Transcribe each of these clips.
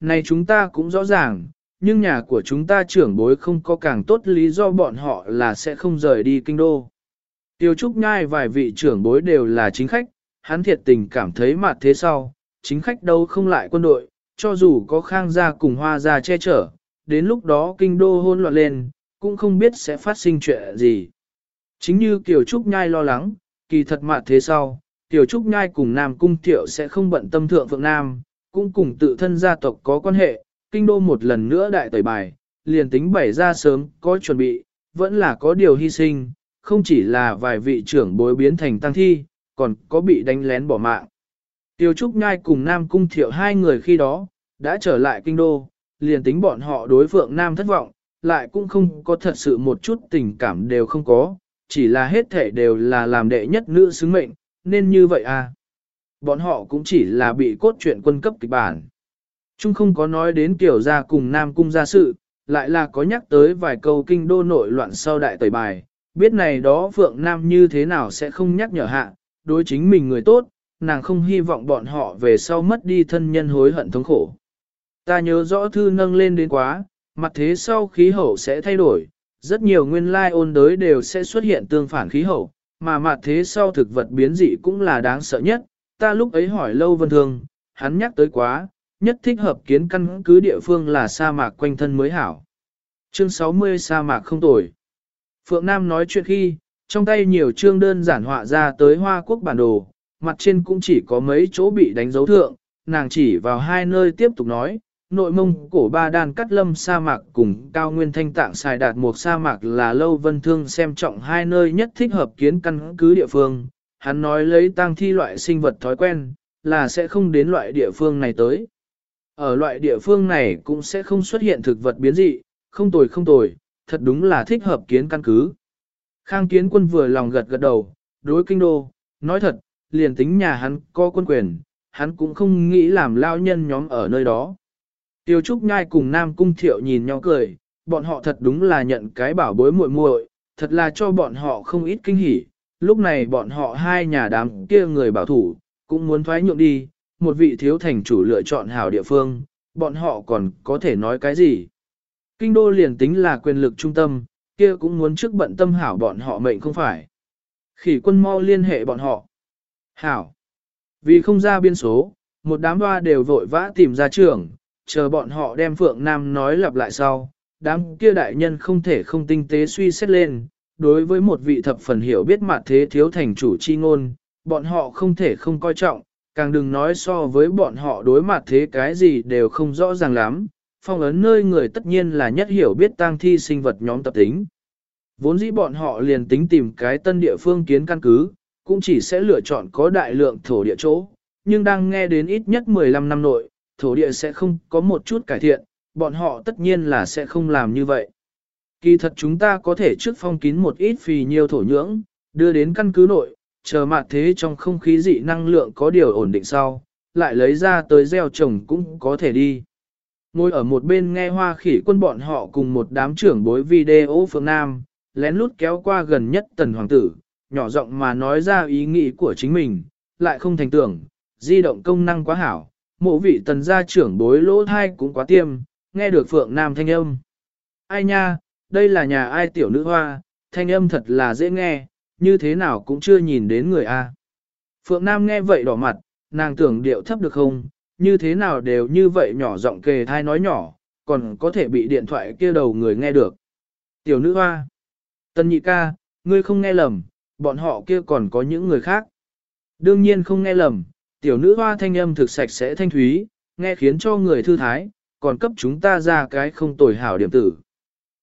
này chúng ta cũng rõ ràng, nhưng nhà của chúng ta trưởng bối không có càng tốt lý do bọn họ là sẽ không rời đi kinh đô. Tiêu Trúc Nhai vài vị trưởng bối đều là chính khách, hắn thiệt tình cảm thấy mặt thế sau, chính khách đâu không lại quân đội, cho dù có khang gia cùng hoa gia che chở, đến lúc đó kinh đô hôn loạn lên, cũng không biết sẽ phát sinh chuyện gì. Chính như Kiều Trúc Nhai lo lắng, kỳ thật mặt thế sau, Kiều Trúc Nhai cùng Nam Cung Thiệu sẽ không bận tâm thượng Phượng Nam, cũng cùng tự thân gia tộc có quan hệ, kinh đô một lần nữa đại tẩy bài, liền tính bảy ra sớm, có chuẩn bị, vẫn là có điều hy sinh, không chỉ là vài vị trưởng bối biến thành tăng thi, còn có bị đánh lén bỏ mạng. Tiêu Trúc Nhai cùng Nam Cung Thiệu hai người khi đó, đã trở lại kinh đô, liền tính bọn họ đối Phượng Nam thất vọng, lại cũng không có thật sự một chút tình cảm đều không có, chỉ là hết thể đều là làm đệ nhất nữ xứng mệnh, nên như vậy à. Bọn họ cũng chỉ là bị cốt truyện quân cấp kịch bản. Trung không có nói đến kiểu gia cùng Nam Cung gia sự, lại là có nhắc tới vài câu kinh đô nội loạn sau đại tẩy bài, biết này đó Phượng Nam như thế nào sẽ không nhắc nhở hạ, đối chính mình người tốt, nàng không hy vọng bọn họ về sau mất đi thân nhân hối hận thống khổ. Ta nhớ rõ thư nâng lên đến quá, mặt thế sau khí hậu sẽ thay đổi, rất nhiều nguyên lai ôn đới đều sẽ xuất hiện tương phản khí hậu, mà mặt thế sau thực vật biến dị cũng là đáng sợ nhất. Ta lúc ấy hỏi Lâu Vân Thương, hắn nhắc tới quá, nhất thích hợp kiến căn cứ địa phương là sa mạc quanh thân mới hảo. Chương 60 sa mạc không tồi. Phượng Nam nói chuyện khi, trong tay nhiều chương đơn giản họa ra tới Hoa Quốc bản đồ, mặt trên cũng chỉ có mấy chỗ bị đánh dấu thượng, nàng chỉ vào hai nơi tiếp tục nói, nội mông cổ ba đan cắt lâm sa mạc cùng cao nguyên thanh tạng xài đạt một sa mạc là lâu vân thương xem trọng hai nơi nhất thích hợp kiến căn cứ địa phương. Hắn nói lấy tang thi loại sinh vật thói quen, là sẽ không đến loại địa phương này tới. Ở loại địa phương này cũng sẽ không xuất hiện thực vật biến dị, không tồi không tồi, thật đúng là thích hợp kiến căn cứ. Khang kiến quân vừa lòng gật gật đầu, đối kinh đô, nói thật, liền tính nhà hắn có quân quyền, hắn cũng không nghĩ làm lao nhân nhóm ở nơi đó. Tiêu Trúc Nhai cùng Nam Cung Thiệu nhìn nhau cười, bọn họ thật đúng là nhận cái bảo bối muội muội, thật là cho bọn họ không ít kinh hỉ. Lúc này bọn họ hai nhà đám kia người bảo thủ, cũng muốn thoái nhượng đi, một vị thiếu thành chủ lựa chọn hảo địa phương, bọn họ còn có thể nói cái gì. Kinh đô liền tính là quyền lực trung tâm, kia cũng muốn trước bận tâm hảo bọn họ mệnh không phải. Khỉ quân mau liên hệ bọn họ. Hảo. Vì không ra biên số, một đám hoa đều vội vã tìm ra trưởng, chờ bọn họ đem Phượng Nam nói lặp lại sau, đám kia đại nhân không thể không tinh tế suy xét lên, đối với một vị thập phần hiểu biết mặt thế thiếu thành chủ chi ngôn, bọn họ không thể không coi trọng, càng đừng nói so với bọn họ đối mặt thế cái gì đều không rõ ràng lắm, phong ấn nơi người tất nhiên là nhất hiểu biết tang thi sinh vật nhóm tập tính. Vốn dĩ bọn họ liền tính tìm cái tân địa phương kiến căn cứ, cũng chỉ sẽ lựa chọn có đại lượng thổ địa chỗ, nhưng đang nghe đến ít nhất 15 năm nội, thổ địa sẽ không có một chút cải thiện, bọn họ tất nhiên là sẽ không làm như vậy. Kỳ thật chúng ta có thể trước phong kín một ít phì nhiều thổ nhưỡng, đưa đến căn cứ nội, chờ mặt thế trong không khí dị năng lượng có điều ổn định sau, lại lấy ra tới gieo trồng cũng có thể đi. Ngồi ở một bên nghe hoa khỉ quân bọn họ cùng một đám trưởng bối video phương Nam, lén lút kéo qua gần nhất tần hoàng tử, nhỏ giọng mà nói ra ý nghĩ của chính mình, lại không thành tưởng, di động công năng quá hảo, mộ vị tần gia trưởng bối lỗ thai cũng quá tiêm, nghe được Phượng Nam thanh âm. Ai nha, đây là nhà ai tiểu nữ hoa, thanh âm thật là dễ nghe, như thế nào cũng chưa nhìn đến người a. Phượng Nam nghe vậy đỏ mặt, nàng tưởng điệu thấp được không, như thế nào đều như vậy nhỏ giọng kề thai nói nhỏ, còn có thể bị điện thoại kia đầu người nghe được. Tiểu nữ hoa, tân nhị ca, ngươi không nghe lầm, bọn họ kia còn có những người khác. Đương nhiên không nghe lầm, tiểu nữ hoa thanh âm thực sạch sẽ thanh thúy, nghe khiến cho người thư thái, còn cấp chúng ta ra cái không tồi hảo điểm tử.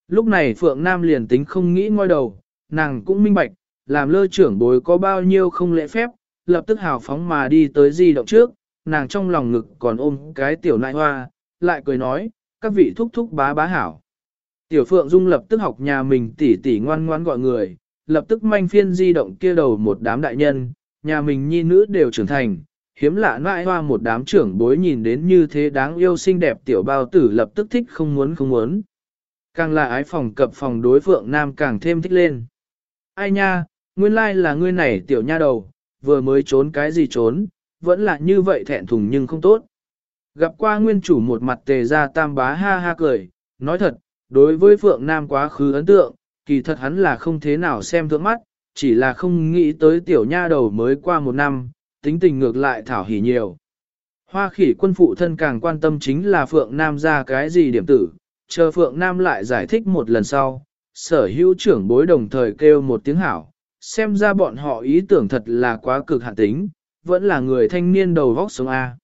Lúc này Phượng Nam liền tính không nghĩ ngoi đầu, nàng cũng minh bạch, làm lơ trưởng bối có bao nhiêu không lễ phép, lập tức hào phóng mà đi tới di động trước, nàng trong lòng ngực còn ôm cái tiểu nại hoa, lại cười nói, các vị thúc thúc bá bá hảo. Tiểu Phượng Dung lập tức học nhà mình tỉ tỉ ngoan ngoan gọi người, lập tức manh phiên di động kia đầu một đám đại nhân, nhà mình nhi nữ đều trưởng thành, hiếm lạ nại hoa một đám trưởng bối nhìn đến như thế đáng yêu xinh đẹp tiểu bao tử lập tức thích không muốn không muốn. Càng là ái phòng cập phòng đối Phượng Nam càng thêm thích lên. Ai nha, nguyên lai là ngươi này tiểu nha đầu, vừa mới trốn cái gì trốn, vẫn là như vậy thẹn thùng nhưng không tốt. Gặp qua nguyên chủ một mặt tề ra tam bá ha ha cười, nói thật, đối với Phượng Nam quá khứ ấn tượng, kỳ thật hắn là không thế nào xem thượng mắt, chỉ là không nghĩ tới tiểu nha đầu mới qua một năm, tính tình ngược lại thảo hỉ nhiều. Hoa khỉ quân phụ thân càng quan tâm chính là Phượng Nam ra cái gì điểm tử, chờ Phượng Nam lại giải thích một lần sau, sở hữu trưởng bối đồng thời kêu một tiếng hảo, xem ra bọn họ ý tưởng thật là quá cực hạn tính, vẫn là người thanh niên đầu vóc sống A.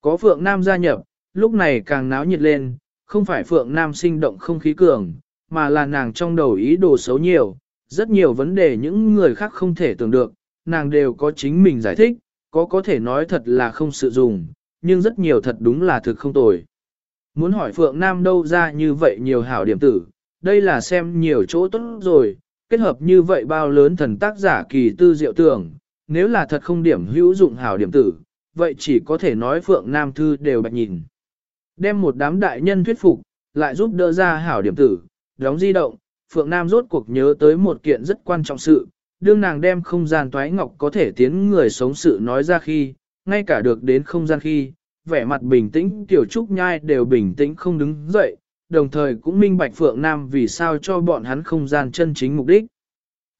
Có Phượng Nam gia nhập, lúc này càng náo nhiệt lên, không phải Phượng Nam sinh động không khí cường, mà là nàng trong đầu ý đồ xấu nhiều, rất nhiều vấn đề những người khác không thể tưởng được, nàng đều có chính mình giải thích, có có thể nói thật là không sự dùng, nhưng rất nhiều thật đúng là thực không tồi. Muốn hỏi Phượng Nam đâu ra như vậy nhiều hảo điểm tử, đây là xem nhiều chỗ tốt rồi, kết hợp như vậy bao lớn thần tác giả kỳ tư diệu tưởng, nếu là thật không điểm hữu dụng hảo điểm tử, vậy chỉ có thể nói Phượng Nam Thư đều bạch nhìn. Đem một đám đại nhân thuyết phục, lại giúp đỡ ra hảo điểm tử, đóng di động, Phượng Nam rốt cuộc nhớ tới một kiện rất quan trọng sự, đương nàng đem không gian toái ngọc có thể tiến người sống sự nói ra khi, ngay cả được đến không gian khi, vẻ mặt bình tĩnh tiểu trúc nhai đều bình tĩnh không đứng dậy, đồng thời cũng minh bạch Phượng Nam vì sao cho bọn hắn không gian chân chính mục đích.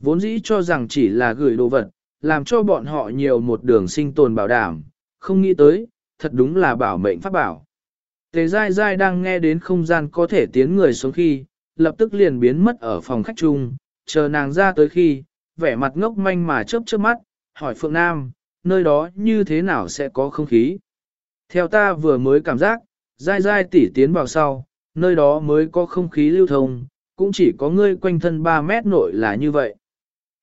Vốn dĩ cho rằng chỉ là gửi đồ vật, làm cho bọn họ nhiều một đường sinh tồn bảo đảm, không nghĩ tới, thật đúng là bảo mệnh pháp bảo. Tề dai dai đang nghe đến không gian có thể tiến người xuống khi, lập tức liền biến mất ở phòng khách chung, chờ nàng ra tới khi, vẻ mặt ngốc manh mà chớp chớp mắt, hỏi Phượng Nam, nơi đó như thế nào sẽ có không khí. Theo ta vừa mới cảm giác, dai dai tỉ tiến vào sau, nơi đó mới có không khí lưu thông, cũng chỉ có ngươi quanh thân 3 mét nội là như vậy.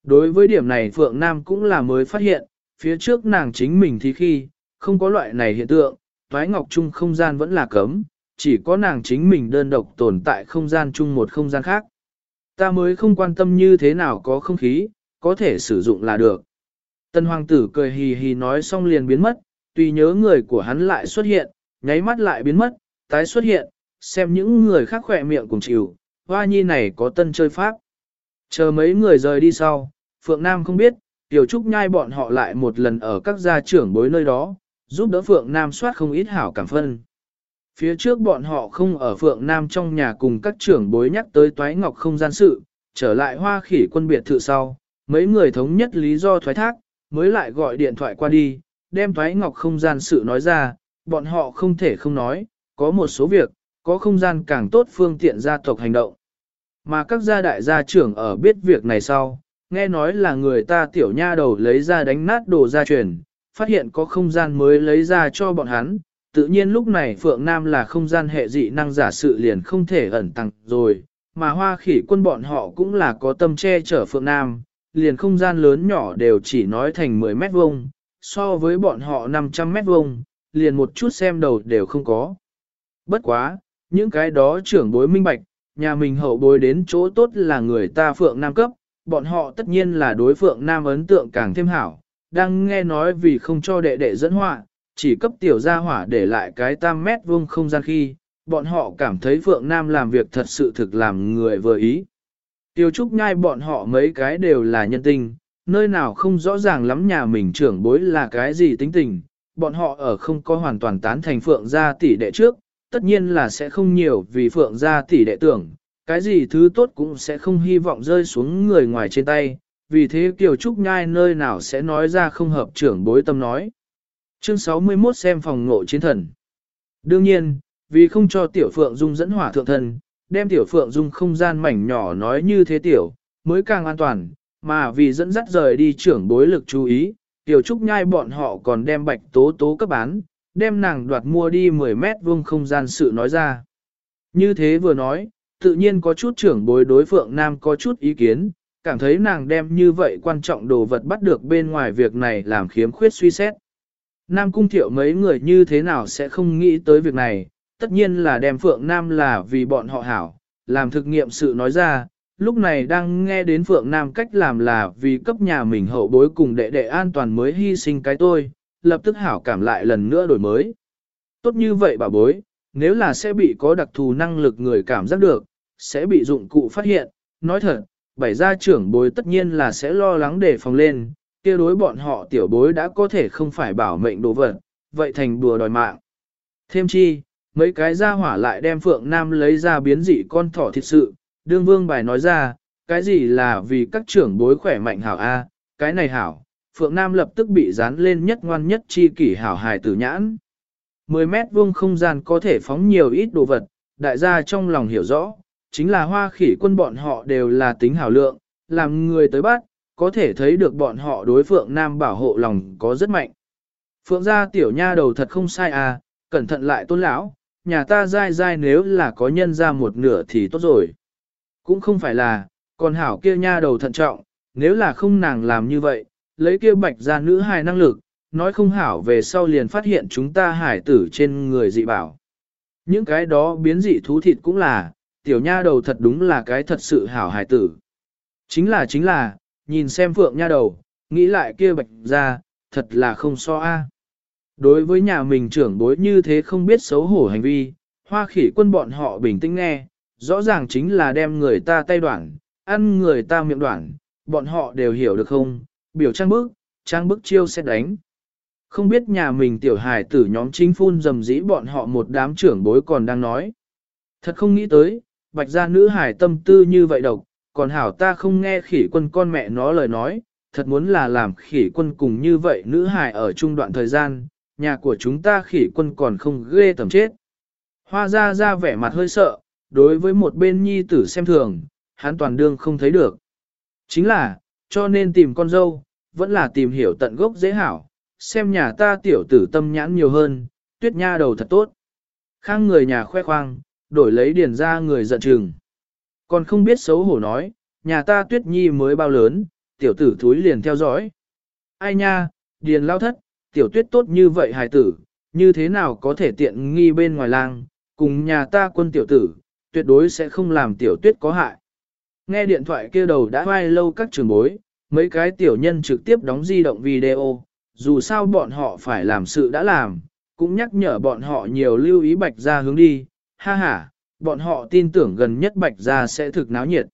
Đối với điểm này Phượng Nam cũng là mới phát hiện, phía trước nàng chính mình thì khi, không có loại này hiện tượng, toái ngọc chung không gian vẫn là cấm, chỉ có nàng chính mình đơn độc tồn tại không gian chung một không gian khác. Ta mới không quan tâm như thế nào có không khí, có thể sử dụng là được. Tân hoàng tử cười hì hì nói xong liền biến mất, tùy nhớ người của hắn lại xuất hiện, nháy mắt lại biến mất, tái xuất hiện, xem những người khác khỏe miệng cùng chịu, hoa nhi này có tân chơi pháp. Chờ mấy người rời đi sau, Phượng Nam không biết, Tiểu Trúc nhai bọn họ lại một lần ở các gia trưởng bối nơi đó, giúp đỡ Phượng Nam soát không ít hảo cảm phân. Phía trước bọn họ không ở Phượng Nam trong nhà cùng các trưởng bối nhắc tới toái ngọc không gian sự, trở lại hoa khỉ quân biệt thự sau, mấy người thống nhất lý do thoái thác, mới lại gọi điện thoại qua đi, đem thoái ngọc không gian sự nói ra, bọn họ không thể không nói, có một số việc, có không gian càng tốt phương tiện gia tộc hành động. Mà các gia đại gia trưởng ở biết việc này sau, nghe nói là người ta tiểu nha đầu lấy ra đánh nát đồ gia truyền, phát hiện có không gian mới lấy ra cho bọn hắn, tự nhiên lúc này Phượng Nam là không gian hệ dị năng giả sự liền không thể ẩn tăng rồi, mà hoa khỉ quân bọn họ cũng là có tâm che chở Phượng Nam, liền không gian lớn nhỏ đều chỉ nói thành 10 mét vuông, so với bọn họ 500 mét vuông, liền một chút xem đầu đều không có. Bất quá, những cái đó trưởng bối minh bạch, nhà mình hậu bối đến chỗ tốt là người ta Phượng Nam cấp, bọn họ tất nhiên là đối Phượng Nam ấn tượng càng thêm hảo, đang nghe nói vì không cho đệ đệ dẫn họa, chỉ cấp tiểu gia hỏa để lại cái tam mét vuông không gian khi, bọn họ cảm thấy Phượng Nam làm việc thật sự thực làm người vừa ý. Tiêu Trúc nhai bọn họ mấy cái đều là nhân tình, nơi nào không rõ ràng lắm nhà mình trưởng bối là cái gì tính tình, bọn họ ở không có hoàn toàn tán thành Phượng gia tỷ đệ trước, tất nhiên là sẽ không nhiều vì Phượng gia tỷ đệ tưởng, cái gì thứ tốt cũng sẽ không hy vọng rơi xuống người ngoài trên tay, vì thế Kiều Trúc Nhai nơi nào sẽ nói ra không hợp trưởng bối tâm nói. Chương 61 xem phòng ngộ chiến thần. Đương nhiên, vì không cho Tiểu Phượng Dung dẫn hỏa thượng thần, đem Tiểu Phượng Dung không gian mảnh nhỏ nói như thế Tiểu, mới càng an toàn, mà vì dẫn dắt rời đi trưởng bối lực chú ý, Tiểu Trúc Nhai bọn họ còn đem bạch tố tố cấp bán, đem nàng đoạt mua đi 10 mét vuông không gian sự nói ra. Như thế vừa nói, tự nhiên có chút trưởng bối đối Phượng Nam có chút ý kiến, cảm thấy nàng đem như vậy quan trọng đồ vật bắt được bên ngoài việc này làm khiếm khuyết suy xét. Nam cung thiệu mấy người như thế nào sẽ không nghĩ tới việc này, tất nhiên là đem Phượng Nam là vì bọn họ hảo, làm thực nghiệm sự nói ra, lúc này đang nghe đến Phượng Nam cách làm là vì cấp nhà mình hậu bối cùng đệ đệ an toàn mới hy sinh cái tôi, lập tức hảo cảm lại lần nữa đổi mới. Tốt như vậy bà bối, nếu là sẽ bị có đặc thù năng lực người cảm giác được, sẽ bị dụng cụ phát hiện, nói thật, bảy gia trưởng bối tất nhiên là sẽ lo lắng để phòng lên, kia đối bọn họ tiểu bối đã có thể không phải bảo mệnh đồ vật, vậy thành đùa đòi mạng. Thêm chi, mấy cái gia hỏa lại đem Phượng Nam lấy ra biến dị con thỏ thịt sự, đương vương bài nói ra, cái gì là vì các trưởng bối khỏe mạnh hảo A, cái này hảo, Phượng Nam lập tức bị dán lên nhất ngoan nhất chi kỷ hảo hài tử nhãn. 10 mét vuông không gian có thể phóng nhiều ít đồ vật, đại gia trong lòng hiểu rõ, chính là hoa khỉ quân bọn họ đều là tính hảo lượng, làm người tới bắt, có thể thấy được bọn họ đối Phượng Nam bảo hộ lòng có rất mạnh. Phượng gia tiểu nha đầu thật không sai à, cẩn thận lại tôn lão, nhà ta dai dai nếu là có nhân ra một nửa thì tốt rồi. Cũng không phải là, còn hảo kia nha đầu thận trọng, nếu là không nàng làm như vậy, lấy kia bạch ra nữ hài năng lực, nói không hảo về sau liền phát hiện chúng ta hải tử trên người dị bảo. Những cái đó biến dị thú thịt cũng là, tiểu nha đầu thật đúng là cái thật sự hảo hải tử. Chính là chính là, nhìn xem phượng nha đầu, nghĩ lại kia bạch ra, thật là không so a. Đối với nhà mình trưởng bối như thế không biết xấu hổ hành vi, hoa khỉ quân bọn họ bình tĩnh nghe, rõ ràng chính là đem người ta tay đoạn, ăn người ta miệng đoạn, bọn họ đều hiểu được không, biểu trang bức, trang bức chiêu sẽ đánh. Không biết nhà mình tiểu hài tử nhóm chính phun dầm dĩ bọn họ một đám trưởng bối còn đang nói. Thật không nghĩ tới, bạch gia nữ hài tâm tư như vậy độc, còn hảo ta không nghe khỉ quân con mẹ nó lời nói, thật muốn là làm khỉ quân cùng như vậy nữ hài ở trung đoạn thời gian, nhà của chúng ta khỉ quân còn không ghê tầm chết. Hoa ra ra vẻ mặt hơi sợ, đối với một bên nhi tử xem thường, hắn toàn đương không thấy được. Chính là, cho nên tìm con dâu, vẫn là tìm hiểu tận gốc dễ hảo, xem nhà ta tiểu tử tâm nhãn nhiều hơn, tuyết nha đầu thật tốt. Khang người nhà khoe khoang, đổi lấy điền ra người giận chừng. Còn không biết xấu hổ nói, nhà ta tuyết nhi mới bao lớn, tiểu tử thúi liền theo dõi. Ai nha, điền lao thất, tiểu tuyết tốt như vậy hài tử, như thế nào có thể tiện nghi bên ngoài lang, cùng nhà ta quân tiểu tử, tuyệt đối sẽ không làm tiểu tuyết có hại. Nghe điện thoại kia đầu đã vai lâu các trường bối, mấy cái tiểu nhân trực tiếp đóng di động video, dù sao bọn họ phải làm sự đã làm, cũng nhắc nhở bọn họ nhiều lưu ý bạch ra hướng đi, ha ha, bọn họ tin tưởng gần nhất bạch ra sẽ thực náo nhiệt.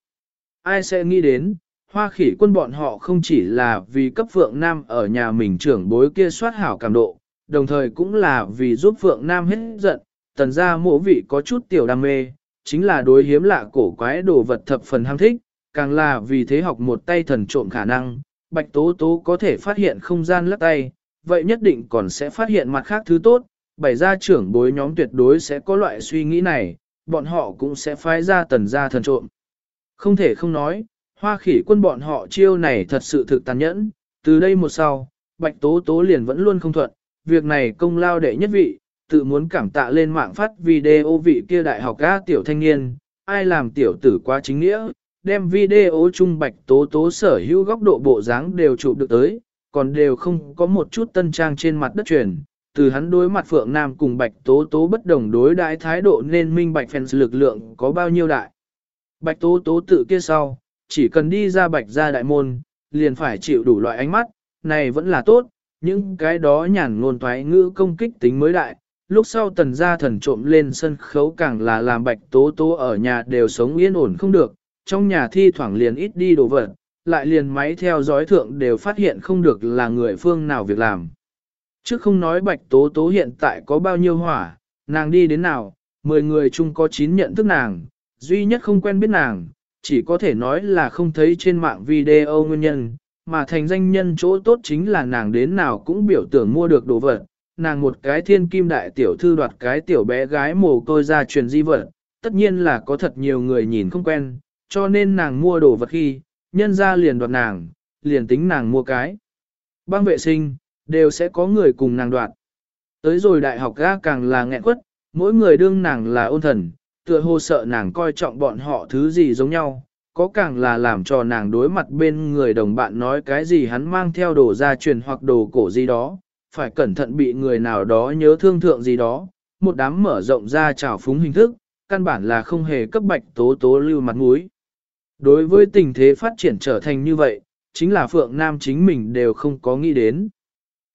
Ai sẽ nghĩ đến, hoa khỉ quân bọn họ không chỉ là vì cấp Phượng Nam ở nhà mình trưởng bối kia soát hảo cảm độ, đồng thời cũng là vì giúp Phượng Nam hết giận, tần ra mộ vị có chút tiểu đam mê, chính là đối hiếm lạ cổ quái đồ vật thập phần ham thích, càng là vì thế học một tay thần trộm khả năng, bạch tố tố có thể phát hiện không gian lắc tay, vậy nhất định còn sẽ phát hiện mặt khác thứ tốt, bày ra trưởng bối nhóm tuyệt đối sẽ có loại suy nghĩ này, bọn họ cũng sẽ phái ra tần gia thần trộm. Không thể không nói, hoa khỉ quân bọn họ chiêu này thật sự thực tàn nhẫn, từ đây một sau, bạch tố tố liền vẫn luôn không thuận, việc này công lao đệ nhất vị, tự muốn cảm tạ lên mạng phát video vị kia đại học ca tiểu thanh niên, ai làm tiểu tử quá chính nghĩa, đem video trung bạch tố tố sở hữu góc độ bộ dáng đều chụp được tới, còn đều không có một chút tân trang trên mặt đất truyền. Từ hắn đối mặt Phượng Nam cùng Bạch Tố Tố bất đồng đối đãi thái độ nên minh Bạch fans lực lượng có bao nhiêu đại. Bạch Tố Tố tự kia sau, chỉ cần đi ra Bạch ra đại môn, liền phải chịu đủ loại ánh mắt, này vẫn là tốt, những cái đó nhàn ngôn thoái ngữ công kích tính mới đại, lúc sau tần gia thần trộm lên sân khấu càng là làm bạch tố tố ở nhà đều sống yên ổn không được, trong nhà thi thoảng liền ít đi đồ vật, lại liền máy theo dõi thượng đều phát hiện không được là người phương nào việc làm. Trước không nói bạch tố tố hiện tại có bao nhiêu hỏa, nàng đi đến nào, 10 người chung có 9 nhận thức nàng, duy nhất không quen biết nàng, chỉ có thể nói là không thấy trên mạng video nguyên nhân, mà thành danh nhân chỗ tốt chính là nàng đến nào cũng biểu tưởng mua được đồ vật, nàng một cái thiên kim đại tiểu thư đoạt cái tiểu bé gái mồ côi ra truyền di vật, tất nhiên là có thật nhiều người nhìn không quen, cho nên nàng mua đồ vật khi, nhân ra liền đoạt nàng, liền tính nàng mua cái. Băng vệ sinh, đều sẽ có người cùng nàng đoạt. Tới rồi đại học ga càng là nghẹn quất, mỗi người đương nàng là ôn thần, tựa hồ sợ nàng coi trọng bọn họ thứ gì giống nhau, có càng là làm cho nàng đối mặt bên người đồng bạn nói cái gì hắn mang theo đồ gia truyền hoặc đồ cổ gì đó, phải cẩn thận bị người nào đó nhớ thương thượng gì đó, một đám mở rộng ra trào phúng hình thức, căn bản là không hề cấp bạch tố tố lưu mặt mũi. Đối với tình thế phát triển trở thành như vậy, chính là Phượng Nam chính mình đều không có nghĩ đến.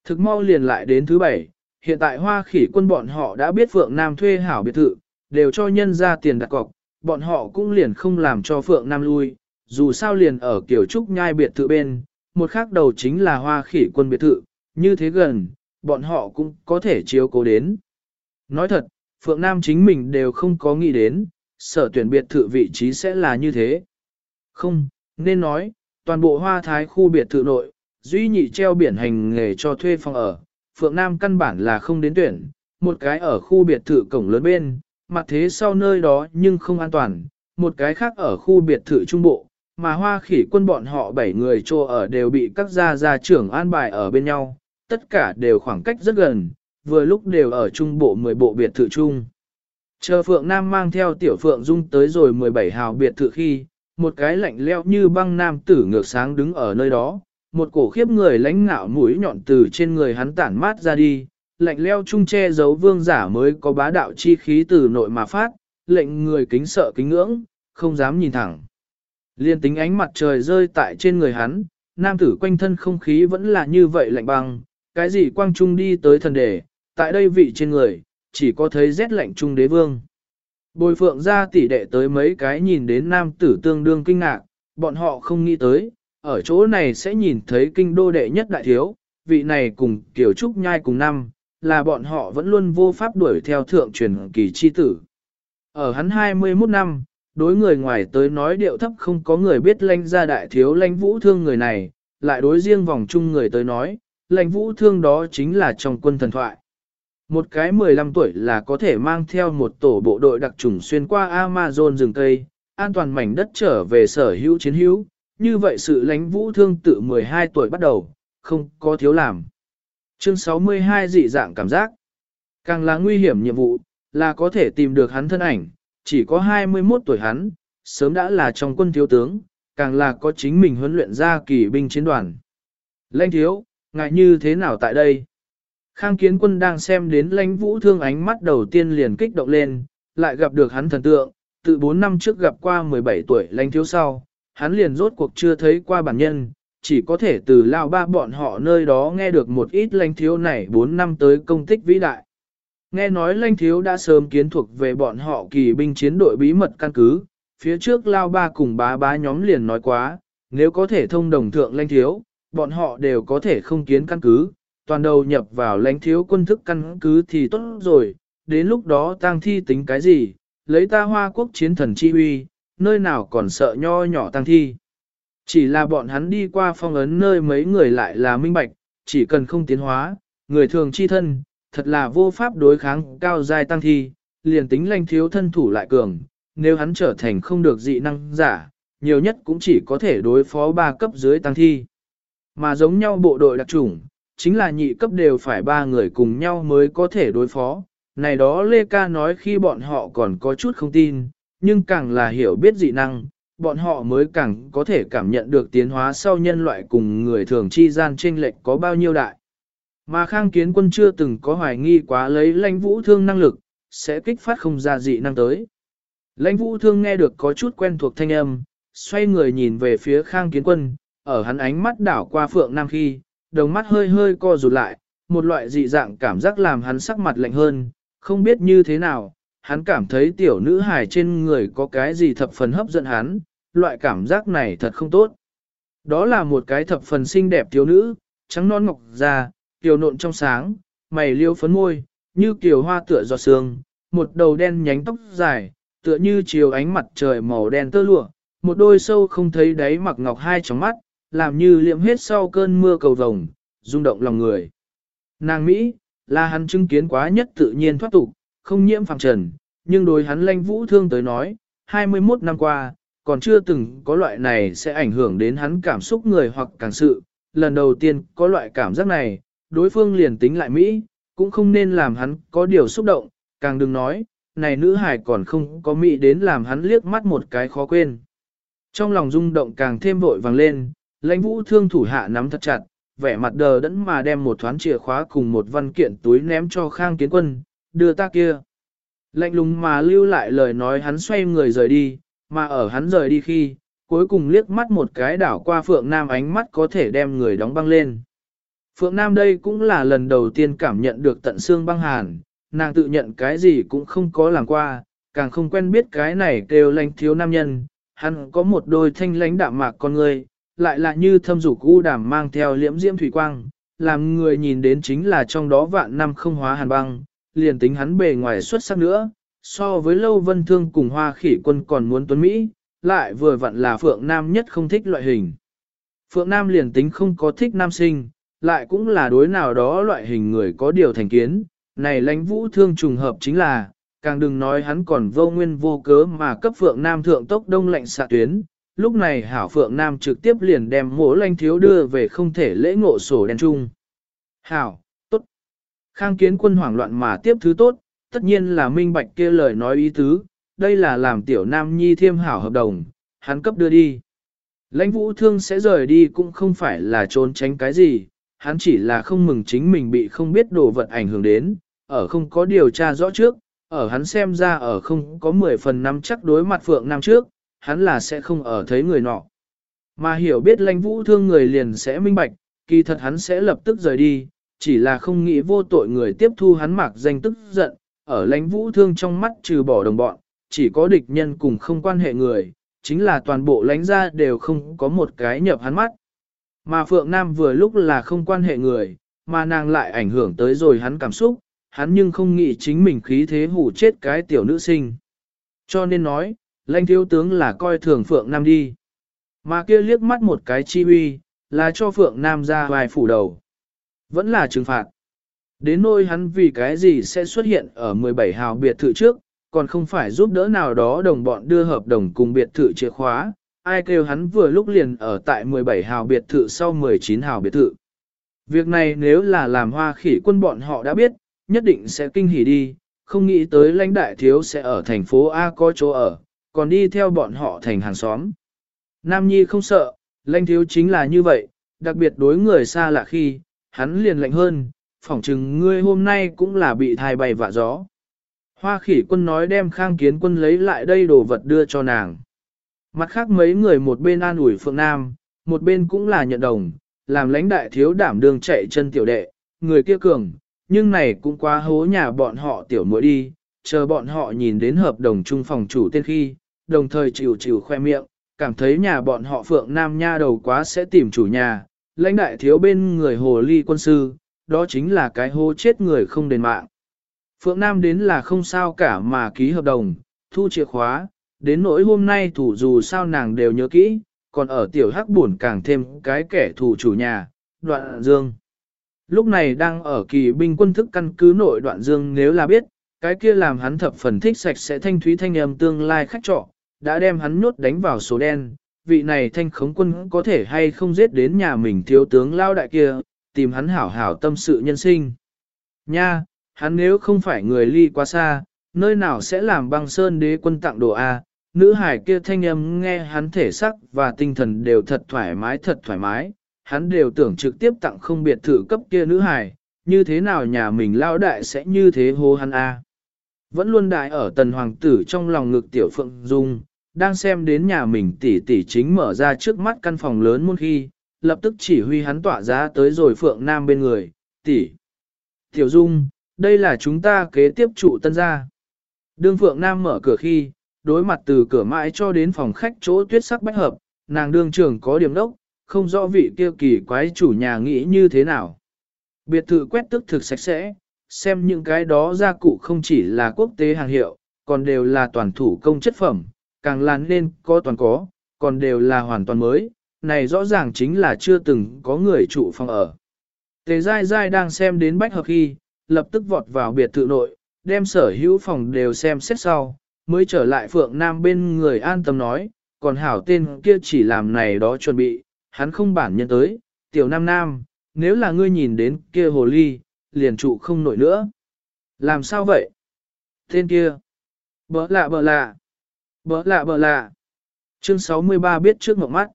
Thực mau liền lại đến thứ bảy, hiện tại hoa khỉ quân bọn họ đã biết Phượng Nam thuê hảo biệt thự, đều cho nhân ra tiền đặt cọc, bọn họ cũng liền không làm cho Phượng Nam lui, dù sao liền ở kiểu trúc nhai biệt thự bên, một khác đầu chính là hoa khỉ quân biệt thự, như thế gần, bọn họ cũng có thể chiếu cố đến. Nói thật, Phượng Nam chính mình đều không có nghĩ đến, sở tuyển biệt thự vị trí sẽ là như thế. Không, nên nói, toàn bộ hoa thái khu biệt thự nội, duy nhị treo biển hành nghề cho thuê phòng ở, Phượng Nam căn bản là không đến tuyển, một cái ở khu biệt thự cổng lớn bên, mặt thế sau nơi đó nhưng không an toàn, một cái khác ở khu biệt thự trung bộ, mà hoa khỉ quân bọn họ bảy người trô ở đều bị các gia gia trưởng an bài ở bên nhau, tất cả đều khoảng cách rất gần, vừa lúc đều ở trung bộ 10 bộ biệt thự chung. Chờ Phượng Nam mang theo tiểu Phượng Dung tới rồi 17 hào biệt thự khi, một cái lạnh leo như băng nam tử ngược sáng đứng ở nơi đó, một cổ khiếp người lãnh ngạo mũi nhọn từ trên người hắn tản mát ra đi, lạnh leo chung che giấu vương giả mới có bá đạo chi khí từ nội mà phát, lệnh người kính sợ kính ngưỡng, không dám nhìn thẳng. Liên tính ánh mặt trời rơi tại trên người hắn, nam tử quanh thân không khí vẫn là như vậy lạnh băng, cái gì quang trung đi tới thần đề, tại đây vị trên người, chỉ có thấy rét lạnh trung đế vương. Bồi phượng ra tỷ đệ tới mấy cái nhìn đến nam tử tương đương kinh ngạc, bọn họ không nghĩ tới, ở chỗ này sẽ nhìn thấy kinh đô đệ nhất đại thiếu, vị này cùng kiểu trúc nhai cùng năm, là bọn họ vẫn luôn vô pháp đuổi theo thượng truyền kỳ chi tử. Ở hắn 21 năm, đối người ngoài tới nói điệu thấp không có người biết lãnh ra đại thiếu lãnh vũ thương người này, lại đối riêng vòng chung người tới nói, lãnh vũ thương đó chính là trong quân thần thoại. Một cái 15 tuổi là có thể mang theo một tổ bộ đội đặc trùng xuyên qua Amazon rừng cây, an toàn mảnh đất trở về sở hữu chiến hữu, như vậy sự lãnh vũ thương tự 12 tuổi bắt đầu, không có thiếu làm. Chương 62 dị dạng cảm giác. Càng là nguy hiểm nhiệm vụ, là có thể tìm được hắn thân ảnh, chỉ có 21 tuổi hắn, sớm đã là trong quân thiếu tướng, càng là có chính mình huấn luyện ra kỳ binh chiến đoàn. Lãnh thiếu, ngại như thế nào tại đây? Khang kiến quân đang xem đến lãnh vũ thương ánh mắt đầu tiên liền kích động lên, lại gặp được hắn thần tượng, từ 4 năm trước gặp qua 17 tuổi lãnh thiếu sau, hắn liền rốt cuộc chưa thấy qua bản nhân, chỉ có thể từ lao ba bọn họ nơi đó nghe được một ít lãnh thiếu này 4 năm tới công tích vĩ đại. Nghe nói lãnh thiếu đã sớm kiến thuộc về bọn họ kỳ binh chiến đội bí mật căn cứ, phía trước lao ba cùng bá bá nhóm liền nói quá, nếu có thể thông đồng thượng lãnh thiếu, bọn họ đều có thể không kiến căn cứ, toàn đầu nhập vào lãnh thiếu quân thức căn cứ thì tốt rồi, đến lúc đó tang thi tính cái gì, lấy ta hoa quốc chiến thần chi huy, nơi nào còn sợ nho nhỏ tang thi. Chỉ là bọn hắn đi qua phong ấn nơi mấy người lại là minh bạch, chỉ cần không tiến hóa, người thường chi thân, thật là vô pháp đối kháng cao dài tăng thi, liền tính lanh thiếu thân thủ lại cường, nếu hắn trở thành không được dị năng giả, nhiều nhất cũng chỉ có thể đối phó ba cấp dưới tăng thi. Mà giống nhau bộ đội đặc chủng, chính là nhị cấp đều phải ba người cùng nhau mới có thể đối phó. Này đó Lê Ca nói khi bọn họ còn có chút không tin, nhưng càng là hiểu biết dị năng, bọn họ mới càng có thể cảm nhận được tiến hóa sau nhân loại cùng người thường chi gian chênh lệch có bao nhiêu đại. Mà khang kiến quân chưa từng có hoài nghi quá lấy lãnh vũ thương năng lực, sẽ kích phát không ra dị năng tới. Lãnh vũ thương nghe được có chút quen thuộc thanh âm, xoay người nhìn về phía khang kiến quân, ở hắn ánh mắt đảo qua phượng nam khi, đồng mắt hơi hơi co rụt lại, một loại dị dạng cảm giác làm hắn sắc mặt lạnh hơn, không biết như thế nào, hắn cảm thấy tiểu nữ hài trên người có cái gì thập phần hấp dẫn hắn, loại cảm giác này thật không tốt. Đó là một cái thập phần xinh đẹp thiếu nữ, trắng non ngọc da, kiều nộn trong sáng, mày liêu phấn môi, như kiều hoa tựa giọt sương, một đầu đen nhánh tóc dài, tựa như chiều ánh mặt trời màu đen tơ lụa, một đôi sâu không thấy đáy mặc ngọc hai tròng mắt, làm như liệm hết sau cơn mưa cầu vồng, rung động lòng người. Nàng Mỹ, là hắn chứng kiến quá nhất tự nhiên thoát tục, không nhiễm phàm trần, nhưng đối hắn lanh vũ thương tới nói, 21 năm qua, còn chưa từng có loại này sẽ ảnh hưởng đến hắn cảm xúc người hoặc càng sự. Lần đầu tiên có loại cảm giác này, đối phương liền tính lại Mỹ, cũng không nên làm hắn có điều xúc động, càng đừng nói, này nữ hải còn không có Mỹ đến làm hắn liếc mắt một cái khó quên. Trong lòng rung động càng thêm vội vàng lên, lãnh vũ thương thủ hạ nắm thật chặt, vẻ mặt đờ đẫn mà đem một thoáng chìa khóa cùng một văn kiện túi ném cho khang kiến quân, đưa ta kia. Lạnh lùng mà lưu lại lời nói hắn xoay người rời đi, mà ở hắn rời đi khi, cuối cùng liếc mắt một cái đảo qua Phượng Nam ánh mắt có thể đem người đóng băng lên. Phượng Nam đây cũng là lần đầu tiên cảm nhận được tận xương băng hàn, nàng tự nhận cái gì cũng không có làm qua, càng không quen biết cái này kêu lanh thiếu nam nhân, hắn có một đôi thanh lãnh đạm mạc con người, lại là như thâm dục u đàm mang theo liễm diễm thủy quang, làm người nhìn đến chính là trong đó vạn năm không hóa hàn băng, liền tính hắn bề ngoài xuất sắc nữa, so với Lâu Vân Thương cùng Hoa Khỉ Quân còn muốn tuấn Mỹ, lại vừa vặn là Phượng Nam nhất không thích loại hình. Phượng Nam liền tính không có thích nam sinh, lại cũng là đối nào đó loại hình người có điều thành kiến, này lãnh vũ thương trùng hợp chính là, càng đừng nói hắn còn vô nguyên vô cớ mà cấp Phượng Nam thượng tốc đông lạnh xạ tuyến. Lúc này Hảo Phượng Nam trực tiếp liền đem mỗ lanh thiếu đưa về không thể lễ ngộ sổ đen chung. Hảo, tốt. Khang kiến quân hoảng loạn mà tiếp thứ tốt, tất nhiên là minh bạch kia lời nói ý tứ, đây là làm tiểu nam nhi thiêm hảo hợp đồng, hắn cấp đưa đi. Lãnh vũ thương sẽ rời đi cũng không phải là trốn tránh cái gì, hắn chỉ là không mừng chính mình bị không biết đồ vật ảnh hưởng đến, ở không có điều tra rõ trước, ở hắn xem ra ở không có 10 phần năm chắc đối mặt Phượng Nam trước, hắn là sẽ không ở thấy người nọ. Mà hiểu biết lãnh vũ thương người liền sẽ minh bạch, kỳ thật hắn sẽ lập tức rời đi, chỉ là không nghĩ vô tội người tiếp thu hắn mạc danh tức giận, ở lãnh vũ thương trong mắt trừ bỏ đồng bọn, chỉ có địch nhân cùng không quan hệ người, chính là toàn bộ lãnh gia đều không có một cái nhập hắn mắt. Mà Phượng Nam vừa lúc là không quan hệ người, mà nàng lại ảnh hưởng tới rồi hắn cảm xúc, hắn nhưng không nghĩ chính mình khí thế hủ chết cái tiểu nữ sinh. Cho nên nói, lãnh thiếu tướng là coi thường Phượng Nam đi. Mà kia liếc mắt một cái chi huy là cho Phượng Nam ra vài phủ đầu. Vẫn là trừng phạt. Đến nôi hắn vì cái gì sẽ xuất hiện ở 17 hào biệt thự trước, còn không phải giúp đỡ nào đó đồng bọn đưa hợp đồng cùng biệt thự chìa khóa, ai kêu hắn vừa lúc liền ở tại 17 hào biệt thự sau 19 hào biệt thự. Việc này nếu là làm hoa khỉ quân bọn họ đã biết, nhất định sẽ kinh hỉ đi, không nghĩ tới lãnh đại thiếu sẽ ở thành phố A có chỗ ở, còn đi theo bọn họ thành hàng xóm. Nam Nhi không sợ, lãnh thiếu chính là như vậy, đặc biệt đối người xa lạ khi, hắn liền lạnh hơn, phỏng chừng ngươi hôm nay cũng là bị thai bay vạ gió. Hoa khỉ quân nói đem khang kiến quân lấy lại đây đồ vật đưa cho nàng. Mặt khác mấy người một bên an ủi Phượng Nam, một bên cũng là nhận đồng, làm lãnh đại thiếu đảm đường chạy chân tiểu đệ, người kia cường, nhưng này cũng quá hố nhà bọn họ tiểu muội đi, chờ bọn họ nhìn đến hợp đồng chung phòng chủ tên khi, đồng thời chịu chịu khoe miệng, cảm thấy nhà bọn họ Phượng Nam nha đầu quá sẽ tìm chủ nhà, lãnh đại thiếu bên người hồ ly quân sư, đó chính là cái hô chết người không đền mạng. Phượng Nam đến là không sao cả mà ký hợp đồng, thu chìa khóa, đến nỗi hôm nay thủ dù sao nàng đều nhớ kỹ, còn ở tiểu hắc buồn càng thêm cái kẻ thù chủ nhà, đoạn dương. Lúc này đang ở kỳ binh quân thức căn cứ nội đoạn dương nếu là biết, cái kia làm hắn thập phần thích sạch sẽ thanh thúy thanh âm tương lai khách trọ, đã đem hắn nhốt đánh vào số đen, vị này thanh khống quân có thể hay không giết đến nhà mình thiếu tướng lao đại kia, tìm hắn hảo hảo tâm sự nhân sinh. Nha, hắn nếu không phải người ly quá xa, nơi nào sẽ làm băng sơn đế quân tặng đồ A, nữ hải kia thanh âm nghe hắn thể sắc và tinh thần đều thật thoải mái thật thoải mái, hắn đều tưởng trực tiếp tặng không biệt thự cấp kia nữ hải, như thế nào nhà mình lao đại sẽ như thế hô hắn A. Vẫn luôn đại ở tần hoàng tử trong lòng ngực tiểu phượng dung, đang xem đến nhà mình tỷ tỷ chính mở ra trước mắt căn phòng lớn muôn khi, lập tức chỉ huy hắn tỏa ra tới rồi phượng nam bên người, tỷ. Tiểu dung, đây là chúng ta kế tiếp trụ tân gia. Đương phượng nam mở cửa khi, đối mặt từ cửa mãi cho đến phòng khách chỗ tuyết sắc bách hợp, nàng đương trưởng có điểm đốc, không rõ vị kia kỳ quái chủ nhà nghĩ như thế nào. Biệt thự quét tức thực sạch sẽ, xem những cái đó gia cụ không chỉ là quốc tế hàng hiệu, còn đều là toàn thủ công chất phẩm, càng là nên có toàn có, còn đều là hoàn toàn mới, này rõ ràng chính là chưa từng có người trụ phòng ở. Tề dai dai đang xem đến bách hợp khi, lập tức vọt vào biệt thự nội, đem sở hữu phòng đều xem xét sau, mới trở lại Phượng Nam bên người an tâm nói, còn hảo tên kia chỉ làm này đó chuẩn bị, hắn không bản nhân tới, tiểu Nam Nam, nếu là ngươi nhìn đến kia hồ ly, liền trụ không nổi nữa. Làm sao vậy? Tên kia. Bỡ lạ bỡ lạ. Bỡ lạ bỡ lạ. Chương 63 biết trước mộng mắt.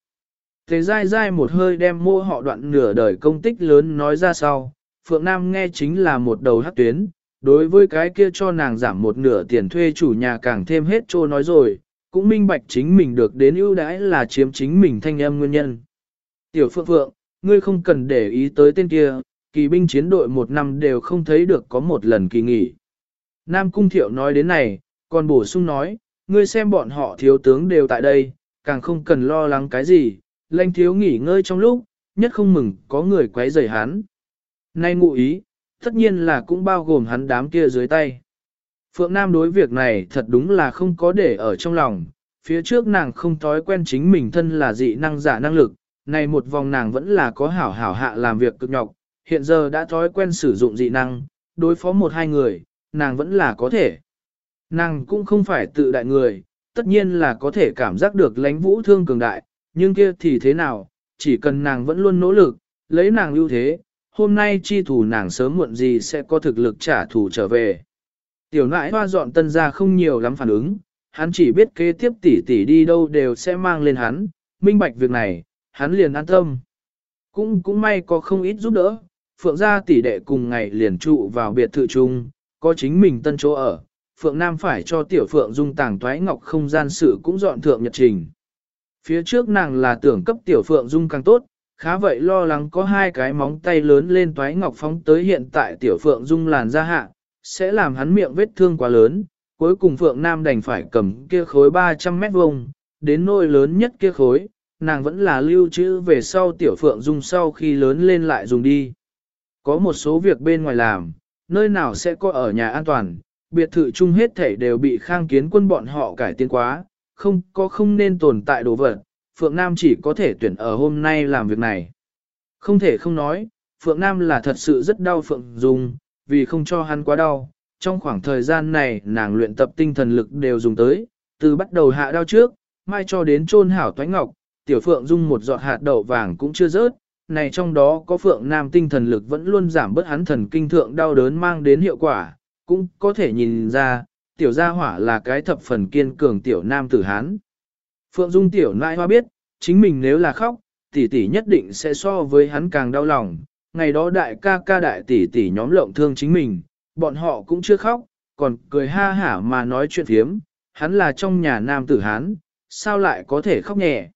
Thế dai dai một hơi đem mô họ đoạn nửa đời công tích lớn nói ra sau. Phượng Nam nghe chính là một đầu hát tuyến, đối với cái kia cho nàng giảm một nửa tiền thuê chủ nhà càng thêm hết trô nói rồi, cũng minh bạch chính mình được đến ưu đãi là chiếm chính mình thanh âm nguyên nhân. Tiểu Phượng Phượng, ngươi không cần để ý tới tên kia, kỳ binh chiến đội một năm đều không thấy được có một lần kỳ nghỉ. Nam Cung Thiệu nói đến này, còn bổ sung nói, ngươi xem bọn họ thiếu tướng đều tại đây, càng không cần lo lắng cái gì, lanh thiếu nghỉ ngơi trong lúc, nhất không mừng có người quấy rầy hắn. Nay ngụ ý, tất nhiên là cũng bao gồm hắn đám kia dưới tay. Phượng Nam đối việc này thật đúng là không có để ở trong lòng, phía trước nàng không thói quen chính mình thân là dị năng giả năng lực, này một vòng nàng vẫn là có hảo hảo hạ làm việc cực nhọc, hiện giờ đã thói quen sử dụng dị năng, đối phó một hai người, nàng vẫn là có thể. Nàng cũng không phải tự đại người, tất nhiên là có thể cảm giác được lãnh vũ thương cường đại, nhưng kia thì thế nào, chỉ cần nàng vẫn luôn nỗ lực, lấy nàng ưu thế, hôm nay chi thủ nàng sớm muộn gì sẽ có thực lực trả thù trở về. Tiểu nãi hoa dọn tân ra không nhiều lắm phản ứng, hắn chỉ biết kế tiếp tỷ tỷ đi đâu đều sẽ mang lên hắn, minh bạch việc này, hắn liền an tâm. Cũng cũng may có không ít giúp đỡ, Phượng gia tỷ đệ cùng ngày liền trụ vào biệt thự chung, có chính mình tân chỗ ở, Phượng Nam phải cho tiểu Phượng dung tàng toái ngọc không gian sự cũng dọn thượng nhật trình. Phía trước nàng là tưởng cấp tiểu Phượng dung càng tốt, khá vậy lo lắng có hai cái móng tay lớn lên toái ngọc phóng tới hiện tại tiểu Phượng dung làn ra hạ, sẽ làm hắn miệng vết thương quá lớn, cuối cùng Phượng Nam đành phải cầm kia khối 300 mét vuông, đến nôi lớn nhất kia khối, nàng vẫn là lưu trữ về sau tiểu Phượng dung sau khi lớn lên lại dùng đi. Có một số việc bên ngoài làm, nơi nào sẽ có ở nhà an toàn, biệt thự chung hết thảy đều bị khang kiến quân bọn họ cải tiến quá, không có không nên tồn tại đồ vật, Phượng Nam chỉ có thể tuyển ở hôm nay làm việc này. Không thể không nói, Phượng Nam là thật sự rất đau Phượng Dung, vì không cho hắn quá đau. Trong khoảng thời gian này nàng luyện tập tinh thần lực đều dùng tới, từ bắt đầu hạ đau trước, mai cho đến trôn hảo toánh ngọc, tiểu Phượng Dung một giọt hạt đậu vàng cũng chưa rớt, này trong đó có Phượng Nam tinh thần lực vẫn luôn giảm bớt hắn thần kinh thượng đau đớn mang đến hiệu quả, cũng có thể nhìn ra, tiểu gia hỏa là cái thập phần kiên cường tiểu nam tử hán. Phượng Dung tiểu nãi hoa biết, chính mình nếu là khóc, tỷ tỷ nhất định sẽ so với hắn càng đau lòng. Ngày đó đại ca ca đại tỷ tỷ nhóm lộng thương chính mình, bọn họ cũng chưa khóc, còn cười ha hả mà nói chuyện thiếm, hắn là trong nhà nam tử hán, sao lại có thể khóc nhẹ.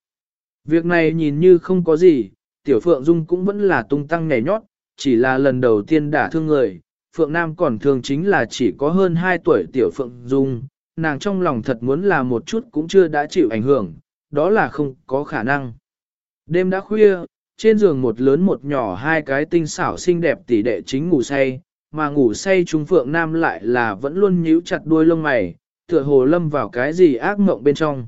Việc này nhìn như không có gì, tiểu Phượng Dung cũng vẫn là tung tăng nhảy nhót, chỉ là lần đầu tiên đả thương người, Phượng Nam còn thường chính là chỉ có hơn 2 tuổi tiểu Phượng Dung, nàng trong lòng thật muốn là một chút cũng chưa đã chịu ảnh hưởng, đó là không có khả năng. Đêm đã khuya, trên giường một lớn một nhỏ hai cái tinh xảo xinh đẹp tỷ đệ chính ngủ say, mà ngủ say chúng Phượng Nam lại là vẫn luôn nhíu chặt đuôi lông mày, tựa hồ lâm vào cái gì ác mộng bên trong.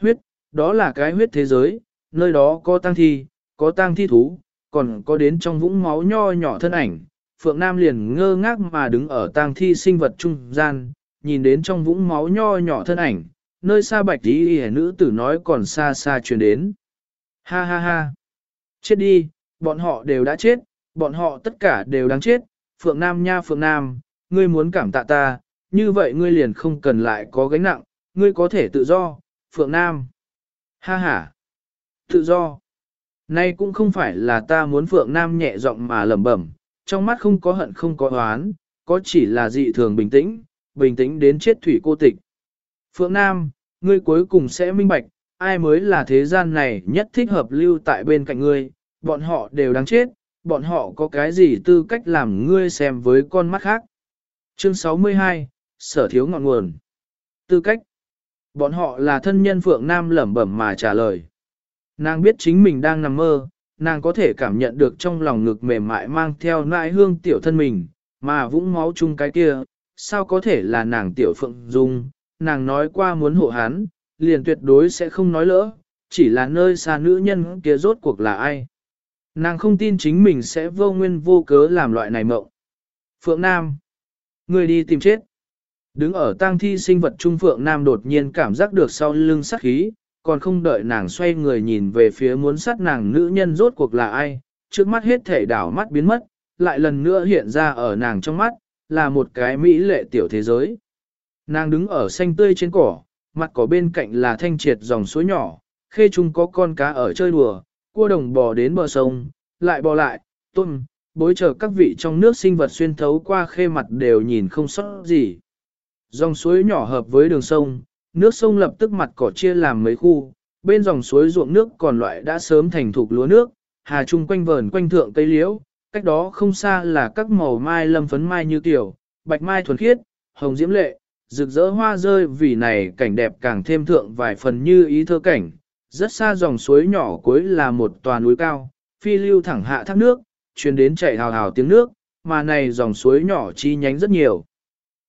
Huyết, đó là cái huyết thế giới, nơi đó có tang thi, có tang thi thú, còn có đến trong vũng máu nho nhỏ thân ảnh, Phượng Nam liền ngơ ngác mà đứng ở tang thi sinh vật trung gian, nhìn đến trong vũng máu nho nhỏ thân ảnh, nơi xa bạch tí hề nữ tử nói còn xa xa truyền đến. Ha ha ha! Chết đi, bọn họ đều đã chết, bọn họ tất cả đều đáng chết, Phượng Nam nha Phượng Nam, ngươi muốn cảm tạ ta, như vậy ngươi liền không cần lại có gánh nặng, ngươi có thể tự do, Phượng Nam. Ha ha! Tự do! Nay cũng không phải là ta muốn Phượng Nam nhẹ giọng mà lẩm bẩm, trong mắt không có hận không có oán, có chỉ là dị thường bình tĩnh, bình tĩnh đến chết thủy cô tịch. Phượng Nam, ngươi cuối cùng sẽ minh bạch, ai mới là thế gian này nhất thích hợp lưu tại bên cạnh ngươi, bọn họ đều đáng chết, bọn họ có cái gì tư cách làm ngươi xem với con mắt khác. Chương 62, Sở thiếu ngọn nguồn. Tư cách. Bọn họ là thân nhân Phượng Nam lẩm bẩm mà trả lời. Nàng biết chính mình đang nằm mơ, nàng có thể cảm nhận được trong lòng ngực mềm mại mang theo nãi hương tiểu thân mình, mà vũng máu chung cái kia, sao có thể là nàng tiểu phượng dung, nàng nói qua muốn hộ hắn, liền tuyệt đối sẽ không nói lỡ, chỉ là nơi xa nữ nhân kia rốt cuộc là ai. Nàng không tin chính mình sẽ vô nguyên vô cớ làm loại này mộng. Phượng Nam, người đi tìm chết. Đứng ở tang thi sinh vật trung Phượng Nam đột nhiên cảm giác được sau lưng sắc khí, còn không đợi nàng xoay người nhìn về phía muốn sát nàng nữ nhân rốt cuộc là ai, trước mắt hết thể đảo mắt biến mất, lại lần nữa hiện ra ở nàng trong mắt, là một cái mỹ lệ tiểu thế giới. Nàng đứng ở xanh tươi trên cỏ, mặt cỏ bên cạnh là thanh triệt dòng suối nhỏ, khê chung có con cá ở chơi đùa, cua đồng bò đến bờ sông, lại bò lại, tôm, bối chờ các vị trong nước sinh vật xuyên thấu qua khê mặt đều nhìn không sót gì. Dòng suối nhỏ hợp với đường sông, nước sông lập tức mặt cỏ chia làm mấy khu, bên dòng suối ruộng nước còn loại đã sớm thành thục lúa nước, hà trung quanh vờn quanh thượng cây liễu, cách đó không xa là các màu mai lâm phấn mai như tiểu, bạch mai thuần khiết, hồng diễm lệ, rực rỡ hoa rơi vì này cảnh đẹp càng thêm thượng vài phần như ý thơ cảnh. Rất xa dòng suối nhỏ cuối là một tòa núi cao, phi lưu thẳng hạ thác nước, truyền đến chảy hào hào tiếng nước, mà này dòng suối nhỏ chi nhánh rất nhiều.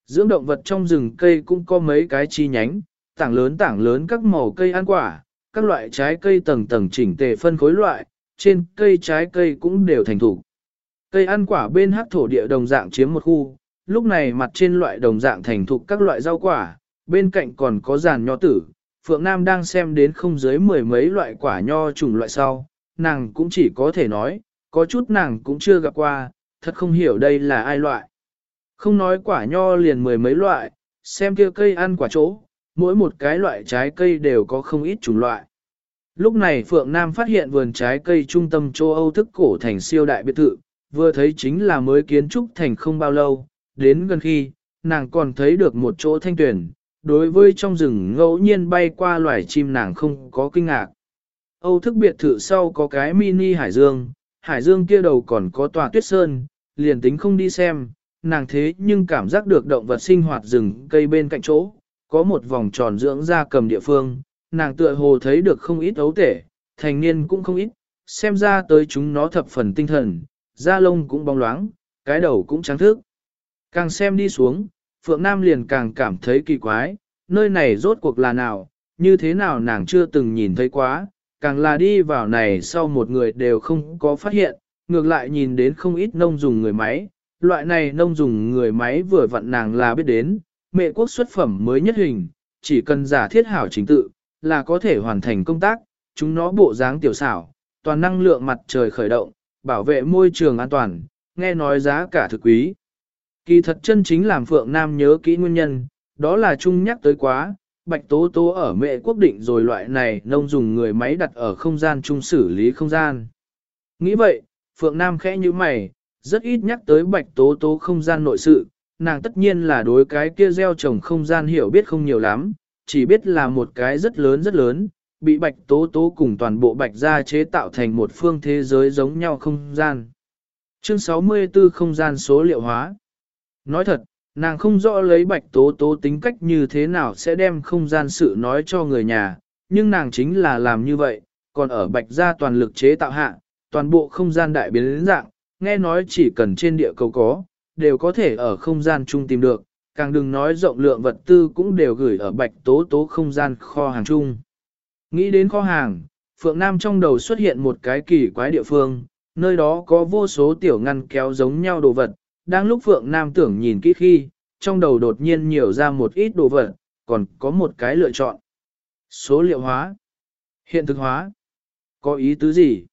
Dưỡng động vật trong rừng cây cũng có mấy cái chi nhánh, tảng lớn tảng lớn các màu cây ăn quả, các loại trái cây tầng tầng chỉnh tề phân khối loại, trên cây trái cây cũng đều thành thủ. Cây ăn quả bên hắc thổ địa đồng dạng chiếm một khu, lúc này mặt trên loại đồng dạng thành thục các loại rau quả, bên cạnh còn có giàn nho tử. Phượng Nam đang xem đến không dưới mười mấy loại quả nho chủng loại sau, nàng cũng chỉ có thể nói, có chút nàng cũng chưa gặp qua, thật không hiểu đây là ai loại. Không nói quả nho liền mười mấy loại, xem kia cây ăn quả chỗ, mỗi một cái loại trái cây đều có không ít chủng loại. Lúc này Phượng Nam phát hiện vườn trái cây trung tâm châu Âu thức cổ thành siêu đại biệt thự, vừa thấy chính là mới kiến trúc thành không bao lâu, đến gần khi, nàng còn thấy được một chỗ thanh tuyển, đối với trong rừng ngẫu nhiên bay qua loài chim nàng không có kinh ngạc. Âu thức biệt thự sau có cái mini hải dương, hải dương kia đầu còn có tòa tuyết sơn, liền tính không đi xem, nàng thế nhưng cảm giác được động vật sinh hoạt rừng cây bên cạnh chỗ, có một vòng tròn dưỡng ra cầm địa phương, nàng tựa hồ thấy được không ít ấu tể, thành niên cũng không ít, xem ra tới chúng nó thập phần tinh thần, da lông cũng bóng loáng, cái đầu cũng trắng thức. Càng xem đi xuống, Phượng Nam liền càng cảm thấy kỳ quái, nơi này rốt cuộc là nào, như thế nào nàng chưa từng nhìn thấy quá, càng là đi vào này sau một người đều không có phát hiện, ngược lại nhìn đến không ít nông dùng người máy, loại này nông dùng người máy vừa vặn nàng là biết đến, mẹ quốc xuất phẩm mới nhất hình, chỉ cần giả thiết hảo chính tự, là có thể hoàn thành công tác, chúng nó bộ dáng tiểu xảo, toàn năng lượng mặt trời khởi động, bảo vệ môi trường an toàn, nghe nói giá cả thực quý. Kỳ thật chân chính làm Phượng Nam nhớ kỹ nguyên nhân, đó là trung nhắc tới quá, Bạch Tố Tố ở mẹ quốc định rồi loại này nông dùng người máy đặt ở không gian chung xử lý không gian. Nghĩ vậy, Phượng Nam khẽ như mày, rất ít nhắc tới Bạch Tố Tố không gian nội sự, nàng tất nhiên là đối cái kia gieo trồng không gian hiểu biết không nhiều lắm, chỉ biết là một cái rất lớn rất lớn, bị Bạch Tố Tố cùng toàn bộ Bạch gia chế tạo thành một phương thế giới giống nhau không gian. Chương 64 không gian số liệu hóa Nói thật, nàng không rõ lấy bạch tố tố tính cách như thế nào sẽ đem không gian sự nói cho người nhà, nhưng nàng chính là làm như vậy, còn ở bạch gia toàn lực chế tạo hạ, toàn bộ không gian đại biến dạng, nghe nói chỉ cần trên địa cầu có, đều có thể ở không gian chung tìm được, càng đừng nói rộng lượng vật tư cũng đều gửi ở bạch tố tố không gian kho hàng chung. Nghĩ đến kho hàng, Phượng Nam trong đầu xuất hiện một cái kỳ quái địa phương, nơi đó có vô số tiểu ngăn kéo giống nhau đồ vật, đang lúc Phượng Nam tưởng nhìn kỹ khi, trong đầu đột nhiên nhiều ra một ít đồ vật, còn có một cái lựa chọn. Số liệu hóa, hiện thực hóa, có ý tứ gì?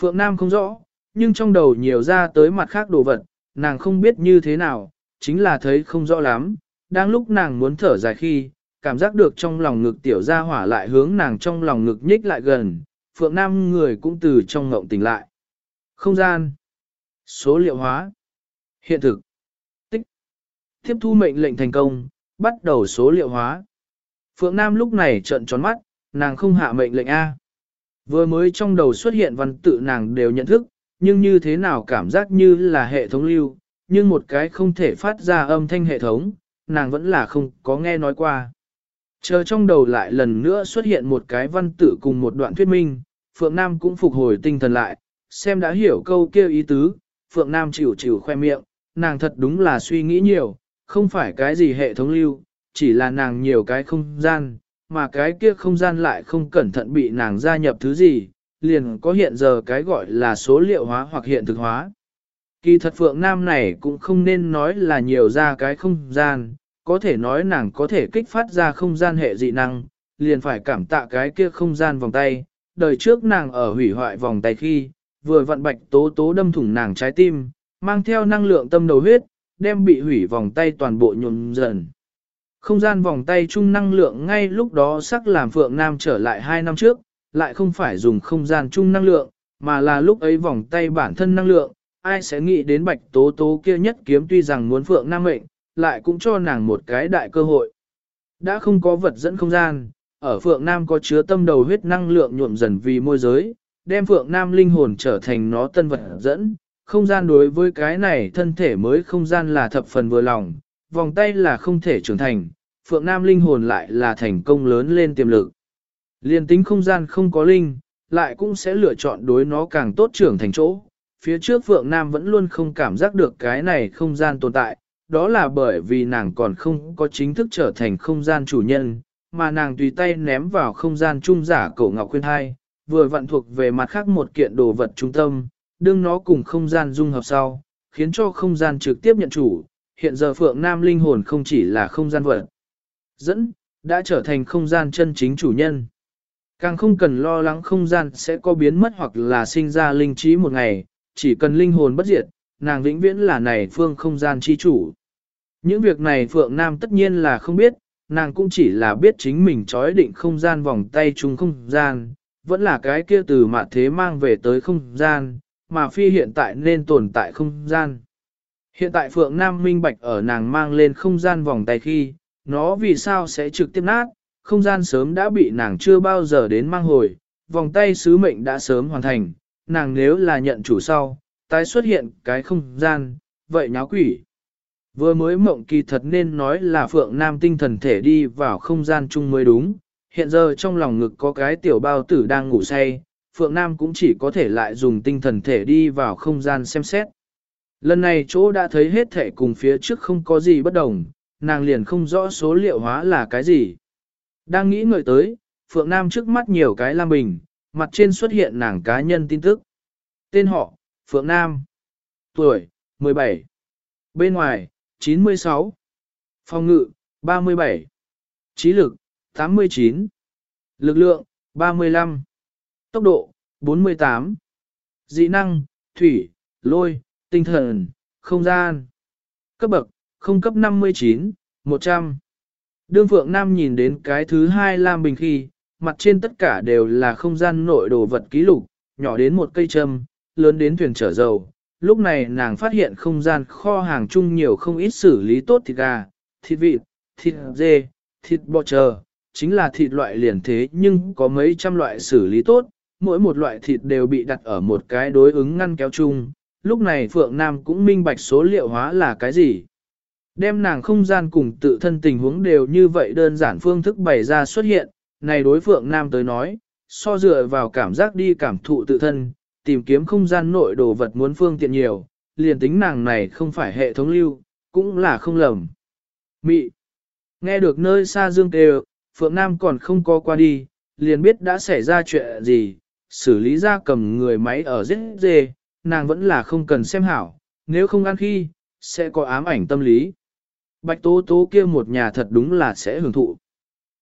Phượng Nam không rõ, nhưng trong đầu nhiều ra tới mặt khác đồ vật, nàng không biết như thế nào, chính là thấy không rõ lắm. Đang lúc nàng muốn thở dài khi, cảm giác được trong lòng ngực tiểu ra hỏa lại hướng nàng trong lòng ngực nhích lại gần, Phượng Nam người cũng từ trong ngộng tỉnh lại. Không gian, số liệu hóa, Hiện thực. Tích. Tiếp thu mệnh lệnh thành công, bắt đầu số liệu hóa. Phượng Nam lúc này trợn tròn mắt, nàng không hạ mệnh lệnh A. Vừa mới trong đầu xuất hiện văn tự nàng đều nhận thức, nhưng như thế nào cảm giác như là hệ thống lưu, nhưng một cái không thể phát ra âm thanh hệ thống, nàng vẫn là không có nghe nói qua. Chờ trong đầu lại lần nữa xuất hiện một cái văn tự cùng một đoạn thuyết minh, Phượng Nam cũng phục hồi tinh thần lại, xem đã hiểu câu kia ý tứ, Phượng Nam chịu chịu khoe miệng, nàng thật đúng là suy nghĩ nhiều, không phải cái gì hệ thống lưu, chỉ là nàng nhiều cái không gian, mà cái kia không gian lại không cẩn thận bị nàng gia nhập thứ gì, liền có hiện giờ cái gọi là số liệu hóa hoặc hiện thực hóa. Kỳ thật Phượng Nam này cũng không nên nói là nhiều ra cái không gian, có thể nói nàng có thể kích phát ra không gian hệ dị năng, liền phải cảm tạ cái kia không gian vòng tay. Đời trước nàng ở hủy hoại vòng tay khi, vừa vận bạch tố tố đâm thủng nàng trái tim, mang theo năng lượng tâm đầu huyết, đem bị hủy vòng tay toàn bộ nhuộm dần. Không gian vòng tay chung năng lượng ngay lúc đó sắc làm Phượng Nam trở lại 2 năm trước, lại không phải dùng không gian chung năng lượng, mà là lúc ấy vòng tay bản thân năng lượng, ai sẽ nghĩ đến bạch tố tố kia nhất kiếm tuy rằng muốn Phượng Nam mệnh, lại cũng cho nàng một cái đại cơ hội. Đã không có vật dẫn không gian, ở Phượng Nam có chứa tâm đầu huyết năng lượng nhuộm dần vì môi giới, đem Phượng Nam linh hồn trở thành nó tân vật dẫn, không gian đối với cái này thân thể mới không gian là thập phần vừa lòng, vòng tay là không thể trưởng thành, Phượng Nam linh hồn lại là thành công lớn lên tiềm lực. Liên tính không gian không có linh, lại cũng sẽ lựa chọn đối nó càng tốt trưởng thành chỗ. phía trước Phượng Nam vẫn luôn không cảm giác được cái này không gian tồn tại, đó là bởi vì nàng còn không có chính thức trở thành không gian chủ nhân, mà nàng tùy tay ném vào không gian trung giả cổ ngọc khuyên hai, vừa vận thuộc về mặt khác một kiện đồ vật trung tâm, đương nó cùng không gian dung hợp sau, khiến cho không gian trực tiếp nhận chủ, hiện giờ Phượng Nam linh hồn không chỉ là không gian vật dẫn, đã trở thành không gian chân chính chủ nhân. Càng không cần lo lắng không gian sẽ có biến mất hoặc là sinh ra linh trí một ngày, chỉ cần linh hồn bất diệt, nàng vĩnh viễn là này phương không gian chi chủ. Những việc này Phượng Nam tất nhiên là không biết, nàng cũng chỉ là biết chính mình trói định không gian vòng tay chung không gian, vẫn là cái kia từ mà thế mang về tới không gian, mà phi hiện tại nên tồn tại không gian. Hiện tại Phượng Nam minh bạch ở nàng mang lên không gian vòng tay khi, nó vì sao sẽ trực tiếp nát, không gian sớm đã bị nàng chưa bao giờ đến mang hồi, vòng tay sứ mệnh đã sớm hoàn thành, nàng nếu là nhận chủ sau, tái xuất hiện cái không gian, vậy nháo quỷ. Vừa mới mộng kỳ thật nên nói là Phượng Nam tinh thần thể đi vào không gian chung mới đúng, hiện giờ trong lòng ngực có cái tiểu bao tử đang ngủ say, Phượng Nam cũng chỉ có thể lại dùng tinh thần thể đi vào không gian xem xét. Lần này chỗ đã thấy hết thể cùng phía trước không có gì bất đồng, nàng liền không rõ số liệu hóa là cái gì. Đang nghĩ ngợi tới, Phượng Nam trước mắt nhiều cái lam bình, mặt trên xuất hiện nàng cá nhân tin tức. Tên họ, Phượng Nam. Tuổi, 17. Bên ngoài, 96. Phòng ngự, 37. Trí lực, 89. Lực lượng, 35. Tốc độ, 48. Dị năng, thủy, lôi, tinh thần, không gian. Cấp bậc, không cấp 59, 100. Đương Phượng Nam nhìn đến cái thứ hai Lam Bình khi, mặt trên tất cả đều là không gian nội đồ vật ký lục, nhỏ đến một cây châm, lớn đến thuyền chở dầu. Lúc này nàng phát hiện không gian kho hàng chung nhiều không ít xử lý tốt thịt gà, thịt vịt, thịt dê, thịt bò chờ, chính là thịt loại liền thế nhưng có mấy trăm loại xử lý tốt, mỗi một loại thịt đều bị đặt ở một cái đối ứng ngăn kéo chung. Lúc này Phượng Nam cũng minh bạch số liệu hóa là cái gì. Đem nàng không gian cùng tự thân tình huống đều như vậy đơn giản phương thức bày ra xuất hiện, này đối Phượng Nam tới nói, so dựa vào cảm giác đi cảm thụ tự thân, tìm kiếm không gian nội đồ vật muốn phương tiện nhiều, liền tính nàng này không phải hệ thống lưu, cũng là không lầm. Mị. Nghe được nơi xa dương kêu, Phượng Nam còn không có qua đi, liền biết đã xảy ra chuyện gì, xử lý ra cầm người máy ở giết dê, nàng vẫn là không cần xem hảo, nếu không ăn khi, sẽ có ám ảnh tâm lý. Bạch tố tố kia một nhà thật đúng là sẽ hưởng thụ.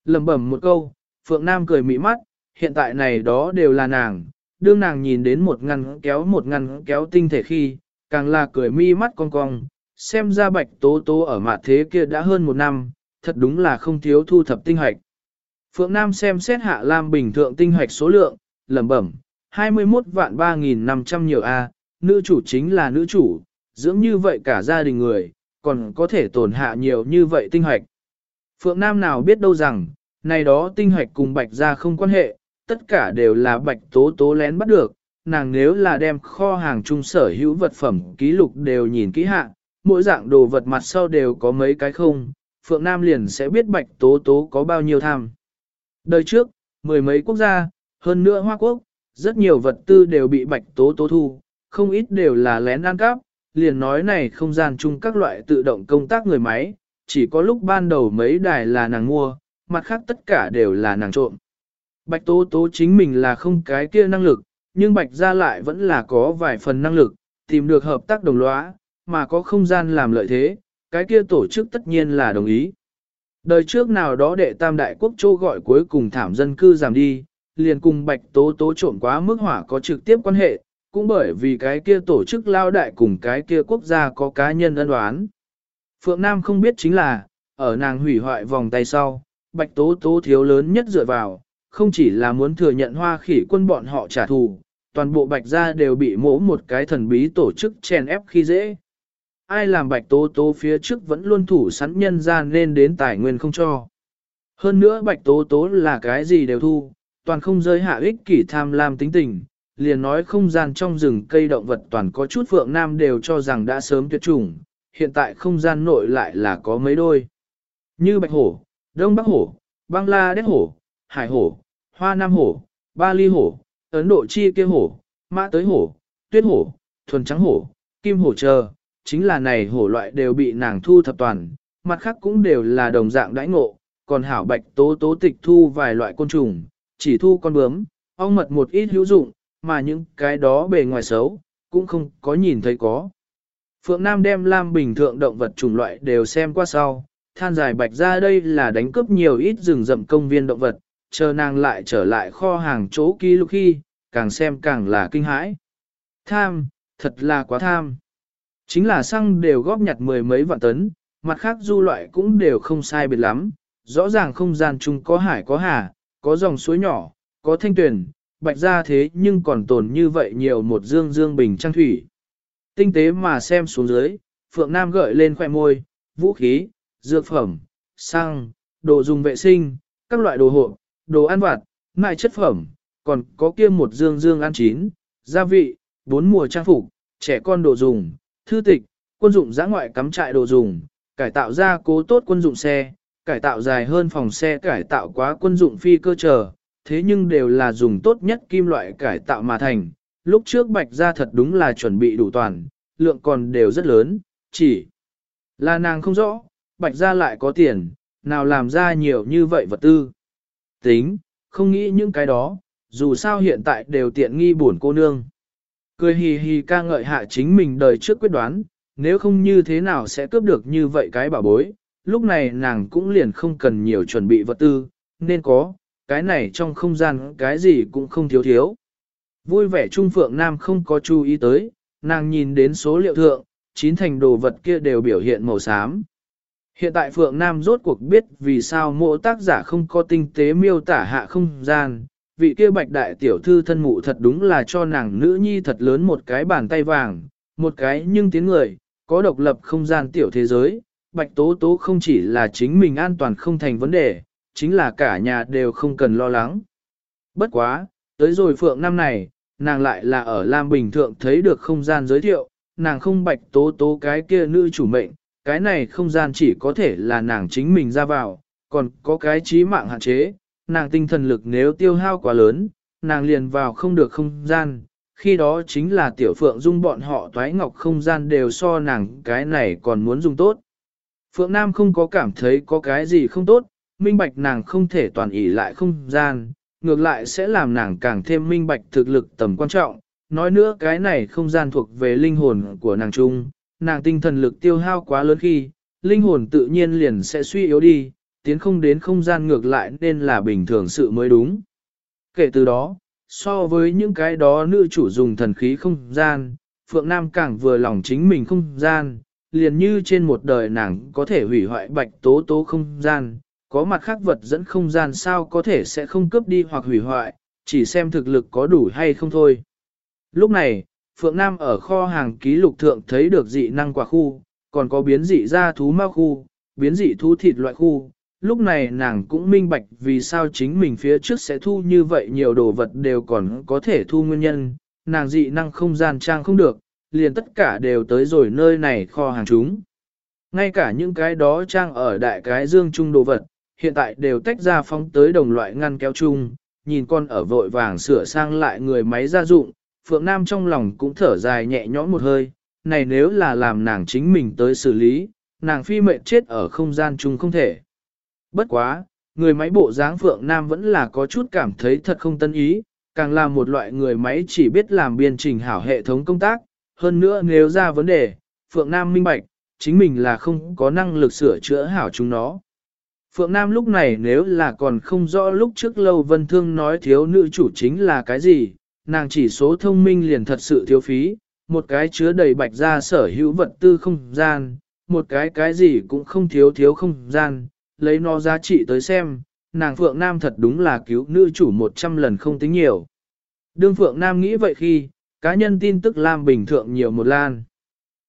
lẩm bẩm một câu, Phượng Nam cười mỹ mắt, hiện tại này đó đều là nàng, đương nàng nhìn đến một ngăn kéo một ngăn kéo tinh thể khi, càng là cười mi mắt cong cong, xem ra bạch tố tố ở mặt thế kia đã hơn một năm, thật đúng là không thiếu thu thập tinh hoạch. Phượng Nam xem xét hạ Lam Bình thượng tinh hoạch số lượng, lẩm bẩm, 21 vạn 3.500 nhiều A, nữ chủ chính là nữ chủ, dưỡng như vậy cả gia đình người, còn có thể tổn hạ nhiều như vậy tinh hoạch. Phượng Nam nào biết đâu rằng, này đó tinh hoạch cùng bạch gia không quan hệ, tất cả đều là bạch tố tố lén bắt được, nàng nếu là đem kho hàng trung sở hữu vật phẩm ký lục đều nhìn kỹ hạ, mỗi dạng đồ vật mặt sau đều có mấy cái không, Phượng Nam liền sẽ biết bạch tố tố có bao nhiêu tham. Đời trước, mười mấy quốc gia, hơn nữa Hoa Quốc, rất nhiều vật tư đều bị bạch tố tố thu, không ít đều là lén ăn cắp, liền nói này không gian chung các loại tự động công tác người máy, chỉ có lúc ban đầu mấy đài là nàng mua, mặt khác tất cả đều là nàng trộm. Bạch Tố Tố chính mình là không cái kia năng lực, nhưng Bạch ra lại vẫn là có vài phần năng lực, tìm được hợp tác đồng lõa, mà có không gian làm lợi thế, cái kia tổ chức tất nhiên là đồng ý. Đời trước nào đó đệ tam đại quốc châu gọi cuối cùng thảm dân cư giảm đi, liền cùng Bạch Tố Tố trộm quá mức hỏa có trực tiếp quan hệ, cũng bởi vì cái kia tổ chức lao đại cùng cái kia quốc gia có cá nhân ân đoán. Phượng Nam không biết chính là, ở nàng hủy hoại vòng tay sau, Bạch Tố Tố thiếu lớn nhất dựa vào, không chỉ là muốn thừa nhận hoa khỉ quân bọn họ trả thù, toàn bộ Bạch gia đều bị mỗ một cái thần bí tổ chức chèn ép khi dễ. Ai làm Bạch Tố Tố phía trước vẫn luôn thủ sẵn nhân ra nên đến tài nguyên không cho. Hơn nữa Bạch Tố Tố là cái gì đều thu, toàn không rơi hạ ích kỷ tham lam tính tình, liền nói không gian trong rừng cây động vật toàn có chút phượng nam đều cho rằng đã sớm tuyệt chủng, hiện tại không gian nội lại là có mấy đôi. Như bạch hổ, đông bắc hổ, băng la đét hổ, hải hổ, hoa nam hổ, ba ly hổ, ấn độ chi kia hổ, mã tới hổ, tuyết hổ, thuần trắng hổ, kim hổ chờ, chính là này hổ loại đều bị nàng thu thập toàn, mặt khác cũng đều là đồng dạng đãi ngộ, còn hảo bạch tố tố tịch thu vài loại côn trùng, chỉ thu con bướm, ong mật một ít hữu dụng, mà những cái đó bề ngoài xấu, cũng không có nhìn thấy có. Phượng Nam đem Lam Bình thượng động vật chủng loại đều xem qua sau, than dài bạch ra đây là đánh cướp nhiều ít rừng rậm công viên động vật, chờ nàng lại trở lại kho hàng chỗ ký lúc khi, càng xem càng là kinh hãi. Tham, thật là quá tham. Chính là xăng đều góp nhặt mười mấy vạn tấn, mặt khác du loại cũng đều không sai biệt lắm, rõ ràng không gian chung có hải có hà, có dòng suối nhỏ, có thanh tuyển, bạch ra thế nhưng còn tồn như vậy nhiều một dương dương bình trang thủy. Tinh tế mà xem xuống dưới, Phượng Nam gợi lên khoẻ môi, vũ khí, dược phẩm, xăng, đồ dùng vệ sinh, các loại đồ hộ, đồ ăn vặt, mại chất phẩm, còn có kia một dương dương ăn chín, gia vị, bốn mùa trang phục, trẻ con đồ dùng, thư tịch, quân dụng giã ngoại cắm trại đồ dùng, cải tạo ra cố tốt quân dụng xe, cải tạo dài hơn phòng xe cải tạo quá quân dụng phi cơ trở thế nhưng đều là dùng tốt nhất kim loại cải tạo mà thành. Lúc trước bạch ra thật đúng là chuẩn bị đủ toàn, lượng còn đều rất lớn, chỉ là nàng không rõ, bạch ra lại có tiền, nào làm ra nhiều như vậy vật tư. Tính, không nghĩ những cái đó, dù sao hiện tại đều tiện nghi buồn cô nương. Cười hì hì ca ngợi hạ chính mình đời trước quyết đoán, nếu không như thế nào sẽ cướp được như vậy cái bảo bối, lúc này nàng cũng liền không cần nhiều chuẩn bị vật tư, nên có, cái này trong không gian cái gì cũng không thiếu thiếu. Vui vẻ Trung Phượng Nam không có chú ý tới, nàng nhìn đến số liệu thượng, chín thành đồ vật kia đều biểu hiện màu xám. Hiện tại Phượng Nam rốt cuộc biết vì sao mộ tác giả không có tinh tế miêu tả hạ không gian, vị kia bạch đại tiểu thư thân mụ thật đúng là cho nàng nữ nhi thật lớn một cái bàn tay vàng, một cái nhưng tiếng người, có độc lập không gian tiểu thế giới, bạch tố tố không chỉ là chính mình an toàn không thành vấn đề, chính là cả nhà đều không cần lo lắng. Bất quá, tới rồi phượng năm này, nàng lại là ở Lam Bình Thượng thấy được không gian giới thiệu, nàng không bạch tố tố cái kia nữ chủ mệnh, cái này không gian chỉ có thể là nàng chính mình ra vào, còn có cái trí mạng hạn chế, nàng tinh thần lực nếu tiêu hao quá lớn, nàng liền vào không được không gian, khi đó chính là tiểu phượng dung bọn họ toái ngọc không gian đều so nàng cái này còn muốn dùng tốt. Phượng Nam không có cảm thấy có cái gì không tốt, minh bạch nàng không thể toàn ỷ lại không gian, ngược lại sẽ làm nàng càng thêm minh bạch thực lực tầm quan trọng. Nói nữa cái này không gian thuộc về linh hồn của nàng trung, nàng tinh thần lực tiêu hao quá lớn khi, linh hồn tự nhiên liền sẽ suy yếu đi, tiến không đến không gian ngược lại nên là bình thường sự mới đúng. Kể từ đó, so với những cái đó nữ chủ dùng thần khí không gian, Phượng Nam càng vừa lòng chính mình không gian, liền như trên một đời nàng có thể hủy hoại bạch tố tố không gian, có mặt khác vật dẫn không gian sao có thể sẽ không cướp đi hoặc hủy hoại, chỉ xem thực lực có đủ hay không thôi. Lúc này, Phượng Nam ở kho hàng ký lục thượng thấy được dị năng quả khu, còn có biến dị ra thú ma khu, biến dị thú thịt loại khu. Lúc này nàng cũng minh bạch vì sao chính mình phía trước sẽ thu như vậy nhiều đồ vật đều còn có thể thu nguyên nhân, nàng dị năng không gian trang không được, liền tất cả đều tới rồi nơi này kho hàng chúng. Ngay cả những cái đó trang ở đại cái dương trung đồ vật, hiện tại đều tách ra phóng tới đồng loại ngăn kéo chung, nhìn con ở vội vàng sửa sang lại người máy gia dụng, Phượng Nam trong lòng cũng thở dài nhẹ nhõm một hơi, này nếu là làm nàng chính mình tới xử lý, nàng phi mệnh chết ở không gian chung không thể. Bất quá, người máy bộ dáng Phượng Nam vẫn là có chút cảm thấy thật không tân ý, càng là một loại người máy chỉ biết làm biên trình hảo hệ thống công tác, hơn nữa nếu ra vấn đề, Phượng Nam minh bạch, chính mình là không có năng lực sửa chữa hảo chúng nó. Phượng Nam lúc này nếu là còn không rõ lúc trước lâu vân thương nói thiếu nữ chủ chính là cái gì, nàng chỉ số thông minh liền thật sự thiếu phí, một cái chứa đầy bạch ra sở hữu vật tư không gian, một cái cái gì cũng không thiếu thiếu không gian, lấy nó giá trị tới xem, nàng Phượng Nam thật đúng là cứu nữ chủ 100 lần không tính nhiều. Đương Phượng Nam nghĩ vậy khi, cá nhân tin tức Lam Bình Thượng nhiều một lan.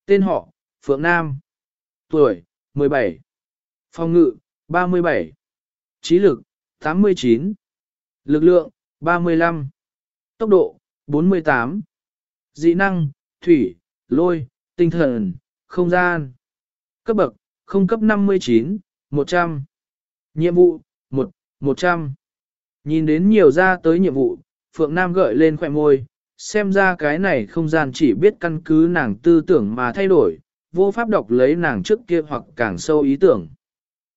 Tên họ, Phượng Nam. Tuổi, 17. Phong ngự, 37. Trí lực, 89. Lực lượng, 35. Tốc độ, 48. Dị năng, thủy, lôi, tinh thần, không gian. Cấp bậc, không cấp 59, 100. Nhiệm vụ, 1, 100. Nhìn đến nhiều ra tới nhiệm vụ, Phượng Nam gợi lên khỏe môi, xem ra cái này không gian chỉ biết căn cứ nàng tư tưởng mà thay đổi, vô pháp đọc lấy nàng trước kia hoặc càng sâu ý tưởng.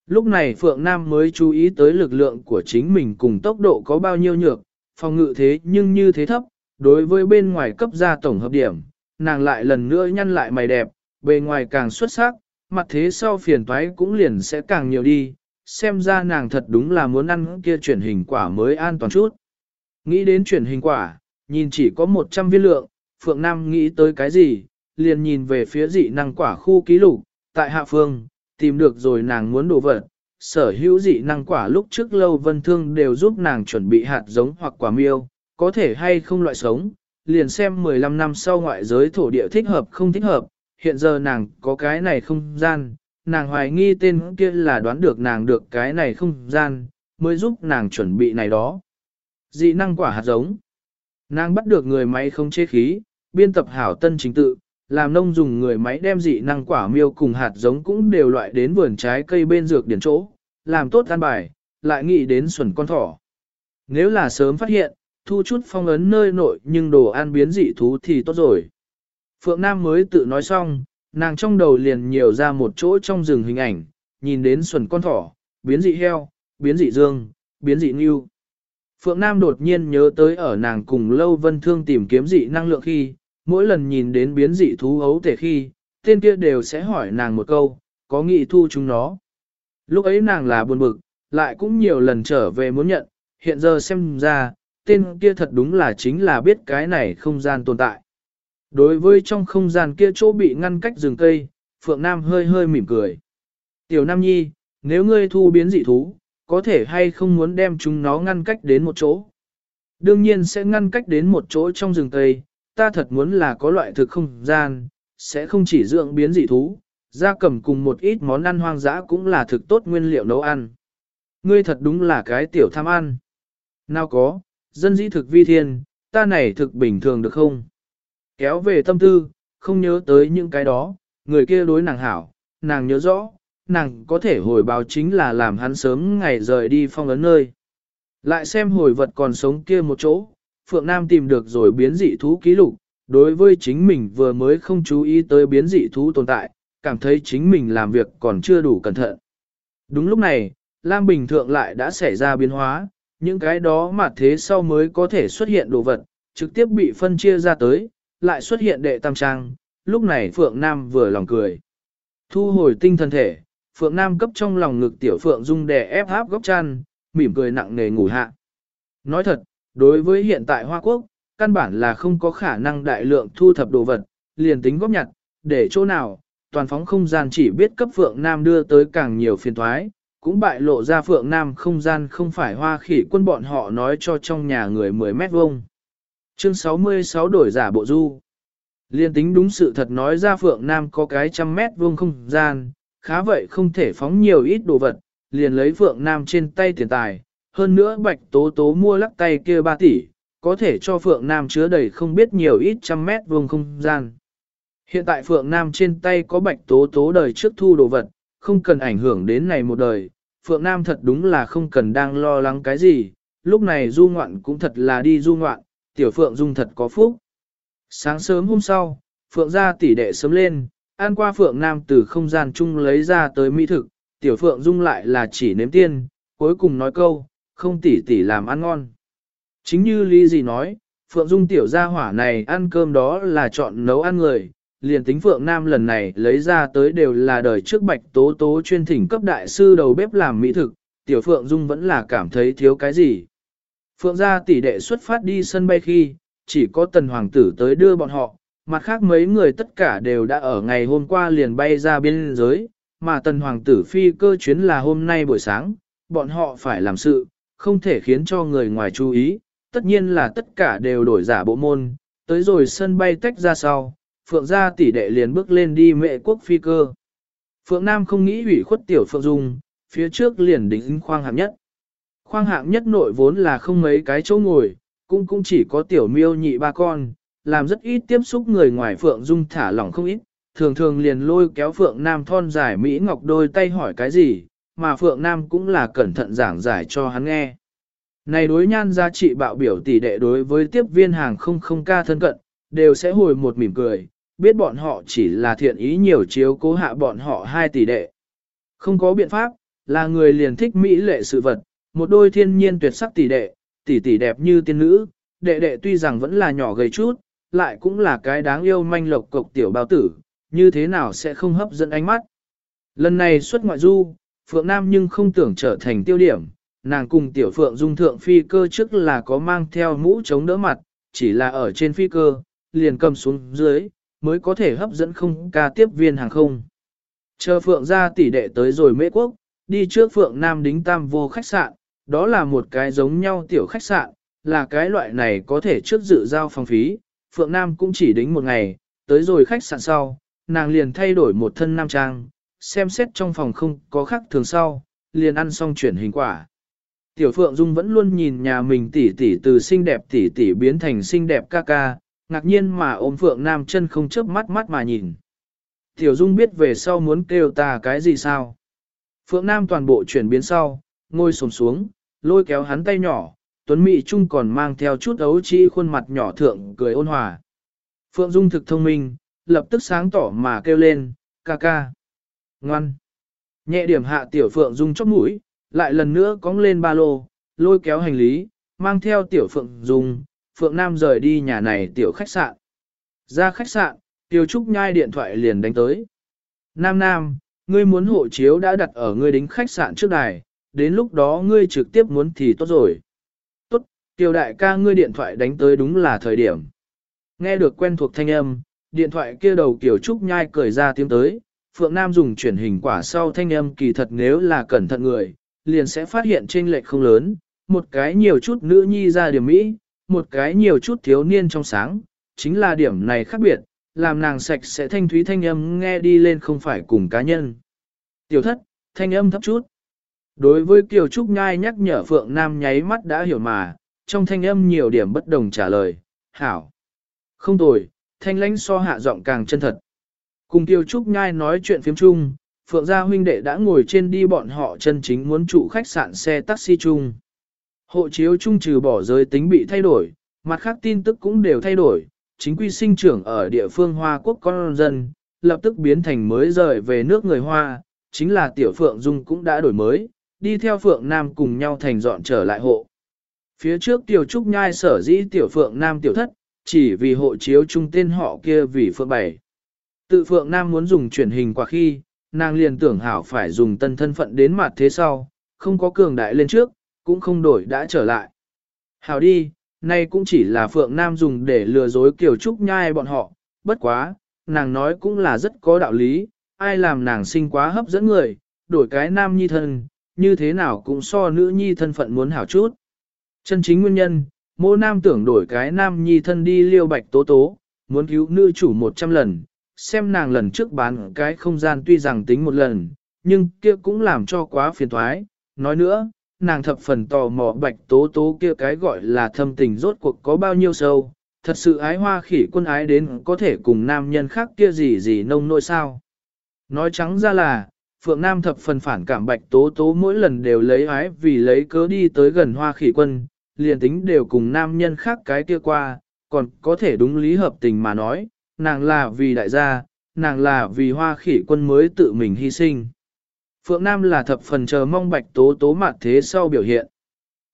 Lúc này Phượng Nam mới chú ý tới lực lượng của chính mình cùng tốc độ có bao nhiêu nhược, phòng ngự thế nhưng như thế thấp, đối với bên ngoài cấp ra tổng hợp điểm, nàng lại lần nữa nhăn lại mày đẹp, bề ngoài càng xuất sắc, mặt thế sau phiền toái cũng liền sẽ càng nhiều đi, xem ra nàng thật đúng là muốn ăn kia chuyển hình quả mới an toàn chút. Nghĩ đến chuyển hình quả, nhìn chỉ có 100 viên lượng, Phượng Nam nghĩ tới cái gì, liền nhìn về phía dị năng quả khu ký lục, tại hạ phương, tìm được rồi nàng muốn đồ vật. Sở hữu dị năng quả lúc trước lâu vân thương đều giúp nàng chuẩn bị hạt giống hoặc quả miêu, có thể hay không loại sống, liền xem 15 năm sau ngoại giới thổ địa thích hợp không thích hợp, hiện giờ nàng có cái này không gian, nàng hoài nghi tên kia là đoán được nàng được cái này không gian, mới giúp nàng chuẩn bị này đó. Dị năng quả hạt giống. Nàng bắt được người máy không chế khí, biên tập hảo tân chính tự, làm nông dùng người máy đem dị năng quả miêu cùng hạt giống cũng đều loại đến vườn trái cây bên dược điển chỗ, làm tốt ăn bài, lại nghĩ đến xuẩn con thỏ. Nếu là sớm phát hiện, thu chút phong ấn nơi nội nhưng đồ ăn biến dị thú thì tốt rồi. Phượng Nam mới tự nói xong, nàng trong đầu liền nhiều ra một chỗ trong rừng hình ảnh, nhìn đến xuẩn con thỏ, biến dị heo, biến dị dương, biến dị ngưu. Phượng Nam đột nhiên nhớ tới ở nàng cùng Lâu Vân Thương tìm kiếm dị năng lượng khi, mỗi lần nhìn đến biến dị thú ấu thể khi, tên kia đều sẽ hỏi nàng một câu, có nghị thu chúng nó. Lúc ấy nàng là buồn bực, lại cũng nhiều lần trở về muốn nhận, hiện giờ xem ra, tên kia thật đúng là chính là biết cái này không gian tồn tại. Đối với trong không gian kia chỗ bị ngăn cách rừng cây, Phượng Nam hơi hơi mỉm cười. Tiểu Nam Nhi, nếu ngươi thu biến dị thú, có thể hay không muốn đem chúng nó ngăn cách đến một chỗ. Đương nhiên sẽ ngăn cách đến một chỗ trong rừng cây, ta thật muốn là có loại thực không gian, sẽ không chỉ dưỡng biến dị thú, gia cầm cùng một ít món ăn hoang dã cũng là thực tốt nguyên liệu nấu ăn. Ngươi thật đúng là cái tiểu tham ăn. Nào có, dân dĩ thực vi thiên, ta này thực bình thường được không? Kéo về tâm tư, không nhớ tới những cái đó, người kia đối nàng hảo, nàng nhớ rõ, nàng có thể hồi báo chính là làm hắn sớm ngày rời đi phong ấn nơi. Lại xem hồi vật còn sống kia một chỗ, Phượng Nam tìm được rồi biến dị thú ký lục, đối với chính mình vừa mới không chú ý tới biến dị thú tồn tại, cảm thấy chính mình làm việc còn chưa đủ cẩn thận. Đúng lúc này, Lam Bình Thượng lại đã xảy ra biến hóa, những cái đó mà thế sau mới có thể xuất hiện đồ vật, trực tiếp bị phân chia ra tới, lại xuất hiện đệ tam trang, lúc này Phượng Nam vừa lòng cười. Thu hồi tinh thần thể, Phượng Nam cấp trong lòng ngực tiểu Phượng Dung đè ép áp góc chăn, mỉm cười nặng nề ngủ hạ. Nói thật, đối với hiện tại Hoa Quốc, căn bản là không có khả năng đại lượng thu thập đồ vật, liền tính góp nhặt, để chỗ nào, toàn phóng không gian chỉ biết cấp Phượng Nam đưa tới càng nhiều phiền thoái, cũng bại lộ ra Phượng Nam không gian không phải hoa khỉ quân bọn họ nói cho trong nhà người 10 mét vuông. Chương 66 đổi giả bộ du. Liên tính đúng sự thật nói ra Phượng Nam có cái trăm mét vuông không gian, khá vậy không thể phóng nhiều ít đồ vật, liền lấy Phượng Nam trên tay tiền tài, hơn nữa bạch tố tố mua lắc tay kia 3 tỷ, có thể cho Phượng Nam chứa đầy không biết nhiều ít trăm mét vuông không gian. Hiện tại Phượng Nam trên tay có bạch tố tố đời trước thu đồ vật, không cần ảnh hưởng đến này một đời. Phượng Nam thật đúng là không cần đang lo lắng cái gì, lúc này du ngoạn cũng thật là đi du ngoạn, tiểu Phượng Dung thật có phúc. Sáng sớm hôm sau, Phượng ra tỷ đệ sớm lên, ăn qua Phượng Nam từ không gian chung lấy ra tới mỹ thực, tiểu Phượng Dung lại là chỉ nếm tiên, cuối cùng nói câu, không tỉ tỉ làm ăn ngon. Chính như Lý gì nói, Phượng Dung tiểu gia hỏa này ăn cơm đó là chọn nấu ăn người, liền tính Phượng Nam lần này lấy ra tới đều là đời trước bạch tố tố chuyên thỉnh cấp đại sư đầu bếp làm mỹ thực, tiểu Phượng Dung vẫn là cảm thấy thiếu cái gì. Phượng gia tỷ đệ xuất phát đi sân bay khi, chỉ có tần hoàng tử tới đưa bọn họ, mặt khác mấy người tất cả đều đã ở ngày hôm qua liền bay ra biên giới, mà tần hoàng tử phi cơ chuyến là hôm nay buổi sáng, bọn họ phải làm sự, không thể khiến cho người ngoài chú ý, tất nhiên là tất cả đều đổi giả bộ môn, tới rồi sân bay tách ra sau, Phượng gia tỷ đệ liền bước lên đi mệ quốc phi cơ. Phượng Nam không nghĩ hủy khuất tiểu Phượng Dung, phía trước liền đính khoang hạng nhất. Khoang hạng nhất nội vốn là không mấy cái chỗ ngồi, cũng cũng chỉ có tiểu miêu nhị ba con, làm rất ít tiếp xúc người ngoài Phượng Dung thả lỏng không ít, thường thường liền lôi kéo Phượng Nam thon dài Mỹ Ngọc đôi tay hỏi cái gì, mà Phượng Nam cũng là cẩn thận giảng giải cho hắn nghe. Này đối nhan giá trị bạo biểu tỷ đệ đối với tiếp viên hàng không không ca thân cận, đều sẽ hồi một mỉm cười, biết bọn họ chỉ là thiện ý nhiều chiếu cố hạ bọn họ hai tỷ đệ. Không có biện pháp, là người liền thích mỹ lệ sự vật, một đôi thiên nhiên tuyệt sắc tỷ đệ, tỷ tỷ đẹp như tiên nữ, đệ đệ tuy rằng vẫn là nhỏ gầy chút, lại cũng là cái đáng yêu manh lộc cộc tiểu bao tử, như thế nào sẽ không hấp dẫn ánh mắt. Lần này xuất ngoại du, Phượng Nam nhưng không tưởng trở thành tiêu điểm, nàng cùng tiểu Phượng dung thượng phi cơ trước là có mang theo mũ chống đỡ mặt, chỉ là ở trên phi cơ, liền cầm xuống dưới, mới có thể hấp dẫn không ca tiếp viên hàng không. Chờ Phượng ra tỷ đệ tới rồi mễ quốc, đi trước Phượng Nam đính tam vô khách sạn, đó là một cái giống nhau tiểu khách sạn, là cái loại này có thể trước dự giao phòng phí, Phượng Nam cũng chỉ đính một ngày, tới rồi khách sạn sau, nàng liền thay đổi một thân nam trang, xem xét trong phòng không có khác thường sau, liền ăn xong chuyển hình quả. Tiểu Phượng Dung vẫn luôn nhìn nhà mình tỷ tỷ từ xinh đẹp tỷ tỷ biến thành xinh đẹp ca ca, ngạc nhiên mà ôm Phượng Nam chân không chớp mắt mắt mà nhìn. Tiểu Dung biết về sau muốn kêu ta cái gì sao? Phượng Nam toàn bộ chuyển biến sau, ngồi sồm xuống, lôi kéo hắn tay nhỏ, Tuấn Mỹ Trung còn mang theo chút ấu trĩ khuôn mặt nhỏ thượng cười ôn hòa. Phượng Dung thực thông minh, lập tức sáng tỏ mà kêu lên, ca ca. Ngoan. Nhẹ điểm hạ tiểu Phượng Dung chóc mũi, lại lần nữa cóng lên ba lô, lôi kéo hành lý, mang theo tiểu Phượng Dung, Phượng Nam rời đi nhà này tiểu khách sạn. Ra khách sạn, Tiểu Trúc nhai điện thoại liền đánh tới. Nam Nam, ngươi muốn hộ chiếu đã đặt ở ngươi đính khách sạn trước đài, đến lúc đó ngươi trực tiếp muốn thì tốt rồi. Tốt, tiểu đại ca ngươi điện thoại đánh tới đúng là thời điểm. Nghe được quen thuộc thanh âm, điện thoại kia đầu Tiểu Trúc nhai cười ra tiếng tới, Phượng Nam dùng chuyển hình quả sau thanh âm kỳ thật nếu là cẩn thận người, liền sẽ phát hiện trên lệch không lớn, một cái nhiều chút nữ nhi ra điểm mỹ, một cái nhiều chút thiếu niên trong sáng, chính là điểm này khác biệt, làm nàng sạch sẽ thanh thúy thanh âm nghe đi lên không phải cùng cá nhân. Tiểu thất, thanh âm thấp chút. Đối với Kiều Trúc Nhai nhắc nhở Phượng Nam nháy mắt đã hiểu mà, trong thanh âm nhiều điểm bất đồng trả lời, hảo. Không tồi, thanh lãnh so hạ giọng càng chân thật. Cùng Tiêu Trúc Nhai nói chuyện phiếm chung, Phượng gia huynh đệ đã ngồi trên đi bọn họ chân chính muốn trụ khách sạn xe taxi chung. Hộ chiếu chung trừ bỏ giới tính bị thay đổi, mặt khác tin tức cũng đều thay đổi, chính quy sinh trưởng ở địa phương Hoa Quốc con dân, lập tức biến thành mới rời về nước người Hoa, chính là Tiểu Phượng Dung cũng đã đổi mới, đi theo Phượng Nam cùng nhau thành dọn trở lại hộ. Phía trước Tiểu Trúc Nhai sở dĩ Tiểu Phượng Nam Tiểu Thất, chỉ vì hộ chiếu chung tên họ kia vì Phượng Bảy. Tự Phượng Nam muốn dùng truyền hình qua khi, nàng liền tưởng hảo phải dùng tân thân phận đến mặt thế sau, không có cường đại lên trước, cũng không đổi đã trở lại. Hảo đi, nay cũng chỉ là Phượng Nam dùng để lừa dối Kiều Trúc Nhai bọn họ, bất quá, nàng nói cũng là rất có đạo lý, ai làm nàng sinh quá hấp dẫn người, đổi cái nam nhi thân, như thế nào cũng so nữ nhi thân phận muốn hảo chút. Chân chính nguyên nhân, mô nam tưởng đổi cái nam nhi thân đi liêu bạch tố tố, muốn cứu nữ chủ 100 lần, xem nàng lần trước bán cái không gian tuy rằng tính một lần, nhưng kia cũng làm cho quá phiền thoái. Nói nữa, nàng thập phần tò mò bạch tố tố kia cái gọi là thâm tình rốt cuộc có bao nhiêu sâu, thật sự ái hoa khỉ quân ái đến có thể cùng nam nhân khác kia gì gì nông nỗi sao. Nói trắng ra là, Phượng Nam thập phần phản cảm bạch tố tố mỗi lần đều lấy ái vì lấy cớ đi tới gần hoa khỉ quân, liền tính đều cùng nam nhân khác cái kia qua, còn có thể đúng lý hợp tình mà nói, nàng là vì đại gia, nàng là vì hoa khỉ quân mới tự mình hy sinh. Phượng Nam là thập phần chờ mong bạch tố tố mặt thế sau biểu hiện.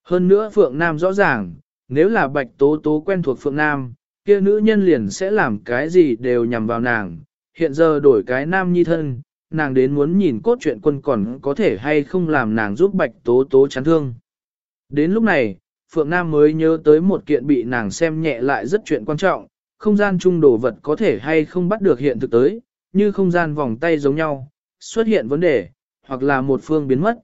Hơn nữa Phượng Nam rõ ràng, nếu là bạch tố tố quen thuộc Phượng Nam, kia nữ nhân liền sẽ làm cái gì đều nhằm vào nàng. Hiện giờ đổi cái nam nhi thân, nàng đến muốn nhìn cốt truyện quân còn có thể hay không làm nàng giúp bạch tố tố chán thương. Đến lúc này, Phượng Nam mới nhớ tới một kiện bị nàng xem nhẹ lại rất chuyện quan trọng, không gian chung đồ vật có thể hay không bắt được hiện thực tới, như không gian vòng tay giống nhau, xuất hiện vấn đề, hoặc là một phương biến mất.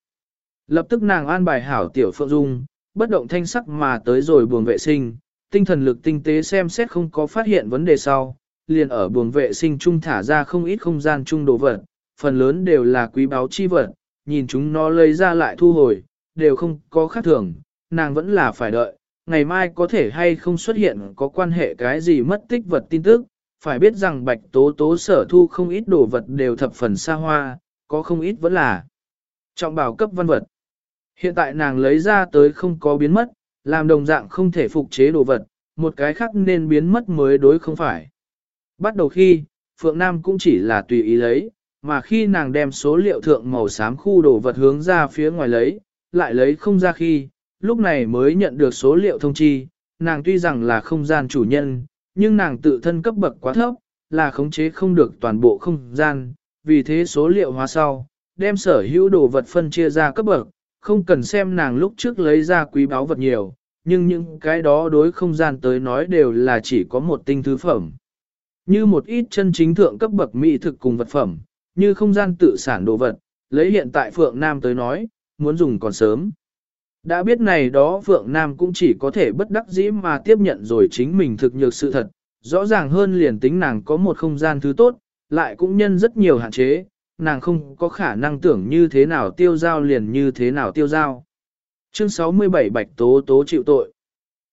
Lập tức nàng an bài hảo tiểu phượng dung, bất động thanh sắc mà tới rồi buồng vệ sinh, tinh thần lực tinh tế xem xét không có phát hiện vấn đề sau, liền ở buồng vệ sinh chung thả ra không ít không gian chung đồ vật, phần lớn đều là quý báu chi vật, nhìn chúng nó lấy ra lại thu hồi, đều không có khác thường, nàng vẫn là phải đợi, ngày mai có thể hay không xuất hiện có quan hệ cái gì mất tích vật tin tức, phải biết rằng bạch tố tố sở thu không ít đồ vật đều thập phần xa hoa, có không ít vẫn là trọng bảo cấp văn vật. Hiện tại nàng lấy ra tới không có biến mất, làm đồng dạng không thể phục chế đồ vật, một cái khác nên biến mất mới đối không phải. Bắt đầu khi, Phượng Nam cũng chỉ là tùy ý lấy, mà khi nàng đem số liệu thượng màu xám khu đồ vật hướng ra phía ngoài lấy, lại lấy không ra khi, lúc này mới nhận được số liệu thông chi, nàng tuy rằng là không gian chủ nhân, nhưng nàng tự thân cấp bậc quá thấp, là khống chế không được toàn bộ không gian, vì thế số liệu hóa sau, đem sở hữu đồ vật phân chia ra cấp bậc, không cần xem nàng lúc trước lấy ra quý báu vật nhiều, nhưng những cái đó đối không gian tới nói đều là chỉ có một tinh thứ phẩm. Như một ít chân chính thượng cấp bậc mỹ thực cùng vật phẩm, như không gian tự sản đồ vật, lấy hiện tại Phượng Nam tới nói, muốn dùng còn sớm. Đã biết này đó Phượng Nam cũng chỉ có thể bất đắc dĩ mà tiếp nhận rồi chính mình thực nhược sự thật, rõ ràng hơn liền tính nàng có một không gian thứ tốt, lại cũng nhân rất nhiều hạn chế, nàng không có khả năng tưởng như thế nào tiêu giao liền như thế nào tiêu giao. Chương 67 Bạch Tố Tố chịu tội.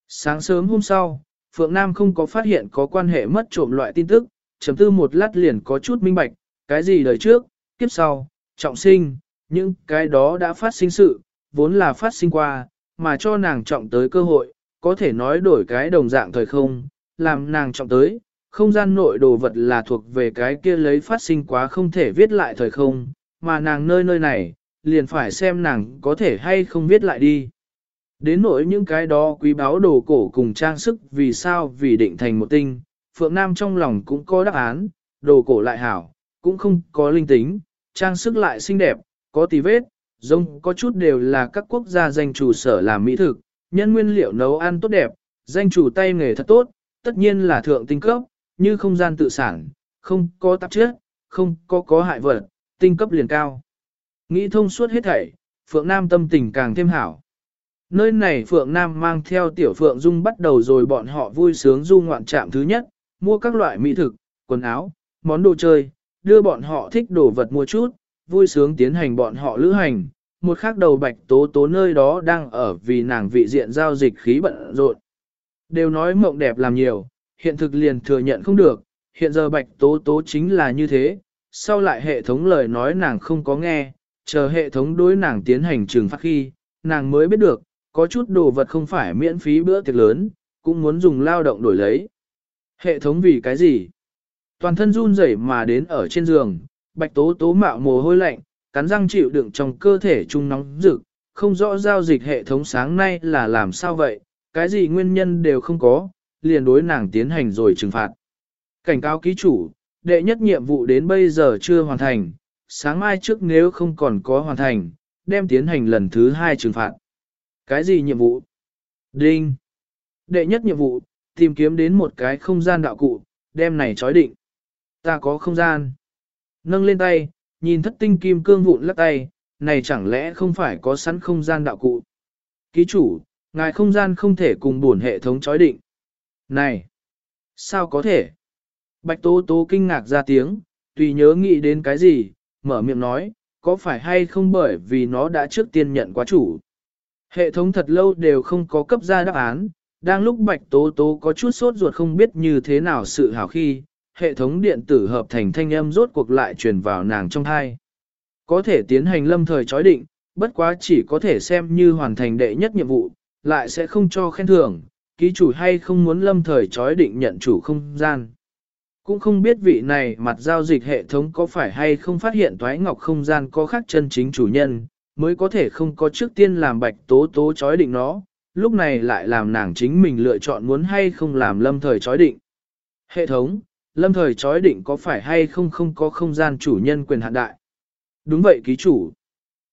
Sáng sớm hôm sau, Phượng Nam không có phát hiện có quan hệ mất trộm loại tin tức, chấm tư một lát liền có chút minh bạch, cái gì đời trước, kiếp sau, trọng sinh, những cái đó đã phát sinh sự, vốn là phát sinh qua, mà cho nàng trọng tới cơ hội, có thể nói đổi cái đồng dạng thời không, làm nàng trọng tới, không gian nội đồ vật là thuộc về cái kia lấy phát sinh quá không thể viết lại thời không, mà nàng nơi nơi này, liền phải xem nàng có thể hay không viết lại đi. Đến nỗi những cái đó quý báo đồ cổ cùng trang sức vì sao vì định thành một tinh, Phượng Nam trong lòng cũng có đáp án, đồ cổ lại hảo, cũng không có linh tính, trang sức lại xinh đẹp, có tí vết, giống có chút đều là các quốc gia danh chủ sở làm mỹ thực, nhân nguyên liệu nấu ăn tốt đẹp, danh chủ tay nghề thật tốt, tất nhiên là thượng tinh cấp, như không gian tự sản, không có tạp chất, không có có hại vật, tinh cấp liền cao. Nghĩ thông suốt hết thảy, Phượng Nam tâm tình càng thêm hảo. Nơi này Phượng Nam mang theo tiểu Phượng Dung bắt đầu rồi bọn họ vui sướng du ngoạn trạm thứ nhất, mua các loại mỹ thực, quần áo, món đồ chơi, đưa bọn họ thích đồ vật mua chút, vui sướng tiến hành bọn họ lữ hành. Một khắc đầu bạch tố tố nơi đó đang ở vì nàng vị diện giao dịch khí bận rộn. Đều nói mộng đẹp làm nhiều, hiện thực liền thừa nhận không được, hiện giờ bạch tố tố chính là như thế, sau lại hệ thống lời nói nàng không có nghe, chờ hệ thống đối nàng tiến hành trừng phạt khi, nàng mới biết được, có chút đồ vật không phải miễn phí bữa tiệc lớn, cũng muốn dùng lao động đổi lấy. Hệ thống vì cái gì? Toàn thân run rẩy mà đến ở trên giường, bạch tố tố mạo mồ hôi lạnh, cắn răng chịu đựng trong cơ thể trung nóng rực, không rõ giao dịch hệ thống sáng nay là làm sao vậy, cái gì nguyên nhân đều không có, liền đối nàng tiến hành rồi trừng phạt. Cảnh cáo ký chủ, đệ nhất nhiệm vụ đến bây giờ chưa hoàn thành, sáng mai trước nếu không còn có hoàn thành, đem tiến hành lần thứ hai trừng phạt. Cái gì nhiệm vụ? Đinh. Đệ nhất nhiệm vụ, tìm kiếm đến một cái không gian đạo cụ, đem này chói định. Ta có không gian. Nâng lên tay, nhìn thất tinh kim cương vụn lắc tay, này chẳng lẽ không phải có sẵn không gian đạo cụ. Ký chủ, ngài không gian không thể cùng buồn hệ thống chói định. Này! Sao có thể? Bạch Tố Tố kinh ngạc ra tiếng, tùy nhớ nghĩ đến cái gì, mở miệng nói, có phải hay không bởi vì nó đã trước tiên nhận quá chủ. Hệ thống thật lâu đều không có cấp ra đáp án, đang lúc Bạch Tố Tố có chút sốt ruột không biết như thế nào sự hảo khi, hệ thống điện tử hợp thành thanh âm rốt cuộc lại truyền vào nàng trong thai. Có thể tiến hành lâm thời chói định, bất quá chỉ có thể xem như hoàn thành đệ nhất nhiệm vụ, lại sẽ không cho khen thưởng, ký chủ hay không muốn lâm thời chói định nhận chủ không gian. Cũng không biết vị này mặt giao dịch hệ thống có phải hay không phát hiện toái ngọc không gian có khác chân chính chủ nhân, mới có thể không có trước tiên làm bạch tố tố chói định nó, lúc này lại làm nàng chính mình lựa chọn muốn hay không làm lâm thời chói định. Hệ thống, lâm thời chói định có phải hay không không có không gian chủ nhân quyền hạn đại. Đúng vậy ký chủ.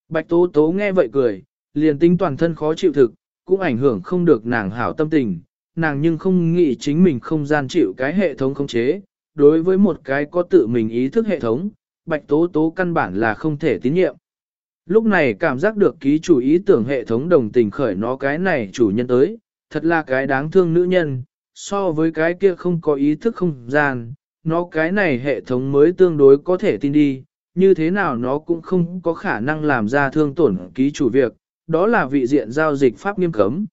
Bạch tố tố nghe vậy cười, liền tính toàn thân khó chịu thực, cũng ảnh hưởng không được nàng hảo tâm tình, nàng nhưng không nghĩ chính mình không gian chịu cái hệ thống khống chế, đối với một cái có tự mình ý thức hệ thống, bạch tố tố căn bản là không thể tín nhiệm. Lúc này cảm giác được ký chủ ý tưởng hệ thống đồng tình khởi nó cái này chủ nhân tới, thật là cái đáng thương nữ nhân, so với cái kia không có ý thức không gian, nó cái này hệ thống mới tương đối có thể tin đi, như thế nào nó cũng không có khả năng làm ra thương tổn ký chủ việc, đó là vị diện giao dịch pháp nghiêm cấm.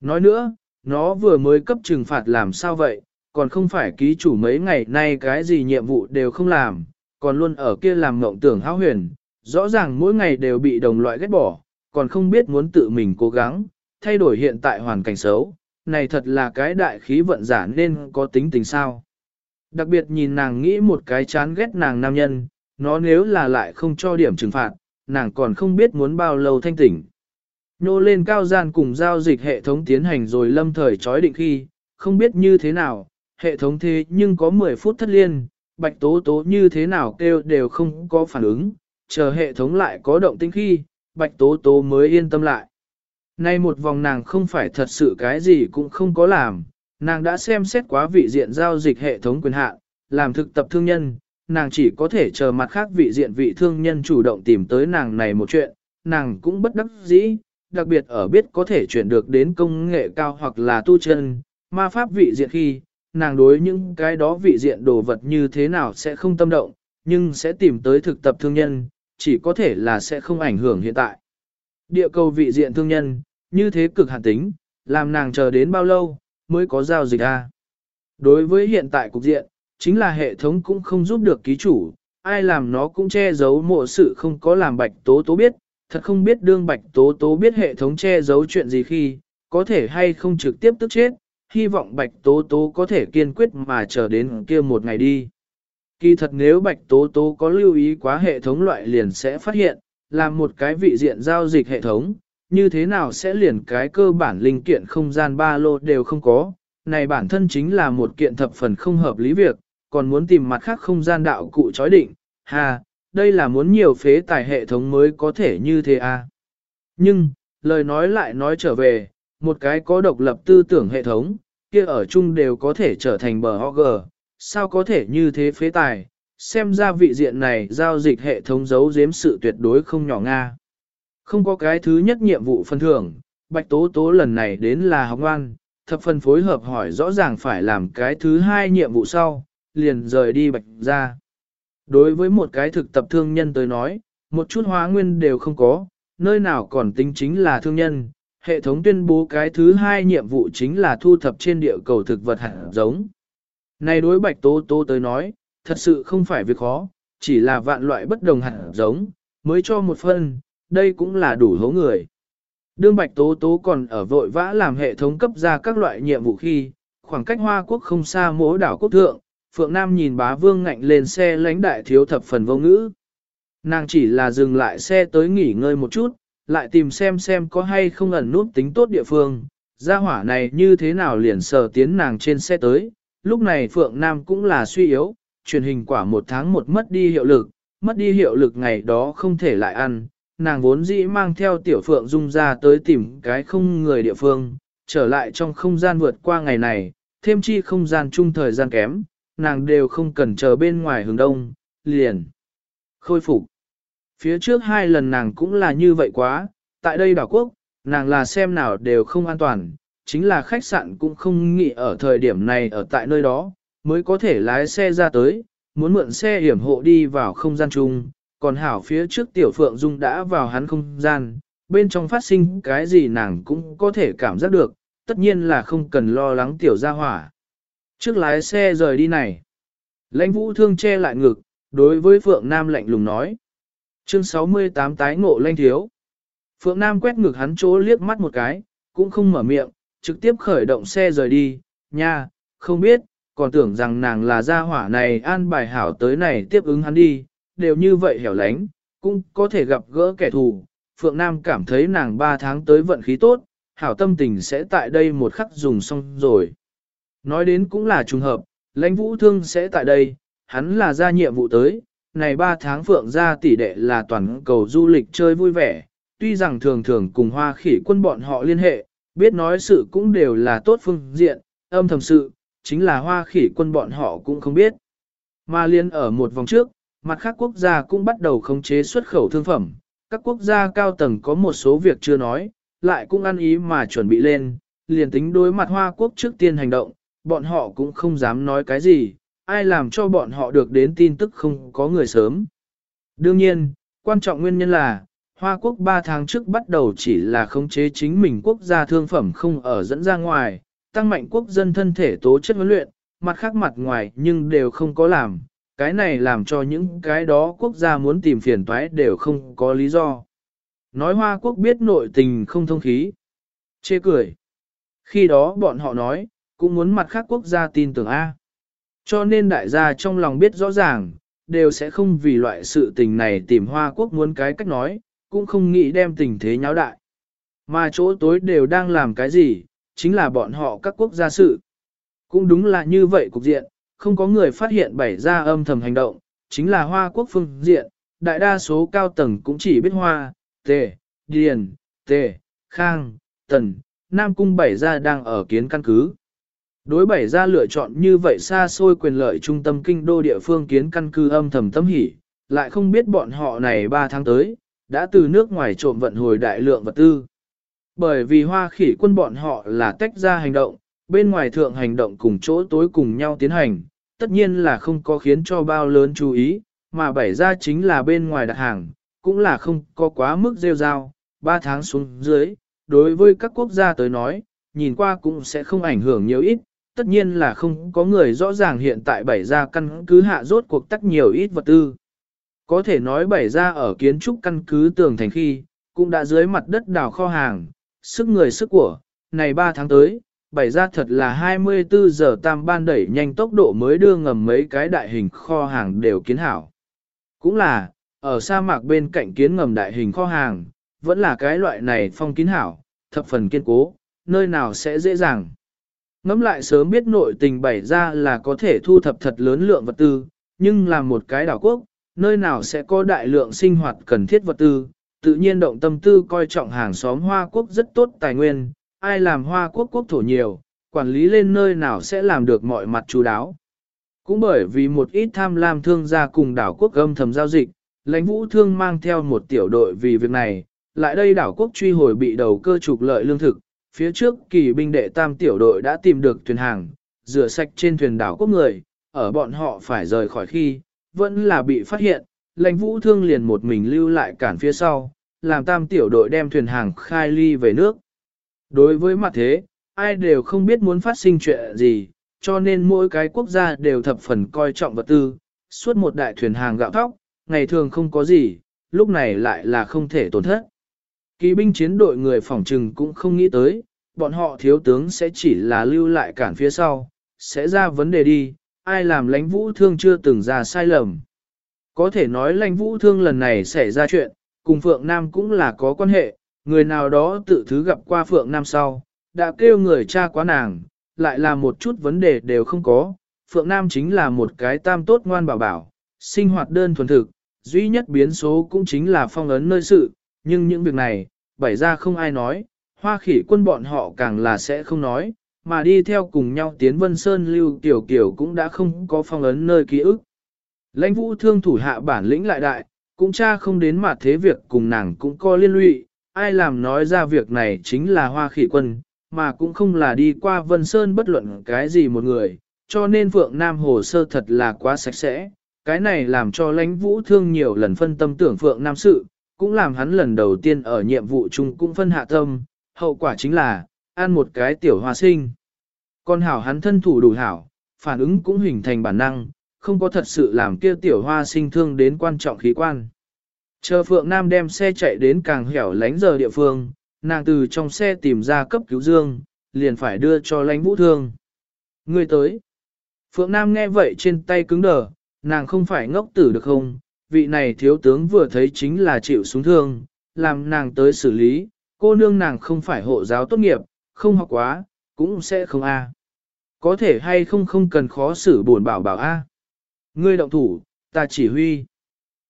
Nói nữa, nó vừa mới cấp trừng phạt làm sao vậy, còn không phải ký chủ mấy ngày nay cái gì nhiệm vụ đều không làm, còn luôn ở kia làm ngộng tưởng hao huyền, rõ ràng mỗi ngày đều bị đồng loại ghét bỏ, còn không biết muốn tự mình cố gắng, thay đổi hiện tại hoàn cảnh xấu, này thật là cái đại khí vận giả nên có tính tình sao. Đặc biệt nhìn nàng nghĩ một cái chán ghét nàng nam nhân, nó nếu là lại không cho điểm trừng phạt, nàng còn không biết muốn bao lâu thanh tỉnh. Nô lên cao gian cùng giao dịch hệ thống tiến hành rồi lâm thời trói định khi, không biết như thế nào, hệ thống thế nhưng có 10 phút thất liên, bạch tố tố như thế nào kêu đều không có phản ứng, chờ hệ thống lại có động tĩnh khi, bạch tố tố mới yên tâm lại. Nay một vòng nàng không phải thật sự cái gì cũng không có làm, nàng đã xem xét quá vị diện giao dịch hệ thống quyền hạn, làm thực tập thương nhân, nàng chỉ có thể chờ mặt khác vị diện vị thương nhân chủ động tìm tới nàng này một chuyện, nàng cũng bất đắc dĩ, đặc biệt ở biết có thể chuyển được đến công nghệ cao hoặc là tu chân, ma pháp vị diện khi, nàng đối những cái đó vị diện đồ vật như thế nào sẽ không tâm động, nhưng sẽ tìm tới thực tập thương nhân, chỉ có thể là sẽ không ảnh hưởng hiện tại. Địa cầu vị diện thương nhân, như thế cực hạn tính, làm nàng chờ đến bao lâu, mới có giao dịch a Đối với hiện tại cục diện, chính là hệ thống cũng không giúp được ký chủ, ai làm nó cũng che giấu mộ sự không có làm bạch tố tố biết, thật không biết đương bạch tố tố biết hệ thống che giấu chuyện gì khi, có thể hay không trực tiếp tức chết, hy vọng bạch tố tố có thể kiên quyết mà chờ đến kia một ngày đi. Kỳ thật nếu bạch tố tố có lưu ý quá hệ thống loại liền sẽ phát hiện, là một cái vị diện giao dịch hệ thống, như thế nào sẽ liền cái cơ bản linh kiện không gian ba lô đều không có, này bản thân chính là một kiện thập phần không hợp lý việc, còn muốn tìm mặt khác không gian đạo cụ chói định, ha, đây là muốn nhiều phế tài hệ thống mới có thể như thế à. Nhưng, lời nói lại nói trở về, một cái có độc lập tư tưởng hệ thống, kia ở chung đều có thể trở thành bờ HG, sao có thể như thế phế tài, xem ra vị diện này giao dịch hệ thống giấu giếm sự tuyệt đối không nhỏ Nga. Không có cái thứ nhất nhiệm vụ phân thưởng, Bạch Tố Tố lần này đến là học ngoan, thập phần phối hợp hỏi rõ ràng phải làm cái thứ hai nhiệm vụ sau, liền rời đi Bạch ra. Đối với một cái thực tập thương nhân tới nói, một chút hóa nguyên đều không có, nơi nào còn tính chính là thương nhân. Hệ thống tuyên bố cái thứ hai nhiệm vụ chính là thu thập trên địa cầu thực vật hạt giống. Này đối bạch tố tố tới nói, thật sự không phải việc khó, chỉ là vạn loại bất đồng hạt giống, mới cho một phân, đây cũng là đủ hố người. Đương bạch tố tố còn ở vội vã làm hệ thống cấp ra các loại nhiệm vụ khi, khoảng cách Hoa Quốc không xa mỗ đảo quốc thượng, Phượng Nam nhìn bá vương ngạnh lên xe lãnh đại thiếu thập phần vô ngữ. Nàng chỉ là dừng lại xe tới nghỉ ngơi một chút, lại tìm xem xem có hay không ẩn nút tính tốt địa phương. Gia hỏa này như thế nào liền sờ tiến nàng trên xe tới, lúc này Phượng Nam cũng là suy yếu, truyền hình quả một tháng một mất đi hiệu lực, mất đi hiệu lực ngày đó không thể lại ăn, nàng vốn dĩ mang theo tiểu Phượng Dung ra tới tìm cái không người địa phương, trở lại trong không gian vượt qua ngày này, thêm chi không gian chung thời gian kém, nàng đều không cần chờ bên ngoài hướng đông, liền. Khôi phục. Phía trước hai lần nàng cũng là như vậy quá, tại đây đảo quốc, nàng là xem nào đều không an toàn, chính là khách sạn cũng không nghĩ ở thời điểm này ở tại nơi đó, mới có thể lái xe ra tới, muốn mượn xe hiểm hộ đi vào không gian chung, còn hảo phía trước tiểu phượng dung đã vào hắn không gian, bên trong phát sinh cái gì nàng cũng có thể cảm giác được, tất nhiên là không cần lo lắng tiểu gia hỏa. Trước lái xe rời đi này. Lãnh vũ thương che lại ngực, đối với Phượng Nam lạnh lùng nói. Chương 68 tái ngộ lanh thiếu. Phượng Nam quét ngực hắn chỗ liếc mắt một cái, cũng không mở miệng, trực tiếp khởi động xe rời đi, nha, không biết, còn tưởng rằng nàng là gia hỏa này an bài hảo tới này tiếp ứng hắn đi, đều như vậy hẻo lánh, cũng có thể gặp gỡ kẻ thù. Phượng Nam cảm thấy nàng 3 tháng tới vận khí tốt, hảo tâm tình sẽ tại đây một khắc dùng xong rồi. Nói đến cũng là trùng hợp, lãnh vũ thương sẽ tại đây, hắn là ra nhiệm vụ tới, này 3 tháng phượng ra tỷ đệ là toàn cầu du lịch chơi vui vẻ, tuy rằng thường thường cùng hoa khỉ quân bọn họ liên hệ, biết nói sự cũng đều là tốt phương diện, âm thầm sự, chính là hoa khỉ quân bọn họ cũng không biết. Mà liên ở một vòng trước, mặt khác quốc gia cũng bắt đầu khống chế xuất khẩu thương phẩm, các quốc gia cao tầng có một số việc chưa nói, lại cũng ăn ý mà chuẩn bị lên, liền tính đối mặt hoa quốc trước tiên hành động, bọn họ cũng không dám nói cái gì, ai làm cho bọn họ được đến tin tức không có người sớm. Đương nhiên, quan trọng nguyên nhân là, Hoa Quốc 3 tháng trước bắt đầu chỉ là khống chế chính mình quốc gia thương phẩm không ở dẫn ra ngoài, tăng mạnh quốc dân thân thể tố chất huấn luyện, mặt khác mặt ngoài nhưng đều không có làm, cái này làm cho những cái đó quốc gia muốn tìm phiền toái đều không có lý do. Nói Hoa Quốc biết nội tình không thông khí. Chê cười. Khi đó bọn họ nói, cũng muốn mặt khác quốc gia tin tưởng A. Cho nên đại gia trong lòng biết rõ ràng, đều sẽ không vì loại sự tình này tìm Hoa Quốc muốn cái cách nói, cũng không nghĩ đem tình thế nháo đại. Mà chỗ tối đều đang làm cái gì, chính là bọn họ các quốc gia sự. Cũng đúng là như vậy cục diện, không có người phát hiện bảy ra âm thầm hành động, chính là Hoa Quốc phương diện, đại đa số cao tầng cũng chỉ biết Hoa, Tề, Điền, Tề, Khang, Tần, Nam Cung bảy gia đang ở kiến căn cứ. Đối bảy gia lựa chọn như vậy xa xôi quyền lợi trung tâm kinh đô địa phương kiến căn cứ âm thầm tâm hỉ, lại không biết bọn họ này 3 tháng tới, đã từ nước ngoài trộm vận hồi đại lượng vật tư. Bởi vì hoa khỉ quân bọn họ là tách ra hành động, bên ngoài thượng hành động cùng chỗ tối cùng nhau tiến hành, tất nhiên là không có khiến cho bao lớn chú ý, mà bảy ra chính là bên ngoài đặt hàng, cũng là không có quá mức rêu rao, Ba tháng xuống dưới, đối với các quốc gia tới nói, nhìn qua cũng sẽ không ảnh hưởng nhiều ít, tất nhiên là không có người rõ ràng hiện tại bảy gia căn cứ hạ rốt cuộc tắc nhiều ít vật tư. Có thể nói bảy gia ở kiến trúc căn cứ tường thành khi, cũng đã dưới mặt đất đào kho hàng, sức người sức của, này 3 tháng tới, bảy gia thật là 24 giờ tam ban đẩy nhanh tốc độ mới đưa ngầm mấy cái đại hình kho hàng đều kiến hảo. Cũng là, ở sa mạc bên cạnh kiến ngầm đại hình kho hàng, vẫn là cái loại này phong kiến hảo, thập phần kiên cố, nơi nào sẽ dễ dàng. Ngắm lại sớm biết nội tình bảy ra là có thể thu thập thật lớn lượng vật tư, nhưng là một cái đảo quốc, nơi nào sẽ có đại lượng sinh hoạt cần thiết vật tư, tự nhiên động tâm tư coi trọng hàng xóm Hoa Quốc rất tốt tài nguyên, ai làm Hoa Quốc quốc thổ nhiều, quản lý lên nơi nào sẽ làm được mọi mặt chú đáo. Cũng bởi vì một ít tham lam thương gia cùng đảo quốc âm thầm giao dịch, lãnh vũ thương mang theo một tiểu đội vì việc này, lại đây đảo quốc truy hồi bị đầu cơ trục lợi lương thực, phía trước kỳ binh đệ tam tiểu đội đã tìm được thuyền hàng, rửa sạch trên thuyền đảo quốc người, ở bọn họ phải rời khỏi khi, vẫn là bị phát hiện, lãnh vũ thương liền một mình lưu lại cản phía sau, làm tam tiểu đội đem thuyền hàng khai ly về nước. Đối với mặt thế, ai đều không biết muốn phát sinh chuyện gì, cho nên mỗi cái quốc gia đều thập phần coi trọng vật tư, suốt một đại thuyền hàng gạo thóc, ngày thường không có gì, lúc này lại là không thể tổn thất. Kỳ binh chiến đội người phỏng trừng cũng không nghĩ tới, bọn họ thiếu tướng sẽ chỉ là lưu lại cản phía sau, sẽ ra vấn đề đi, ai làm lãnh vũ thương chưa từng ra sai lầm. Có thể nói lãnh vũ thương lần này xảy ra chuyện, cùng Phượng Nam cũng là có quan hệ, người nào đó tự thứ gặp qua Phượng Nam sau, đã kêu người cha quá nàng, lại là một chút vấn đề đều không có. Phượng Nam chính là một cái tam tốt ngoan bảo bảo, sinh hoạt đơn thuần thực, duy nhất biến số cũng chính là phong ấn nơi sự, nhưng những việc này, bảy ra không ai nói, hoa khỉ quân bọn họ càng là sẽ không nói, mà đi theo cùng nhau tiến Vân Sơn lưu tiểu kiểu cũng đã không có phong ấn nơi ký ức. Lãnh vũ thương thủ hạ bản lĩnh lại đại, cũng cha không đến mặt thế việc cùng nàng cũng có liên lụy, ai làm nói ra việc này chính là hoa khỉ quân, mà cũng không là đi qua Vân Sơn bất luận cái gì một người, cho nên Phượng Nam hồ sơ thật là quá sạch sẽ, cái này làm cho lãnh vũ thương nhiều lần phân tâm tưởng Phượng Nam sự, cũng làm hắn lần đầu tiên ở nhiệm vụ chung cũng phân hạ tâm, hậu quả chính là, ăn một cái tiểu hoa sinh. Còn hảo hắn thân thủ đủ hảo, phản ứng cũng hình thành bản năng, không có thật sự làm kia tiểu hoa sinh thương đến quan trọng khí quan. Chờ Phượng Nam đem xe chạy đến càng hẻo lánh giờ địa phương, nàng từ trong xe tìm ra cấp cứu dương, liền phải đưa cho lãnh vũ thương. Người tới. Phượng Nam nghe vậy trên tay cứng đờ, nàng không phải ngốc tử được không, vị này thiếu tướng vừa thấy chính là chịu súng thương, làm nàng tới xử lý, cô nương nàng không phải hộ giáo tốt nghiệp, không học quá, cũng sẽ không a. Có thể hay không không cần khó xử buồn bảo bảo a. Ngươi động thủ, ta chỉ huy.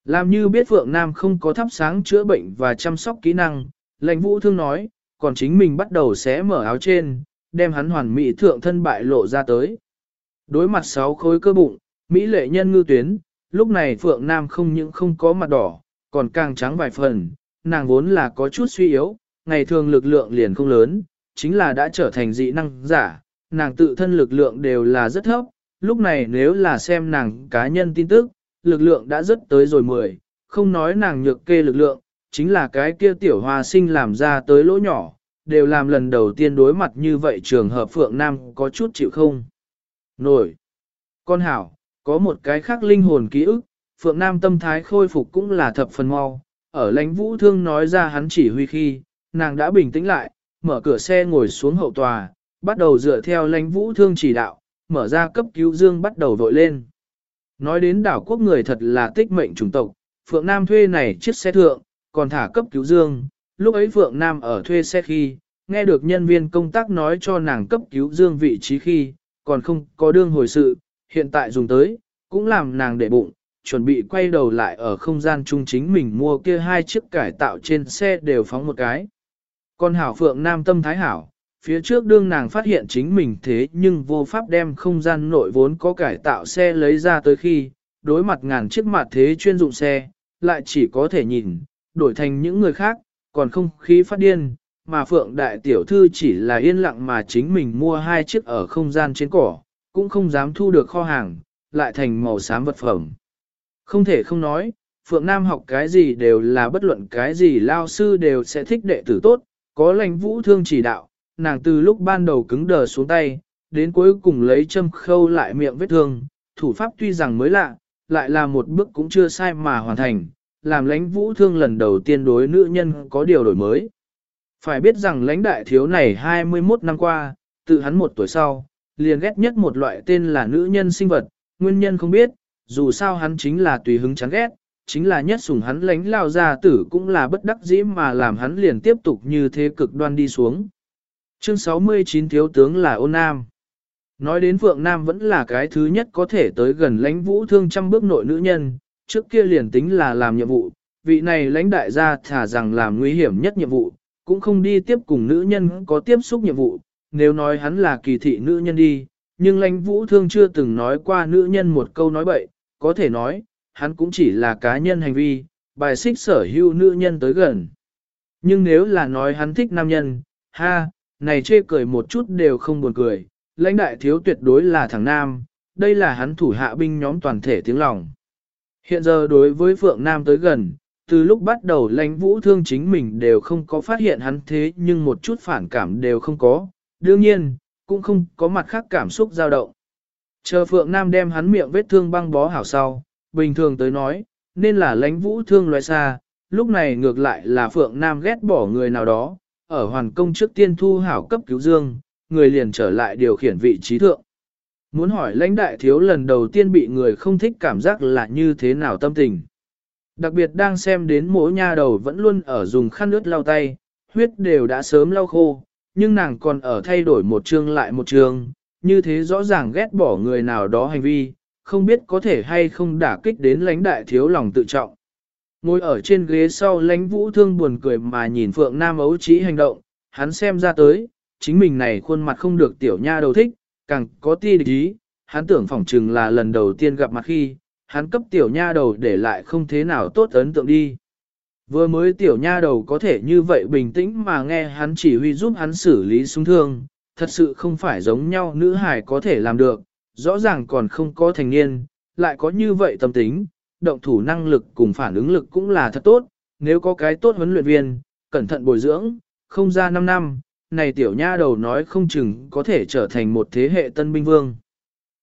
Làm như biết Phượng Nam không có thắp sáng chữa bệnh và chăm sóc kỹ năng, lệnh vũ thương nói, còn chính mình bắt đầu xé mở áo trên, đem hắn hoàn mỹ thượng thân bại lộ ra tới. Đối mặt sáu khối cơ bụng, Mỹ lệ nhân ngư tuyến, lúc này Phượng Nam không những không có mặt đỏ, còn càng trắng vài phần, nàng vốn là có chút suy yếu, ngày thường lực lượng liền không lớn, chính là đã trở thành dị năng giả, nàng tự thân lực lượng đều là rất thấp, lúc này nếu là xem nàng cá nhân tin tức, lực lượng đã rất tới rồi 10, không nói nàng nhược kê lực lượng, chính là cái kia tiểu hoa sinh làm ra tới lỗ nhỏ, đều làm lần đầu tiên đối mặt như vậy trường hợp Phượng Nam có chút chịu không. Nổi. Con hảo, có một cái khác linh hồn ký ức, Phượng Nam tâm thái khôi phục cũng là thập phần mau, ở lãnh vũ thương nói ra hắn chỉ huy khi, nàng đã bình tĩnh lại, mở cửa xe ngồi xuống hậu tòa, bắt đầu dựa theo lãnh vũ thương chỉ đạo, mở ra cấp cứu dương bắt đầu vội lên. Nói đến đảo quốc người thật là tích mệnh chủng tộc, Phượng Nam thuê này chiếc xe thượng, còn thả cấp cứu dương, lúc ấy Phượng Nam ở thuê xe khi, nghe được nhân viên công tác nói cho nàng cấp cứu dương vị trí khi, còn không có đương hồi sự, hiện tại dùng tới, cũng làm nàng để bụng, chuẩn bị quay đầu lại ở không gian chung chính mình mua kia hai chiếc cải tạo trên xe đều phóng một cái. Còn hảo Phượng Nam tâm thái hảo, phía trước đương nàng phát hiện chính mình thế nhưng vô pháp đem không gian nội vốn có cải tạo xe lấy ra tới khi, đối mặt ngàn chiếc mặt thế chuyên dụng xe, lại chỉ có thể nhìn, đổi thành những người khác, còn không khí phát điên, mà Phượng Đại Tiểu Thư chỉ là yên lặng mà chính mình mua hai chiếc ở không gian trên cỏ, cũng không dám thu được kho hàng, lại thành màu xám vật phẩm. Không thể không nói, Phượng Nam học cái gì đều là bất luận cái gì lao sư đều sẽ thích đệ tử tốt, có lãnh vũ thương chỉ đạo, nàng từ lúc ban đầu cứng đờ xuống tay, đến cuối cùng lấy châm khâu lại miệng vết thương, thủ pháp tuy rằng mới lạ, lại là một bước cũng chưa sai mà hoàn thành, làm lãnh vũ thương lần đầu tiên đối nữ nhân có điều đổi mới. Phải biết rằng lãnh đại thiếu này 21 năm qua, tự hắn một tuổi sau, liền ghét nhất một loại tên là nữ nhân sinh vật, nguyên nhân không biết, dù sao hắn chính là tùy hứng chán ghét, chính là nhất sủng hắn lãnh lao gia tử cũng là bất đắc dĩ mà làm hắn liền tiếp tục như thế cực đoan đi xuống. Chương 69 thiếu tướng là ôn nam. Nói đến Phượng Nam vẫn là cái thứ nhất có thể tới gần lãnh vũ thương trăm bước nội nữ nhân, trước kia liền tính là làm nhiệm vụ, vị này lãnh đại gia thả rằng làm nguy hiểm nhất nhiệm vụ, cũng không đi tiếp cùng nữ nhân có tiếp xúc nhiệm vụ, nếu nói hắn là kỳ thị nữ nhân đi, nhưng lãnh vũ thương chưa từng nói qua nữ nhân một câu nói bậy, có thể nói, hắn cũng chỉ là cá nhân hành vi, bài xích sở hữu nữ nhân tới gần. Nhưng nếu là nói hắn thích nam nhân, ha, này chê cười một chút đều không buồn cười, lãnh đại thiếu tuyệt đối là thằng nam, đây là hắn thủ hạ binh nhóm toàn thể tiếng lòng. Hiện giờ đối với Phượng Nam tới gần, từ lúc bắt đầu lãnh vũ thương chính mình đều không có phát hiện hắn thế nhưng một chút phản cảm đều không có, đương nhiên, cũng không có mặt khác cảm xúc dao động. Chờ Phượng Nam đem hắn miệng vết thương băng bó hảo sau, bình thường tới nói, nên là lãnh vũ thương loại xa, lúc này ngược lại là Phượng Nam ghét bỏ người nào đó, ở hoàn công trước tiên thu hảo cấp cứu dương, người liền trở lại điều khiển vị trí thượng. Muốn hỏi lãnh đại thiếu lần đầu tiên bị người không thích cảm giác là như thế nào tâm tình. Đặc biệt đang xem đến mỗi nha đầu vẫn luôn ở dùng khăn ướt lau tay, huyết đều đã sớm lau khô, nhưng nàng còn ở thay đổi một chương lại một chương, như thế rõ ràng ghét bỏ người nào đó hành vi, không biết có thể hay không đả kích đến lãnh đại thiếu lòng tự trọng. Ngồi ở trên ghế sau lãnh vũ thương buồn cười mà nhìn Phượng Nam ấu trí hành động, hắn xem ra tới, chính mình này khuôn mặt không được tiểu nha đầu thích, càng có ti địch ý, hắn tưởng phỏng chừng là lần đầu tiên gặp mặt khi, hắn cấp tiểu nha đầu để lại không thế nào tốt ấn tượng đi. Vừa mới tiểu nha đầu có thể như vậy bình tĩnh mà nghe hắn chỉ huy giúp hắn xử lý súng thương, thật sự không phải giống nhau nữ hải có thể làm được, rõ ràng còn không có thành niên, lại có như vậy tâm tính, động thủ năng lực cùng phản ứng lực cũng là thật tốt, nếu có cái tốt huấn luyện viên, cẩn thận bồi dưỡng, không ra 5 năm, này tiểu nha đầu nói không chừng có thể trở thành một thế hệ tân binh vương.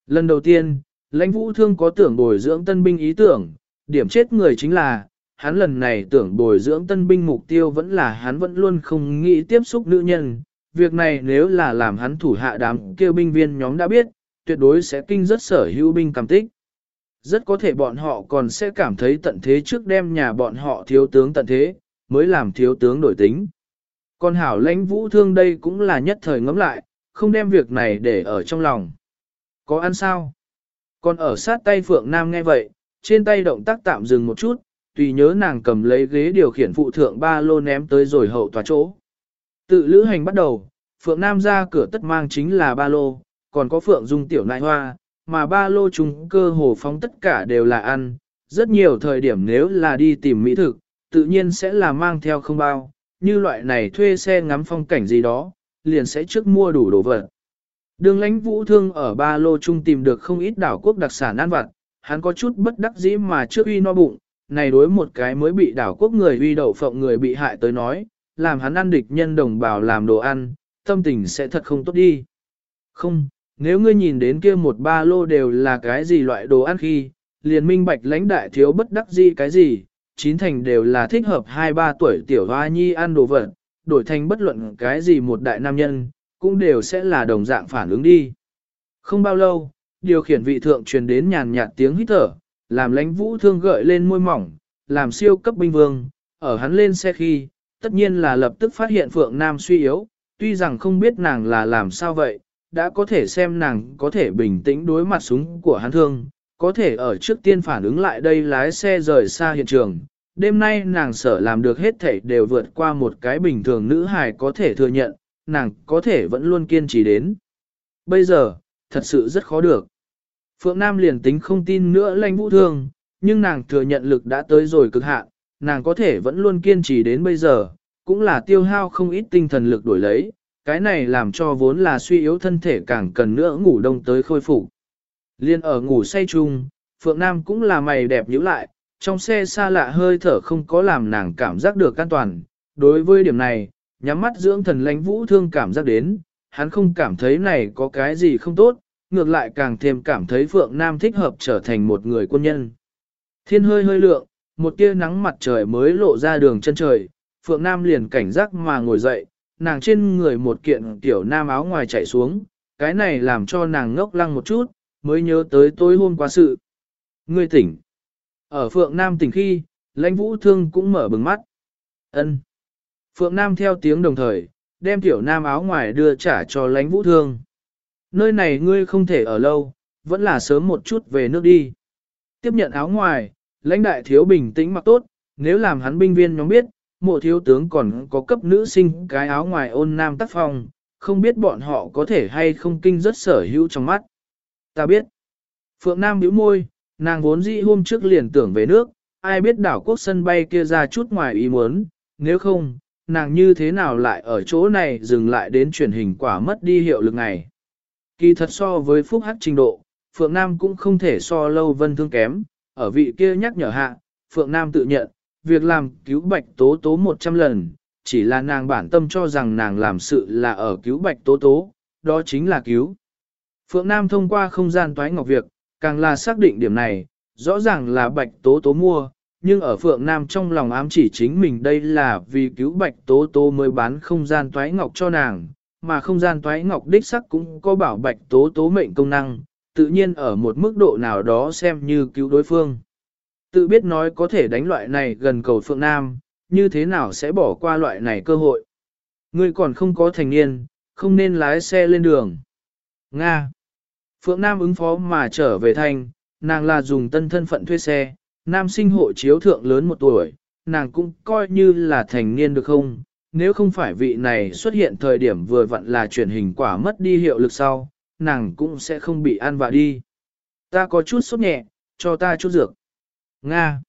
Lần đầu tiên, lãnh vũ thương có tưởng bồi dưỡng tân binh ý tưởng, điểm chết người chính là, hắn lần này tưởng bồi dưỡng tân binh mục tiêu vẫn là hắn vẫn luôn không nghĩ tiếp xúc nữ nhân. Việc này nếu là làm hắn thủ hạ đám kêu binh viên nhóm đã biết, tuyệt đối sẽ kinh rất sở hữu binh cảm tích. Rất có thể bọn họ còn sẽ cảm thấy tận thế trước đem nhà bọn họ thiếu tướng tận thế, mới làm thiếu tướng đổi tính. Còn hảo lãnh vũ thương đây cũng là nhất thời ngẫm lại, không đem việc này để ở trong lòng. Có ăn sao? Còn ở sát tay Phượng Nam nghe vậy, trên tay động tác tạm dừng một chút, tùy nhớ nàng cầm lấy ghế điều khiển phụ thượng ba lô ném tới rồi hậu tòa chỗ. Tự lữ hành bắt đầu, Phượng Nam ra cửa tất mang chính là ba lô, còn có Phượng Dung tiểu nại hoa, mà ba lô chúng cơ hồ phóng tất cả đều là ăn, rất nhiều thời điểm nếu là đi tìm mỹ thực, tự nhiên sẽ là mang theo không bao, như loại này thuê xe ngắm phong cảnh gì đó, liền sẽ trước mua đủ đồ vật. Đường lãnh vũ thương ở ba lô chung tìm được không ít đảo quốc đặc sản ăn vặt, hắn có chút bất đắc dĩ mà trước uy no bụng, này đối một cái mới bị đảo quốc người uy đậu phộng người bị hại tới nói, làm hắn ăn địch nhân đồng bào làm đồ ăn, tâm tình sẽ thật không tốt đi. Không, nếu ngươi nhìn đến kia một ba lô đều là cái gì loại đồ ăn khi, liền minh bạch lãnh đại thiếu bất đắc gì cái gì, chín thành đều là thích hợp 2-3 tuổi tiểu hoa nhi ăn đồ vật, đổi thành bất luận cái gì một đại nam nhân, cũng đều sẽ là đồng dạng phản ứng đi. Không bao lâu, điều khiển vị thượng truyền đến nhàn nhạt tiếng hít thở, làm lãnh vũ thương gợi lên môi mỏng, làm siêu cấp binh vương, ở hắn lên xe khi, tất nhiên là lập tức phát hiện Phượng Nam suy yếu, tuy rằng không biết nàng là làm sao vậy, đã có thể xem nàng có thể bình tĩnh đối mặt súng của hắn thương, có thể ở trước tiên phản ứng lại đây lái xe rời xa hiện trường. Đêm nay nàng sở làm được hết thể đều vượt qua một cái bình thường nữ hài có thể thừa nhận, nàng có thể vẫn luôn kiên trì đến. Bây giờ, thật sự rất khó được. Phượng Nam liền tính không tin nữa lãnh vũ thương, nhưng nàng thừa nhận lực đã tới rồi cực hạn, nàng có thể vẫn luôn kiên trì đến bây giờ, cũng là tiêu hao không ít tinh thần lực đổi lấy, cái này làm cho vốn là suy yếu thân thể càng cần nữa ngủ đông tới khôi phục. Liên ở ngủ say chung, Phượng Nam cũng là mày đẹp nhíu lại, trong xe xa lạ hơi thở không có làm nàng cảm giác được an toàn. Đối với điểm này, nhắm mắt dưỡng thần lãnh vũ thương cảm giác đến, hắn không cảm thấy này có cái gì không tốt, ngược lại càng thêm cảm thấy Phượng Nam thích hợp trở thành một người quân nhân. Thiên hơi hơi lượng, một tia nắng mặt trời mới lộ ra đường chân trời, Phượng Nam liền cảnh giác mà ngồi dậy, nàng trên người một kiện tiểu nam áo ngoài chạy xuống, cái này làm cho nàng ngốc lăng một chút, mới nhớ tới tối hôm qua sự. Ngươi tỉnh. Ở Phượng Nam tỉnh khi, lãnh vũ thương cũng mở bừng mắt. ân Phượng Nam theo tiếng đồng thời, đem tiểu nam áo ngoài đưa trả cho lãnh vũ thương. Nơi này ngươi không thể ở lâu, vẫn là sớm một chút về nước đi. Tiếp nhận áo ngoài, lãnh đại thiếu bình tĩnh mặc tốt, nếu làm hắn binh viên nhóm biết, mộ thiếu tướng còn có cấp nữ sinh cái áo ngoài ôn nam tác phong, không biết bọn họ có thể hay không kinh rất sở hữu trong mắt. Ta biết. Phượng Nam bĩu môi, nàng vốn dĩ hôm trước liền tưởng về nước, ai biết đảo quốc sân bay kia ra chút ngoài ý muốn, nếu không, nàng như thế nào lại ở chỗ này dừng lại đến truyền hình quả mất đi hiệu lực này. Kỳ thật so với phúc hắc trình độ, Phượng Nam cũng không thể so lâu vân thương kém, ở vị kia nhắc nhở hạ, Phượng Nam tự nhận, việc làm cứu bạch tố tố 100 lần, chỉ là nàng bản tâm cho rằng nàng làm sự là ở cứu bạch tố tố, đó chính là cứu. Phượng Nam thông qua không gian toái ngọc việc, càng là xác định điểm này, rõ ràng là bạch tố tố mua, nhưng ở Phượng Nam trong lòng ám chỉ chính mình đây là vì cứu bạch tố tố mới bán không gian toái ngọc cho nàng, mà không gian toái ngọc đích sắc cũng có bảo bạch tố tố mệnh công năng, tự nhiên ở một mức độ nào đó xem như cứu đối phương. Tự biết nói có thể đánh loại này gần cầu Phượng Nam, như thế nào sẽ bỏ qua loại này cơ hội. Ngươi còn không có thành niên, không nên lái xe lên đường. Nga. Phượng Nam ứng phó mà trở về thành, nàng là dùng tân thân phận thuê xe, nam sinh hộ chiếu thượng lớn một tuổi, nàng cũng coi như là thành niên được không, nếu không phải vị này xuất hiện thời điểm vừa vặn là truyền hình quả mất đi hiệu lực sau, nàng cũng sẽ không bị ăn vạ đi. Ta có chút sốt nhẹ, cho ta chút dược. Nga.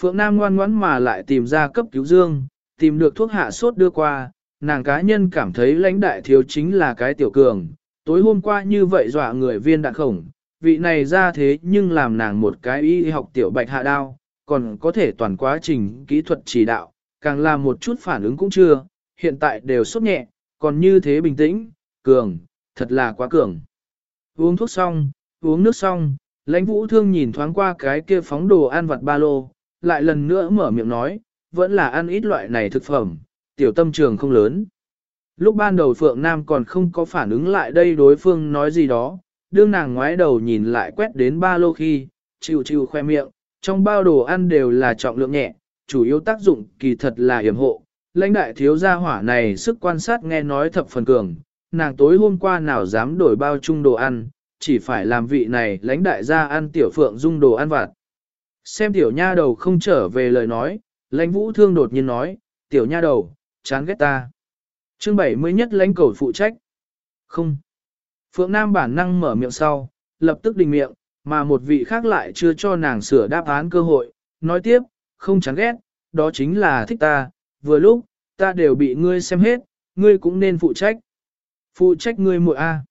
Phượng Nam ngoan ngoãn mà lại tìm ra cấp cứu dương, tìm được thuốc hạ sốt đưa qua, nàng cá nhân cảm thấy lãnh đại thiếu chính là cái tiểu cường. Tối hôm qua như vậy dọa người viên đạn khổng, vị này ra thế nhưng làm nàng một cái y học tiểu bạch hạ đao, còn có thể toàn quá trình kỹ thuật chỉ đạo, càng làm một chút phản ứng cũng chưa, hiện tại đều sốt nhẹ, còn như thế bình tĩnh, cường, thật là quá cường. Uống thuốc xong, uống nước xong, lãnh vũ thương nhìn thoáng qua cái kia phóng đồ ăn vặt ba lô, lại lần nữa mở miệng nói, vẫn là ăn ít loại này thực phẩm, tiểu tâm trường không lớn. Lúc ban đầu Phượng Nam còn không có phản ứng lại đây đối phương nói gì đó, đương nàng ngoái đầu nhìn lại quét đến ba lô khi, chịu chịu khoe miệng, trong bao đồ ăn đều là trọng lượng nhẹ, chủ yếu tác dụng kỳ thật là yểm hộ. Lãnh đại thiếu gia hỏa này sức quan sát nghe nói thập phần cường, nàng tối hôm qua nào dám đổi bao chung đồ ăn, chỉ phải làm vị này lãnh đại gia ăn tiểu phượng dung đồ ăn vặt. Xem tiểu nha đầu không trở về lời nói, lãnh vũ thương đột nhiên nói, tiểu nha đầu, chán ghét ta. Chương 70 nhất lãnh cầu phụ trách. Không. Phượng Nam bản năng mở miệng sau, lập tức đình miệng, mà một vị khác lại chưa cho nàng sửa đáp án cơ hội, nói tiếp, không chán ghét, đó chính là thích ta, vừa lúc, ta đều bị ngươi xem hết, ngươi cũng nên phụ trách. Phụ trách ngươi muội a.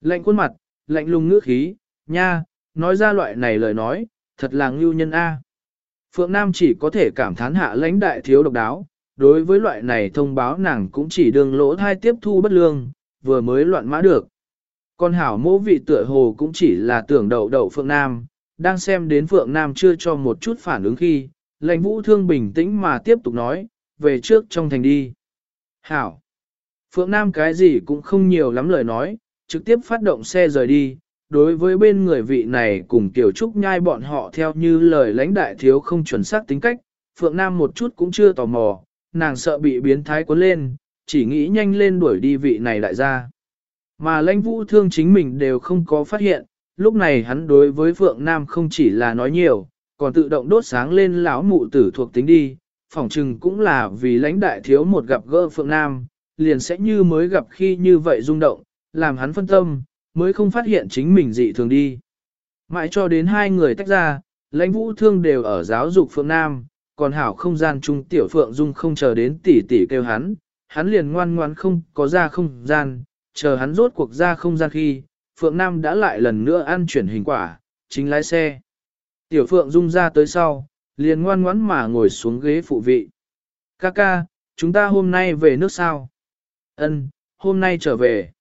Lạnh khuôn mặt, lạnh lùng ngữ khí, nha, nói ra loại này lời nói, thật là ngưu nhân a. Phượng Nam chỉ có thể cảm thán hạ lãnh đại thiếu độc đáo, đối với loại này thông báo nàng cũng chỉ đường lỗ thai tiếp thu bất lương, vừa mới loạn mã được. Con hảo mỗ vị tựa hồ cũng chỉ là tưởng đậu đậu Phượng Nam, đang xem đến Phượng Nam chưa cho một chút phản ứng khi, lãnh vũ thương bình tĩnh mà tiếp tục nói, về trước trong thành đi. Hảo! Phượng Nam cái gì cũng không nhiều lắm lời nói, trực tiếp phát động xe rời đi. Đối với bên người vị này cùng Tiểu Trúc nhai bọn họ theo như lời lãnh đại thiếu không chuẩn xác tính cách, Phượng Nam một chút cũng chưa tò mò, nàng sợ bị biến thái cuốn lên, chỉ nghĩ nhanh lên đuổi đi vị này đại gia. Mà lãnh vũ thương chính mình đều không có phát hiện, lúc này hắn đối với Phượng Nam không chỉ là nói nhiều, còn tự động đốt sáng lên lão mụ tử thuộc tính đi, phỏng chừng cũng là vì lãnh đại thiếu một gặp gỡ Phượng Nam, liền sẽ như mới gặp khi như vậy rung động, làm hắn phân tâm, mới không phát hiện chính mình dị thường đi. Mãi cho đến hai người tách ra, lãnh vũ thương đều ở giáo dục Phượng Nam, còn hảo không gian trung tiểu Phượng Dung không chờ đến tỷ tỷ kêu hắn, hắn liền ngoan ngoan không có ra không gian, chờ hắn rốt cuộc ra không gian khi, Phượng Nam đã lại lần nữa ăn chuyển hình quả, chính lái xe. Tiểu Phượng Dung ra tới sau, liền ngoan ngoãn mà ngồi xuống ghế phụ vị. Ca ca, chúng ta hôm nay về nước sao? Ân, hôm nay trở về.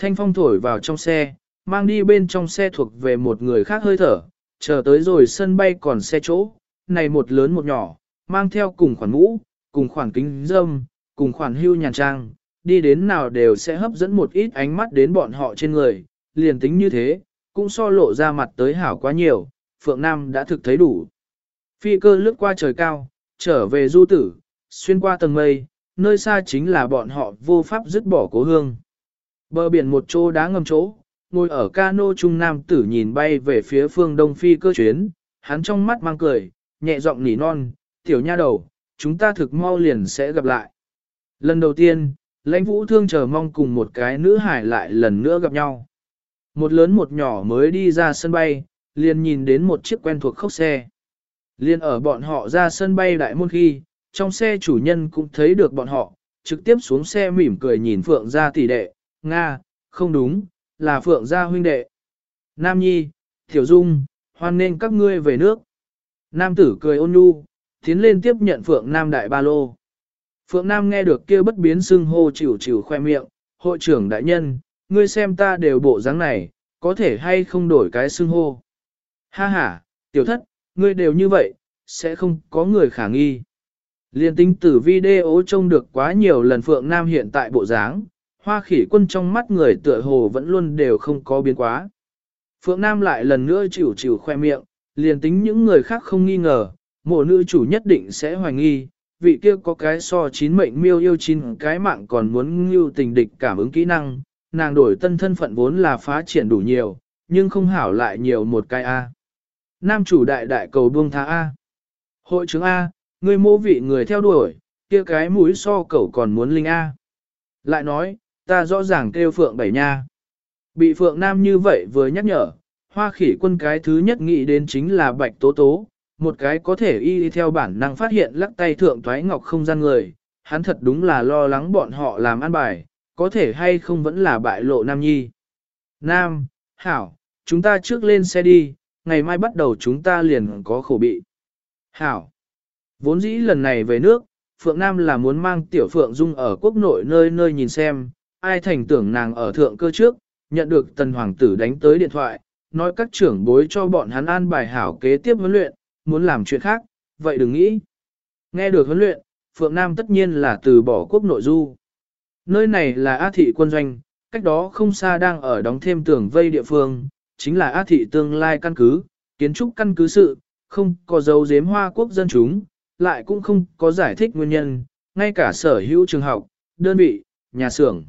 Thanh phong thổi vào trong xe, mang đi bên trong xe thuộc về một người khác hơi thở, chờ tới rồi sân bay còn xe chỗ, này một lớn một nhỏ, mang theo cùng khoản mũ, cùng khoản kính dâm, cùng khoản hưu nhàn trang, đi đến nào đều sẽ hấp dẫn một ít ánh mắt đến bọn họ trên người, liền tính như thế, cũng so lộ ra mặt tới hảo quá nhiều, Phượng Nam đã thực thấy đủ. Phi cơ lướt qua trời cao, trở về du tử, xuyên qua tầng mây, nơi xa chính là bọn họ vô pháp dứt bỏ cố hương. Bờ biển một chỗ đá ngầm chỗ, ngồi ở cano trung nam tử nhìn bay về phía phương đông phi cơ chuyến, hắn trong mắt mang cười, nhẹ giọng nỉ non, tiểu nha đầu, chúng ta thực mau liền sẽ gặp lại. Lần đầu tiên, lãnh vũ thương chờ mong cùng một cái nữ hải lại lần nữa gặp nhau. Một lớn một nhỏ mới đi ra sân bay, liền nhìn đến một chiếc quen thuộc khốc xe. Liên ở bọn họ ra sân bay đại môn khi, trong xe chủ nhân cũng thấy được bọn họ, trực tiếp xuống xe mỉm cười nhìn Phượng ra tỷ đệ, Nga, không đúng, là Phượng gia huynh đệ. Nam Nhi, Tiểu Dung, hoan nên các ngươi về nước. Nam tử cười ôn nhu, tiến lên tiếp nhận Phượng Nam đại ba lô. Phượng Nam nghe được kia bất biến xưng hô chịu chịu khoe miệng, hội trưởng đại nhân, ngươi xem ta đều bộ dáng này, có thể hay không đổi cái xưng hô. Ha ha, tiểu thất, ngươi đều như vậy, sẽ không có người khả nghi. Liên tính tử video trông được quá nhiều lần Phượng Nam hiện tại bộ dáng, hoa khỉ quân trong mắt người tựa hồ vẫn luôn đều không có biến quá. Phượng Nam lại lần nữa chịu chịu khoe miệng, liền tính những người khác không nghi ngờ, mộ nữ chủ nhất định sẽ hoài nghi, vị kia có cái so chín mệnh miêu yêu chín cái mạng còn muốn ngưu tình địch cảm ứng kỹ năng, nàng đổi tân thân phận vốn là phá triển đủ nhiều, nhưng không hảo lại nhiều một cái A. Nam chủ đại đại cầu buông tha A. Hội chứng A, người mô vị người theo đuổi, kia cái mũi so cầu còn muốn linh A. Lại nói, ta rõ ràng kêu Phượng Bảy Nha. Bị Phượng Nam như vậy vừa nhắc nhở, hoa khỉ quân cái thứ nhất nghĩ đến chính là Bạch Tố Tố, một cái có thể y theo bản năng phát hiện lắc tay thượng thoái ngọc không gian người, hắn thật đúng là lo lắng bọn họ làm ăn bài, có thể hay không vẫn là bại lộ Nam Nhi. Nam, Hảo, chúng ta trước lên xe đi, ngày mai bắt đầu chúng ta liền có khổ bị. Hảo, vốn dĩ lần này về nước, Phượng Nam là muốn mang Tiểu Phượng Dung ở quốc nội nơi nơi nhìn xem, ai thành tưởng nàng ở thượng cơ trước, nhận được tần hoàng tử đánh tới điện thoại, nói các trưởng bối cho bọn hắn an bài hảo kế tiếp huấn luyện, muốn làm chuyện khác, vậy đừng nghĩ. Nghe được huấn luyện, Phượng Nam tất nhiên là từ bỏ quốc nội du. Nơi này là A thị quân doanh, cách đó không xa đang ở đóng thêm tường vây địa phương, chính là A thị tương lai căn cứ, kiến trúc căn cứ sự, không có dấu giếm hoa quốc dân chúng, lại cũng không có giải thích nguyên nhân, ngay cả sở hữu trường học, đơn vị, nhà xưởng.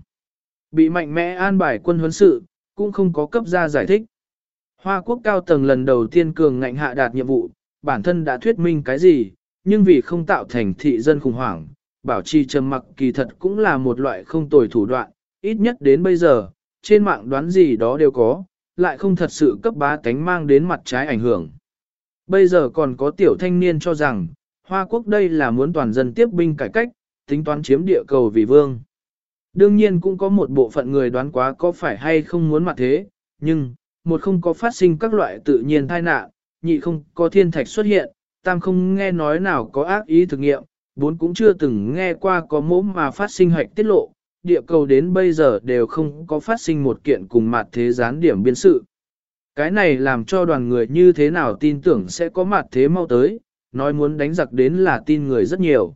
Bị mạnh mẽ an bài quân huấn sự, cũng không có cấp ra giải thích. Hoa quốc cao tầng lần đầu tiên cường ngạnh hạ đạt nhiệm vụ, bản thân đã thuyết minh cái gì, nhưng vì không tạo thành thị dân khủng hoảng, bảo trì trầm mặc kỳ thật cũng là một loại không tồi thủ đoạn, ít nhất đến bây giờ, trên mạng đoán gì đó đều có, lại không thật sự cấp bá tánh mang đến mặt trái ảnh hưởng. Bây giờ còn có tiểu thanh niên cho rằng, Hoa Quốc đây là muốn toàn dân tiếp binh cải cách, tính toán chiếm địa cầu vì vương. Đương nhiên cũng có một bộ phận người đoán quá có phải hay không muốn mặt thế, nhưng, một không có phát sinh các loại tự nhiên tai nạn, nhị không có thiên thạch xuất hiện, tam không nghe nói nào có ác ý thực nghiệm, bốn cũng chưa từng nghe qua có mốm mà phát sinh hoạch tiết lộ, địa cầu đến bây giờ đều không có phát sinh một kiện cùng mặt thế gián điểm biên sự. Cái này làm cho đoàn người như thế nào tin tưởng sẽ có mặt thế mau tới, nói muốn đánh giặc đến là tin người rất nhiều.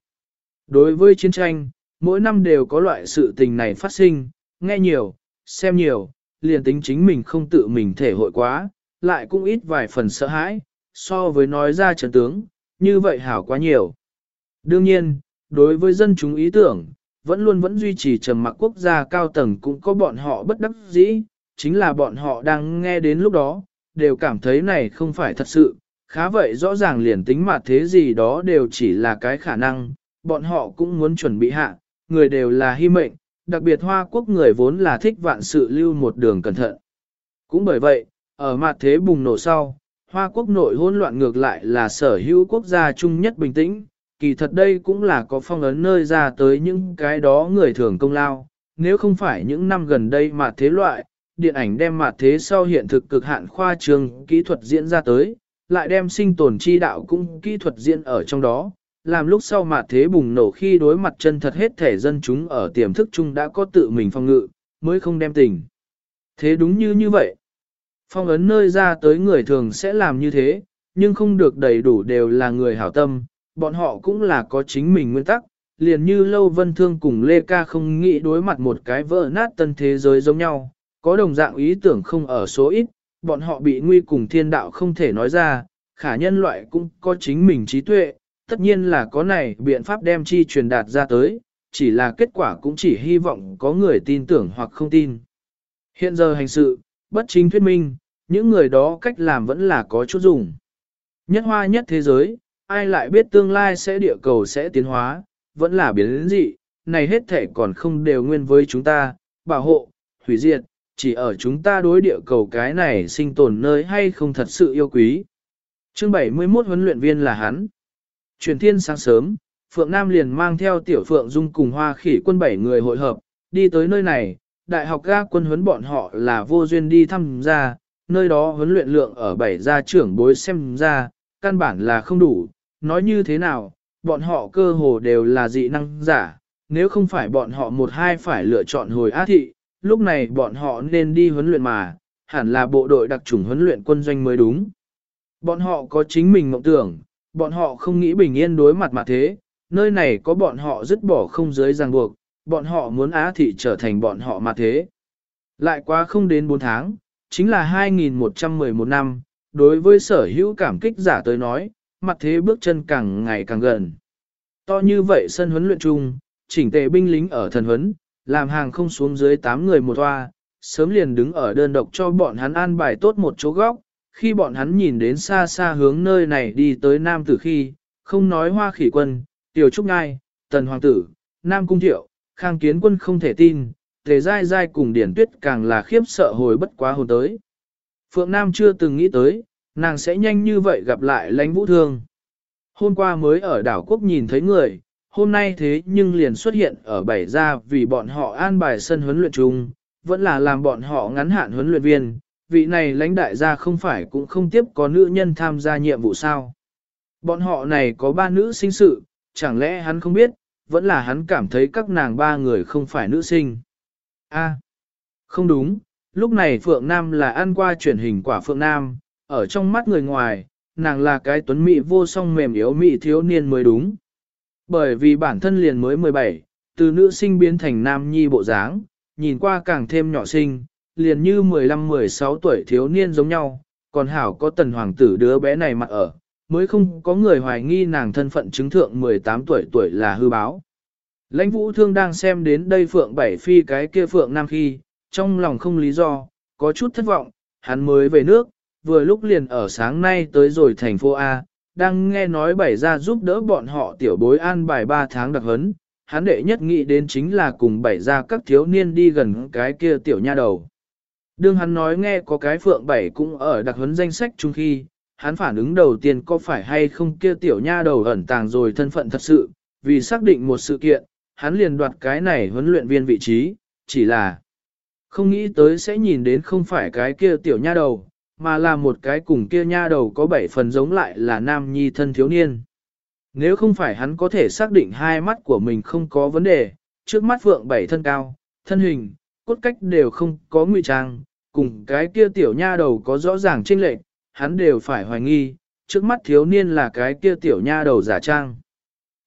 Đối với chiến tranh, mỗi năm đều có loại sự tình này phát sinh, nghe nhiều, xem nhiều, liền tính chính mình không tự mình thể hội quá, lại cũng ít vài phần sợ hãi, so với nói ra trận tướng, như vậy hảo quá nhiều. Đương nhiên, đối với dân chúng ý tưởng, vẫn luôn vẫn duy trì trầm mặc quốc gia cao tầng cũng có bọn họ bất đắc dĩ, chính là bọn họ đang nghe đến lúc đó, đều cảm thấy này không phải thật sự, khá vậy rõ ràng liền tính mà thế gì đó đều chỉ là cái khả năng, bọn họ cũng muốn chuẩn bị hạ, người đều là hy mệnh, đặc biệt Hoa Quốc người vốn là thích vạn sự lưu một đường cẩn thận. Cũng bởi vậy, ở mặt thế bùng nổ sau, Hoa Quốc nội hỗn loạn ngược lại là sở hữu quốc gia chung nhất bình tĩnh, kỳ thật đây cũng là có phong ấn nơi ra tới những cái đó người thường công lao, nếu không phải những năm gần đây mà thế loại, điện ảnh đem mặt thế sau hiện thực cực hạn khoa trường kỹ thuật diễn ra tới, lại đem sinh tồn chi đạo cũng kỹ thuật diễn ở trong đó, làm lúc sau mà thế bùng nổ khi đối mặt chân thật hết thể dân chúng ở tiềm thức chung đã có tự mình phong ngự, mới không đem tình. Thế đúng như như vậy. Phong ấn nơi ra tới người thường sẽ làm như thế, nhưng không được đầy đủ đều là người hảo tâm, bọn họ cũng là có chính mình nguyên tắc, liền như Lâu Vân Thương cùng Lê Ca không nghĩ đối mặt một cái vỡ nát tân thế giới giống nhau, có đồng dạng ý tưởng không ở số ít, bọn họ bị nguy cùng thiên đạo không thể nói ra, khả nhân loại cũng có chính mình trí tuệ, tất nhiên là có này biện pháp đem chi truyền đạt ra tới, chỉ là kết quả cũng chỉ hy vọng có người tin tưởng hoặc không tin. Hiện giờ hành sự, bất chính thuyết minh, những người đó cách làm vẫn là có chút dùng. Nhất hoa nhất thế giới, ai lại biết tương lai sẽ địa cầu sẽ tiến hóa, vẫn là biến dị, này hết thể còn không đều nguyên với chúng ta, bảo hộ, hủy diệt, chỉ ở chúng ta đối địa cầu cái này sinh tồn nơi hay không thật sự yêu quý. Chương 71 huấn luyện viên là hắn. Truyền thiên sáng sớm, Phượng Nam liền mang theo tiểu Phượng Dung cùng hoa khỉ quân bảy người hội hợp, đi tới nơi này, đại học ga quân huấn bọn họ là vô duyên đi thăm ra, nơi đó huấn luyện lượng ở bảy gia trưởng bối xem ra, căn bản là không đủ, nói như thế nào, bọn họ cơ hồ đều là dị năng giả, nếu không phải bọn họ một hai phải lựa chọn hồi á thị, lúc này bọn họ nên đi huấn luyện mà, hẳn là bộ đội đặc trùng huấn luyện quân doanh mới đúng. Bọn họ có chính mình mộng tưởng, bọn họ không nghĩ bình yên đối mặt mà thế, nơi này có bọn họ dứt bỏ không giới ràng buộc, bọn họ muốn Á thị trở thành bọn họ mà thế. Lại quá không đến 4 tháng, chính là 2111 năm, đối với sở hữu cảm kích giả tới nói, mặt thế bước chân càng ngày càng gần. To như vậy sân huấn luyện chung, chỉnh tề binh lính ở thần huấn, làm hàng không xuống dưới 8 người một toa, sớm liền đứng ở đơn độc cho bọn hắn an bài tốt một chỗ góc, khi bọn hắn nhìn đến xa xa hướng nơi này đi tới Nam Tử khi, không nói hoa khỉ quân, tiểu trúc ngai, tần hoàng tử, Nam Cung Thiệu, khang kiến quân không thể tin, tề dai dai cùng điển tuyết càng là khiếp sợ hồi bất quá hồn tới. Phượng Nam chưa từng nghĩ tới, nàng sẽ nhanh như vậy gặp lại lãnh vũ thương. Hôm qua mới ở đảo quốc nhìn thấy người, hôm nay thế nhưng liền xuất hiện ở bảy gia vì bọn họ an bài sân huấn luyện chung, vẫn là làm bọn họ ngắn hạn huấn luyện viên, vị này lãnh đại gia không phải cũng không tiếp có nữ nhân tham gia nhiệm vụ sao. Bọn họ này có ba nữ sinh sự, chẳng lẽ hắn không biết, vẫn là hắn cảm thấy các nàng ba người không phải nữ sinh. A, không đúng, lúc này Phượng Nam là ăn qua truyền hình quả Phượng Nam, ở trong mắt người ngoài, nàng là cái tuấn mỹ vô song mềm yếu mỹ thiếu niên mới đúng. Bởi vì bản thân liền mới 17, từ nữ sinh biến thành nam nhi bộ dáng, nhìn qua càng thêm nhỏ sinh, liền như 15-16 tuổi thiếu niên giống nhau, còn hảo có tần hoàng tử đứa bé này mặc ở, mới không có người hoài nghi nàng thân phận chứng thượng 18 tuổi tuổi là hư báo. Lãnh vũ thương đang xem đến đây phượng bảy phi cái kia phượng nam khi, trong lòng không lý do, có chút thất vọng, hắn mới về nước, vừa lúc liền ở sáng nay tới rồi thành phố A, đang nghe nói bảy ra giúp đỡ bọn họ tiểu bối an bài 3 tháng đặc hấn, hắn đệ nhất nghĩ đến chính là cùng bảy ra các thiếu niên đi gần cái kia tiểu nha đầu. Đương hắn nói nghe có cái phượng bảy cũng ở đặc huấn danh sách chung khi, hắn phản ứng đầu tiên có phải hay không kia tiểu nha đầu ẩn tàng rồi thân phận thật sự, vì xác định một sự kiện, hắn liền đoạt cái này huấn luyện viên vị trí, chỉ là không nghĩ tới sẽ nhìn đến không phải cái kia tiểu nha đầu, mà là một cái cùng kia nha đầu có bảy phần giống lại là nam nhi thân thiếu niên. Nếu không phải hắn có thể xác định hai mắt của mình không có vấn đề, trước mắt phượng bảy thân cao, thân hình, cốt cách đều không có nguy trang, cùng cái kia tiểu nha đầu có rõ ràng chênh lệch, hắn đều phải hoài nghi, trước mắt thiếu niên là cái kia tiểu nha đầu giả trang.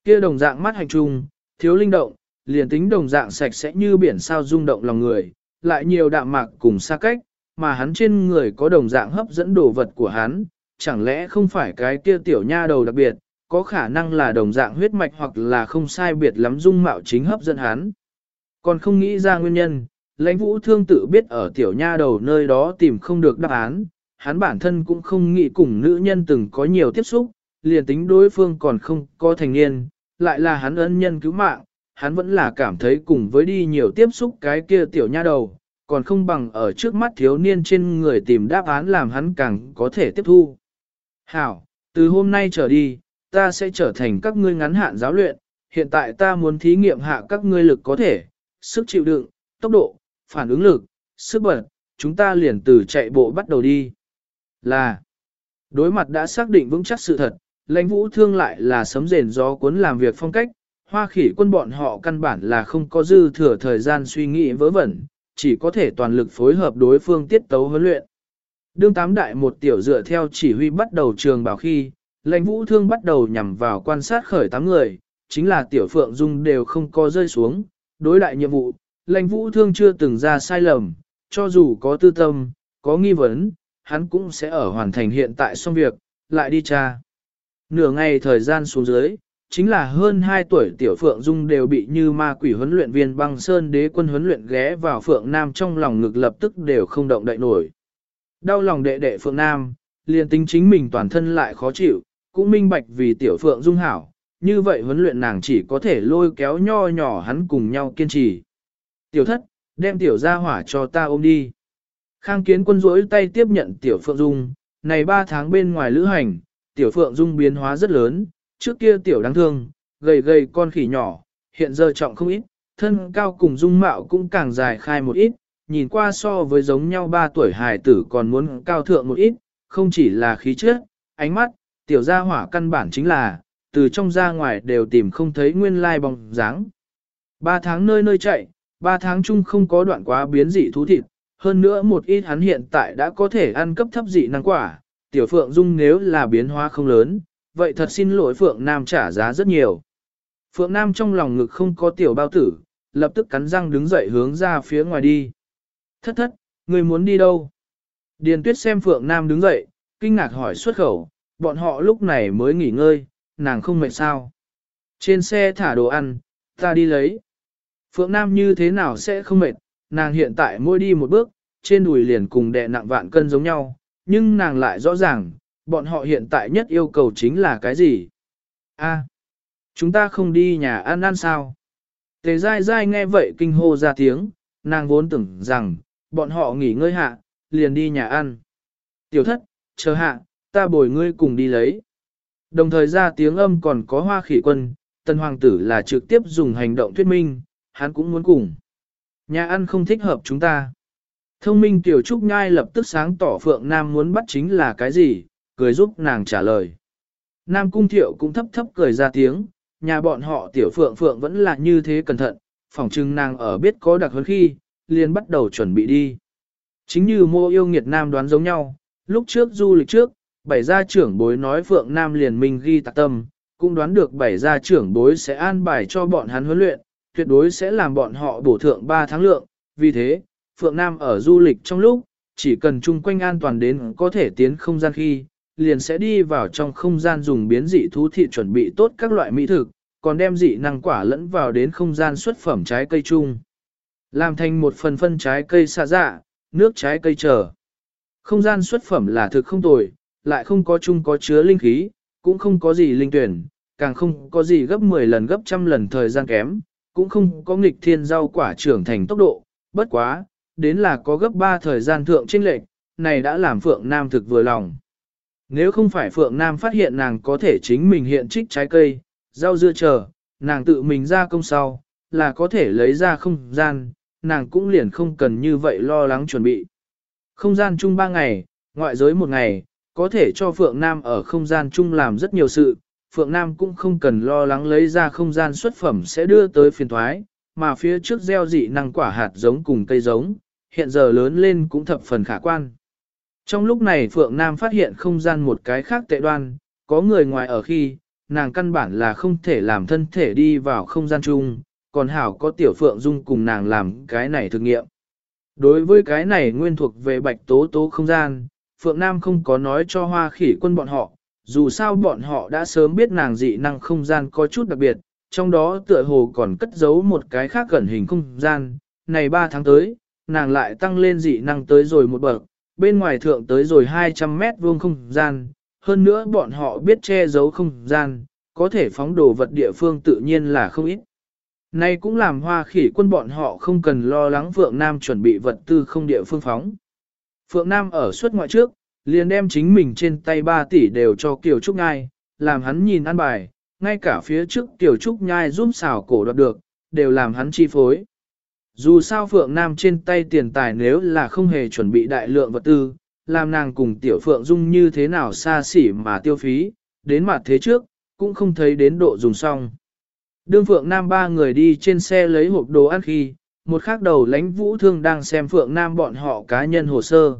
Kia đồng dạng mắt hành trung, thiếu linh động, liền tính đồng dạng sạch sẽ như biển sao rung động lòng người, lại nhiều đạm mạc cùng xa cách, mà hắn trên người có đồng dạng hấp dẫn đồ vật của hắn, chẳng lẽ không phải cái kia tiểu nha đầu đặc biệt, có khả năng là đồng dạng huyết mạch hoặc là không sai biệt lắm dung mạo chính hấp dẫn hắn. Còn không nghĩ ra nguyên nhân, lãnh vũ thương tự biết ở tiểu nha đầu nơi đó tìm không được đáp án, hắn bản thân cũng không nghĩ cùng nữ nhân từng có nhiều tiếp xúc, liền tính đối phương còn không có thành niên, lại là hắn ân nhân cứu mạng, hắn vẫn là cảm thấy cùng với đi nhiều tiếp xúc cái kia tiểu nha đầu, còn không bằng ở trước mắt thiếu niên trên người tìm đáp án làm hắn càng có thể tiếp thu. Hảo, từ hôm nay trở đi, ta sẽ trở thành các ngươi ngắn hạn giáo luyện, hiện tại ta muốn thí nghiệm hạ các ngươi lực có thể, sức chịu đựng, tốc độ, phản ứng lực, sức bật, chúng ta liền từ chạy bộ bắt đầu đi. Là, đối mặt đã xác định vững chắc sự thật, lãnh vũ thương lại là sấm rền gió cuốn làm việc phong cách, hoa khỉ quân bọn họ căn bản là không có dư thừa thời gian suy nghĩ vớ vẩn, chỉ có thể toàn lực phối hợp đối phương tiết tấu huấn luyện. Đương tám đại một tiểu dựa theo chỉ huy bắt đầu trường bảo khi, lãnh vũ thương bắt đầu nhằm vào quan sát khởi tám người, chính là tiểu phượng dung đều không có rơi xuống, đối đại nhiệm vụ, lãnh vũ thương chưa từng ra sai lầm, cho dù có tư tâm, có nghi vấn, hắn cũng sẽ ở hoàn thành hiện tại xong việc, lại đi tra. Nửa ngày thời gian xuống dưới, chính là hơn 2 tuổi tiểu Phượng Dung đều bị như ma quỷ huấn luyện viên băng sơn đế quân huấn luyện ghé vào Phượng Nam trong lòng ngực lập tức đều không động đậy nổi. Đau lòng đệ đệ Phượng Nam, liền tính chính mình toàn thân lại khó chịu, cũng minh bạch vì tiểu Phượng Dung hảo, như vậy huấn luyện nàng chỉ có thể lôi kéo nho nhỏ hắn cùng nhau kiên trì. Tiểu thất, đem tiểu ra hỏa cho ta ôm đi. Khang kiến quân rỗi tay tiếp nhận tiểu Phượng Dung, này 3 tháng bên ngoài lữ hành, tiểu Phượng Dung biến hóa rất lớn, trước kia tiểu đáng thương, gầy gầy con khỉ nhỏ, hiện giờ trọng không ít, thân cao cùng dung mạo cũng càng dài khai một ít, nhìn qua so với giống nhau 3 tuổi hài tử còn muốn cao thượng một ít, không chỉ là khí chất, ánh mắt, tiểu gia hỏa căn bản chính là, từ trong ra ngoài đều tìm không thấy nguyên lai bóng dáng. Ba tháng nơi nơi chạy, ba tháng chung không có đoạn quá biến dị thú thịt, hơn nữa một ít hắn hiện tại đã có thể ăn cấp thấp dị năng quả, tiểu phượng dung nếu là biến hóa không lớn, vậy thật xin lỗi Phượng Nam trả giá rất nhiều. Phượng Nam trong lòng ngực không có tiểu bao tử, lập tức cắn răng đứng dậy hướng ra phía ngoài đi. Thất thất, người muốn đi đâu? Điền tuyết xem Phượng Nam đứng dậy, kinh ngạc hỏi xuất khẩu, bọn họ lúc này mới nghỉ ngơi, nàng không mệt sao. Trên xe thả đồ ăn, ta đi lấy. Phượng Nam như thế nào sẽ không mệt, nàng hiện tại mỗi đi một bước, trên đùi liền cùng đè nặng vạn cân giống nhau, nhưng nàng lại rõ ràng, bọn họ hiện tại nhất yêu cầu chính là cái gì? A, chúng ta không đi nhà ăn ăn sao? Tề dai dai nghe vậy kinh hô ra tiếng, nàng vốn tưởng rằng, bọn họ nghỉ ngơi hạ, liền đi nhà ăn. Tiểu thất, chờ hạ, ta bồi ngươi cùng đi lấy. Đồng thời ra tiếng âm còn có hoa khỉ quân, tân hoàng tử là trực tiếp dùng hành động thuyết minh, hắn cũng muốn cùng. Nhà ăn không thích hợp chúng ta. Thông minh tiểu trúc nhai lập tức sáng tỏ Phượng Nam muốn bắt chính là cái gì, cười giúp nàng trả lời. Nam Cung Thiệu cũng thấp thấp cười ra tiếng, nhà bọn họ tiểu phượng phượng vẫn là như thế cẩn thận, phỏng chừng nàng ở biết có đặc hơn khi, liền bắt đầu chuẩn bị đi. Chính như mô yêu nghiệt nam đoán giống nhau, lúc trước du lịch trước, bảy gia trưởng bối nói phượng nam liền minh ghi tạc tâm, cũng đoán được bảy gia trưởng bối sẽ an bài cho bọn hắn huấn luyện, tuyệt đối sẽ làm bọn họ bổ thượng 3 tháng lượng, vì thế, phượng nam ở du lịch trong lúc, chỉ cần chung quanh an toàn đến có thể tiến không gian khi, liền sẽ đi vào trong không gian dùng biến dị thú thị chuẩn bị tốt các loại mỹ thực, còn đem dị năng quả lẫn vào đến không gian xuất phẩm trái cây chung. Làm thành một phần phân trái cây xạ dạ, nước trái cây trở. Không gian xuất phẩm là thực không tồi, lại không có chung có chứa linh khí, cũng không có gì linh tuyển, càng không có gì gấp 10 lần gấp trăm lần thời gian kém, cũng không có nghịch thiên rau quả trưởng thành tốc độ, bất quá, đến là có gấp 3 thời gian thượng trinh lệch, này đã làm Phượng Nam thực vừa lòng. Nếu không phải Phượng Nam phát hiện nàng có thể chính mình hiện trích trái cây, rau dưa chờ, nàng tự mình ra công sau, là có thể lấy ra không gian, nàng cũng liền không cần như vậy lo lắng chuẩn bị. Không gian chung ba ngày, ngoại giới một ngày, có thể cho Phượng Nam ở không gian chung làm rất nhiều sự, Phượng Nam cũng không cần lo lắng lấy ra không gian xuất phẩm sẽ đưa tới phiền thoái, mà phía trước gieo dị năng quả hạt giống cùng cây giống, hiện giờ lớn lên cũng thập phần khả quan. Trong lúc này Phượng Nam phát hiện không gian một cái khác tệ đoan, có người ngoài ở khi, nàng căn bản là không thể làm thân thể đi vào không gian chung, còn Hảo có tiểu Phượng Dung cùng nàng làm cái này thực nghiệm. Đối với cái này nguyên thuộc về bạch tố tố không gian, Phượng Nam không có nói cho hoa khỉ quân bọn họ, dù sao bọn họ đã sớm biết nàng dị năng không gian có chút đặc biệt, trong đó tựa hồ còn cất giấu một cái khác gần hình không gian, này 3 tháng tới, nàng lại tăng lên dị năng tới rồi một bậc, bên ngoài thượng tới rồi 200 mét vuông không gian, hơn nữa bọn họ biết che giấu không gian, có thể phóng đồ vật địa phương tự nhiên là không ít. Này cũng làm hoa khỉ quân bọn họ không cần lo lắng Phượng Nam chuẩn bị vật tư không địa phương phóng. Phượng Nam ở suốt ngoại trước, liền đem chính mình trên tay 3 tỷ đều cho Kiều Trúc Nhai, làm hắn nhìn ăn bài, ngay cả phía trước Kiều Trúc Nhai giúp xào cổ đoạt được, đều làm hắn chi phối. Dù sao Phượng Nam trên tay tiền tài nếu là không hề chuẩn bị đại lượng vật tư, làm nàng cùng Tiểu Phượng Dung như thế nào xa xỉ mà tiêu phí, đến mặt thế trước, cũng không thấy đến độ dùng xong. Đương Phượng Nam ba người đi trên xe lấy hộp đồ ăn khi, một khác đầu lãnh vũ thương đang xem Phượng Nam bọn họ cá nhân hồ sơ.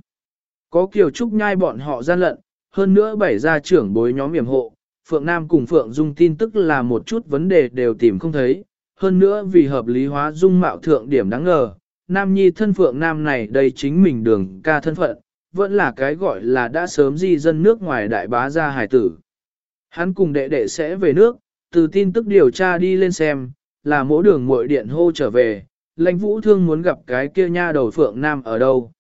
Có kiều trúc nhai bọn họ gian lận, hơn nữa bảy gia trưởng bối nhóm yểm hộ, Phượng Nam cùng Phượng Dung tin tức là một chút vấn đề đều tìm không thấy, hơn nữa vì hợp lý hóa dung mạo thượng điểm đáng ngờ, Nam Nhi thân Phượng Nam này đây chính mình đường ca thân phận, vẫn là cái gọi là đã sớm di dân nước ngoài đại bá gia hải tử. Hắn cùng đệ đệ sẽ về nước, từ tin tức điều tra đi lên xem, là mỗi đường mỗi điện hô trở về, lãnh vũ thương muốn gặp cái kia nha đầu Phượng Nam ở đâu.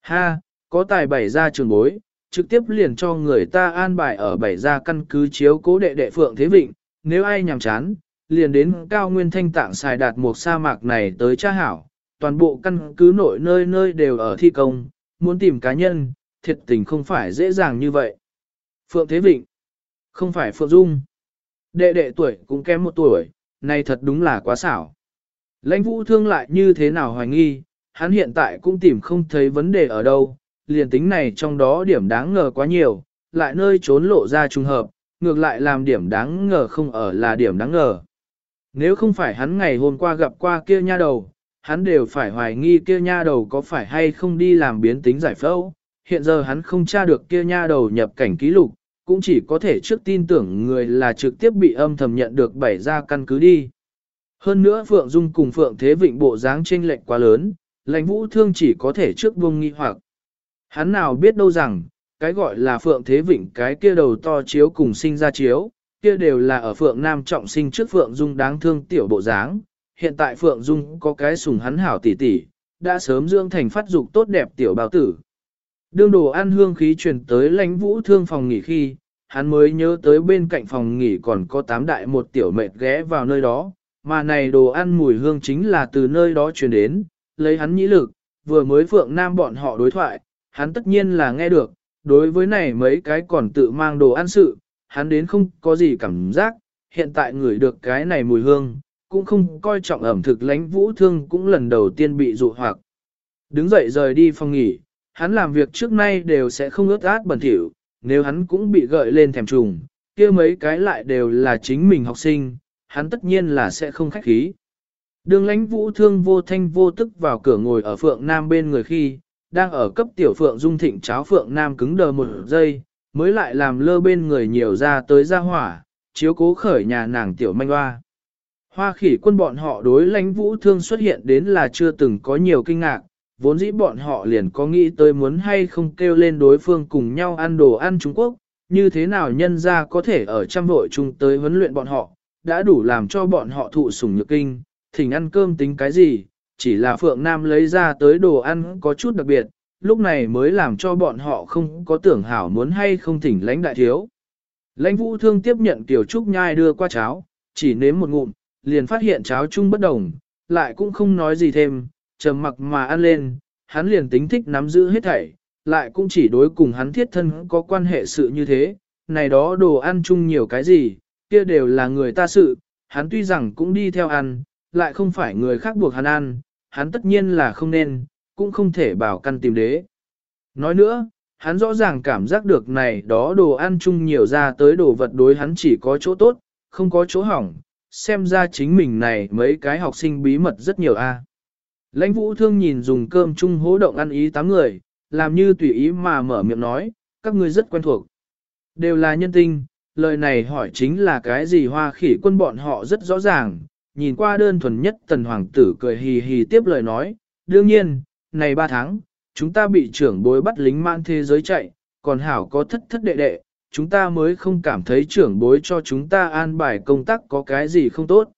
Ha, có tài bảy gia trường bối, trực tiếp liền cho người ta an bài ở bảy gia căn cứ chiếu cố đệ đệ Phượng Thế Vịnh, nếu ai nhằm chán, liền đến cao nguyên thanh tạng xài đạt một sa mạc này tới cha hảo, toàn bộ căn cứ nội nơi nơi đều ở thi công, muốn tìm cá nhân, thiệt tình không phải dễ dàng như vậy. Phượng Thế Vịnh, không phải Phượng Dung. Đệ đệ tuổi cũng kém một tuổi, này thật đúng là quá xảo. Lãnh vũ thương lại như thế nào hoài nghi, hắn hiện tại cũng tìm không thấy vấn đề ở đâu, liền tính này trong đó điểm đáng ngờ quá nhiều, lại nơi trốn lộ ra trùng hợp, ngược lại làm điểm đáng ngờ không ở là điểm đáng ngờ. Nếu không phải hắn ngày hôm qua gặp qua kia nha đầu, hắn đều phải hoài nghi kia nha đầu có phải hay không đi làm biến tính giải phẫu. Hiện giờ hắn không tra được kia nha đầu nhập cảnh ký lục, cũng chỉ có thể trước tin tưởng người là trực tiếp bị âm thầm nhận được bảy ra căn cứ đi. Hơn nữa Phượng Dung cùng Phượng Thế Vịnh bộ dáng chênh lệch quá lớn, lãnh vũ thương chỉ có thể trước buông nghi hoặc. Hắn nào biết đâu rằng, cái gọi là Phượng Thế Vịnh cái kia đầu to chiếu cùng sinh ra chiếu, kia đều là ở Phượng Nam trọng sinh trước Phượng Dung đáng thương tiểu bộ dáng. Hiện tại Phượng Dung có cái sùng hắn hảo tỷ tỷ, đã sớm dưỡng thành phát dục tốt đẹp tiểu bào tử. Đương đồ ăn hương khí truyền tới lãnh vũ thương phòng nghỉ khi, hắn mới nhớ tới bên cạnh phòng nghỉ còn có tám đại một tiểu mệt ghé vào nơi đó, mà này đồ ăn mùi hương chính là từ nơi đó truyền đến, lấy hắn nhĩ lực, vừa mới Phượng Nam bọn họ đối thoại, hắn tất nhiên là nghe được, đối với này mấy cái còn tự mang đồ ăn sự, hắn đến không có gì cảm giác, hiện tại ngửi được cái này mùi hương, cũng không coi trọng ẩm thực lánh vũ thương cũng lần đầu tiên bị dụ hoặc. Đứng dậy rời đi phòng nghỉ, hắn làm việc trước nay đều sẽ không ướt át bẩn thỉu, nếu hắn cũng bị gợi lên thèm trùng, kia mấy cái lại đều là chính mình học sinh, hắn tất nhiên là sẽ không khách khí. Đường lãnh vũ thương vô thanh vô tức vào cửa ngồi ở phượng nam bên người khi, đang ở cấp tiểu phượng dung thịnh cháo phượng nam cứng đờ một giây, mới lại làm lơ bên người nhiều ra tới ra hỏa, chiếu cố khởi nhà nàng tiểu manh hoa. Hoa khỉ quân bọn họ đối lãnh vũ thương xuất hiện đến là chưa từng có nhiều kinh ngạc, vốn dĩ bọn họ liền có nghĩ tới muốn hay không kêu lên đối phương cùng nhau ăn đồ ăn Trung Quốc, như thế nào nhân ra có thể ở trăm vội chung tới huấn luyện bọn họ, đã đủ làm cho bọn họ thụ sủng nhược kinh, thỉnh ăn cơm tính cái gì, chỉ là Phượng Nam lấy ra tới đồ ăn có chút đặc biệt, lúc này mới làm cho bọn họ không có tưởng hảo muốn hay không thỉnh lãnh đại thiếu. Lãnh vũ thương tiếp nhận tiểu trúc nhai đưa qua cháo, chỉ nếm một ngụm, liền phát hiện cháo chung bất đồng, lại cũng không nói gì thêm, trầm mặc mà ăn lên, hắn liền tính thích nắm giữ hết thảy, lại cũng chỉ đối cùng hắn thiết thân có quan hệ sự như thế, này đó đồ ăn chung nhiều cái gì, kia đều là người ta sự, hắn tuy rằng cũng đi theo ăn, lại không phải người khác buộc hắn ăn, hắn tất nhiên là không nên, cũng không thể bảo căn tìm đế. Nói nữa, hắn rõ ràng cảm giác được này đó đồ ăn chung nhiều ra tới đồ vật đối hắn chỉ có chỗ tốt, không có chỗ hỏng, xem ra chính mình này mấy cái học sinh bí mật rất nhiều a. Lãnh vũ thương nhìn dùng cơm chung hố động ăn ý tám người, làm như tùy ý mà mở miệng nói, các ngươi rất quen thuộc. Đều là nhân tinh, lời này hỏi chính là cái gì hoa khỉ quân bọn họ rất rõ ràng, nhìn qua đơn thuần nhất tần hoàng tử cười hì hì tiếp lời nói, đương nhiên, này ba tháng, chúng ta bị trưởng bối bắt lính man thế giới chạy, còn hảo có thất thất đệ đệ, chúng ta mới không cảm thấy trưởng bối cho chúng ta an bài công tác có cái gì không tốt.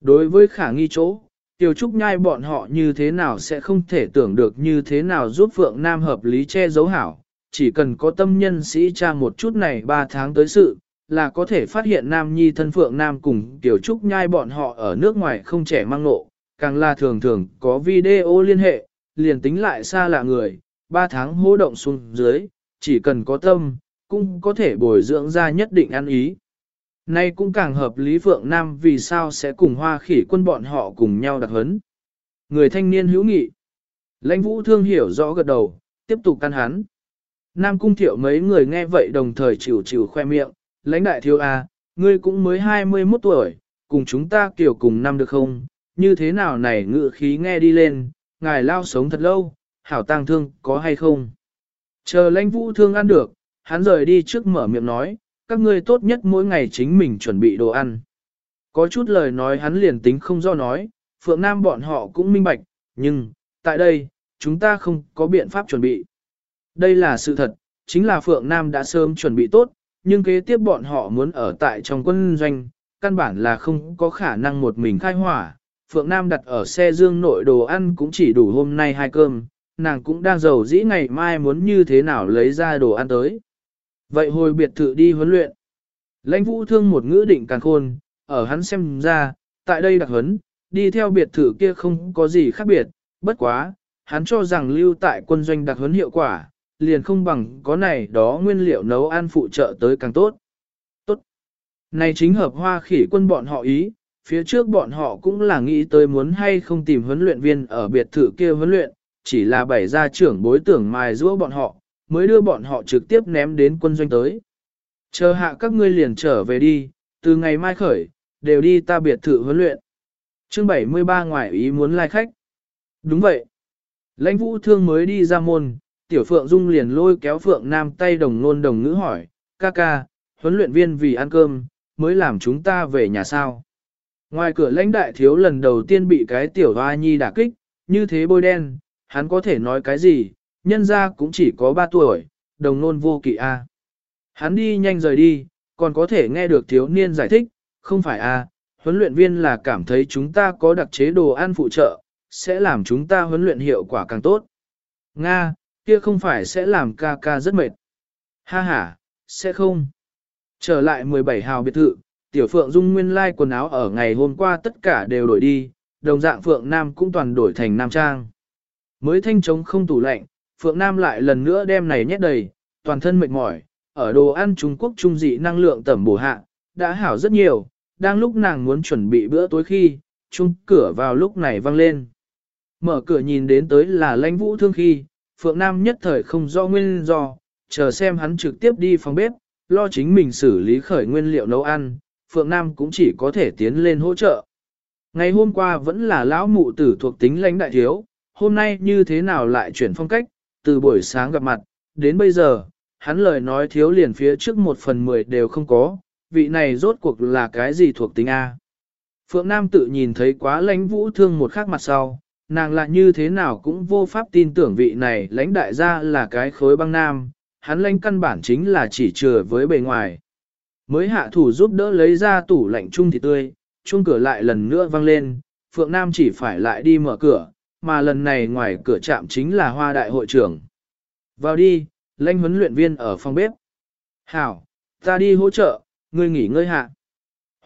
Đối với khả nghi chỗ, Tiểu Trúc Nhai bọn họ như thế nào sẽ không thể tưởng được như thế nào giúp Phượng Nam hợp lý che giấu hảo, chỉ cần có tâm nhân sĩ tra một chút này 3 tháng tới sự, là có thể phát hiện Nam Nhi thân Phượng Nam cùng Tiểu Trúc Nhai bọn họ ở nước ngoài không trẻ mang nộ, càng là thường thường có video liên hệ, liền tính lại xa lạ người, 3 tháng hô động xuống dưới, chỉ cần có tâm, cũng có thể bồi dưỡng ra nhất định ăn ý. Nay cũng càng hợp lý Phượng Nam vì sao sẽ cùng hoa khỉ quân bọn họ cùng nhau đặc hấn. Người thanh niên hữu nghị. Lãnh vũ thương hiểu rõ gật đầu, tiếp tục căn hắn. Nam cung thiệu mấy người nghe vậy đồng thời chịu chịu khoe miệng, lãnh đại thiếu A, ngươi cũng mới 21 tuổi, cùng chúng ta kiểu cùng năm được không, như thế nào này ngự khí nghe đi lên, ngài lao sống thật lâu, hảo tang thương có hay không. Chờ lãnh vũ thương ăn được, hắn rời đi trước mở miệng nói, các ngươi tốt nhất mỗi ngày chính mình chuẩn bị đồ ăn. Có chút lời nói hắn liền tính không do nói, Phượng Nam bọn họ cũng minh bạch, nhưng, tại đây, chúng ta không có biện pháp chuẩn bị. Đây là sự thật, chính là Phượng Nam đã sớm chuẩn bị tốt, nhưng kế tiếp bọn họ muốn ở tại trong quân doanh, căn bản là không có khả năng một mình khai hỏa. Phượng Nam đặt ở xe dương nội đồ ăn cũng chỉ đủ hôm nay hai cơm, nàng cũng đang giàu dĩ ngày mai muốn như thế nào lấy ra đồ ăn tới. Vậy hồi biệt thự đi huấn luyện. Lãnh vũ thương một ngữ định càng khôn, ở hắn xem ra, tại đây đặc huấn, đi theo biệt thự kia không có gì khác biệt, bất quá, hắn cho rằng lưu tại quân doanh đặc huấn hiệu quả, liền không bằng có này đó nguyên liệu nấu ăn phụ trợ tới càng tốt. Tốt. Này chính hợp hoa khỉ quân bọn họ ý, phía trước bọn họ cũng là nghĩ tới muốn hay không tìm huấn luyện viên ở biệt thự kia huấn luyện, chỉ là bảy gia trưởng bối tưởng mài giũa bọn họ, mới đưa bọn họ trực tiếp ném đến quân doanh tới. Chờ hạ các ngươi liền trở về đi, từ ngày mai khởi, đều đi ta biệt thự huấn luyện. Chương 73 ngoại ý muốn lai khách. Đúng vậy. Lãnh vũ thương mới đi ra môn, tiểu phượng dung liền lôi kéo phượng nam tay đồng nôn đồng ngữ hỏi, ca ca, huấn luyện viên vì ăn cơm, mới làm chúng ta về nhà sao. Ngoài cửa lãnh đại thiếu lần đầu tiên bị cái tiểu hoa nhi đả kích, như thế bôi đen, hắn có thể nói cái gì, nhân ra cũng chỉ có 3 tuổi, đồng nôn vô kỵ a. Hắn đi nhanh rời đi, còn có thể nghe được thiếu niên giải thích, không phải a, huấn luyện viên là cảm thấy chúng ta có đặc chế đồ ăn phụ trợ, sẽ làm chúng ta huấn luyện hiệu quả càng tốt. Nga, kia không phải sẽ làm ca ca rất mệt. Ha ha, sẽ không. Trở lại 17 hào biệt thự, tiểu phượng dung nguyên lai like quần áo ở ngày hôm qua tất cả đều đổi đi, đồng dạng phượng nam cũng toàn đổi thành nam trang. Mới thanh trống không tủ lạnh, Phượng Nam lại lần nữa đem này nhét đầy, toàn thân mệt mỏi, ở đồ ăn Trung Quốc trung dị năng lượng tẩm bổ hạ, đã hảo rất nhiều, đang lúc nàng muốn chuẩn bị bữa tối khi, chung cửa vào lúc này vang lên. Mở cửa nhìn đến tới là lãnh vũ thương khi, Phượng Nam nhất thời không do nguyên do, chờ xem hắn trực tiếp đi phòng bếp, lo chính mình xử lý khởi nguyên liệu nấu ăn, Phượng Nam cũng chỉ có thể tiến lên hỗ trợ. Ngày hôm qua vẫn là lão mụ tử thuộc tính lãnh đại thiếu, hôm nay như thế nào lại chuyển phong cách, từ buổi sáng gặp mặt, đến bây giờ, hắn lời nói thiếu liền phía trước một phần mười đều không có, vị này rốt cuộc là cái gì thuộc tính A. Phượng Nam tự nhìn thấy quá lãnh vũ thương một khắc mặt sau, nàng lại như thế nào cũng vô pháp tin tưởng vị này lãnh đại gia là cái khối băng nam, hắn lãnh căn bản chính là chỉ chừa với bề ngoài. Mới hạ thủ giúp đỡ lấy ra tủ lạnh chung thì tươi, chung cửa lại lần nữa vang lên, Phượng Nam chỉ phải lại đi mở cửa, mà lần này ngoài cửa trạm chính là hoa đại hội trưởng. Vào đi, lãnh huấn luyện viên ở phòng bếp. Hảo, ta đi hỗ trợ, ngươi nghỉ ngơi hạ.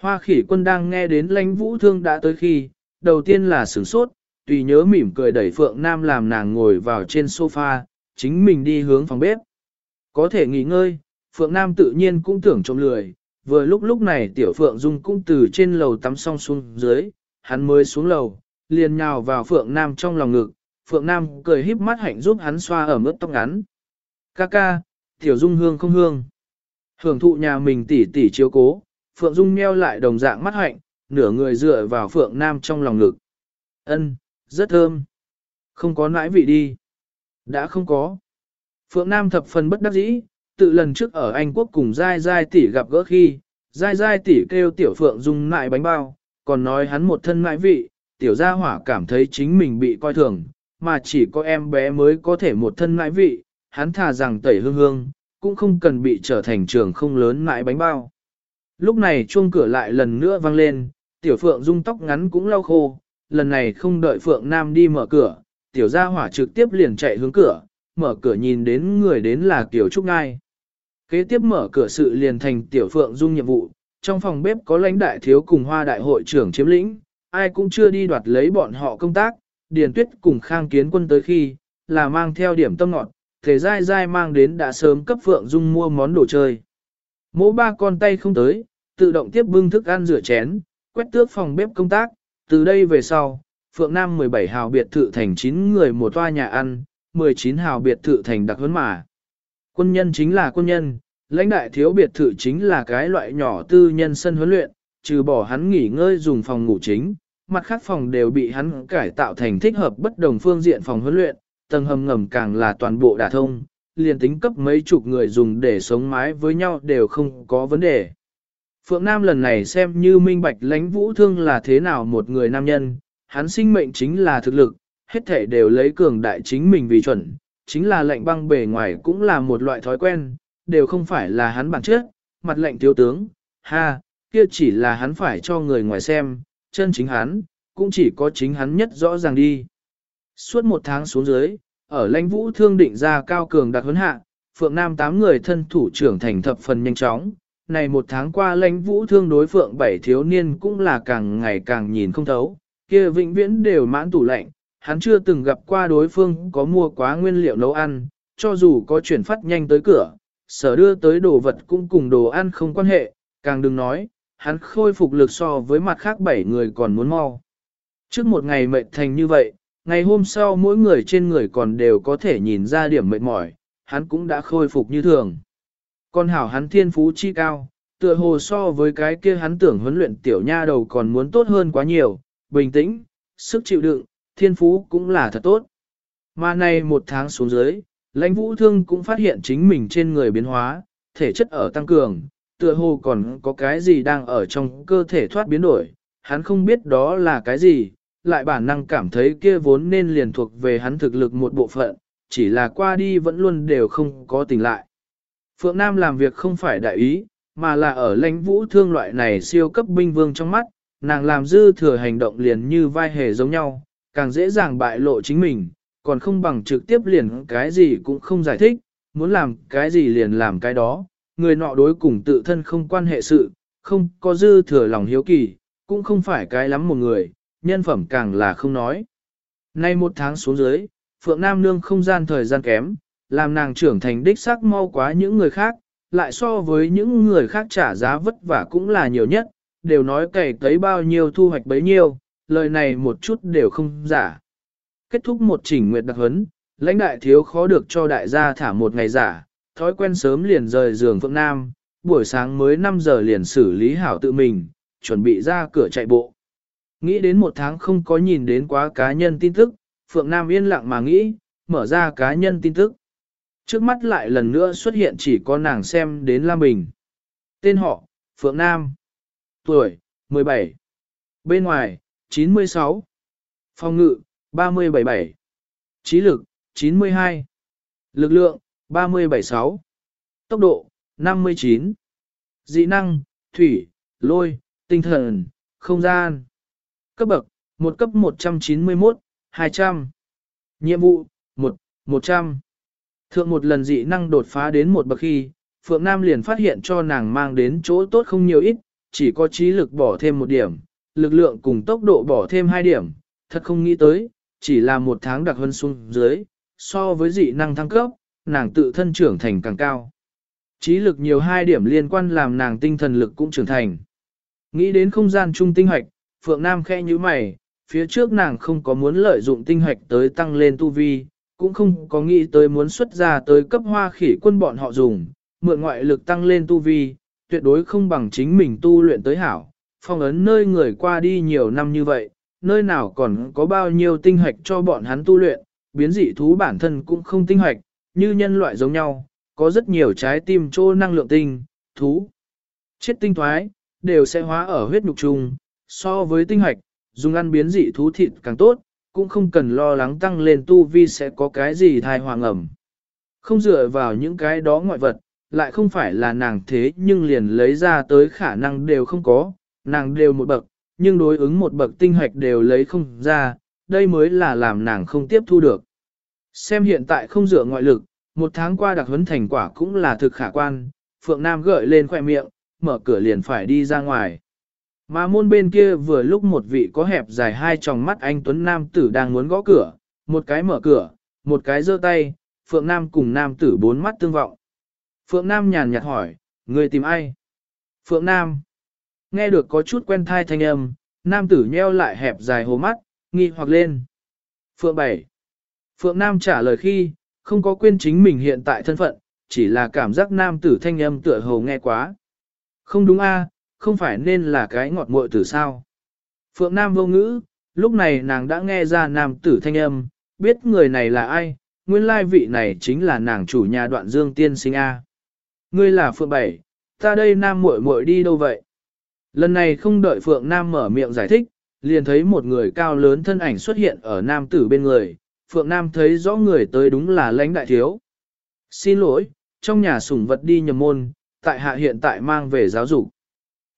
Hoa khỉ quân đang nghe đến lãnh vũ thương đã tới khi, đầu tiên là sửng sốt, tùy nhớ mỉm cười đẩy Phượng Nam làm nàng ngồi vào trên sofa, chính mình đi hướng phòng bếp. Có thể nghỉ ngơi, Phượng Nam tự nhiên cũng tưởng trộm lười, vừa lúc lúc này tiểu Phượng Dung cũng từ trên lầu tắm xong xuống dưới, hắn mới xuống lầu, liền nhào vào Phượng Nam trong lòng ngực, Phượng Nam cười híp mắt hạnh giúp hắn xoa ở mức tóc ngắn. Ca ca, tiểu dung hương không hương. Hưởng thụ nhà mình tỉ tỉ chiếu cố, Phượng Dung meo lại đồng dạng mắt hạnh, nửa người dựa vào Phượng Nam trong lòng ngực. Ân, rất thơm. Không có nãi vị đi. Đã không có. Phượng Nam thập phần bất đắc dĩ, tự lần trước ở Anh Quốc cùng Giai Giai tỷ gặp gỡ khi, Giai Giai tỷ kêu tiểu Phượng dùng nãi bánh bao, còn nói hắn một thân nãi vị, tiểu gia hỏa cảm thấy chính mình bị coi thường, mà chỉ có em bé mới có thể một thân nãi vị, hắn thà rằng tẩy hương hương, cũng không cần bị trở thành trường không lớn nãi bánh bao. Lúc này chuông cửa lại lần nữa vang lên, tiểu Phượng dung tóc ngắn cũng lau khô, lần này không đợi Phượng Nam đi mở cửa, tiểu gia hỏa trực tiếp liền chạy hướng cửa, mở cửa nhìn đến người đến là Tiểu Trúc Ngai. Kế tiếp mở cửa sự liền thành Tiểu Phượng Dung nhiệm vụ, trong phòng bếp có lãnh đại thiếu cùng hoa đại hội trưởng chiếm lĩnh, ai cũng chưa đi đoạt lấy bọn họ công tác, Điền Tuyết cùng Khang Kiến Quân tới khi, là mang theo điểm tâm ngọt, thể dai dai mang đến đã sớm cấp Phượng Dung mua món đồ chơi. Mỗi ba con tay không tới, tự động tiếp bưng thức ăn rửa chén, quét tước phòng bếp công tác, từ đây về sau, Phượng Nam 17 hào biệt thự thành 9 người một toa nhà ăn, 19 hào biệt thự thành đặc huấn mà. Quân nhân chính là quân nhân, lãnh đại thiếu biệt thự chính là cái loại nhỏ tư nhân sân huấn luyện, trừ bỏ hắn nghỉ ngơi dùng phòng ngủ chính, mặt khác phòng đều bị hắn cải tạo thành thích hợp bất đồng phương diện phòng huấn luyện, tầng hầm ngầm càng là toàn bộ đả thông, liền tính cấp mấy chục người dùng để sống mái với nhau đều không có vấn đề. Phượng Nam lần này xem như minh bạch lãnh vũ thương là thế nào một người nam nhân, hắn sinh mệnh chính là thực lực, hết thể đều lấy cường đại chính mình vì chuẩn, chính là lệnh băng bề ngoài cũng là một loại thói quen, đều không phải là hắn bản chất, mặt lệnh thiếu tướng, ha, kia chỉ là hắn phải cho người ngoài xem, chân chính hắn, cũng chỉ có chính hắn nhất rõ ràng đi. Suốt một tháng xuống dưới, ở lãnh vũ thương định ra cao cường đặc huấn hạ, Phượng Nam tám người thân thủ trưởng thành thập phần nhanh chóng. Này một tháng qua lãnh vũ thương đối Phượng bảy thiếu niên cũng là càng ngày càng nhìn không thấu, kia vĩnh viễn đều mãn tủ lạnh, hắn chưa từng gặp qua đối phương có mua quá nguyên liệu nấu ăn, cho dù có chuyển phát nhanh tới cửa, sở đưa tới đồ vật cũng cùng đồ ăn không quan hệ, càng đừng nói, hắn khôi phục lực so với mặt khác bảy người còn muốn mau. Trước một ngày mệt thành như vậy, ngày hôm sau mỗi người trên người còn đều có thể nhìn ra điểm mệt mỏi, hắn cũng đã khôi phục như thường. Con hảo hắn thiên phú chi cao, tựa hồ so với cái kia hắn tưởng huấn luyện tiểu nha đầu còn muốn tốt hơn quá nhiều, bình tĩnh, sức chịu đựng, thiên phú cũng là thật tốt. Mà này một tháng xuống dưới, lãnh vũ thương cũng phát hiện chính mình trên người biến hóa, thể chất ở tăng cường, tựa hồ còn có cái gì đang ở trong cơ thể thoát biến đổi, hắn không biết đó là cái gì, lại bản năng cảm thấy kia vốn nên liền thuộc về hắn thực lực một bộ phận, chỉ là qua đi vẫn luôn đều không có tỉnh lại. Phượng Nam làm việc không phải đại ý, mà là ở lãnh vũ thương loại này siêu cấp binh vương trong mắt, nàng làm dư thừa hành động liền như vai hề giống nhau, càng dễ dàng bại lộ chính mình, còn không bằng trực tiếp liền cái gì cũng không giải thích, muốn làm cái gì liền làm cái đó, người nọ đối cùng tự thân không quan hệ sự, không có dư thừa lòng hiếu kỳ, cũng không phải cái lắm một người, nhân phẩm càng là không nói. Nay một tháng xuống dưới, Phượng Nam Nương không gian thời gian kém, làm nàng trưởng thành đích sắc mau quá những người khác, lại so với những người khác trả giá vất vả cũng là nhiều nhất, đều nói cày tới bao nhiêu thu hoạch bấy nhiêu, lời này một chút đều không giả. Kết thúc một chỉnh nguyệt đặc huấn, lãnh đại thiếu khó được cho đại gia thả một ngày giả, thói quen sớm liền rời giường Phượng Nam, buổi sáng mới 5 giờ liền xử lý hảo tự mình, chuẩn bị ra cửa chạy bộ. Nghĩ đến một tháng không có nhìn đến quá cá nhân tin tức, Phượng Nam yên lặng mà nghĩ, mở ra cá nhân tin tức. Trước mắt lại lần nữa xuất hiện chỉ có nàng xem đến Lam Bình. Tên họ, Phượng Nam. Tuổi, 17. Bên ngoài, 96. Phòng ngự, 377. Trí lực, 92. Lực lượng, 376. Tốc độ, 59. Dị năng, thủy, lôi, tinh thần, không gian. Cấp bậc, 1 cấp 191, 200. Nhiệm vụ, 1, 100. Thượng một lần dị năng đột phá đến một bậc khi, Phượng Nam liền phát hiện cho nàng mang đến chỗ tốt không nhiều ít, chỉ có trí lực bỏ thêm một điểm, lực lượng cùng tốc độ bỏ thêm hai điểm, thật không nghĩ tới, chỉ là một tháng đặc hơn xuống dưới, so với dị năng thăng cấp, nàng tự thân trưởng thành càng cao. Trí lực nhiều hai điểm liên quan làm nàng tinh thần lực cũng trưởng thành. Nghĩ đến không gian trung tinh hoạch, Phượng Nam khẽ như mày, phía trước nàng không có muốn lợi dụng tinh hoạch tới tăng lên tu vi, cũng không có nghĩ tới muốn xuất ra tới cấp hoa khỉ quân bọn họ dùng, mượn ngoại lực tăng lên tu vi, tuyệt đối không bằng chính mình tu luyện tới hảo. Phong ấn nơi người qua đi nhiều năm như vậy, nơi nào còn có bao nhiêu tinh hạch cho bọn hắn tu luyện, biến dị thú bản thân cũng không tinh hạch như nhân loại giống nhau, có rất nhiều trái tim trô năng lượng tinh, thú. Chết tinh thoái, đều sẽ hóa ở huyết nhục chung, so với tinh hạch dùng ăn biến dị thú thịt càng tốt, cũng không cần lo lắng tăng lên tu vi sẽ có cái gì thai hoàng ẩm. Không dựa vào những cái đó ngoại vật, lại không phải là nàng thế nhưng liền lấy ra tới khả năng đều không có, nàng đều một bậc, nhưng đối ứng một bậc tinh hoạch đều lấy không ra, đây mới là làm nàng không tiếp thu được. Xem hiện tại không dựa ngoại lực, một tháng qua đặc huấn thành quả cũng là thực khả quan, Phượng Nam gợi lên khoẻ miệng, mở cửa liền phải đi ra ngoài. Mà môn bên kia vừa lúc một vị có hẹp dài hai tròng mắt anh Tuấn Nam tử đang muốn gõ cửa, một cái mở cửa, một cái giơ tay, Phượng Nam cùng Nam tử bốn mắt tương vọng. Phượng Nam nhàn nhạt hỏi, người tìm ai? Phượng Nam. Nghe được có chút quen thai thanh âm, Nam tử nheo lại hẹp dài hồ mắt, nghi hoặc lên. Phượng Bảy. Phượng Nam trả lời khi, không có quên chính mình hiện tại thân phận, chỉ là cảm giác Nam tử thanh âm tựa hồ nghe quá. Không đúng a, không phải nên là cái ngọt muội tử sao. Phượng Nam vô ngữ, lúc này nàng đã nghe ra Nam tử thanh âm, biết người này là ai, nguyên lai vị này chính là nàng chủ nhà đoạn dương tiên sinh A. Ngươi là Phượng Bảy, ta đây Nam muội muội đi đâu vậy? Lần này không đợi Phượng Nam mở miệng giải thích, liền thấy một người cao lớn thân ảnh xuất hiện ở Nam tử bên người, Phượng Nam thấy rõ người tới đúng là lãnh đại thiếu. Xin lỗi, trong nhà sủng vật đi nhầm môn, tại hạ hiện tại mang về giáo dục.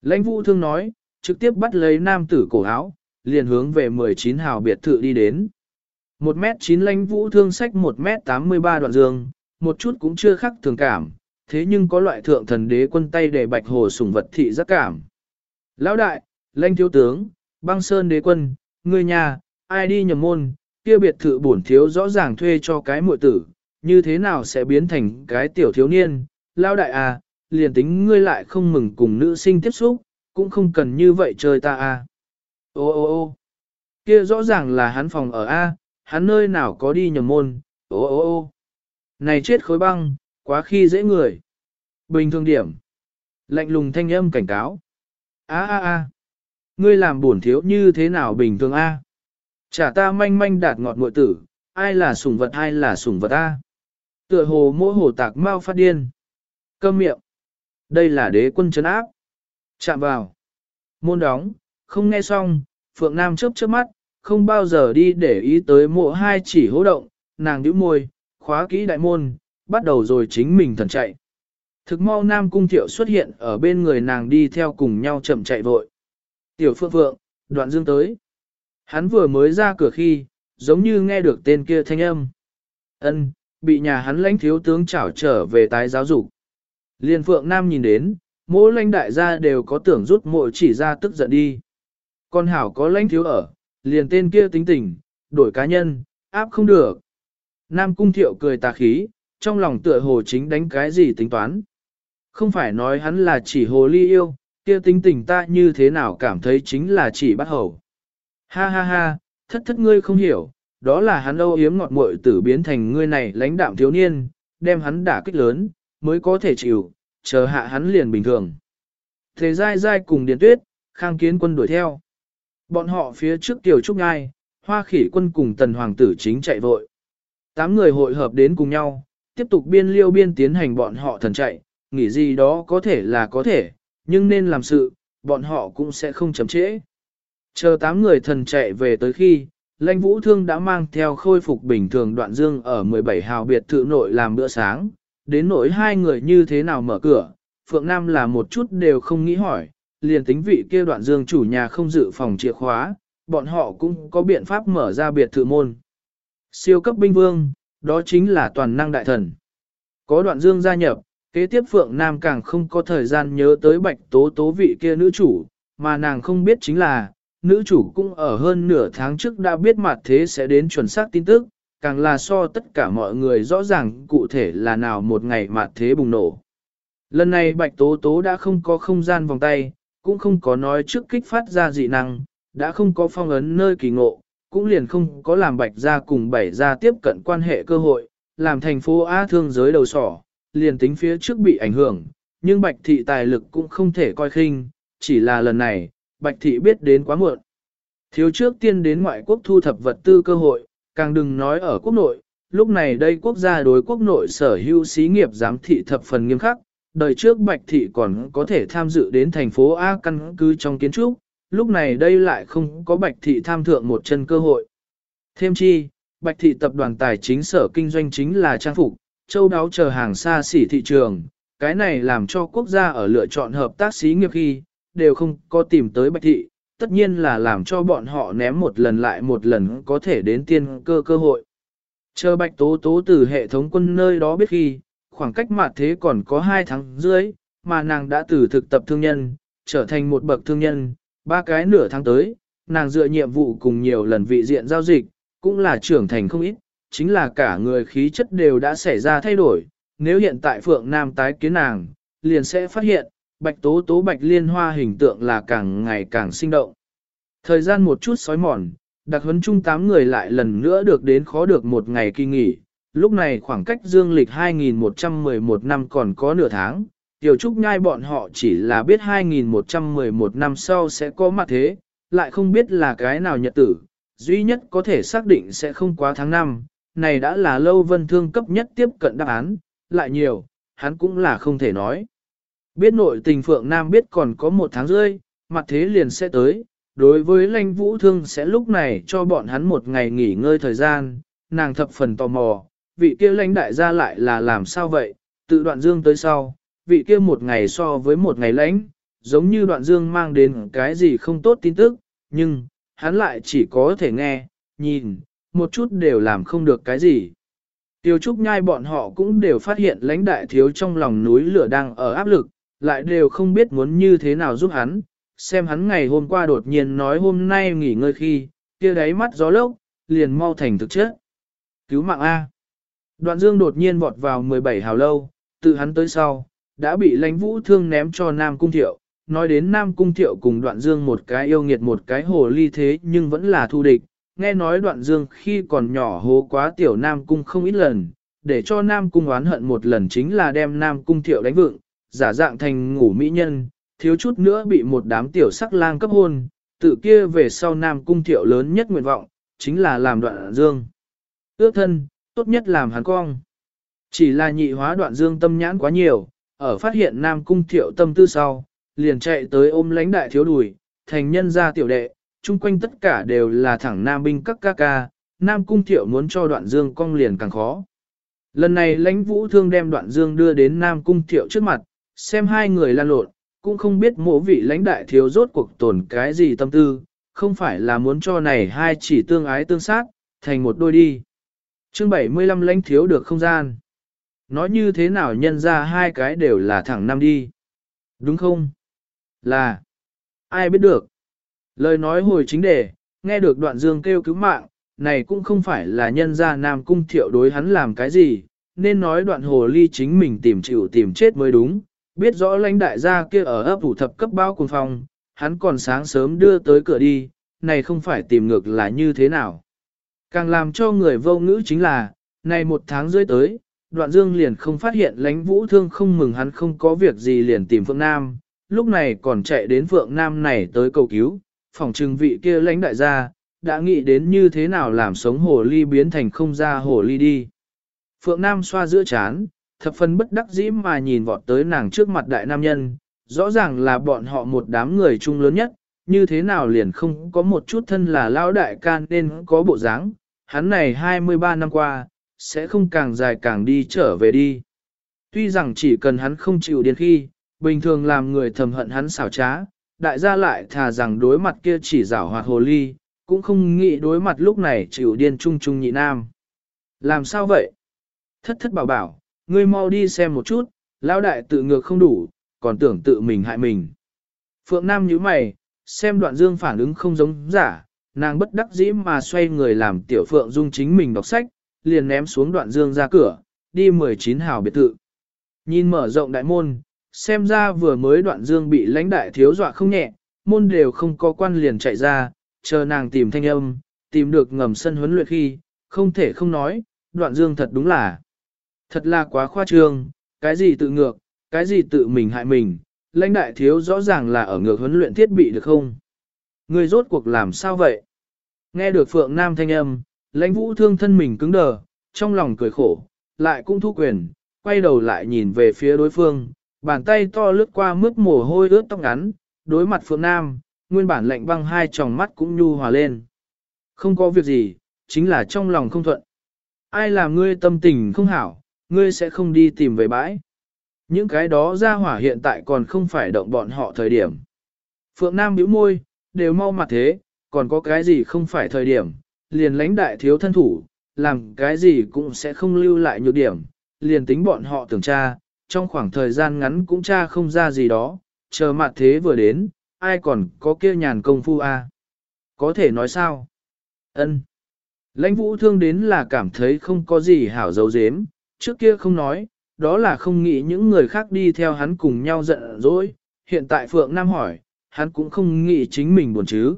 Lãnh vũ thương nói, trực tiếp bắt lấy nam tử cổ áo, liền hướng về 19 hào biệt thự đi đến. 1 mét 9 lãnh vũ thương sách 1 mét 83 đoạn dương, một chút cũng chưa khắc thường cảm, thế nhưng có loại thượng thần đế quân tay để bạch hồ sủng vật thị giác cảm. Lão đại, lãnh thiếu tướng, băng sơn đế quân, người nhà, ai đi nhầm môn, kia biệt thự bổn thiếu rõ ràng thuê cho cái muội tử, như thế nào sẽ biến thành cái tiểu thiếu niên, lão đại à, liền tính ngươi lại không mừng cùng nữ sinh tiếp xúc, cũng không cần như vậy chơi ta a Ô ô ô kia rõ ràng là hắn phòng ở A, hắn nơi nào có đi nhầm môn, ô ô ô này chết khối băng, quá khi dễ người. Bình thường điểm. Lạnh lùng thanh âm cảnh cáo. A a a ngươi làm buồn thiếu như thế nào bình thường A. Chả ta manh manh đạt ngọt ngội tử, ai là sủng vật ai là sủng vật A. Tựa hồ mỗi hồ tạc mau phát điên. Câm miệng. Đây là đế quân chấn áp. Chạm vào. Môn đóng, không nghe xong, Phượng Nam chớp chớp mắt, không bao giờ đi để ý tới mộ hai chỉ hố động, nàng nhíu môi, khóa kỹ đại môn, bắt đầu rồi chính mình thần chạy. Thực mau Nam Cung Thiệu xuất hiện ở bên người nàng đi theo cùng nhau chậm chạy vội. Tiểu Phượng Phượng, đoạn dương tới. Hắn vừa mới ra cửa khi, giống như nghe được tên kia thanh âm. Ân, bị nhà hắn lãnh thiếu tướng trảo trở về tái giáo dục. Liên Phượng Nam nhìn đến, mỗi lãnh đại gia đều có tưởng rút mội chỉ ra tức giận đi. Con hảo có lãnh thiếu ở, liền tên kia tính tình, đổi cá nhân, áp không được. Nam Cung Thiệu cười tà khí, trong lòng tựa hồ chính đánh cái gì tính toán. Không phải nói hắn là chỉ hồ ly yêu, kia tính tình ta như thế nào cảm thấy chính là chỉ bắt hầu. Ha ha ha, thất thất ngươi không hiểu, đó là hắn âu yếm ngọt muội tử biến thành ngươi này lãnh đạm thiếu niên, đem hắn đả kích lớn, mới có thể chịu, chờ hạ hắn liền bình thường. Thế dai dai cùng Điền Tuyết, Khang Kiến quân đuổi theo. Bọn họ phía trước Tiểu Trúc Ngai, Hoa Khỉ quân cùng Tần Hoàng tử chính chạy vội. Tám người hội hợp đến cùng nhau, tiếp tục biên liêu biên tiến hành bọn họ thần chạy, nghĩ gì đó có thể là có thể, nhưng nên làm sự, bọn họ cũng sẽ không chậm trễ. Chờ tám người thần chạy về tới khi, lãnh vũ thương đã mang theo khôi phục bình thường đoạn dương ở 17 hào biệt thự nội làm bữa sáng, đến nỗi hai người như thế nào mở cửa, Phượng Nam là một chút đều không nghĩ hỏi, liền tính vị kia đoạn dương chủ nhà không dự phòng chìa khóa, bọn họ cũng có biện pháp mở ra biệt thự môn. Siêu cấp binh vương, đó chính là toàn năng đại thần. Có đoạn dương gia nhập, kế tiếp Phượng Nam càng không có thời gian nhớ tới bạch tố tố vị kia nữ chủ, mà nàng không biết chính là, nữ chủ cũng ở hơn nửa tháng trước đã biết mặt thế sẽ đến chuẩn xác tin tức, càng là so tất cả mọi người rõ ràng cụ thể là nào một ngày mà thế bùng nổ. Lần này Bạch Tố Tố đã không có không gian vòng tay, cũng không có nói trước kích phát ra dị năng, đã không có phong ấn nơi kỳ ngộ, cũng liền không có làm Bạch gia cùng Bảy gia tiếp cận quan hệ cơ hội, làm thành phố A thương giới đầu sỏ, liền tính phía trước bị ảnh hưởng, nhưng Bạch thị tài lực cũng không thể coi khinh, chỉ là lần này, Bạch thị biết đến quá muộn. Thiếu trước tiên đến ngoại quốc thu thập vật tư cơ hội, càng đừng nói ở quốc nội, lúc này đây quốc gia đối quốc nội sở hữu xí nghiệp giám thị thập phần nghiêm khắc, đời trước Bạch Thị còn có thể tham dự đến thành phố A căn cứ trong kiến trúc, lúc này đây lại không có Bạch Thị tham thượng một chân cơ hội. Thêm chi, Bạch Thị tập đoàn tài chính sở kinh doanh chính là trang phục, châu đáo chờ hàng xa xỉ thị trường, cái này làm cho quốc gia ở lựa chọn hợp tác xí nghiệp khi, đều không có tìm tới Bạch Thị, tất nhiên là làm cho bọn họ ném một lần lại một lần có thể đến tiên cơ cơ hội. Chờ Bạch Tố Tố từ hệ thống quân nơi đó biết khi, khoảng cách mặt thế còn có 2 tháng dưới, mà nàng đã từ thực tập thương nhân, trở thành một bậc thương nhân, ba cái nửa tháng tới, nàng dựa nhiệm vụ cùng nhiều lần vị diện giao dịch, cũng là trưởng thành không ít, chính là cả người khí chất đều đã xảy ra thay đổi, nếu hiện tại Phượng Nam tái kiến nàng, liền sẽ phát hiện, bạch tố tố bạch liên hoa hình tượng là càng ngày càng sinh động. Thời gian một chút sói mòn, đặc huấn chung tám người lại lần nữa được đến khó được một ngày kỳ nghỉ, lúc này khoảng cách dương lịch 2111 năm còn có nửa tháng, Tiểu Trúc Nhai bọn họ chỉ là biết 2111 năm sau sẽ có mặt thế, lại không biết là cái nào nhật tử, duy nhất có thể xác định sẽ không quá tháng 5, này đã là lâu vân thương cấp nhất tiếp cận đáp án, lại nhiều, hắn cũng là không thể nói. Biết nội tình Phượng Nam biết còn có một tháng rưỡi, mặt thế liền sẽ tới, đối với lãnh vũ thương sẽ lúc này cho bọn hắn một ngày nghỉ ngơi thời gian, nàng thập phần tò mò, vị kia lãnh đại gia lại là làm sao vậy, tự đoạn dương tới sau, vị kia một ngày so với một ngày lãnh, giống như đoạn dương mang đến cái gì không tốt tin tức, nhưng, hắn lại chỉ có thể nghe, nhìn, một chút đều làm không được cái gì. Tiêu Trúc Nhai bọn họ cũng đều phát hiện lãnh đại thiếu trong lòng núi lửa đang ở áp lực, lại đều không biết muốn như thế nào giúp hắn, xem hắn ngày hôm qua đột nhiên nói hôm nay nghỉ ngơi khi, kia đáy mắt gió lốc, liền mau thành thực chất. Cứu mạng A. Đoạn dương đột nhiên vọt vào 17 hào lâu, tự hắn tới sau, đã bị lãnh vũ thương ném cho Nam Cung Thiệu. Nói đến Nam Cung Thiệu cùng đoạn dương một cái yêu nghiệt một cái hồ ly thế nhưng vẫn là thù địch. Nghe nói đoạn dương khi còn nhỏ hố quá tiểu Nam Cung không ít lần, để cho Nam Cung oán hận một lần chính là đem Nam Cung Thiệu đánh vượng giả dạng thành ngủ mỹ nhân, thiếu chút nữa bị một đám tiểu sắc lang cấp hôn, tự kia về sau Nam Cung Thiệu lớn nhất nguyện vọng, chính là làm đoạn dương. Ước thân, tốt nhất làm hắn cong. Chỉ là nhị hóa đoạn dương tâm nhãn quá nhiều, ở phát hiện Nam Cung Thiệu tâm tư sau, liền chạy tới ôm lãnh đại thiếu đùi, thành nhân gia tiểu đệ, chung quanh tất cả đều là thẳng Nam binh các ca ca, Nam Cung Thiệu muốn cho đoạn dương cong liền càng khó. Lần này lãnh vũ thương đem đoạn dương đưa đến Nam Cung Thiệu trước mặt, xem hai người lan lộn, cũng không biết mộ vị lãnh đại thiếu rốt cuộc tổn cái gì tâm tư, không phải là muốn cho này hai chỉ tương ái tương sát, thành một đôi đi. Chương 75 lãnh thiếu được không gian. Nói như thế nào nhân ra hai cái đều là thẳng năm đi. Đúng không? Là. Ai biết được. Lời nói hồi chính đề, nghe được đoạn dương kêu cứu mạng, này cũng không phải là nhân ra nam cung thiệu đối hắn làm cái gì, nên nói đoạn hồ ly chính mình tìm chịu tìm chết mới đúng. Biết rõ lãnh đại gia kia ở ấp ủ thập cấp bao cùng phòng, hắn còn sáng sớm đưa tới cửa đi, này không phải tìm ngược là như thế nào. Càng làm cho người vô ngữ chính là, này một tháng rưỡi tới, đoạn dương liền không phát hiện lãnh vũ thương không mừng hắn không có việc gì liền tìm Phượng Nam, lúc này còn chạy đến Phượng Nam này tới cầu cứu, phòng trừng vị kia lãnh đại gia, đã nghĩ đến như thế nào làm sống hồ ly biến thành không ra hồ ly đi. Phượng Nam xoa giữa chán, thập phần bất đắc dĩ mà nhìn vọt tới nàng trước mặt đại nam nhân, rõ ràng là bọn họ một đám người chung lớn nhất, như thế nào liền không có một chút thân là lão đại can nên có bộ dáng, hắn này 23 năm qua, sẽ không càng dài càng đi trở về đi. Tuy rằng chỉ cần hắn không chịu điên khi, bình thường làm người thầm hận hắn xảo trá, đại gia lại thà rằng đối mặt kia chỉ rảo hoạt hồ ly, cũng không nghĩ đối mặt lúc này chịu điên trung trung nhị nam. Làm sao vậy? Thất thất bảo bảo, ngươi mau đi xem một chút, lão đại tự ngược không đủ, còn tưởng tự mình hại mình. Phượng Nam nhíu mày, xem đoạn dương phản ứng không giống giả, nàng bất đắc dĩ mà xoay người làm tiểu phượng dung chính mình đọc sách, liền ném xuống đoạn dương ra cửa, đi 19 hào biệt thự. Nhìn mở rộng đại môn, xem ra vừa mới đoạn dương bị lãnh đại thiếu dọa không nhẹ, môn đều không có quan liền chạy ra, chờ nàng tìm thanh âm, tìm được ngầm sân huấn luyện khi, không thể không nói, đoạn dương thật đúng là, thật là quá khoa trương, cái gì tự ngược, cái gì tự mình hại mình, lãnh đại thiếu rõ ràng là ở ngược huấn luyện thiết bị được không? Người rốt cuộc làm sao vậy? Nghe được Phượng Nam thanh âm, lãnh vũ thương thân mình cứng đờ, trong lòng cười khổ, lại cũng thu quyền, quay đầu lại nhìn về phía đối phương, bàn tay to lướt qua mướt mồ hôi ướt tóc ngắn, đối mặt Phượng Nam, nguyên bản lạnh băng hai tròng mắt cũng nhu hòa lên. Không có việc gì, chính là trong lòng không thuận. Ai làm ngươi tâm tình không hảo, ngươi sẽ không đi tìm về bãi. Những cái đó ra hỏa hiện tại còn không phải động bọn họ thời điểm. Phượng Nam bĩu môi, đều mau mặt thế, còn có cái gì không phải thời điểm, liền lãnh đại thiếu thân thủ, làm cái gì cũng sẽ không lưu lại nhược điểm, liền tính bọn họ tưởng tra, trong khoảng thời gian ngắn cũng tra không ra gì đó, chờ mặt thế vừa đến, ai còn có kia nhàn công phu a? À? Có thể nói sao? Ân. Lãnh vũ thương đến là cảm thấy không có gì hảo dấu dếm, trước kia không nói, đó là không nghĩ những người khác đi theo hắn cùng nhau giận dỗi. Hiện tại Phượng Nam hỏi, hắn cũng không nghĩ chính mình buồn chứ.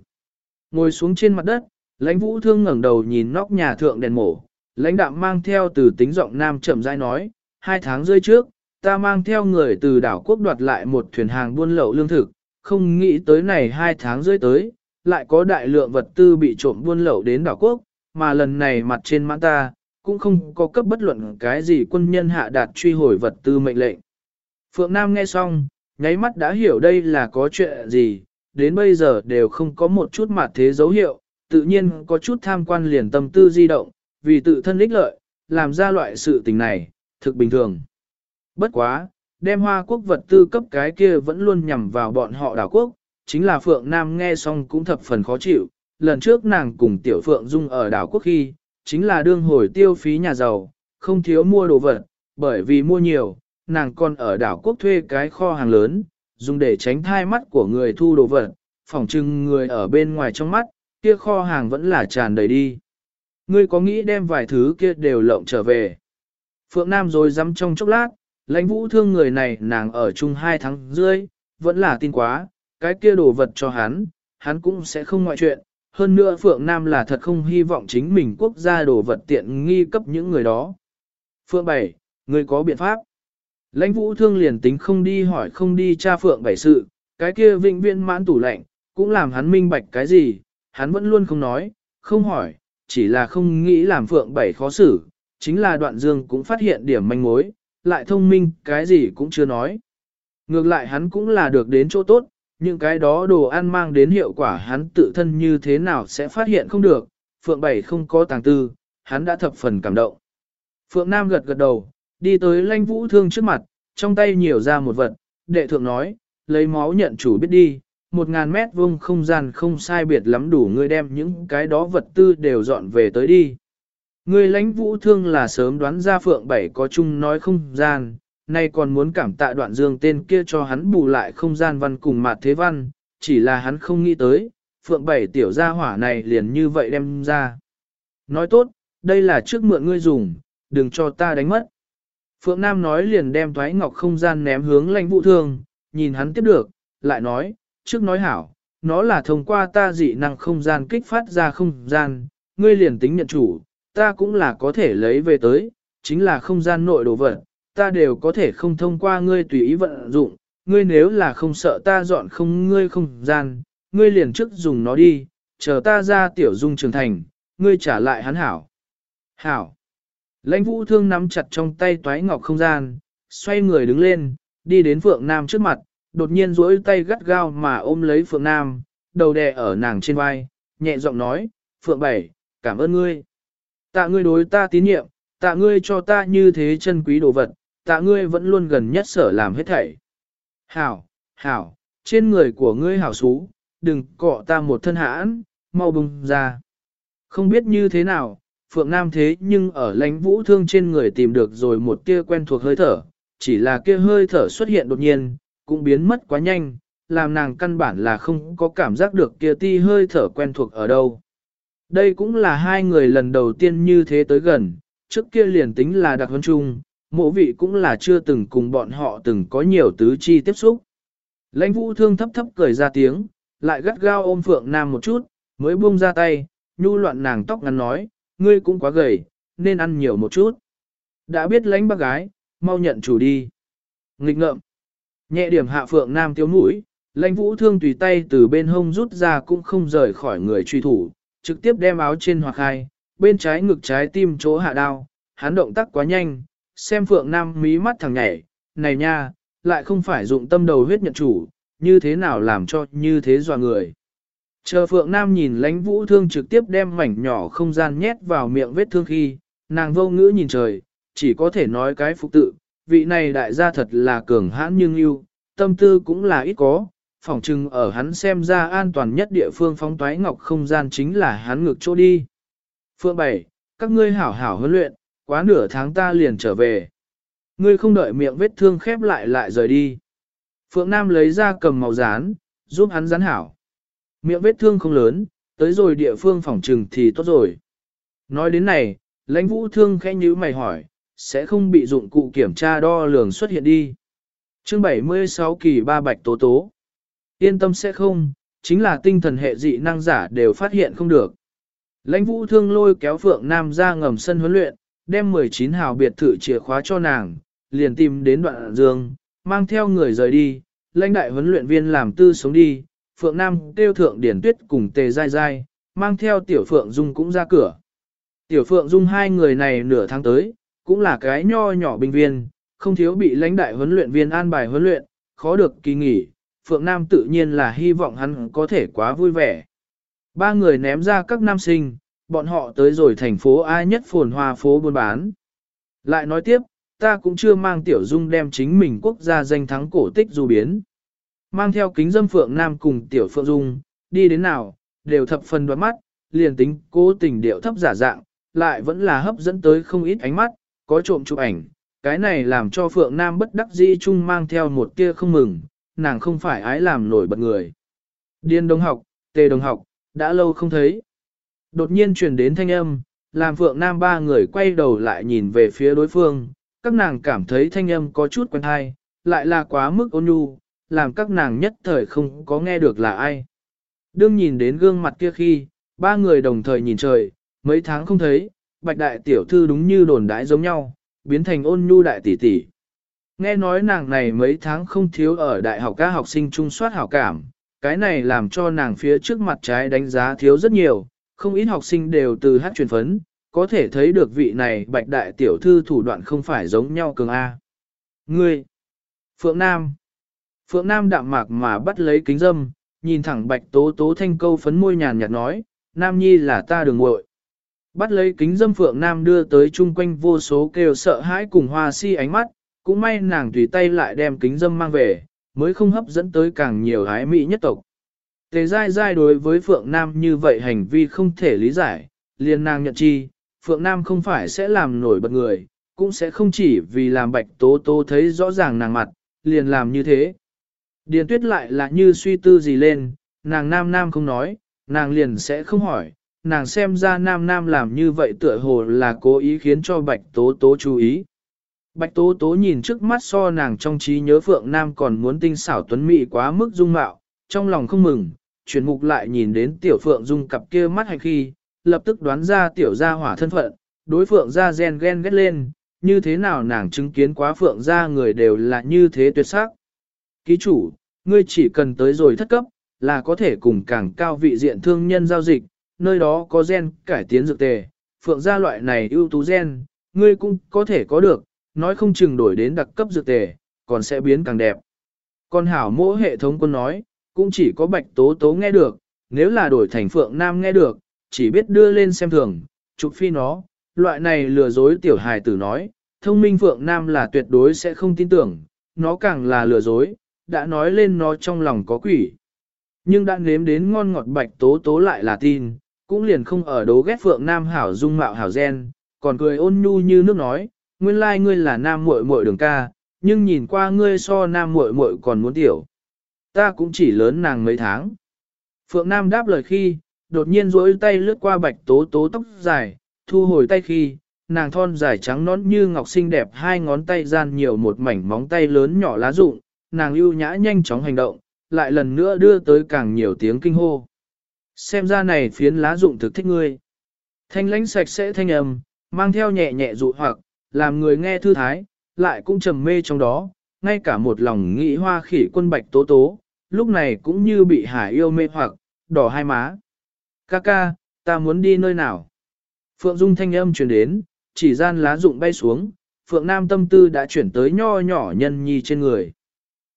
Ngồi xuống trên mặt đất, lãnh vũ thương ngẩng đầu nhìn nóc nhà thượng đèn mổ, lãnh đạm mang theo từ tính giọng Nam chậm rãi nói, hai tháng rơi trước, ta mang theo người từ đảo quốc đoạt lại một thuyền hàng buôn lậu lương thực, không nghĩ tới này hai tháng rơi tới, lại có đại lượng vật tư bị trộm buôn lậu đến đảo quốc, mà lần này mặt trên mã ta, cũng không có cấp bất luận cái gì quân nhân hạ đạt truy hồi vật tư mệnh lệnh. Phượng Nam nghe xong, nháy mắt đã hiểu đây là có chuyện gì, đến bây giờ đều không có một chút mặt thế dấu hiệu, tự nhiên có chút tham quan liền tâm tư di động, vì tự thân ích lợi, làm ra loại sự tình này, thực bình thường. Bất quá, đem hoa quốc vật tư cấp cái kia vẫn luôn nhằm vào bọn họ đảo quốc, chính là Phượng Nam nghe xong cũng thập phần khó chịu, lần trước nàng cùng Tiểu Phượng Dung ở đảo quốc khi, chính là đương hồi tiêu phí nhà giàu, không thiếu mua đồ vật, bởi vì mua nhiều, nàng còn ở đảo quốc thuê cái kho hàng lớn, dùng để tránh thai mắt của người thu đồ vật, phỏng chừng người ở bên ngoài trong mắt, kia kho hàng vẫn là tràn đầy đi. Ngươi có nghĩ đem vài thứ kia đều lộng trở về. Phượng Nam rồi dám trong chốc lát, lãnh vũ thương người này nàng ở chung hai tháng rưỡi, vẫn là tin quá, cái kia đồ vật cho hắn, hắn cũng sẽ không ngoại chuyện. Hơn nữa Phượng Nam là thật không hy vọng chính mình quốc gia đồ vật tiện nghi cấp những người đó. Phượng Bảy, người có biện pháp. Lãnh vũ thương liền tính không đi hỏi không đi tra Phượng Bảy sự, cái kia vĩnh viễn mãn tủ lạnh, cũng làm hắn minh bạch cái gì, hắn vẫn luôn không nói, không hỏi, chỉ là không nghĩ làm Phượng Bảy khó xử, chính là đoạn dương cũng phát hiện điểm manh mối, lại thông minh, cái gì cũng chưa nói. Ngược lại hắn cũng là được đến chỗ tốt, những cái đó đồ ăn mang đến hiệu quả hắn tự thân như thế nào sẽ phát hiện không được, Phượng Bảy không có tàng tư, hắn đã thập phần cảm động. Phượng Nam gật gật đầu, đi tới lanh vũ thương trước mặt, trong tay nhiều ra một vật, đệ thượng nói, lấy máu nhận chủ biết đi, một ngàn mét vuông không gian không sai biệt lắm đủ ngươi đem những cái đó vật tư đều dọn về tới đi. Ngươi lãnh vũ thương là sớm đoán ra Phượng Bảy có chung nói không gian, nay còn muốn cảm tạ đoạn dương tên kia cho hắn bù lại không gian văn cùng mạt thế văn, chỉ là hắn không nghĩ tới, Phượng Bảy tiểu gia hỏa này liền như vậy đem ra. Nói tốt, đây là trước mượn ngươi dùng, đừng cho ta đánh mất. Phượng Nam nói liền đem thoái ngọc không gian ném hướng lãnh vũ thương, nhìn hắn tiếp được, lại nói, trước nói hảo, nó là thông qua ta dị năng không gian kích phát ra không gian, ngươi liền tính nhận chủ, ta cũng là có thể lấy về tới, chính là không gian nội đồ vật, ta đều có thể không thông qua ngươi tùy ý vận dụng, ngươi nếu là không sợ ta dọn không ngươi không gian, ngươi liền trước dùng nó đi, chờ ta ra tiểu dung trưởng thành, ngươi trả lại hắn hảo. Hảo. Lãnh vũ thương nắm chặt trong tay toái ngọc không gian, xoay người đứng lên, đi đến Phượng Nam trước mặt, đột nhiên duỗi tay gắt gao mà ôm lấy Phượng Nam, đầu đè ở nàng trên vai, nhẹ giọng nói, Phượng Bảy, cảm ơn ngươi. Tạ ngươi đối ta tín nhiệm, tạ ngươi cho ta như thế chân quý đồ vật, tạ ngươi vẫn luôn gần nhất sở làm hết thảy. Hảo, hảo, trên người của ngươi hảo xú, đừng cọ ta một thân hãn, mau bùng ra. Không biết như thế nào, Phượng Nam thế nhưng ở lãnh vũ thương trên người tìm được rồi một kia quen thuộc hơi thở, chỉ là kia hơi thở xuất hiện đột nhiên, cũng biến mất quá nhanh, làm nàng căn bản là không có cảm giác được kia ti hơi thở quen thuộc ở đâu. Đây cũng là hai người lần đầu tiên như thế tới gần, trước kia liền tính là đặc huấn chung, mộ vị cũng là chưa từng cùng bọn họ từng có nhiều tứ chi tiếp xúc. Lãnh vũ thương thấp thấp cười ra tiếng, lại gắt gao ôm Phượng Nam một chút, mới buông ra tay, nhu loạn nàng tóc ngắn nói, ngươi cũng quá gầy, nên ăn nhiều một chút. Đã biết lãnh bác gái, mau nhận chủ đi. Nghịch ngợm. Nhẹ điểm hạ Phượng Nam tiêu mũi, lãnh vũ thương tùy tay từ bên hông rút ra cũng không rời khỏi người truy thủ, trực tiếp đem áo trên hoặc hai, bên trái ngực trái tim chỗ hạ đao, hắn động tác quá nhanh, xem Phượng Nam mí mắt thằng nhảy, này nha, lại không phải dụng tâm đầu huyết nhận chủ, như thế nào làm cho như thế dọa người. Chờ Phượng Nam nhìn lãnh vũ thương trực tiếp đem mảnh nhỏ không gian nhét vào miệng vết thương khi, nàng vô ngữ nhìn trời, chỉ có thể nói cái phục tự, vị này đại gia thật là cường hãn nhưng yêu, tâm tư cũng là ít có, phỏng chừng ở hắn xem ra an toàn nhất địa phương phóng toái ngọc không gian chính là hắn ngược chỗ đi. Phượng 7, các ngươi hảo hảo huấn luyện, quá nửa tháng ta liền trở về. Ngươi không đợi miệng vết thương khép lại lại rời đi. Phượng Nam lấy ra cầm màu dán, giúp hắn dán hảo. Miệng vết thương không lớn, tới rồi địa phương phòng trừng thì tốt rồi. Nói đến này, lãnh vũ thương khẽ nhíu mày hỏi, sẽ không bị dụng cụ kiểm tra đo lường xuất hiện đi. Chương 76 kỳ ba bạch tố tố. Yên tâm sẽ không, chính là tinh thần hệ dị năng giả đều phát hiện không được. Lãnh vũ thương lôi kéo Phượng Nam ra ngầm sân huấn luyện, đem 19 hào biệt thự chìa khóa cho nàng, liền tìm đến đoạn dương, mang theo người rời đi, lãnh đại huấn luyện viên làm tư sống đi, Phượng Nam kêu thượng điển tuyết cùng tề dai dai, mang theo tiểu Phượng Dung cũng ra cửa. Tiểu Phượng Dung hai người này nửa tháng tới, cũng là cái nho nhỏ bình viên, không thiếu bị lãnh đại huấn luyện viên an bài huấn luyện, khó được kỳ nghỉ, Phượng Nam tự nhiên là hy vọng hắn có thể quá vui vẻ. Ba người ném ra các nam sinh, bọn họ tới rồi thành phố ai nhất phồn hoa phố buôn bán. Lại nói tiếp, ta cũng chưa mang tiểu dung đem chính mình quốc gia danh thắng cổ tích du biến. Mang theo kính dâm Phượng Nam cùng tiểu Phượng Dung, đi đến nào, đều thập phần đoán mắt, liền tính cố tình điệu thấp giả dạng, lại vẫn là hấp dẫn tới không ít ánh mắt, có trộm chụp ảnh. Cái này làm cho Phượng Nam bất đắc dĩ chung mang theo một tia không mừng, nàng không phải ái làm nổi bật người. Điên đồng học, tề đồng học, đã lâu không thấy. Đột nhiên truyền đến thanh âm, làm Phượng Nam ba người quay đầu lại nhìn về phía đối phương, các nàng cảm thấy thanh âm có chút quen hay, lại là quá mức ôn nhu, làm các nàng nhất thời không có nghe được là ai. Đương nhìn đến gương mặt kia khi, ba người đồng thời nhìn trời, mấy tháng không thấy, bạch đại tiểu thư đúng như đồn đãi giống nhau, biến thành ôn nhu đại tỷ tỷ. Nghe nói nàng này mấy tháng không thiếu ở đại học các học sinh trung soát hảo cảm, cái này làm cho nàng phía trước mặt trái đánh giá thiếu rất nhiều, không ít học sinh đều từ hát truyền phấn, có thể thấy được vị này bạch đại tiểu thư thủ đoạn không phải giống nhau cường A. Ngươi! Phượng Nam! Phượng Nam đạm mạc mà bắt lấy kính dâm, nhìn thẳng bạch tố tố thanh câu phấn môi nhàn nhạt nói, Nam Nhi là ta đường muội. Bắt lấy kính dâm Phượng Nam đưa tới chung quanh vô số kêu sợ hãi cùng hoa si ánh mắt, cũng may nàng tùy tay lại đem kính dâm mang về, mới không hấp dẫn tới càng nhiều hái mỹ nhất tộc. Tề dai dai đối với Phượng Nam như vậy hành vi không thể lý giải, liền nàng nhận chi, Phượng Nam không phải sẽ làm nổi bật người, cũng sẽ không chỉ vì làm bạch tố tố thấy rõ ràng nàng mặt, liền làm như thế. Điền tuyết lại là như suy tư gì lên, nàng nam nam không nói, nàng liền sẽ không hỏi, nàng xem ra nam nam làm như vậy tựa hồ là cố ý khiến cho bạch tố tố chú ý. Bạch tố tố nhìn trước mắt so nàng trong trí nhớ phượng nam còn muốn tinh xảo tuấn mỹ quá mức dung mạo, trong lòng không mừng, chuyển mục lại nhìn đến tiểu phượng dung cặp kia mắt hành khi, lập tức đoán ra tiểu gia hỏa thân phận, đối phượng gia gen ghen ghét lên, như thế nào nàng chứng kiến quá phượng gia người đều là như thế tuyệt sắc. Ký chủ, ngươi chỉ cần tới rồi thất cấp, là có thể cùng càng cao vị diện thương nhân giao dịch, nơi đó có gen cải tiến dược tề, phượng gia loại này ưu tú gen, ngươi cũng có thể có được, nói không chừng đổi đến đặc cấp dược tề, còn sẽ biến càng đẹp. Còn hảo mỗi hệ thống quân nói, cũng chỉ có bạch tố tố nghe được, nếu là đổi thành phượng nam nghe được, chỉ biết đưa lên xem thường, chụp phi nó, loại này lừa dối tiểu hài tử nói, thông minh phượng nam là tuyệt đối sẽ không tin tưởng, nó càng là lừa dối, đã nói lên nó trong lòng có quỷ. Nhưng đã nếm đến ngon ngọt bạch tố tố lại là tin, cũng liền không ở đố ghét phượng nam hảo dung mạo hảo gen, còn cười ôn nhu như nước nói, nguyên lai like ngươi là nam muội muội đường ca, nhưng nhìn qua ngươi so nam muội muội còn muốn tiểu. Ta cũng chỉ lớn nàng mấy tháng. Phượng Nam đáp lời khi, đột nhiên duỗi tay lướt qua bạch tố tố tóc dài, thu hồi tay khi, nàng thon dài trắng nón như ngọc xinh đẹp hai ngón tay gian nhiều một mảnh móng tay lớn nhỏ lá rụng, nàng ưu nhã nhanh chóng hành động, lại lần nữa đưa tới càng nhiều tiếng kinh hô. Xem ra này phiến lá rụng thực thích ngươi. Thanh lãnh sạch sẽ thanh âm, mang theo nhẹ nhẹ dụ hoặc, làm người nghe thư thái, lại cũng trầm mê trong đó, ngay cả một lòng nghĩ hoa khỉ quân bạch tố tố, lúc này cũng như bị hải yêu mê hoặc, đỏ hai má. Ca ca, ta muốn đi nơi nào? Phượng Dung thanh âm truyền đến, chỉ gian lá rụng bay xuống, Phượng Nam tâm tư đã chuyển tới nho nhỏ nhân nhi trên người.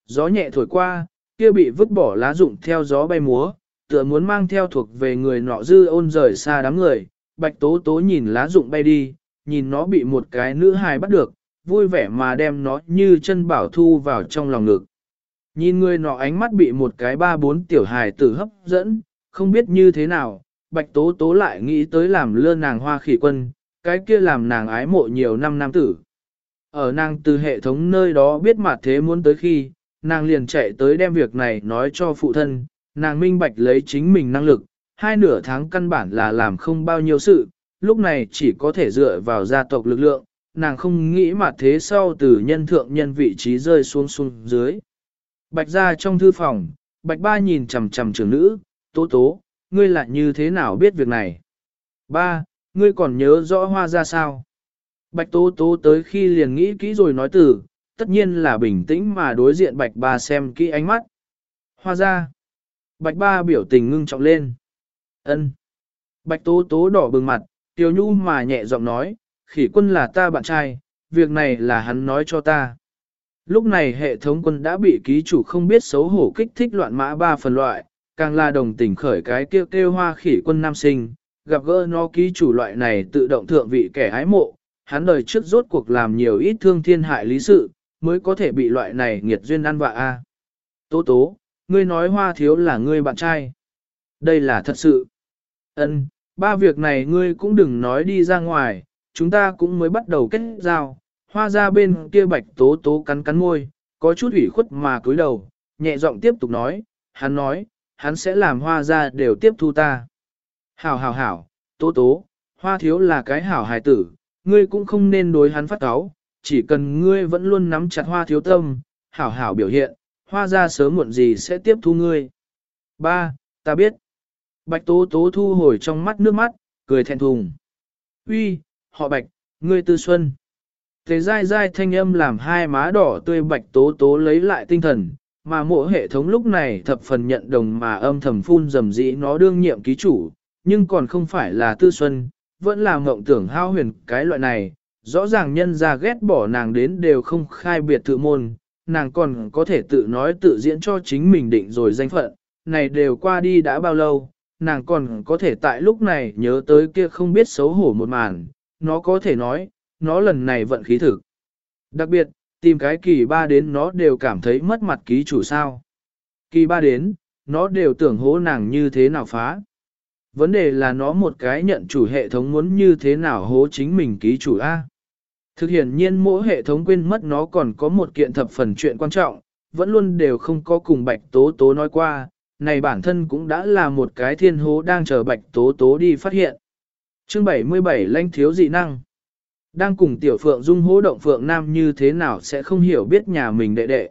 Gió nhẹ thổi qua, kia bị vứt bỏ lá rụng theo gió bay múa, tựa muốn mang theo thuộc về người nọ dư ôn rời xa đám người, bạch tố tố nhìn lá rụng bay đi, nhìn nó bị một cái nữ hài bắt được, vui vẻ mà đem nó như chân bảo thu vào trong lòng ngực. Nhìn người nọ ánh mắt bị một cái ba bốn tiểu hài tử hấp dẫn, không biết như thế nào, bạch tố tố lại nghĩ tới làm lơ nàng hoa khỉ quân, cái kia làm nàng ái mộ nhiều năm nam tử. Ở nàng từ hệ thống nơi đó biết mặt thế muốn tới khi, nàng liền chạy tới đem việc này nói cho phụ thân, nàng minh bạch lấy chính mình năng lực, hai nửa tháng căn bản là làm không bao nhiêu sự, lúc này chỉ có thể dựa vào gia tộc lực lượng, nàng không nghĩ mặt thế sau từ nhân thượng nhân vị trí rơi xuống xuống dưới. Bạch ra trong thư phòng, bạch ba nhìn chầm chầm trưởng nữ, tố tố, ngươi lại như thế nào biết việc này? Ba, ngươi còn nhớ rõ hoa ra sao? Bạch tố tố tới khi liền nghĩ kỹ rồi nói từ, tất nhiên là bình tĩnh mà đối diện bạch ba xem kỹ ánh mắt. Hoa ra. Bạch ba biểu tình ngưng trọng lên. ân Bạch tố tố đỏ bừng mặt, tiểu nhu mà nhẹ giọng nói, khỉ quân là ta bạn trai, việc này là hắn nói cho ta. Lúc này hệ thống quân đã bị ký chủ không biết xấu hổ kích thích loạn mã ba phần loại, càng là đồng tình khởi cái kêu kêu hoa khỉ quân nam sinh, gặp gỡ nó ký chủ loại này tự động thượng vị kẻ hái mộ, hắn đời trước rốt cuộc làm nhiều ít thương thiên hại lý sự, mới có thể bị loại này nghiệt duyên ăn vạ a. Tố tố, ngươi nói hoa thiếu là ngươi bạn trai. Đây là thật sự. Ân, ba việc này ngươi cũng đừng nói đi ra ngoài, chúng ta cũng mới bắt đầu kết giao. Hoa ra bên kia bạch tố tố cắn cắn môi, có chút ủy khuất mà cúi đầu, nhẹ giọng tiếp tục nói, hắn nói, hắn sẽ làm hoa ra đều tiếp thu ta. Hảo hảo hảo, tố tố, hoa thiếu là cái hảo hài tử, ngươi cũng không nên đối hắn phát cáo, chỉ cần ngươi vẫn luôn nắm chặt hoa thiếu tâm, hảo hảo biểu hiện, hoa ra sớm muộn gì sẽ tiếp thu ngươi. Ba, ta biết. Bạch tố tố thu hồi trong mắt nước mắt, cười thẹn thùng. Uy, họ bạch, ngươi tư xuân. Tề dai dai thanh âm làm hai má đỏ tươi bạch tố tố lấy lại tinh thần, mà mỗi hệ thống lúc này thập phần nhận đồng mà âm thầm phun dầm dĩ nó đương nhiệm ký chủ, nhưng còn không phải là tư xuân, vẫn là mộng tưởng hao huyền cái loại này, rõ ràng nhân ra ghét bỏ nàng đến đều không khai biệt tự môn, nàng còn có thể tự nói tự diễn cho chính mình định rồi danh phận, này đều qua đi đã bao lâu, nàng còn có thể tại lúc này nhớ tới kia không biết xấu hổ một màn, nó có thể nói, nó lần này vận khí thực. Đặc biệt, tìm cái kỳ ba đến nó đều cảm thấy mất mặt ký chủ sao. Kỳ ba đến, nó đều tưởng hố nàng như thế nào phá. Vấn đề là nó một cái nhận chủ hệ thống muốn như thế nào hố chính mình ký chủ A. Thực hiện nhiên mỗi hệ thống quên mất nó còn có một kiện thập phần chuyện quan trọng, vẫn luôn đều không có cùng bạch tố tố nói qua, này bản thân cũng đã là một cái thiên hố đang chờ bạch tố tố đi phát hiện. Chương 77 lãnh thiếu dị năng. Đang cùng tiểu Phượng Dung hố động Phượng Nam như thế nào sẽ không hiểu biết nhà mình đệ đệ.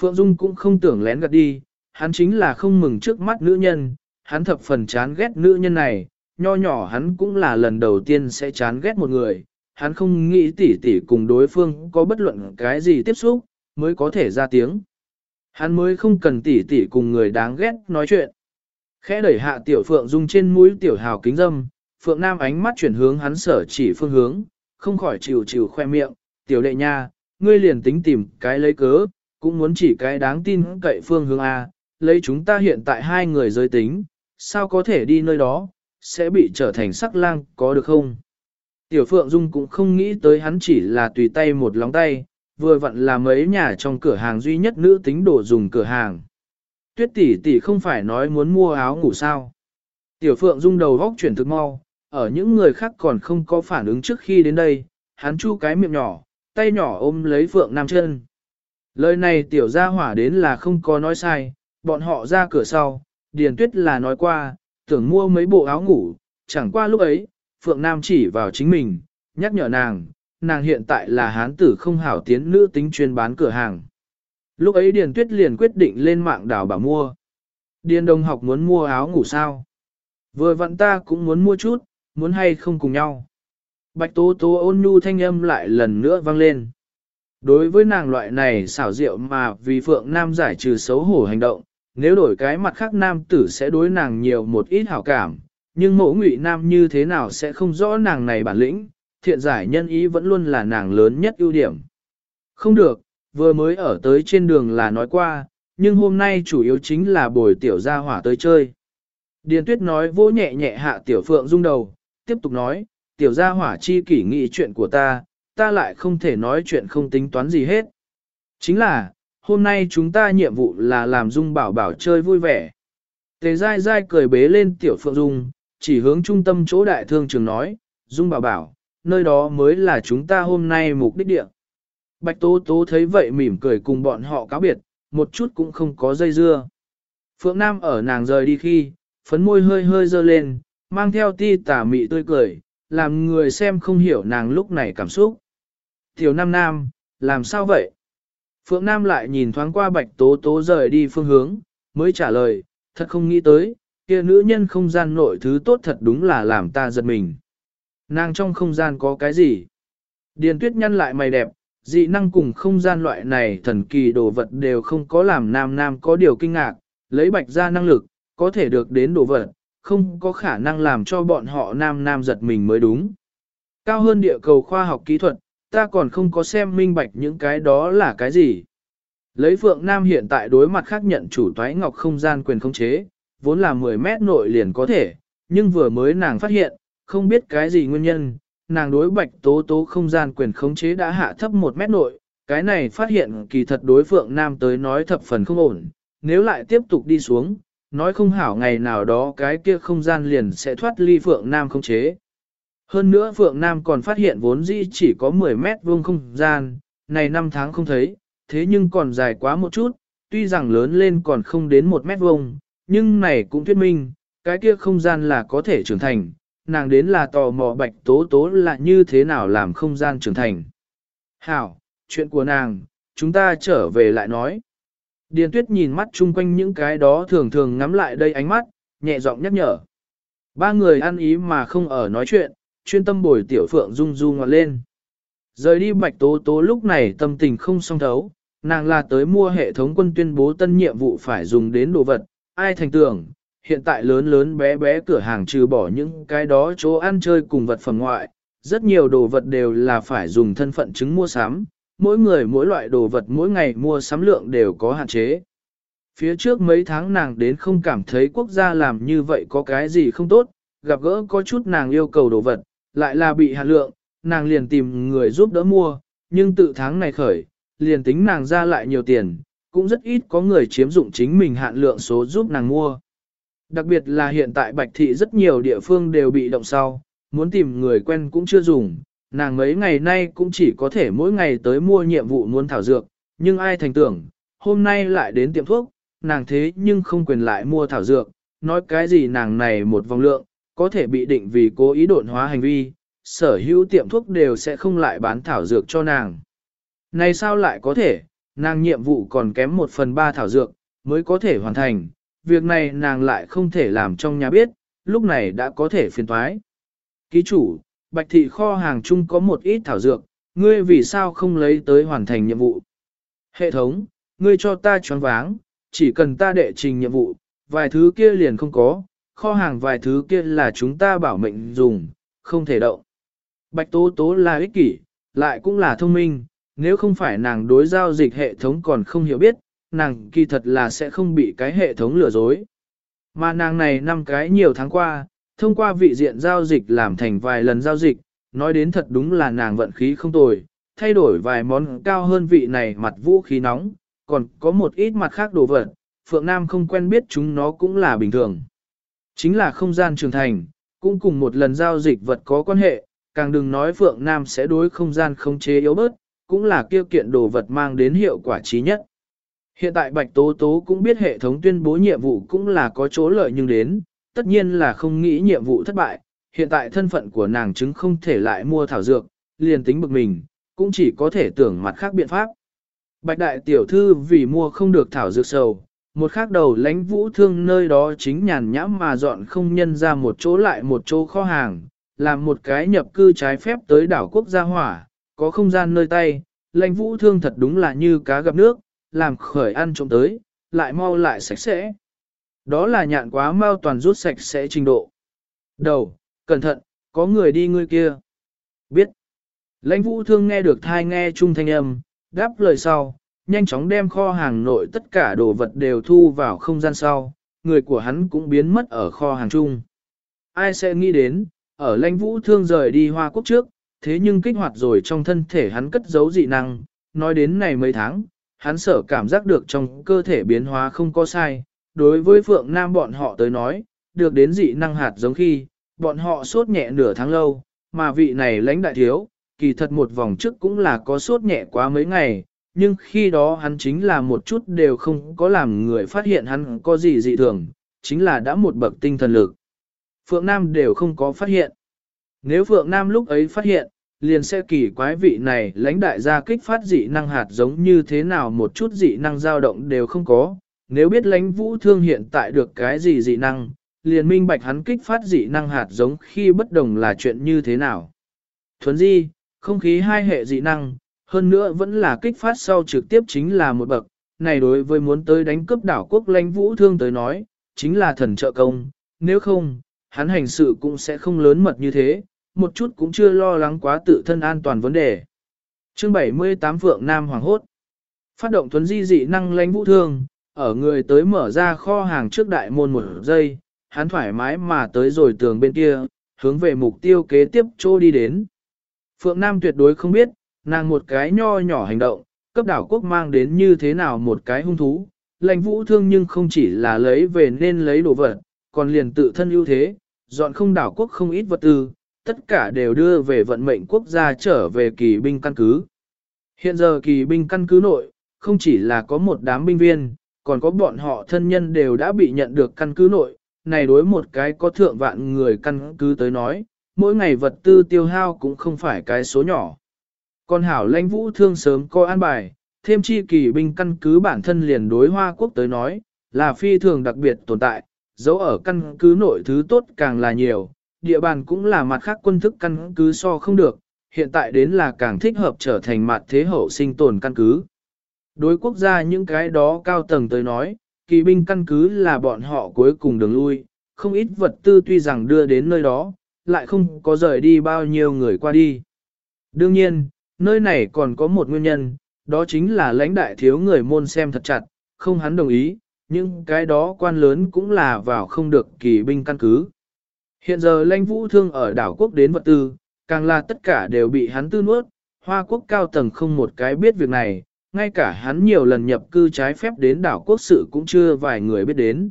Phượng Dung cũng không tưởng lén gạt đi, hắn chính là không mừng trước mắt nữ nhân, hắn thập phần chán ghét nữ nhân này, nho nhỏ hắn cũng là lần đầu tiên sẽ chán ghét một người, hắn không nghĩ tỉ tỉ cùng đối phương có bất luận cái gì tiếp xúc, mới có thể ra tiếng. Hắn mới không cần tỉ tỉ cùng người đáng ghét nói chuyện. Khẽ đẩy hạ tiểu phượng dung trên mũi tiểu hào kính dâm, phượng nam ánh mắt chuyển hướng hắn sở chỉ phương hướng, không khỏi chịu chịu khoe miệng, tiểu đệ nha, ngươi liền tính tìm cái lấy cớ, cũng muốn chỉ cái đáng tin cậy phương hướng A, lấy chúng ta hiện tại hai người giới tính, sao có thể đi nơi đó, sẽ bị trở thành sắc lang, có được không? Tiểu Phượng Dung cũng không nghĩ tới hắn chỉ là tùy tay một lóng tay, vừa vặn là mấy nhà trong cửa hàng duy nhất nữ tính đồ dùng cửa hàng. Tuyết tỷ tỷ không phải nói muốn mua áo ngủ sao. Tiểu Phượng Dung đầu góc chuyển thực mau, ở những người khác còn không có phản ứng trước khi đến đây, hắn chu cái miệng nhỏ, tay nhỏ ôm lấy Phượng Nam chân. Lời này tiểu gia hỏa đến là không có nói sai, bọn họ ra cửa sau, Điền Tuyết là nói qua, tưởng mua mấy bộ áo ngủ, chẳng qua lúc ấy, Phượng Nam chỉ vào chính mình, nhắc nhở nàng, nàng hiện tại là hán tử không hảo tiến nữ tính chuyên bán cửa hàng. Lúc ấy Điền Tuyết liền quyết định lên mạng đảo bảo mua. Điền Đông học muốn mua áo ngủ sao? Vừa vặn ta cũng muốn mua chút, muốn hay không cùng nhau. Bạch Tố Tố ôn nhu thanh âm lại lần nữa vang lên. Đối với nàng loại này xảo diệu mà vì Phượng Nam giải trừ xấu hổ hành động, nếu đổi cái mặt khác nam tử sẽ đối nàng nhiều một ít hảo cảm, nhưng mẫu ngụy nam như thế nào sẽ không rõ nàng này bản lĩnh, thiện giải nhân ý vẫn luôn là nàng lớn nhất ưu điểm. Không được, vừa mới ở tới trên đường là nói qua, nhưng hôm nay chủ yếu chính là bồi tiểu gia hỏa tới chơi. Điền tuyết nói vỗ nhẹ nhẹ hạ tiểu phượng rung đầu, tiếp tục nói, tiểu gia hỏa chi kỷ nghị chuyện của ta, ta lại không thể nói chuyện không tính toán gì hết. Chính là, hôm nay chúng ta nhiệm vụ là làm dung bảo bảo chơi vui vẻ. Tề dai dai cười bế lên tiểu phượng dung, chỉ hướng trung tâm chỗ đại thương trường nói, dung bảo bảo, nơi đó mới là chúng ta hôm nay mục đích địa. Bạch Tố Tố thấy vậy mỉm cười cùng bọn họ cáo biệt, một chút cũng không có dây dưa. Phượng Nam ở nàng rời đi khi, phấn môi hơi hơi dơ lên, mang theo ti tà mị tươi cười, làm người xem không hiểu nàng lúc này cảm xúc. Tiểu Nam Nam, làm sao vậy? Phượng Nam lại nhìn thoáng qua Bạch Tố Tố rời đi phương hướng, mới trả lời, thật không nghĩ tới, kia nữ nhân không gian nội thứ tốt thật đúng là làm ta giật mình. Nàng trong không gian có cái gì? Điền tuyết nhăn lại mày đẹp, dị năng cùng không gian loại này thần kỳ đồ vật đều không có làm nam nam có điều kinh ngạc, lấy bạch ra năng lực, có thể được đến đồ vật, không có khả năng làm cho bọn họ nam nam giật mình mới đúng. Cao hơn địa cầu khoa học kỹ thuật, ta còn không có xem minh bạch những cái đó là cái gì. Lấy Phượng Nam hiện tại đối mặt khác nhận chủ toái ngọc không gian quyền khống chế, vốn là 10 mét nội liền có thể, nhưng vừa mới nàng phát hiện, không biết cái gì nguyên nhân, nàng đối bạch tố tố không gian quyền khống chế đã hạ thấp 1 mét nội, cái này phát hiện kỳ thật đối Phượng Nam tới nói thập phần không ổn, nếu lại tiếp tục đi xuống, nói không hảo ngày nào đó cái kia không gian liền sẽ thoát ly Phượng Nam không chế. Hơn nữa Phượng Nam còn phát hiện vốn dĩ chỉ có 10 mét vuông không gian, này năm tháng không thấy, thế nhưng còn dài quá một chút, tuy rằng lớn lên còn không đến một mét vuông, nhưng này cũng thuyết minh, cái kia không gian là có thể trưởng thành, nàng đến là tò mò bạch tố tố là như thế nào làm không gian trưởng thành. Hảo, chuyện của nàng, chúng ta trở về lại nói. Điền tuyết nhìn mắt chung quanh những cái đó thường thường ngắm lại đây ánh mắt, nhẹ giọng nhắc nhở. Ba người ăn ý mà không ở nói chuyện, chuyên tâm bồi tiểu phượng rung rung ngọt lên. Rời đi bạch tố tố lúc này tâm tình không song thấu, nàng là tới mua hệ thống quân tuyên bố tân nhiệm vụ phải dùng đến đồ vật, ai thành tưởng, hiện tại lớn lớn bé bé cửa hàng trừ bỏ những cái đó chỗ ăn chơi cùng vật phẩm ngoại, rất nhiều đồ vật đều là phải dùng thân phận chứng mua sắm, mỗi người mỗi loại đồ vật mỗi ngày mua sắm lượng đều có hạn chế. Phía trước mấy tháng nàng đến không cảm thấy quốc gia làm như vậy có cái gì không tốt, gặp gỡ có chút nàng yêu cầu đồ vật, lại là bị hạn lượng, nàng liền tìm người giúp đỡ mua, nhưng tự tháng này khởi, liền tính nàng ra lại nhiều tiền, cũng rất ít có người chiếm dụng chính mình hạn lượng số giúp nàng mua. Đặc biệt là hiện tại Bạch Thị rất nhiều địa phương đều bị động sau, muốn tìm người quen cũng chưa dùng, nàng mấy ngày nay cũng chỉ có thể mỗi ngày tới mua nhiệm vụ muốn thảo dược, nhưng ai thành tưởng, hôm nay lại đến tiệm thuốc, nàng thế nhưng không quyền lại mua thảo dược, nói cái gì nàng này một vòng lượng, có thể bị định vì cố ý độn hóa hành vi, sở hữu tiệm thuốc đều sẽ không lại bán thảo dược cho nàng. Này sao lại có thể, nàng nhiệm vụ còn kém một phần ba thảo dược, mới có thể hoàn thành, việc này nàng lại không thể làm trong nhà biết, lúc này đã có thể phiền thoái. Ký chủ, Bạch Thị kho hàng chung có một ít thảo dược, ngươi vì sao không lấy tới hoàn thành nhiệm vụ? Hệ thống, ngươi cho ta choáng váng, chỉ cần ta đệ trình nhiệm vụ, vài thứ kia liền không có, kho hàng vài thứ kia là chúng ta bảo mệnh dùng, không thể động. Bạch Tố Tố là ích kỷ, lại cũng là thông minh, nếu không phải nàng đối giao dịch hệ thống còn không hiểu biết, nàng kỳ thật là sẽ không bị cái hệ thống lừa dối. Mà nàng này năm cái nhiều tháng qua, thông qua vị diện giao dịch làm thành vài lần giao dịch, nói đến thật đúng là nàng vận khí không tồi, thay đổi vài món cao hơn vị này mặt vũ khí nóng, còn có một ít mặt khác đồ vật, Phượng Nam không quen biết chúng nó cũng là bình thường. Chính là không gian trường thành, cũng cùng một lần giao dịch vật có quan hệ, càng đừng nói Phượng Nam sẽ đối không gian không chế yếu bớt, cũng là kêu kiện đồ vật mang đến hiệu quả trí nhất. Hiện tại Bạch Tố Tố cũng biết hệ thống tuyên bố nhiệm vụ cũng là có chỗ lợi nhưng đến, tất nhiên là không nghĩ nhiệm vụ thất bại, hiện tại thân phận của nàng chứng không thể lại mua thảo dược, liền tính bực mình, cũng chỉ có thể tưởng mặt khác biện pháp. Bạch Đại Tiểu Thư vì mua không được thảo dược sầu, một khác đầu lãnh vũ thương nơi đó chính nhàn nhãm mà dọn không nhân ra một chỗ lại một chỗ kho hàng, làm một cái nhập cư trái phép tới đảo quốc gia hỏa, có không gian nơi tay, lãnh vũ thương thật đúng là như cá gặp nước, làm khởi ăn trộm tới, lại mau lại sạch sẽ. Đó là nhạn quá mau toàn rút sạch sẽ trình độ. Đầu, cẩn thận, có người đi ngươi kia. Biết. Lãnh vũ thương nghe được thai nghe trung thanh âm, đáp lời sau, nhanh chóng đem kho hàng nội tất cả đồ vật đều thu vào không gian sau, người của hắn cũng biến mất ở kho hàng chung. Ai sẽ nghĩ đến, ở lãnh vũ thương rời đi Hoa Quốc trước, thế nhưng kích hoạt rồi trong thân thể hắn cất giấu dị năng, nói đến này mấy tháng, hắn sợ cảm giác được trong cơ thể biến hóa không có sai, đối với Phượng Nam bọn họ tới nói, được đến dị năng hạt giống khi, bọn họ sốt nhẹ nửa tháng lâu, mà vị này lãnh đại thiếu, kỳ thật một vòng trước cũng là có sốt nhẹ quá mấy ngày, nhưng khi đó hắn chính là một chút đều không có làm người phát hiện hắn có gì dị thường, chính là đã một bậc tinh thần lực. Phượng Nam đều không có phát hiện. Nếu Phượng Nam lúc ấy phát hiện, liền sẽ kỳ quái vị này lãnh đại gia kích phát dị năng hạt giống như thế nào một chút dị năng dao động đều không có. Nếu biết lãnh vũ thương hiện tại được cái gì dị năng, liền minh bạch hắn kích phát dị năng hạt giống khi bất đồng là chuyện như thế nào. Thuấn di, không khí hai hệ dị năng, hơn nữa vẫn là kích phát sau trực tiếp chính là một bậc, này đối với muốn tới đánh cướp đảo quốc lãnh vũ thương tới nói, chính là thần trợ công, nếu không, hắn hành sự cũng sẽ không lớn mật như thế, một chút cũng chưa lo lắng quá tự thân an toàn vấn đề. Chương 78 Phượng Nam Hoàng Hốt Phát động thuấn di dị năng lãnh vũ thương, ở người tới mở ra kho hàng trước đại môn một giây, hắn thoải mái mà tới rồi tường bên kia, hướng về mục tiêu kế tiếp chỗ đi đến. Phượng Nam tuyệt đối không biết, nàng một cái nho nhỏ hành động, cấp đảo quốc mang đến như thế nào một cái hung thú. Lãnh vũ thương nhưng không chỉ là lấy về nên lấy đồ vật, còn liền tự thân ưu thế, dọn không đảo quốc không ít vật tư, tất cả đều đưa về vận mệnh quốc gia trở về kỳ binh căn cứ. Hiện giờ kỳ binh căn cứ nội, không chỉ là có một đám binh viên, còn có bọn họ thân nhân đều đã bị nhận được căn cứ nội, này đối một cái có thượng vạn người căn cứ tới nói, mỗi ngày vật tư tiêu hao cũng không phải cái số nhỏ. Còn hảo lãnh vũ thương sớm coi an bài, thêm chi kỳ binh căn cứ bản thân liền đối hoa quốc tới nói, là phi thường đặc biệt tồn tại, dấu ở căn cứ nội thứ tốt càng là nhiều, địa bàn cũng là mặt khác quân thức căn cứ so không được, hiện tại đến là càng thích hợp trở thành mặt thế hậu sinh tồn căn cứ. Đối quốc gia những cái đó cao tầng tới nói, kỳ binh căn cứ là bọn họ cuối cùng đường lui, không ít vật tư tuy rằng đưa đến nơi đó, lại không có rời đi bao nhiêu người qua đi. Đương nhiên, nơi này còn có một nguyên nhân, đó chính là lãnh đại thiếu người môn xem thật chặt, không hắn đồng ý, nhưng cái đó quan lớn cũng là vào không được kỳ binh căn cứ. Hiện giờ lãnh vũ thương ở đảo quốc đến vật tư, càng là tất cả đều bị hắn tư nuốt, hoa quốc cao tầng không một cái biết việc này, ngay cả hắn nhiều lần nhập cư trái phép đến đảo quốc sự cũng chưa vài người biết đến.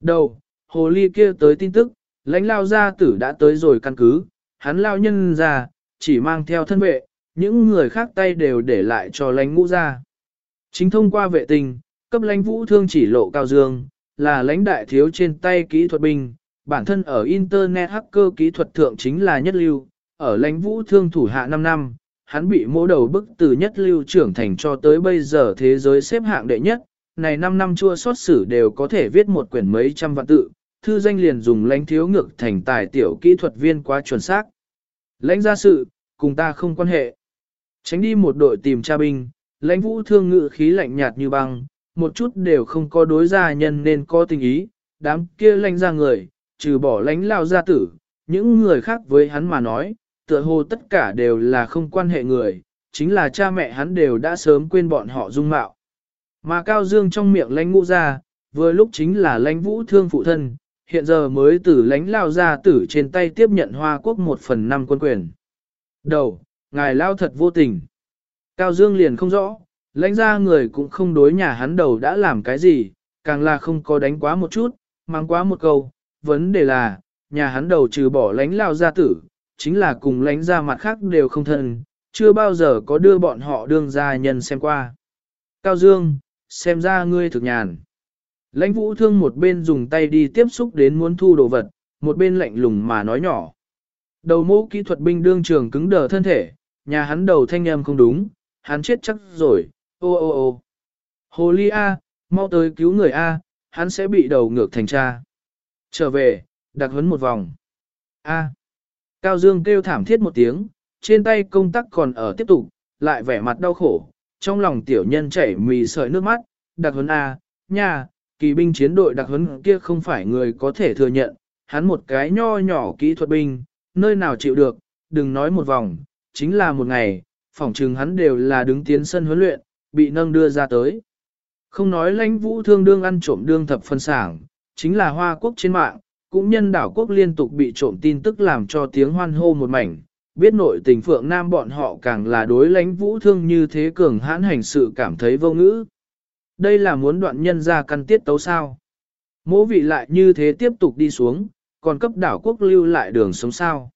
Đầu, hồ ly kia tới tin tức, lãnh lao gia tử đã tới rồi căn cứ, hắn lao nhân ra, chỉ mang theo thân vệ, những người khác tay đều để lại cho lãnh ngũ ra. Chính thông qua vệ tình, cấp lãnh vũ thương chỉ lộ cao dương, là lãnh đại thiếu trên tay kỹ thuật binh, bản thân ở Internet hacker kỹ thuật thượng chính là nhất lưu, ở lãnh vũ thương thủ hạ 5 năm, hắn bị mỗ đầu bức từ nhất lưu trưởng thành cho tới bây giờ thế giới xếp hạng đệ nhất, này 5 năm chua xót sử đều có thể viết một quyển mấy trăm vạn tự, thư danh liền dùng lãnh thiếu ngược thành tài tiểu kỹ thuật viên quá chuẩn xác. Lãnh gia sự, cùng ta không quan hệ. Tránh đi một đội tìm tra binh, lãnh vũ thương ngự khí lạnh nhạt như băng, một chút đều không có đối gia nhân nên có tình ý, đám kia lãnh ra người, trừ bỏ lãnh lao gia tử, những người khác với hắn mà nói, tựa hồ tất cả đều là không quan hệ người, chính là cha mẹ hắn đều đã sớm quên bọn họ dung mạo. Mà Cao Dương trong miệng lãnh ngũ ra, vừa lúc chính là lãnh vũ thương phụ thân, hiện giờ mới từ lãnh lao gia tử trên tay tiếp nhận Hoa Quốc một phần năm quân quyền. Đầu, ngài lao thật vô tình. Cao Dương liền không rõ, lãnh ra người cũng không đối nhà hắn đầu đã làm cái gì, càng là không có đánh quá một chút, mang quá một câu, vấn đề là, nhà hắn đầu trừ bỏ lãnh lao gia tử, chính là cùng lãnh ra mặt khác đều không thân, chưa bao giờ có đưa bọn họ đương gia nhân xem qua. Cao Dương, xem ra ngươi thực nhàn. Lãnh vũ thương một bên dùng tay đi tiếp xúc đến muốn thu đồ vật, một bên lạnh lùng mà nói nhỏ. Đầu mẫu kỹ thuật binh đương trường cứng đờ thân thể, nhà hắn đầu thanh âm không đúng, hắn chết chắc rồi, ô ô ô. Hồ ly A, mau tới cứu người A, hắn sẽ bị đầu ngược thành cha. Trở về, đặc huấn một vòng. A. Cao Dương kêu thảm thiết một tiếng, trên tay công tắc còn ở tiếp tục, lại vẻ mặt đau khổ, trong lòng tiểu nhân chảy mì sợi nước mắt, đặc huấn A, nha, kỳ binh chiến đội đặc huấn kia không phải người có thể thừa nhận, hắn một cái nho nhỏ kỹ thuật binh, nơi nào chịu được, đừng nói một vòng, chính là một ngày, phỏng chừng hắn đều là đứng tiến sân huấn luyện, bị nâng đưa ra tới. Không nói lãnh vũ thương đương ăn trộm đương thập phân sảng, chính là hoa quốc trên mạng, cũng nhân đảo quốc liên tục bị trộm tin tức làm cho tiếng hoan hô một mảnh, biết nội tình phượng nam bọn họ càng là đối lãnh vũ thương như thế cường hãn hành sự cảm thấy vô ngữ. Đây là muốn đoạn nhân ra căn tiết tấu sao. Mỗ vị lại như thế tiếp tục đi xuống, còn cấp đảo quốc lưu lại đường sống sao.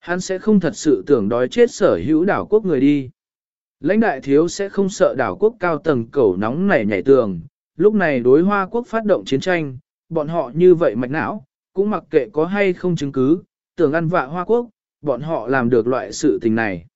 Hắn sẽ không thật sự tưởng đói chết sở hữu đảo quốc người đi. Lãnh đại thiếu sẽ không sợ đảo quốc cao tầng cẩu nóng nảy nhảy tường, lúc này đối hoa quốc phát động chiến tranh, bọn họ như vậy mạch não, cũng mặc kệ có hay không chứng cứ, tưởng ăn vạ hoa quốc, bọn họ làm được loại sự tình này.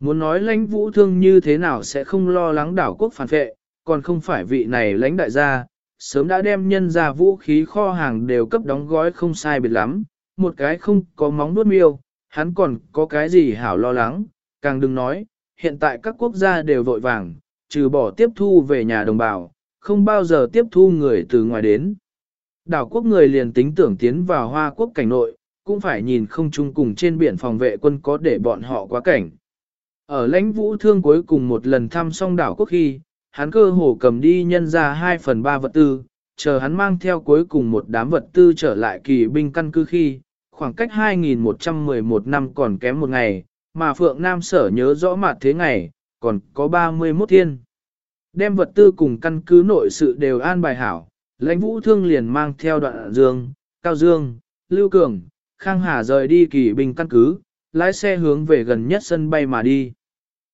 Muốn nói lãnh vũ thương như thế nào sẽ không lo lắng đảo quốc phản vệ, còn không phải vị này lãnh đại gia, sớm đã đem nhân ra vũ khí kho hàng đều cấp đóng gói không sai biệt lắm, một cái không có móng nuốt miêu, hắn còn có cái gì hảo lo lắng, càng đừng nói, hiện tại các quốc gia đều vội vàng, trừ bỏ tiếp thu về nhà đồng bào, không bao giờ tiếp thu người từ ngoài đến. Đảo quốc người liền tính tưởng tiến vào hoa quốc cảnh nội, cũng phải nhìn không chung cùng trên biển phòng vệ quân có để bọn họ quá cảnh. Ở lãnh vũ thương cuối cùng một lần thăm xong đảo quốc khi, hắn cơ hồ cầm đi nhân ra 2 phần 3 vật tư, chờ hắn mang theo cuối cùng một đám vật tư trở lại kỳ binh căn cứ khi, khoảng cách 2111 năm còn kém một ngày, mà Phượng Nam sở nhớ rõ mặt thế ngày, còn có 31 thiên. Đem vật tư cùng căn cứ nội sự đều an bài hảo, lãnh vũ thương liền mang theo đoạn dương, cao dương, lưu cường, khang hà rời đi kỳ binh căn cứ, lái xe hướng về gần nhất sân bay mà đi.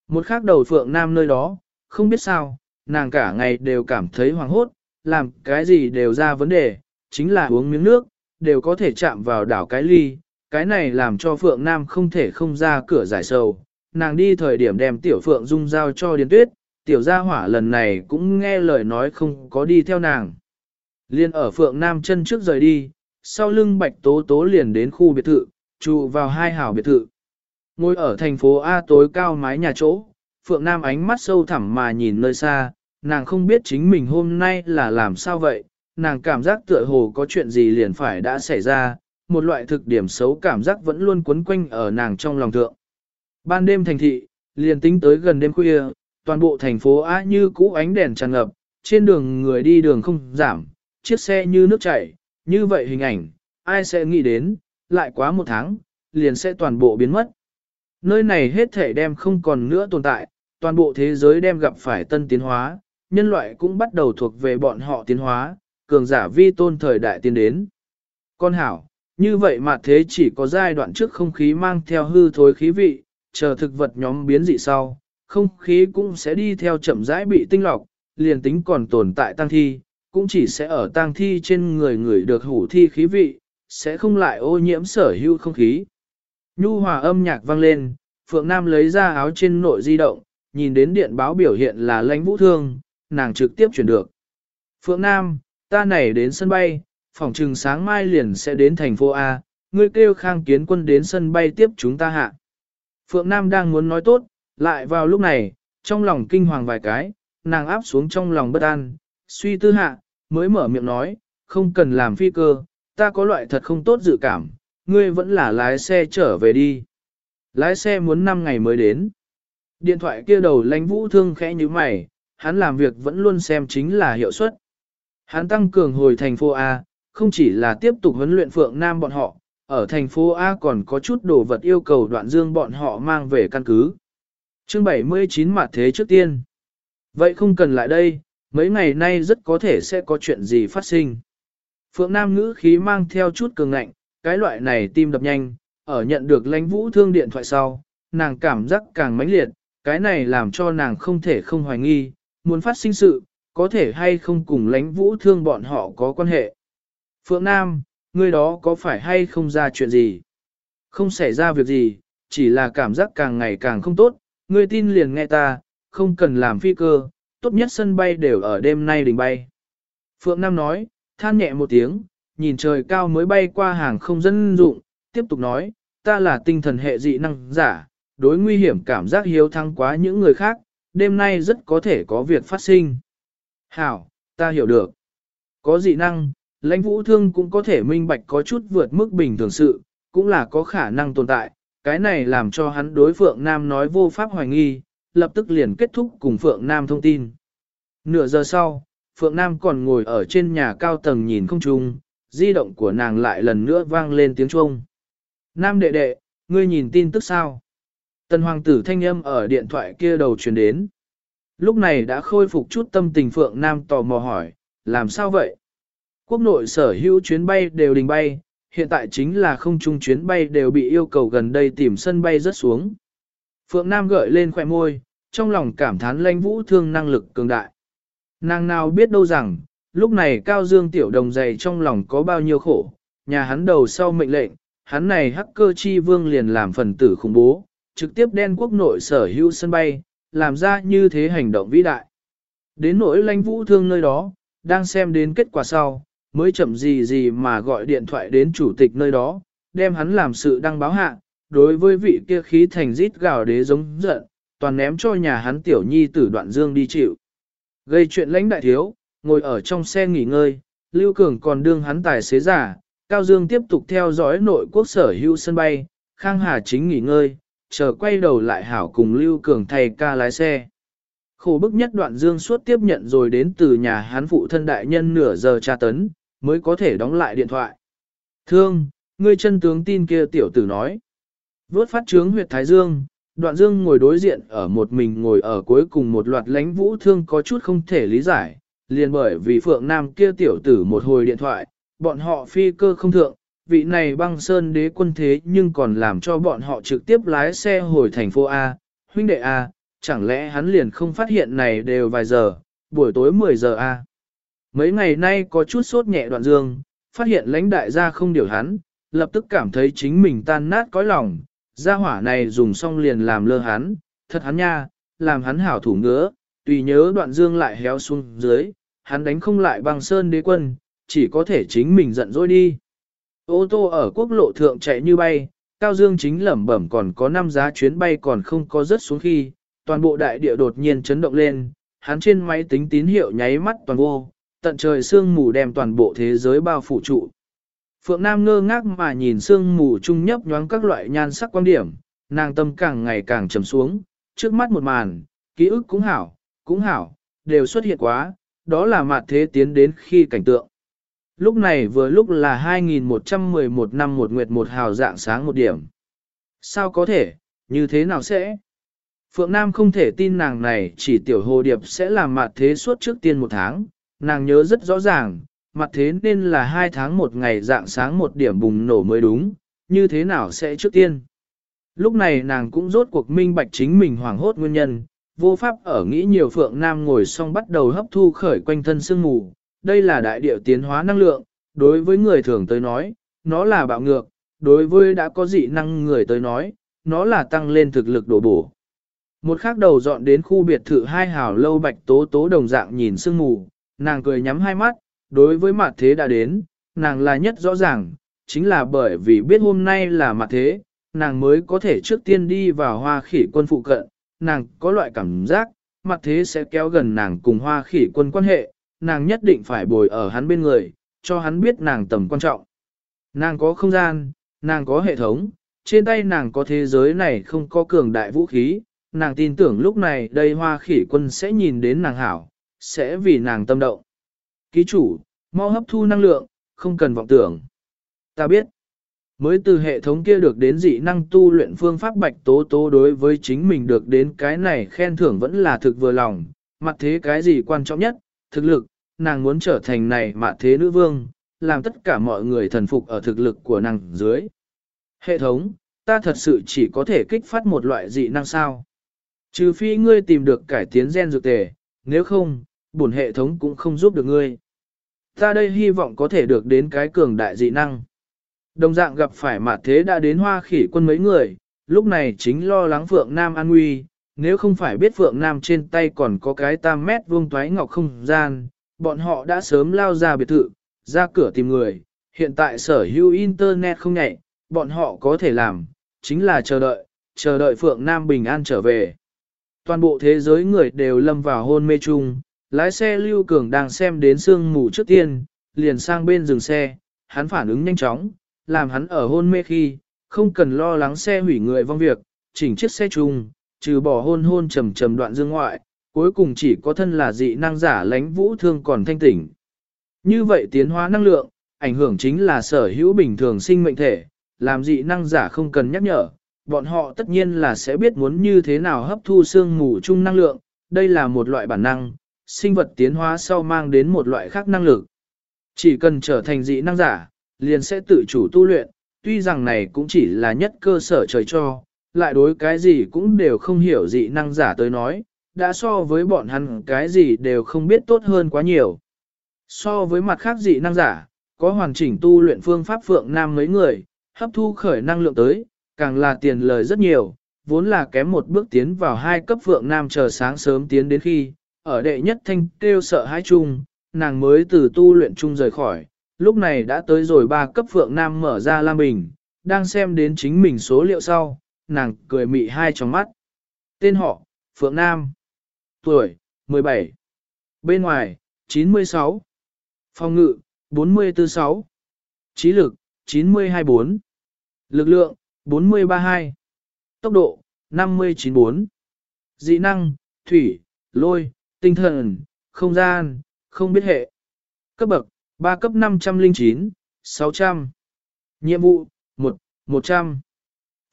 Một khác đầu Phượng Nam nơi đó, không biết sao, nàng cả ngày đều cảm thấy hoảng hốt, làm cái gì đều ra vấn đề, chính là uống miếng nước, đều có thể chạm vào đảo cái ly, cái này làm cho Phượng Nam không thể không ra cửa giải sầu. Nàng đi thời điểm đem tiểu Phượng Dung giao cho Điền Tuyết, tiểu gia hỏa lần này cũng nghe lời nói không có đi theo nàng. Liên ở Phượng Nam chân trước rời đi, sau lưng Bạch Tố Tố liền đến khu biệt thự, trụ vào hai hảo biệt thự. Ngồi ở thành phố A tối cao mái nhà chỗ, Phượng Nam ánh mắt sâu thẳm mà nhìn nơi xa, nàng không biết chính mình hôm nay là làm sao vậy, nàng cảm giác tựa hồ có chuyện gì liền phải đã xảy ra, một loại thực điểm xấu cảm giác vẫn luôn quấn quanh ở nàng trong lòng thượng. Ban đêm thành thị, liền tính tới gần đêm khuya, toàn bộ thành phố A như cũ ánh đèn tràn ngập, trên đường người đi đường không giảm, chiếc xe như nước chảy, như vậy hình ảnh, ai sẽ nghĩ đến, lại quá một tháng, liền sẽ toàn bộ biến mất. Nơi này hết thể đem không còn nữa tồn tại, toàn bộ thế giới đem gặp phải tân tiến hóa, nhân loại cũng bắt đầu thuộc về bọn họ tiến hóa, cường giả vi tôn thời đại tiến đến. Con hảo, như vậy mà thế chỉ có giai đoạn trước không khí mang theo hư thối khí vị, chờ thực vật nhóm biến dị sau, không khí cũng sẽ đi theo chậm rãi bị tinh lọc, liền tính còn tồn tại tăng thi, cũng chỉ sẽ ở tang thi trên người người được hủ thi khí vị, sẽ không lại ô nhiễm sở hữu không khí. Nhu hòa âm nhạc vang lên, Phượng Nam lấy ra áo trên nội di động, nhìn đến điện báo biểu hiện là lãnh vũ thương, nàng trực tiếp chuyển được. Phượng Nam, ta này đến sân bay, phòng trừng sáng mai liền sẽ đến thành phố A, ngươi kêu khang kiến quân đến sân bay tiếp chúng ta hạ. Phượng Nam đang muốn nói tốt, lại vào lúc này, trong lòng kinh hoàng vài cái, nàng áp xuống trong lòng bất an, suy tư hạ, mới mở miệng nói, không cần làm phi cơ, ta có loại thật không tốt dự cảm, ngươi vẫn là lái xe trở về đi. Lái xe muốn 5 ngày mới đến. Điện thoại kia đầu lánh vũ thương khẽ như mày, hắn làm việc vẫn luôn xem chính là hiệu suất. Hắn tăng cường hồi thành phố A, không chỉ là tiếp tục huấn luyện Phượng Nam bọn họ, ở thành phố A còn có chút đồ vật yêu cầu đoạn dương bọn họ mang về căn cứ. Chương 79 mặt thế trước tiên. Vậy không cần lại đây, mấy ngày nay rất có thể sẽ có chuyện gì phát sinh. Phượng Nam ngữ khí mang theo chút cường ngạnh, cái loại này tim đập nhanh, ở nhận được lãnh vũ thương điện thoại sau, nàng cảm giác càng mãnh liệt, cái này làm cho nàng không thể không hoài nghi, muốn phát sinh sự, có thể hay không cùng lãnh vũ thương bọn họ có quan hệ. Phượng Nam, người đó có phải hay không ra chuyện gì? Không xảy ra việc gì, chỉ là cảm giác càng ngày càng không tốt, ngươi tin liền nghe ta, không cần làm phi cơ, tốt nhất sân bay đều ở đêm nay đình bay. Phượng Nam nói, than nhẹ một tiếng, nhìn trời cao mới bay qua hàng không dân dụng, tiếp tục nói, ta là tinh thần hệ dị năng giả, đối nguy hiểm cảm giác hiếu thăng quá những người khác, đêm nay rất có thể có việc phát sinh. Hảo, ta hiểu được. Có dị năng, lãnh vũ thương cũng có thể minh bạch có chút vượt mức bình thường sự, cũng là có khả năng tồn tại, cái này làm cho hắn đối Phượng Nam nói vô pháp hoài nghi, lập tức liền kết thúc cùng Phượng Nam thông tin. Nửa giờ sau, Phượng Nam còn ngồi ở trên nhà cao tầng nhìn không trung, di động của nàng lại lần nữa vang lên tiếng chuông. Nam đệ đệ, ngươi nhìn tin tức sao? Tần hoàng tử thanh âm ở điện thoại kia đầu truyền đến. Lúc này đã khôi phục chút tâm tình Phượng Nam tò mò hỏi, làm sao vậy? Quốc nội sở hữu chuyến bay đều đình bay, hiện tại chính là không chung chuyến bay đều bị yêu cầu gần đây tìm sân bay rớt xuống. Phượng Nam gợi lên khoẻ môi, trong lòng cảm thán lãnh vũ thương năng lực cường đại. Nàng nào biết đâu rằng, lúc này Cao Dương tiểu đồng dày trong lòng có bao nhiêu khổ, nhà hắn đầu sau mệnh lệnh, hắn này hacker chi vương liền làm phần tử khủng bố, trực tiếp đen quốc nội sở hữu sân bay, làm ra như thế hành động vĩ đại. Đến nỗi lãnh vũ thương nơi đó, đang xem đến kết quả sau, mới chậm gì gì mà gọi điện thoại đến chủ tịch nơi đó, đem hắn làm sự đăng báo hạ, đối với vị kia khí thành rít gào đế giống giận, toàn ném cho nhà hắn tiểu nhi tử đoạn dương đi chịu. Gây chuyện lãnh đại thiếu, ngồi ở trong xe nghỉ ngơi, Lưu Cường còn đương hắn tài xế giả, Cao Dương tiếp tục theo dõi nội quốc sở hữu sân bay, Khang Hà chính nghỉ ngơi, chờ quay đầu lại hảo cùng Lưu Cường thay ca lái xe. Khổ bức nhất đoạn Dương suốt tiếp nhận rồi đến từ nhà hắn phụ thân đại nhân nửa giờ tra tấn, mới có thể đóng lại điện thoại. Thương, ngươi chân tướng tin kia tiểu tử nói. Vốt phát trướng huyệt Thái Dương, đoạn Dương ngồi đối diện ở một mình ngồi ở cuối cùng một loạt lánh vũ thương có chút không thể lý giải, liền bởi vì Phượng Nam kia tiểu tử một hồi điện thoại, bọn họ phi cơ không thượng, vị này băng sơn đế quân thế nhưng còn làm cho bọn họ trực tiếp lái xe hồi thành phố A, huynh đệ A, chẳng lẽ hắn liền không phát hiện này đều vài giờ, buổi tối 10 giờ A. Mấy ngày nay có chút sốt nhẹ đoạn dương, phát hiện lãnh đại gia không điều hắn, lập tức cảm thấy chính mình tan nát cõi lòng, gia hỏa này dùng xong liền làm lơ hắn, thật hắn nha, làm hắn hảo thủ ngứa, tùy nhớ đoạn dương lại héo xuống dưới, hắn đánh không lại băng sơn đế quân, chỉ có thể chính mình giận dỗi đi. Ô tô ở quốc lộ thượng chạy như bay, Cao Dương chính lẩm bẩm còn có năm giá chuyến bay còn không có rớt xuống khi, toàn bộ đại địa đột nhiên chấn động lên, hắn trên máy tính tín hiệu nháy mắt toàn vô, tận trời sương mù đem toàn bộ thế giới bao phủ trụ. Phượng Nam ngơ ngác mà nhìn sương mù trung nhấp nhoáng các loại nhan sắc quan điểm, nàng tâm càng ngày càng trầm xuống, trước mắt một màn, ký ức cũng hảo, cũng hảo, đều xuất hiện quá, đó là mặt thế tiến đến khi cảnh tượng. Lúc này vừa lúc là 2111 năm một nguyệt một hào dạng sáng một điểm. Sao có thể, như thế nào sẽ? Phượng Nam không thể tin nàng này chỉ tiểu hồ điệp sẽ làm mặt thế suốt trước tiên một tháng, nàng nhớ rất rõ ràng, mặt thế nên là hai tháng một ngày dạng sáng một điểm bùng nổ mới đúng, như thế nào sẽ trước tiên. Lúc này nàng cũng rốt cuộc minh bạch chính mình hoảng hốt nguyên nhân, vô pháp ở nghĩ nhiều phượng nam ngồi xong bắt đầu hấp thu khởi quanh thân sương mù, đây là đại điệu tiến hóa năng lượng, đối với người thường tới nói, nó là bạo ngược, đối với đã có dị năng người tới nói, nó là tăng lên thực lực đổ bổ. Một khắc đầu dọn đến khu biệt thự hai hào lâu bạch tố tố đồng dạng nhìn sương mù, nàng cười nhắm hai mắt, đối với mặt thế đã đến, nàng là nhất rõ ràng, chính là bởi vì biết hôm nay là mặt thế, nàng mới có thể trước tiên đi vào hoa khỉ quân phụ cận, nàng có loại cảm giác, mặt thế sẽ kéo gần nàng cùng hoa khỉ quân quan hệ, nàng nhất định phải bồi ở hắn bên người, cho hắn biết nàng tầm quan trọng. Nàng có không gian, nàng có hệ thống, trên tay nàng có thế giới này không có cường đại vũ khí, nàng tin tưởng lúc này đây hoa khỉ quân sẽ nhìn đến nàng hảo, sẽ vì nàng tâm động. Ký chủ, mau hấp thu năng lượng, không cần vọng tưởng. Ta biết, mới từ hệ thống kia được đến dị năng tu luyện phương pháp bạch tố tố đối với chính mình được đến cái này khen thưởng vẫn là thực vừa lòng, mặt thế cái gì quan trọng nhất, thực lực, nàng muốn trở thành này mặt thế nữ vương, làm tất cả mọi người thần phục ở thực lực của nàng dưới. Hệ thống, ta thật sự chỉ có thể kích phát một loại dị năng sao. Trừ phi ngươi tìm được cải tiến gen dược tề, nếu không, bổn hệ thống cũng không giúp được ngươi. Ta đây hy vọng có thể được đến cái cường đại dị năng. Đồng dạng gặp phải mặt thế đã đến hoa khỉ quân mấy người, lúc này chính lo lắng Phượng Nam an nguy, nếu không phải biết Phượng Nam trên tay còn có cái tam mét vuông toái ngọc không gian, bọn họ đã sớm lao ra biệt thự, ra cửa tìm người, hiện tại sở hữu internet không nhạy, bọn họ có thể làm, chính là chờ đợi, chờ đợi Phượng Nam bình an trở về. Toàn bộ thế giới người đều lâm vào hôn mê chung, lái xe Lưu Cường đang xem đến sương mù trước tiên, liền sang bên dừng xe, hắn phản ứng nhanh chóng, làm hắn ở hôn mê khi, không cần lo lắng xe hủy người vong việc, chỉnh chiếc xe chung, trừ bỏ hôn hôn trầm trầm đoạn dương ngoại, cuối cùng chỉ có thân là dị năng giả lánh vũ thương còn thanh tỉnh. Như vậy tiến hóa năng lượng, ảnh hưởng chính là sở hữu bình thường sinh mệnh thể, làm dị năng giả không cần nhắc nhở, bọn họ tất nhiên là sẽ biết muốn như thế nào hấp thu xương mù chung năng lượng, đây là một loại bản năng, sinh vật tiến hóa sau mang đến một loại khác năng lực. Chỉ cần trở thành dị năng giả, liền sẽ tự chủ tu luyện, tuy rằng này cũng chỉ là nhất cơ sở trời cho, lại đối cái gì cũng đều không hiểu dị năng giả tới nói, đã so với bọn hắn cái gì đều không biết tốt hơn quá nhiều. So với mặt khác dị năng giả, có hoàn chỉnh tu luyện phương pháp phượng nam mấy người, hấp thu khởi năng lượng tới, càng là tiền lời rất nhiều, vốn là kém một bước tiến vào hai cấp phượng nam chờ sáng sớm tiến đến khi, ở đệ nhất thanh kêu sợ hãi chung, nàng mới từ tu luyện chung rời khỏi, lúc này đã tới rồi ba cấp phượng nam mở ra lam bình, đang xem đến chính mình số liệu sau, nàng cười mị hai trong mắt. Tên họ, Phượng Nam. Tuổi, 17. Bên ngoài, 96. Phòng ngự, 446. Trí lực, 924. Lực lượng, 432. Tốc độ, 594. Dị năng, thủy, lôi, tinh thần, không gian, không biết hệ. Cấp bậc, 3 cấp 509, 600. Nhiệm vụ, 1, 100.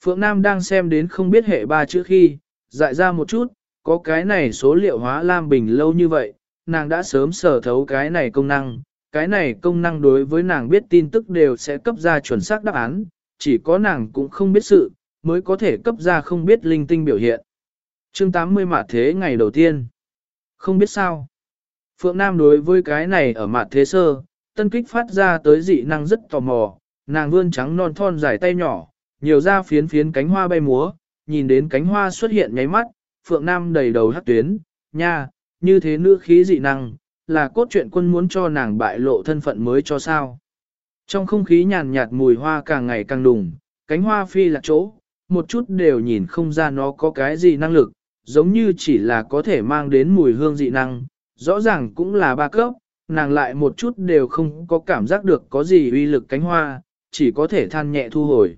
Phượng Nam đang xem đến không biết hệ ba chữ khi, dại ra một chút, có cái này số liệu hóa Lam Bình lâu như vậy, nàng đã sớm sở thấu cái này công năng, cái này công năng đối với nàng biết tin tức đều sẽ cấp ra chuẩn xác đáp án, chỉ có nàng cũng không biết sự, mới có thể cấp ra không biết linh tinh biểu hiện. Chương 80 mạt thế ngày đầu tiên. Không biết sao. Phượng Nam đối với cái này ở mặt thế sơ, tân kích phát ra tới dị năng rất tò mò, nàng vươn trắng non thon dài tay nhỏ, nhiều ra phiến phiến cánh hoa bay múa, nhìn đến cánh hoa xuất hiện nháy mắt, Phượng Nam đầy đầu hắc tuyến, nha, như thế nữ khí dị năng, là cốt truyện quân muốn cho nàng bại lộ thân phận mới cho sao. Trong không khí nhàn nhạt mùi hoa càng ngày càng đùng, cánh hoa phi là chỗ, một chút đều nhìn không ra nó có cái gì năng lực, giống như chỉ là có thể mang đến mùi hương dị năng, rõ ràng cũng là ba cấp, nàng lại một chút đều không có cảm giác được có gì uy lực cánh hoa, chỉ có thể than nhẹ thu hồi.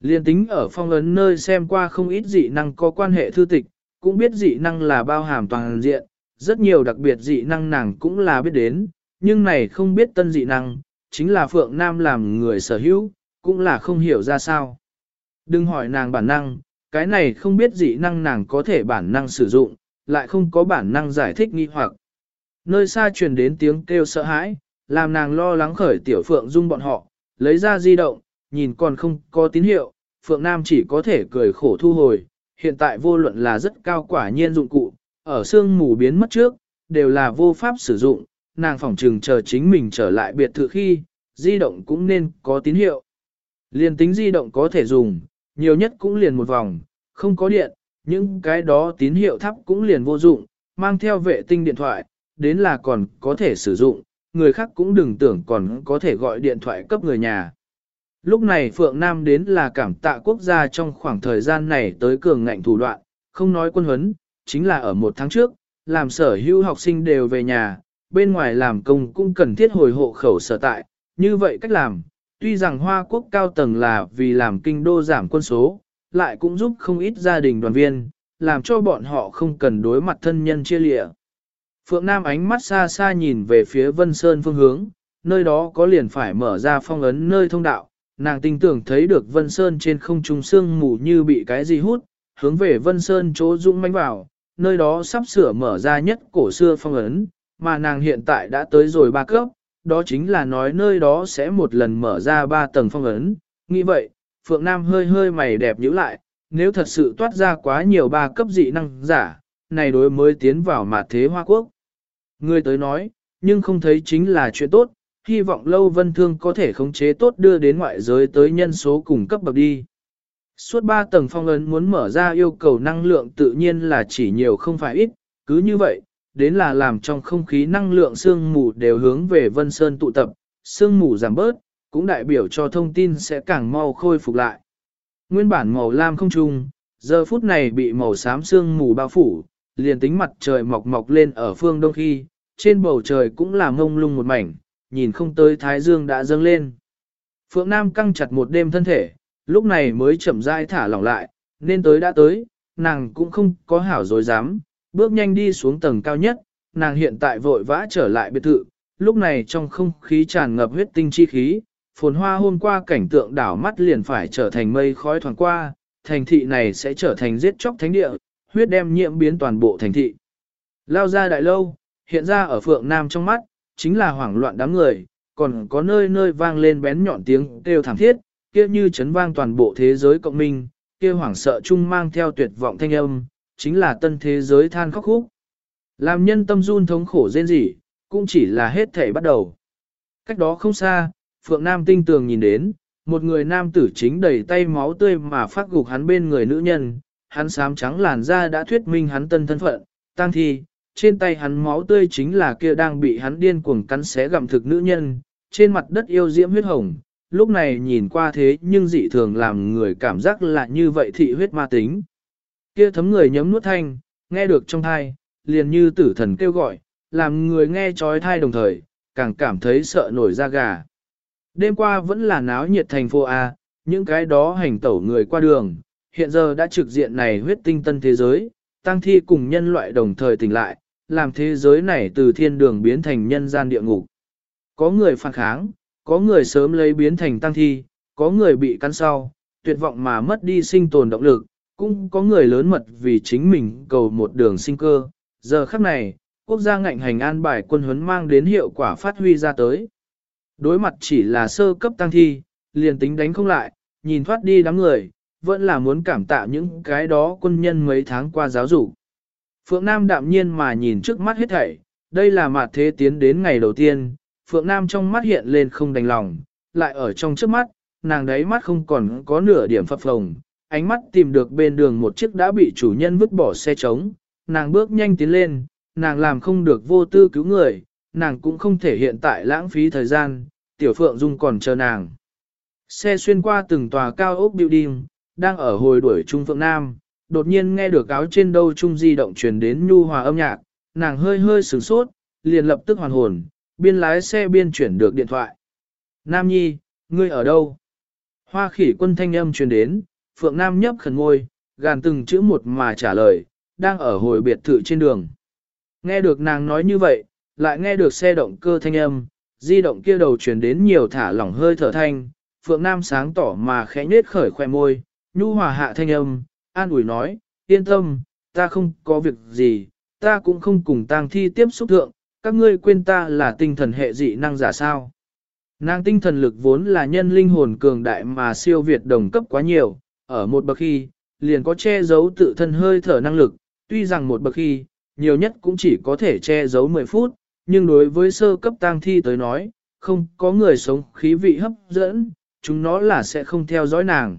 Liên tính ở phong ấn nơi xem qua không ít dị năng có quan hệ thư tịch, cũng biết dị năng là bao hàm toàn diện, rất nhiều đặc biệt dị năng nàng cũng là biết đến, nhưng này không biết tân dị năng, chính là Phượng Nam làm người sở hữu, cũng là không hiểu ra sao. Đừng hỏi nàng bản năng, cái này không biết dị năng nàng có thể bản năng sử dụng, lại không có bản năng giải thích nghi hoặc. Nơi xa truyền đến tiếng kêu sợ hãi, làm nàng lo lắng khởi tiểu Phượng Dung bọn họ, lấy ra di động, nhìn còn không có tín hiệu, Phượng Nam chỉ có thể cười khổ thu hồi, hiện tại vô luận là rất cao quả nhiên dụng cụ, ở xương mù biến mất trước, đều là vô pháp sử dụng, nàng phỏng trừng chờ chính mình trở lại biệt thự khi, di động cũng nên có tín hiệu. Liên tính di động có thể dùng, nhiều nhất cũng liền một vòng, không có điện, những cái đó tín hiệu thấp cũng liền vô dụng, mang theo vệ tinh điện thoại, đến là còn có thể sử dụng, người khác cũng đừng tưởng còn có thể gọi điện thoại cấp người nhà. Lúc này Phượng Nam đến là cảm tạ quốc gia trong khoảng thời gian này tới cường ngạnh thủ đoạn, không nói quân huấn, chính là ở một tháng trước, làm sở hữu học sinh đều về nhà, bên ngoài làm công cũng cần thiết hồi hộ khẩu sở tại, như vậy cách làm, tuy rằng Hoa Quốc cao tầng là vì làm kinh đô giảm quân số, lại cũng giúp không ít gia đình đoàn viên, làm cho bọn họ không cần đối mặt thân nhân chia lịa. Phượng Nam ánh mắt xa xa nhìn về phía Vân Sơn phương hướng, nơi đó có liền phải mở ra phong ấn nơi thông đạo, nàng tin tưởng thấy được Vân Sơn trên không trung sương mù như bị cái gì hút, hướng về Vân Sơn chỗ dũng manh vào, nơi đó sắp sửa mở ra nhất cổ xưa phong ấn, mà nàng hiện tại đã tới rồi ba cấp, đó chính là nói nơi đó sẽ một lần mở ra ba tầng phong ấn. Nghĩ vậy, Phượng Nam hơi hơi mày đẹp nhíu lại, nếu thật sự toát ra quá nhiều ba cấp dị năng giả, này đối mới tiến vào mặt thế Hoa Quốc. Người tới nói, nhưng không thấy chính là chuyện tốt, hy vọng lâu vân thương có thể khống chế tốt đưa đến ngoại giới tới nhân số cùng cấp bậc đi. Suốt ba tầng phong ấn muốn mở ra yêu cầu năng lượng tự nhiên là chỉ nhiều không phải ít, cứ như vậy, đến là làm trong không khí năng lượng sương mù đều hướng về Vân Sơn tụ tập, sương mù giảm bớt, cũng đại biểu cho thông tin sẽ càng mau khôi phục lại. Nguyên bản màu lam không trung, giờ phút này bị màu xám sương mù bao phủ, liền tính mặt trời mọc mọc lên ở phương đông khi, trên bầu trời cũng là mông lung một mảnh, nhìn không tới thái dương đã dâng lên. Phượng Nam căng chặt một đêm thân thể, lúc này mới chậm rãi thả lỏng lại, nên tới đã tới, nàng cũng không có hảo dối dám, bước nhanh đi xuống tầng cao nhất, nàng hiện tại vội vã trở lại biệt thự, lúc này trong không khí tràn ngập huyết tinh chi khí, phồn hoa hôm qua cảnh tượng đảo mắt liền phải trở thành mây khói thoảng qua, thành thị này sẽ trở thành giết chóc thánh địa, huyết đem nhiễm biến toàn bộ thành thị. Lao ra đại lâu, hiện ra ở phượng nam trong mắt, chính là hoảng loạn đám người, còn có nơi nơi vang lên bén nhọn tiếng kêu thảm thiết, kia như chấn vang toàn bộ thế giới cộng minh, kia hoảng sợ chung mang theo tuyệt vọng thanh âm, chính là tân thế giới than khóc khúc. Làm nhân tâm run thống khổ rên rỉ, cũng chỉ là hết thể bắt đầu. Cách đó không xa, Phượng Nam tinh tường nhìn đến, một người nam tử chính đầy tay máu tươi mà phát gục hắn bên người nữ nhân, hắn xám trắng làn da đã thuyết minh hắn tân thân phận, tăng thi, trên tay hắn máu tươi chính là kia đang bị hắn điên cuồng cắn xé gặm thực nữ nhân, trên mặt đất yêu diễm huyết hồng, lúc này nhìn qua thế nhưng dị thường làm người cảm giác là như vậy thị huyết ma tính. Kia thấm người nhấm nuốt thanh, nghe được trong thai, liền như tử thần kêu gọi, làm người nghe trói thai đồng thời, càng cảm thấy sợ nổi da gà. Đêm qua vẫn là náo nhiệt thành phố A, những cái đó hành tẩu người qua đường, hiện giờ đã trực diện này huyết tinh tân thế giới, tăng thi cùng nhân loại đồng thời tỉnh lại, làm thế giới này từ thiên đường biến thành nhân gian địa ngục. Có người phản kháng, có người sớm lấy biến thành tăng thi, có người bị cắn sau, tuyệt vọng mà mất đi sinh tồn động lực, cũng có người lớn mật vì chính mình cầu một đường sinh cơ. Giờ khắc này, quốc gia ngạnh hành an bài quân huấn mang đến hiệu quả phát huy ra tới. Đối mặt chỉ là sơ cấp tăng thi, liền tính đánh không lại, nhìn thoát đi đám người, vẫn là muốn cảm tạ những cái đó quân nhân mấy tháng qua giáo dục. Phượng Nam đạm nhiên mà nhìn trước mắt hết thảy, đây là mặt thế tiến đến ngày đầu tiên, Phượng Nam trong mắt hiện lên không đành lòng, lại ở trong trước mắt, nàng đấy mắt không còn có nửa điểm phập phồng, ánh mắt tìm được bên đường một chiếc đã bị chủ nhân vứt bỏ xe trống, nàng bước nhanh tiến lên, nàng làm không được vô tư cứu người, nàng cũng không thể hiện tại lãng phí thời gian, tiểu Phượng Dung còn chờ nàng. Xe xuyên qua từng tòa cao ốc building, đang ở hồi đuổi Trung Phượng Nam, đột nhiên nghe được áo trên đâu Trung di động truyền đến nhu hòa âm nhạc, nàng hơi hơi sửng sốt, liền lập tức hoàn hồn, biên lái xe biên chuyển được điện thoại. Nam Nhi, ngươi ở đâu? Hoa khỉ quân thanh âm truyền đến, Phượng Nam nhấp khẩn ngôi, gàn từng chữ một mà trả lời, đang ở hồi biệt thự trên đường. Nghe được nàng nói như vậy, lại nghe được xe động cơ thanh âm, di động kia đầu truyền đến nhiều thả lỏng hơi thở thanh, Phượng Nam sáng tỏ mà khẽ nhếch khởi khoe môi, nhu hòa hạ thanh âm, an ủi nói, yên tâm, ta không có việc gì, ta cũng không cùng tang thi tiếp xúc thượng, các ngươi quên ta là tinh thần hệ dị năng giả sao. Nàng tinh thần lực vốn là nhân linh hồn cường đại mà siêu việt đồng cấp quá nhiều, ở một bậc khi, liền có che giấu tự thân hơi thở năng lực, tuy rằng một bậc khi, nhiều nhất cũng chỉ có thể che giấu 10 phút, nhưng đối với sơ cấp tang thi tới nói, không có người sống khí vị hấp dẫn, chúng nó là sẽ không theo dõi nàng.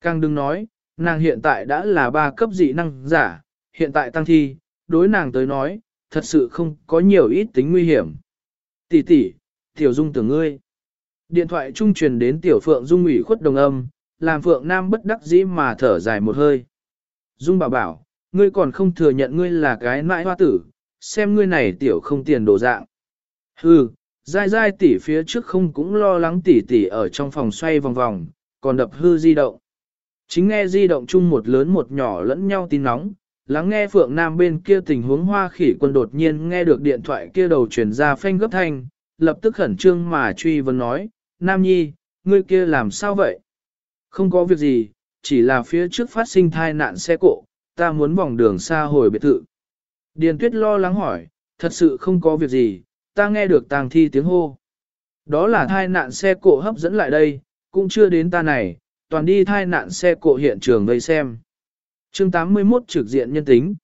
Càng đừng nói, nàng hiện tại đã là ba cấp dị năng giả, hiện tại tăng thi, đối nàng tới nói, thật sự không có nhiều ít tính nguy hiểm. Tỷ tỷ, tiểu dung tưởng ngươi. Điện thoại trung truyền đến tiểu phượng dung ủy khuất đồng âm, làm phượng nam bất đắc dĩ mà thở dài một hơi. Dung bảo bảo, ngươi còn không thừa nhận ngươi là cái nãi hoa tử, xem ngươi này tiểu không tiền đồ dạng. Hừ, dai dai tỷ phía trước không cũng lo lắng tỷ tỷ ở trong phòng xoay vòng vòng, còn đập hư di động. Chính nghe di động chung một lớn một nhỏ lẫn nhau tin nóng, lắng nghe Phượng Nam bên kia tình huống hoa khỉ quân đột nhiên nghe được điện thoại kia đầu chuyển ra phanh gấp thanh, lập tức khẩn trương mà truy vấn nói, Nam Nhi, ngươi kia làm sao vậy? Không có việc gì, chỉ là phía trước phát sinh thai nạn xe cộ, ta muốn vòng đường xa hồi biệt thự. Điền tuyết lo lắng hỏi, thật sự không có việc gì, ta nghe được tàng thi tiếng hô. Đó là thai nạn xe cộ hấp dẫn lại đây, cũng chưa đến ta này, toàn đi thai nạn xe cộ hiện trường vây xem. chương 81 trực diện nhân tính.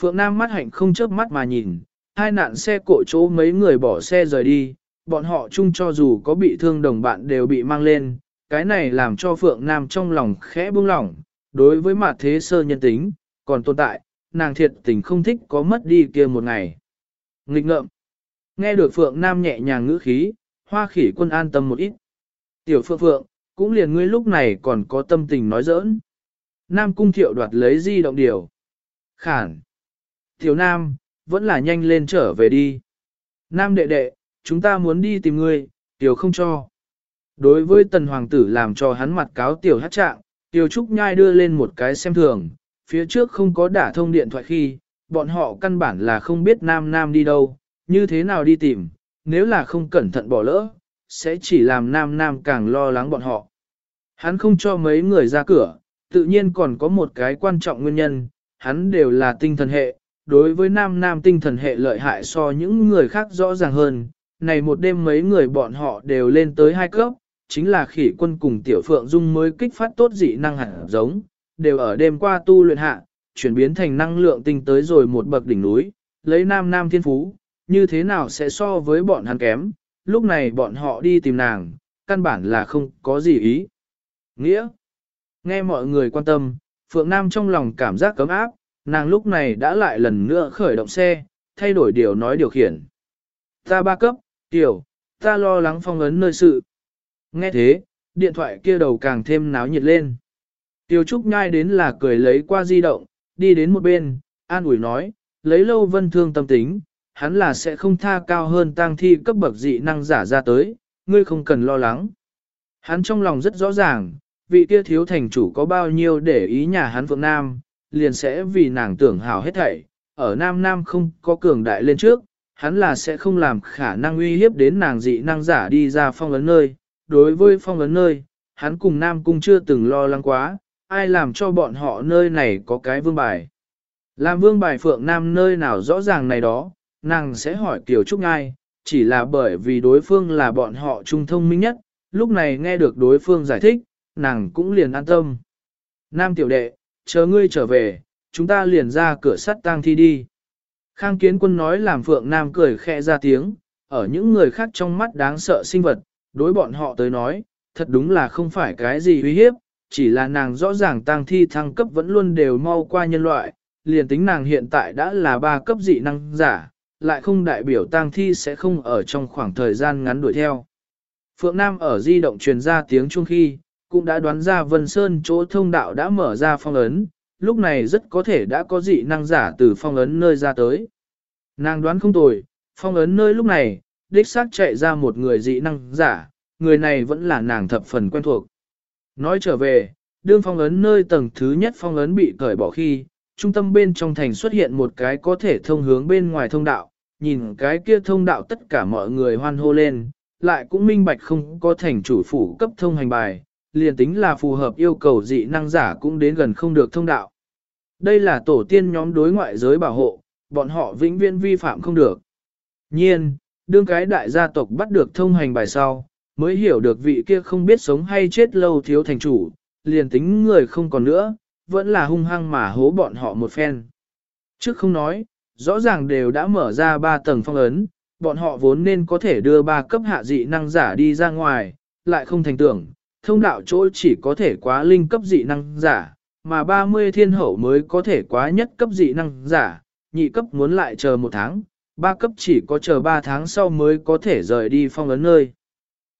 Phượng Nam mắt hạnh không chớp mắt mà nhìn, hai nạn xe cộ chỗ mấy người bỏ xe rời đi, bọn họ chung cho dù có bị thương đồng bạn đều bị mang lên, cái này làm cho Phượng Nam trong lòng khẽ buông lỏng, đối với mặt thế sơ nhân tính, còn tồn tại, nàng thiệt tình không thích có mất đi kia một ngày. Nghịch ngợm. Nghe được Phượng Nam nhẹ nhàng ngữ khí, hoa khỉ quân an tâm một ít. Tiểu Phượng Phượng, cũng liền ngươi lúc này còn có tâm tình nói giỡn. Nam cung thiệu đoạt lấy di động điều. Khản. Tiểu Nam, vẫn là nhanh lên trở về đi. Nam đệ đệ, chúng ta muốn đi tìm ngươi, tiểu không cho. Đối với tần hoàng tử làm cho hắn mặt cáo tiểu hát trạng, tiểu trúc nhai đưa lên một cái xem thường, phía trước không có đả thông điện thoại khi, bọn họ căn bản là không biết nam nam đi đâu, như thế nào đi tìm, nếu là không cẩn thận bỏ lỡ, sẽ chỉ làm nam nam càng lo lắng bọn họ. Hắn không cho mấy người ra cửa, tự nhiên còn có một cái quan trọng nguyên nhân, hắn đều là tinh thần hệ, đối với nam nam tinh thần hệ lợi hại so những người khác rõ ràng hơn. Này một đêm mấy người bọn họ đều lên tới hai cấp, chính là khỉ quân cùng tiểu phượng dung mới kích phát tốt dị năng hẳn giống, đều ở đêm qua tu luyện hạ, chuyển biến thành năng lượng tinh tới rồi một bậc đỉnh núi, lấy nam nam thiên phú, như thế nào sẽ so với bọn hắn kém, lúc này bọn họ đi tìm nàng, căn bản là không có gì ý. Nghĩa, nghe mọi người quan tâm, Phượng Nam trong lòng cảm giác cấm áp, nàng lúc này đã lại lần nữa khởi động xe, thay đổi điều nói điều khiển. Ta ba cấp, tiểu, ta lo lắng phong ấn nơi sự. Nghe thế, điện thoại kia đầu càng thêm náo nhiệt lên. Tiêu Trúc nhai đến là cười lấy qua di động, đi đến một bên, an ủi nói, lấy lâu vân thương tâm tính, hắn là sẽ không tha cao hơn tang thi cấp bậc dị năng giả ra tới, ngươi không cần lo lắng. Hắn trong lòng rất rõ ràng, vị kia thiếu thành chủ có bao nhiêu để ý nhà hắn Phượng Nam, liền sẽ vì nàng tưởng hào hết thảy, ở Nam Nam không có cường đại lên trước, hắn là sẽ không làm khả năng uy hiếp đến nàng dị năng giả đi ra phong ấn nơi. Đối với phong ấn nơi, hắn cùng Nam Cung chưa từng lo lắng quá, ai làm cho bọn họ nơi này có cái vương bài. Làm vương bài Phượng Nam nơi nào rõ ràng này đó, nàng sẽ hỏi Kiều Trúc Ngai, chỉ là bởi vì đối phương là bọn họ trung thông minh nhất, lúc này nghe được đối phương giải thích, nàng cũng liền an tâm. Nam tiểu đệ, chờ ngươi trở về, chúng ta liền ra cửa sắt tang thi đi. Khang kiến quân nói làm Phượng Nam cười khẽ ra tiếng, ở những người khác trong mắt đáng sợ sinh vật, đối bọn họ tới nói, thật đúng là không phải cái gì uy hiếp, chỉ là nàng rõ ràng tang thi thăng cấp vẫn luôn đều mau qua nhân loại, liền tính nàng hiện tại đã là ba cấp dị năng giả, lại không đại biểu tang thi sẽ không ở trong khoảng thời gian ngắn đuổi theo. Phượng Nam ở di động truyền ra tiếng chuông khi, cũng đã đoán ra Vân Sơn chỗ thông đạo đã mở ra phong ấn, lúc này rất có thể đã có dị năng giả từ phong ấn nơi ra tới. Nàng đoán không tồi, phong ấn nơi lúc này, đích xác chạy ra một người dị năng giả, người này vẫn là nàng thập phần quen thuộc. Nói trở về, đương phong ấn nơi tầng thứ nhất phong ấn bị cởi bỏ khi, trung tâm bên trong thành xuất hiện một cái có thể thông hướng bên ngoài thông đạo, nhìn cái kia thông đạo tất cả mọi người hoan hô lên, lại cũng minh bạch không có thành chủ phủ cấp thông hành bài, liền tính là phù hợp yêu cầu dị năng giả cũng đến gần không được thông đạo. Đây là tổ tiên nhóm đối ngoại giới bảo hộ, bọn họ vĩnh viễn vi phạm không được. Nhiên, đương cái đại gia tộc bắt được thông hành bài sau, mới hiểu được vị kia không biết sống hay chết lâu thiếu thành chủ, liền tính người không còn nữa, vẫn là hung hăng mà hố bọn họ một phen. Trước không nói, rõ ràng đều đã mở ra ba tầng phong ấn, bọn họ vốn nên có thể đưa ba cấp hạ dị năng giả đi ra ngoài, lại không thành tưởng, thông đạo chỗ chỉ có thể quá linh cấp dị năng giả, mà 30 thiên hậu mới có thể quá nhất cấp dị năng giả, nhị cấp muốn lại chờ một tháng, ba cấp chỉ có chờ ba tháng sau mới có thể rời đi phong ấn nơi.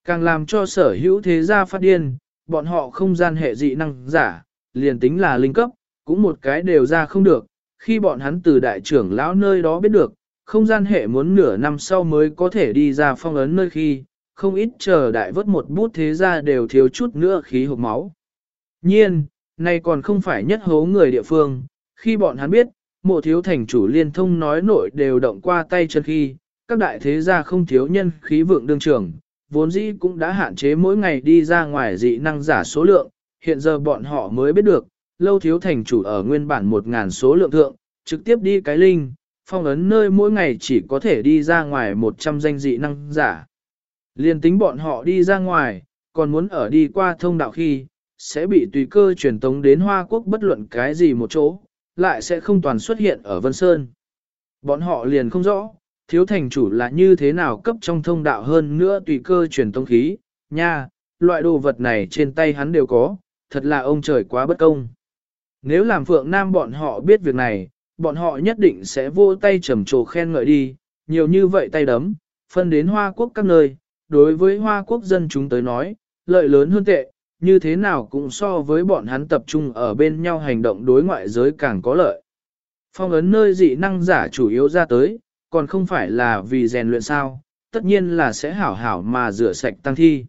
Càng làm cho sở hữu thế gia phát điên, bọn họ không gian hệ dị năng giả, liền tính là linh cấp, cũng một cái đều ra không được, khi bọn hắn từ đại trưởng lão nơi đó biết được, không gian hệ muốn nửa năm sau mới có thể đi ra phong ấn nơi khi, không ít chờ đại vớt một bút thế ra đều thiếu chút nữa khí hộp máu. Nhiên, này còn không phải nhất hố người địa phương, khi bọn hắn biết, mộ thiếu thành chủ liên thông nói nội đều động qua tay chân khi, các đại thế gia không thiếu nhân khí vượng đương trường, vốn dĩ cũng đã hạn chế mỗi ngày đi ra ngoài dị năng giả số lượng, hiện giờ bọn họ mới biết được, lâu thiếu thành chủ ở nguyên bản 1.000 số lượng thượng, trực tiếp đi cái linh, phong ấn nơi mỗi ngày chỉ có thể đi ra ngoài 100 danh dị năng giả. Liên tính bọn họ đi ra ngoài, còn muốn ở đi qua thông đạo khi, sẽ bị tùy cơ truyền tống đến Hoa Quốc bất luận cái gì một chỗ, lại sẽ không toàn xuất hiện ở Vân Sơn. Bọn họ liền không rõ, thiếu thành chủ là như thế nào cấp trong thông đạo hơn nữa tùy cơ truyền tông khí, nha, loại đồ vật này trên tay hắn đều có, thật là ông trời quá bất công. Nếu làm Phượng Nam bọn họ biết việc này, bọn họ nhất định sẽ vô tay trầm trồ khen ngợi đi, nhiều như vậy tay đấm, phân đến Hoa Quốc các nơi, đối với Hoa Quốc dân chúng tới nói, lợi lớn hơn tệ, như thế nào cũng so với bọn hắn tập trung ở bên nhau hành động đối ngoại giới càng có lợi. Phong ấn nơi dị năng giả chủ yếu ra tới, còn không phải là vì rèn luyện sao, tất nhiên là sẽ hảo hảo mà rửa sạch tăng thi.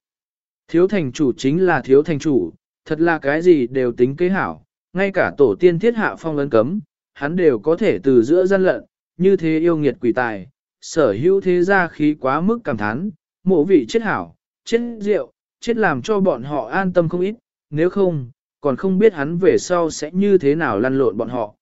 Thiếu thành chủ chính là thiếu thành chủ, thật là cái gì đều tính kế hảo, ngay cả tổ tiên thiết hạ phong ấn cấm, hắn đều có thể từ giữa gian lận, như thế yêu nghiệt quỷ tài, sở hữu thế gia khí quá mức cảm thán, mộ vị chết hảo, chết rượu, chết làm cho bọn họ an tâm không ít, nếu không, còn không biết hắn về sau sẽ như thế nào lăn lộn bọn họ.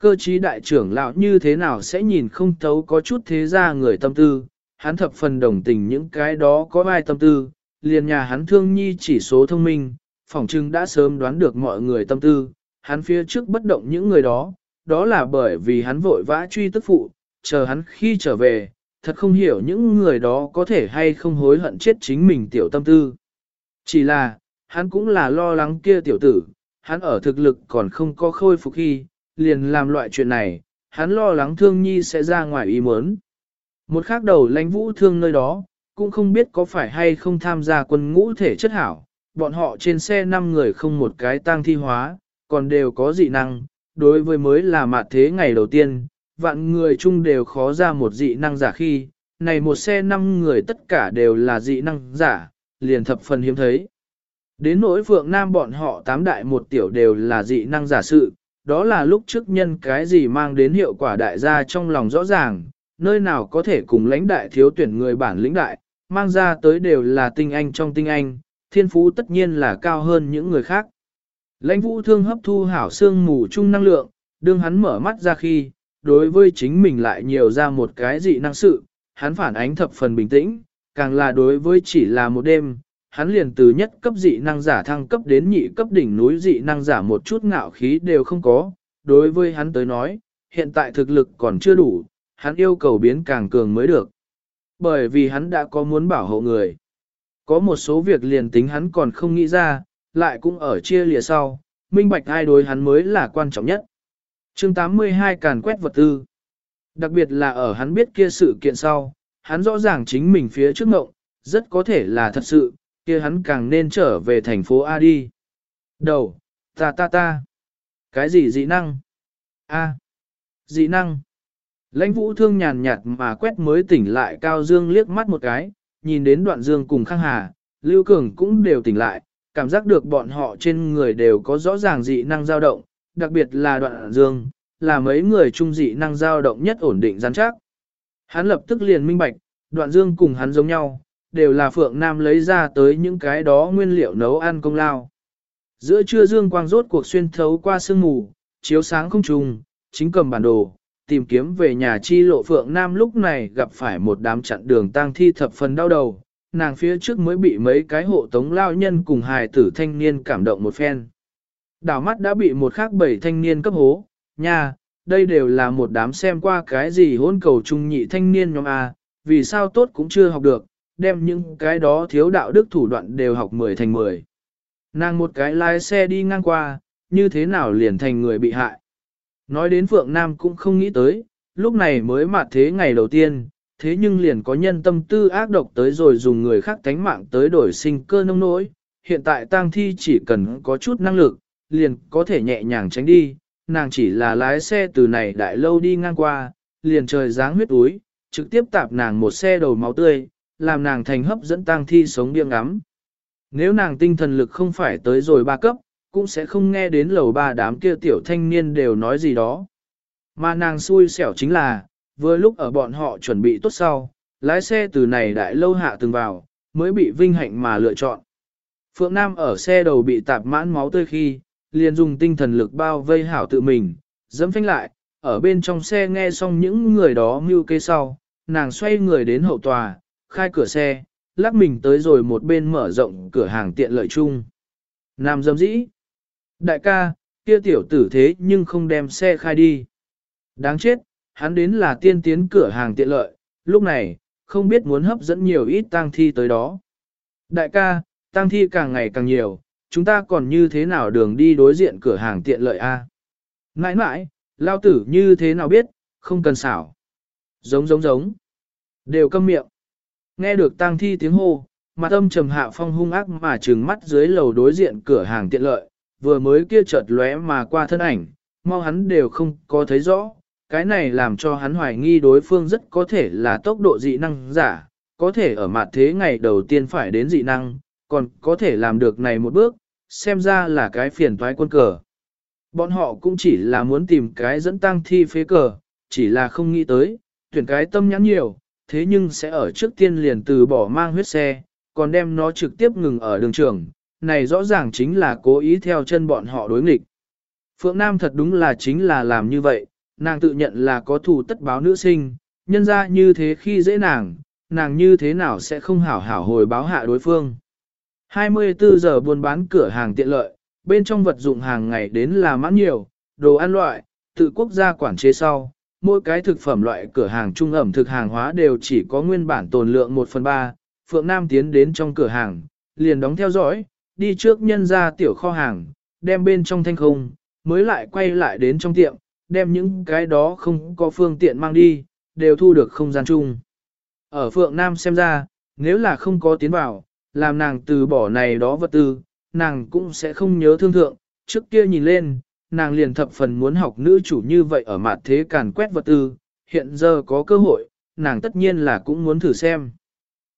Cơ trí đại trưởng lão như thế nào sẽ nhìn không thấu có chút thế gia người tâm tư, hắn thập phần đồng tình những cái đó có ai tâm tư, liền nhà hắn thương nhi chỉ số thông minh, phỏng chừng đã sớm đoán được mọi người tâm tư, hắn phía trước bất động những người đó, đó là bởi vì hắn vội vã truy tức phụ, chờ hắn khi trở về, thật không hiểu những người đó có thể hay không hối hận chết chính mình tiểu tâm tư. Chỉ là, hắn cũng là lo lắng kia tiểu tử, hắn ở thực lực còn không có khôi phục khi, liền làm loại chuyện này, hắn lo lắng thương nhi sẽ ra ngoài ý muốn. Một khác đầu lãnh vũ thương nơi đó, cũng không biết có phải hay không tham gia quân ngũ thể chất hảo, bọn họ trên xe 5 người không một cái tang thi hóa, còn đều có dị năng, đối với mới là mạt thế ngày đầu tiên, vạn người chung đều khó ra một dị năng giả khi, này một xe 5 người tất cả đều là dị năng giả, liền thập phần hiếm thấy. Đến nỗi phượng nam bọn họ tám đại một tiểu đều là dị năng giả sự, đó là lúc trước nhân cái gì mang đến hiệu quả đại gia trong lòng rõ ràng, nơi nào có thể cùng lãnh đại thiếu tuyển người bản lĩnh đại, mang ra tới đều là tinh anh trong tinh anh, thiên phú tất nhiên là cao hơn những người khác. Lãnh vũ thương hấp thu hảo xương mù chung năng lượng, đương hắn mở mắt ra khi, đối với chính mình lại nhiều ra một cái dị năng sự, hắn phản ánh thập phần bình tĩnh, càng là đối với chỉ là một đêm, hắn liền từ nhất cấp dị năng giả thăng cấp đến nhị cấp đỉnh núi dị năng giả một chút ngạo khí đều không có, đối với hắn tới nói, hiện tại thực lực còn chưa đủ, hắn yêu cầu biến càng cường mới được. Bởi vì hắn đã có muốn bảo hộ người. Có một số việc liền tính hắn còn không nghĩ ra, lại cũng ở chia lìa sau, minh bạch ai đối hắn mới là quan trọng nhất. chương 82 càn quét vật tư. Đặc biệt là ở hắn biết kia sự kiện sau, hắn rõ ràng chính mình phía trước ngộng, rất có thể là thật sự, kia hắn càng nên trở về thành phố A đi. Đầu, ta ta ta. Cái gì dị năng? A. Dị năng. Lãnh vũ thương nhàn nhạt mà quét mới tỉnh lại Cao Dương liếc mắt một cái, nhìn đến đoạn Dương cùng Khang Hà, Lưu Cường cũng đều tỉnh lại, cảm giác được bọn họ trên người đều có rõ ràng dị năng dao động, đặc biệt là đoạn Dương, là mấy người trung dị năng dao động nhất ổn định rắn chắc. Hắn lập tức liền minh bạch, đoạn Dương cùng hắn giống nhau, đều là Phượng Nam lấy ra tới những cái đó nguyên liệu nấu ăn công lao. Giữa trưa Dương quang rốt cuộc xuyên thấu qua sương mù, chiếu sáng không trùng, chính cầm bản đồ, tìm kiếm về nhà chi lộ Phượng Nam lúc này gặp phải một đám chặn đường tang thi thập phần đau đầu, nàng phía trước mới bị mấy cái hộ tống lao nhân cùng hài tử thanh niên cảm động một phen. Đảo mắt đã bị một khác bảy thanh niên cấp hố, nha, đây đều là một đám xem qua cái gì hôn cầu trung nhị thanh niên nhóm A, vì sao tốt cũng chưa học được, đem những cái đó thiếu đạo đức thủ đoạn đều học 10 thành 10. Nàng một cái lái xe đi ngang qua, như thế nào liền thành người bị hại. Nói đến Phượng Nam cũng không nghĩ tới, lúc này mới mặt thế ngày đầu tiên, thế nhưng liền có nhân tâm tư ác độc tới rồi dùng người khác tánh mạng tới đổi sinh cơ nông nỗi. Hiện tại tang thi chỉ cần có chút năng lực, liền có thể nhẹ nhàng tránh đi, nàng chỉ là lái xe từ này đại lâu đi ngang qua, liền trời dáng huyết úi, trực tiếp tạp nàng một xe đầu máu tươi, làm nàng thành hấp dẫn tang thi sống điên ngắm. Nếu nàng tinh thần lực không phải tới rồi ba cấp, cũng sẽ không nghe đến lầu ba đám kia tiểu thanh niên đều nói gì đó. Mà nàng xui xẻo chính là, vừa lúc ở bọn họ chuẩn bị tốt sau, lái xe từ này đại lâu hạ từng vào, mới bị vinh hạnh mà lựa chọn. Phượng Nam ở xe đầu bị tạp mãn máu tươi khi, liền dùng tinh thần lực bao vây hảo tự mình, dẫm phanh lại, ở bên trong xe nghe xong những người đó mưu kê sau, nàng xoay người đến hậu tòa, khai cửa xe, lắc mình tới rồi một bên mở rộng cửa hàng tiện lợi chung. Nam dâm dĩ. Đại ca, kia tiểu tử thế nhưng không đem xe khai đi. Đáng chết, hắn đến là tiên tiến cửa hàng tiện lợi, lúc này, không biết muốn hấp dẫn nhiều ít tang thi tới đó. Đại ca, tang thi càng ngày càng nhiều, chúng ta còn như thế nào đường đi đối diện cửa hàng tiện lợi a? À? Nãi nãi, lao tử như thế nào biết, không cần xảo. Giống giống giống. Đều câm miệng. Nghe được tang thi tiếng hô, mặt âm trầm hạ phong hung ác mà trừng mắt dưới lầu đối diện cửa hàng tiện lợi, vừa mới kia chợt lóe mà qua thân ảnh, mau hắn đều không có thấy rõ, cái này làm cho hắn hoài nghi đối phương rất có thể là tốc độ dị năng giả, có thể ở mặt thế ngày đầu tiên phải đến dị năng, còn có thể làm được này một bước, xem ra là cái phiền toái quân cờ. Bọn họ cũng chỉ là muốn tìm cái dẫn tăng thi phế cờ, chỉ là không nghĩ tới, tuyển cái tâm nhãn nhiều, thế nhưng sẽ ở trước tiên liền từ bỏ mang huyết xe, còn đem nó trực tiếp ngừng ở đường trường, này rõ ràng chính là cố ý theo chân bọn họ đối nghịch. Phượng Nam thật đúng là chính là làm như vậy, nàng tự nhận là có thù tất báo nữ sinh, nhân ra như thế khi dễ nàng, nàng như thế nào sẽ không hảo hảo hồi báo hạ đối phương. 24 giờ buôn bán cửa hàng tiện lợi, bên trong vật dụng hàng ngày đến là mãn nhiều, đồ ăn loại, tự quốc gia quản chế sau, mỗi cái thực phẩm loại cửa hàng trung ẩm thực hàng hóa đều chỉ có nguyên bản tồn lượng 1 phần 3, Phượng Nam tiến đến trong cửa hàng, liền đóng theo dõi, đi trước nhân ra tiểu kho hàng, đem bên trong thanh không, mới lại quay lại đến trong tiệm, đem những cái đó không có phương tiện mang đi, đều thu được không gian chung. Ở Phượng Nam xem ra, nếu là không có tiến vào, làm nàng từ bỏ này đó vật tư, nàng cũng sẽ không nhớ thương thượng, trước kia nhìn lên, nàng liền thập phần muốn học nữ chủ như vậy ở mặt thế càn quét vật tư, hiện giờ có cơ hội, nàng tất nhiên là cũng muốn thử xem.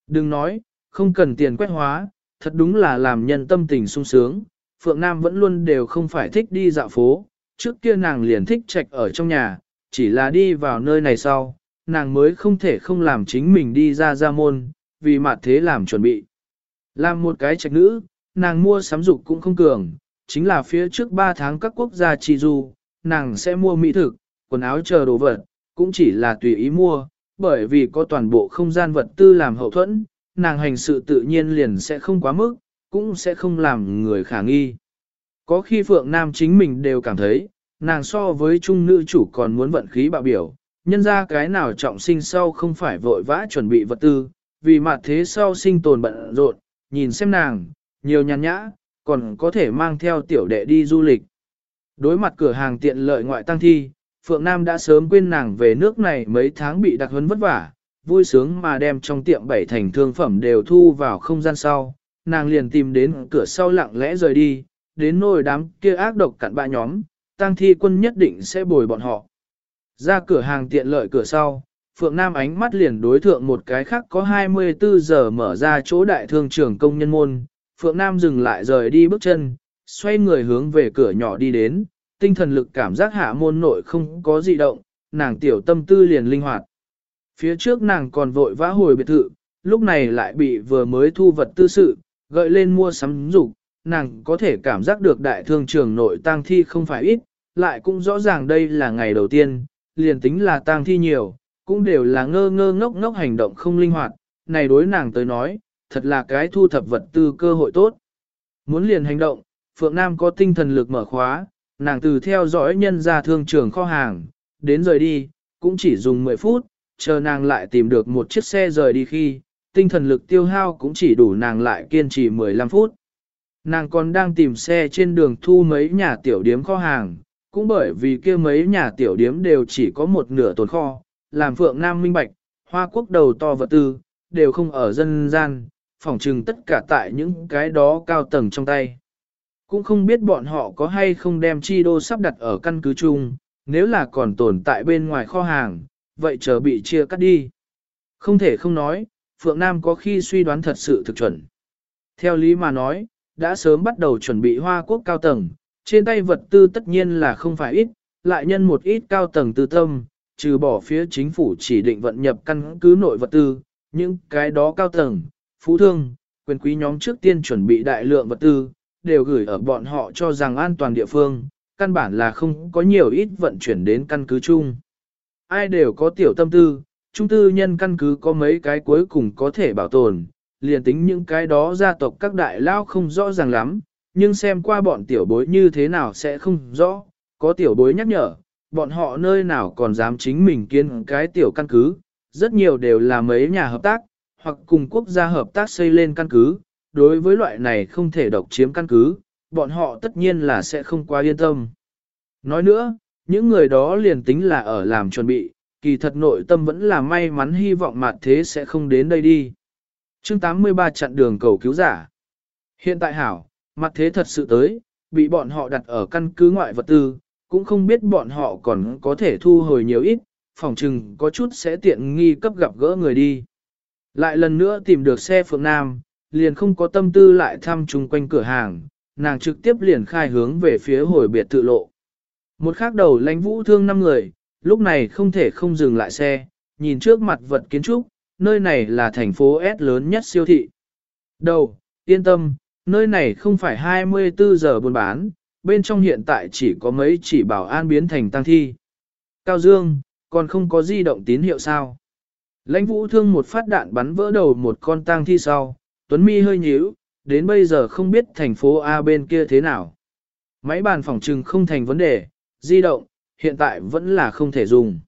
Đừng nói, không cần tiền quét hóa, thật đúng là làm nhân tâm tình sung sướng, Phượng Nam vẫn luôn đều không phải thích đi dạo phố, trước kia nàng liền thích trạch ở trong nhà, chỉ là đi vào nơi này sau, nàng mới không thể không làm chính mình đi ra ra môn, vì mặt thế làm chuẩn bị. Làm một cái trạch nữ, nàng mua sắm dục cũng không cường, chính là phía trước 3 tháng các quốc gia chi du, nàng sẽ mua mỹ thực, quần áo chờ đồ vật, cũng chỉ là tùy ý mua, bởi vì có toàn bộ không gian vật tư làm hậu thuẫn, nàng hành sự tự nhiên liền sẽ không quá mức, cũng sẽ không làm người khả nghi. Có khi Phượng Nam chính mình đều cảm thấy, nàng so với trung nữ chủ còn muốn vận khí bạo biểu, nhân ra cái nào trọng sinh sau không phải vội vã chuẩn bị vật tư, vì mặt thế sau sinh tồn bận rộn, nhìn xem nàng, nhiều nhàn nhã, còn có thể mang theo tiểu đệ đi du lịch. Đối mặt cửa hàng tiện lợi ngoại tăng thi, Phượng Nam đã sớm quên nàng về nước này mấy tháng bị đặc huấn vất vả, vui sướng mà đem trong tiệm bảy thành thương phẩm đều thu vào không gian sau, nàng liền tìm đến cửa sau lặng lẽ rời đi, đến nồi đám kia ác độc cặn bạ nhóm, tăng thi quân nhất định sẽ bồi bọn họ. Ra cửa hàng tiện lợi cửa sau, Phượng Nam ánh mắt liền đối thượng một cái khác có 24 giờ mở ra chỗ đại thương trưởng công nhân môn, Phượng Nam dừng lại rời đi bước chân, xoay người hướng về cửa nhỏ đi đến, tinh thần lực cảm giác hạ môn nội không có gì động, nàng tiểu tâm tư liền linh hoạt. Phía trước nàng còn vội vã hồi biệt thự, lúc này lại bị vừa mới thu vật tư sự, gợi lên mua sắm dục. Nàng có thể cảm giác được đại thương trường nội tang thi không phải ít, lại cũng rõ ràng đây là ngày đầu tiên, liền tính là tang thi nhiều, cũng đều là ngơ ngơ ngốc ngốc hành động không linh hoạt, này đối nàng tới nói, thật là cái thu thập vật tư cơ hội tốt. Muốn liền hành động, Phượng Nam có tinh thần lực mở khóa, nàng từ theo dõi nhân ra thương trường kho hàng, đến rời đi, cũng chỉ dùng 10 phút, chờ nàng lại tìm được một chiếc xe rời đi khi, tinh thần lực tiêu hao cũng chỉ đủ nàng lại kiên trì 15 phút. Nàng còn đang tìm xe trên đường thu mấy nhà tiểu điếm kho hàng, cũng bởi vì kia mấy nhà tiểu điếm đều chỉ có một nửa tồn kho, làm Phượng Nam minh bạch, hoa quốc đầu to vật tư, đều không ở dân gian, phỏng trừng tất cả tại những cái đó cao tầng trong tay. Cũng không biết bọn họ có hay không đem chi đô sắp đặt ở căn cứ chung, nếu là còn tồn tại bên ngoài kho hàng, vậy chờ bị chia cắt đi. Không thể không nói, Phượng Nam có khi suy đoán thật sự thực chuẩn. Theo lý mà nói, đã sớm bắt đầu chuẩn bị hoa quốc cao tầng, trên tay vật tư tất nhiên là không phải ít, lại nhân một ít cao tầng tư tâm, trừ bỏ phía chính phủ chỉ định vận nhập căn cứ nội vật tư, những cái đó cao tầng, phú thương, quyền quý nhóm trước tiên chuẩn bị đại lượng vật tư, đều gửi ở bọn họ cho rằng an toàn địa phương, căn bản là không có nhiều ít vận chuyển đến căn cứ chung. Ai đều có tiểu tâm tư, trung tư nhân căn cứ có mấy cái cuối cùng có thể bảo tồn, liền tính những cái đó gia tộc các đại lao không rõ ràng lắm, nhưng xem qua bọn tiểu bối như thế nào sẽ không rõ, có tiểu bối nhắc nhở, bọn họ nơi nào còn dám chính mình kiên cái tiểu căn cứ, rất nhiều đều là mấy nhà hợp tác, hoặc cùng quốc gia hợp tác xây lên căn cứ, đối với loại này không thể độc chiếm căn cứ, bọn họ tất nhiên là sẽ không quá yên tâm. Nói nữa, những người đó liền tính là ở làm chuẩn bị, kỳ thật nội tâm vẫn là may mắn hy vọng mặt thế sẽ không đến đây đi. chương 83 chặn đường cầu cứu giả. Hiện tại hảo, mặt thế thật sự tới, bị bọn họ đặt ở căn cứ ngoại vật tư, cũng không biết bọn họ còn có thể thu hồi nhiều ít, phòng chừng có chút sẽ tiện nghi cấp gặp gỡ người đi. Lại lần nữa tìm được xe Phượng Nam, liền không có tâm tư lại thăm chung quanh cửa hàng, nàng trực tiếp liền khai hướng về phía hồi biệt tự lộ. Một khác đầu lãnh vũ thương năm người, lúc này không thể không dừng lại xe, nhìn trước mặt vật kiến trúc, nơi này là thành phố S lớn nhất siêu thị. Đầu, yên tâm, nơi này không phải 24 giờ buôn bán, bên trong hiện tại chỉ có mấy chỉ bảo an biến thành tăng thi. Cao Dương, còn không có di động tín hiệu sao? Lãnh vũ thương một phát đạn bắn vỡ đầu một con tang thi sau, Tuấn Mi hơi nhíu, đến bây giờ không biết thành phố A bên kia thế nào. Máy bàn phòng trừng không thành vấn đề, di động, hiện tại vẫn là không thể dùng.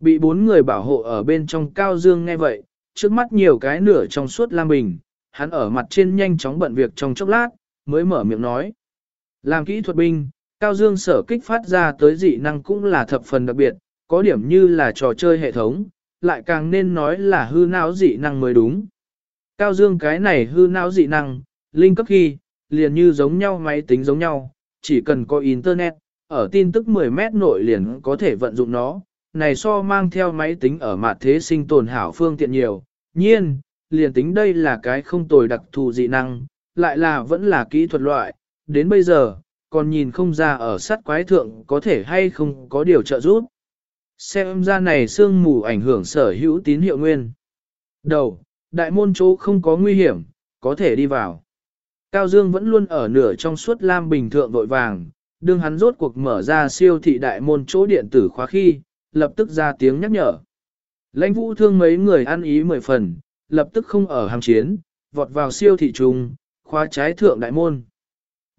Bị bốn người bảo hộ ở bên trong Cao Dương nghe vậy, trước mắt nhiều cái nửa trong suốt lam bình, hắn ở mặt trên nhanh chóng bận việc trong chốc lát, mới mở miệng nói. Làm kỹ thuật binh, Cao Dương sở kích phát ra tới dị năng cũng là thập phần đặc biệt, có điểm như là trò chơi hệ thống, lại càng nên nói là hư não dị năng mới đúng. Cao Dương cái này hư não dị năng, linh cấp khi, liền như giống nhau máy tính giống nhau, chỉ cần có internet, ở tin tức 10 mét nội liền có thể vận dụng nó, này so mang theo máy tính ở mặt thế sinh tồn hảo phương tiện nhiều, nhiên, liền tính đây là cái không tồi đặc thù dị năng, lại là vẫn là kỹ thuật loại, đến bây giờ, còn nhìn không ra ở sát quái thượng có thể hay không có điều trợ giúp. Xem ra này sương mù ảnh hưởng sở hữu tín hiệu nguyên. Đầu, đại môn chỗ không có nguy hiểm, có thể đi vào. Cao Dương vẫn luôn ở nửa trong suốt lam bình thượng vội vàng, đương hắn rốt cuộc mở ra siêu thị đại môn chỗ điện tử khóa khi, lập tức ra tiếng nhắc nhở. Lãnh vũ thương mấy người ăn ý mười phần, lập tức không ở hàng chiến, vọt vào siêu thị trùng, khóa trái thượng đại môn.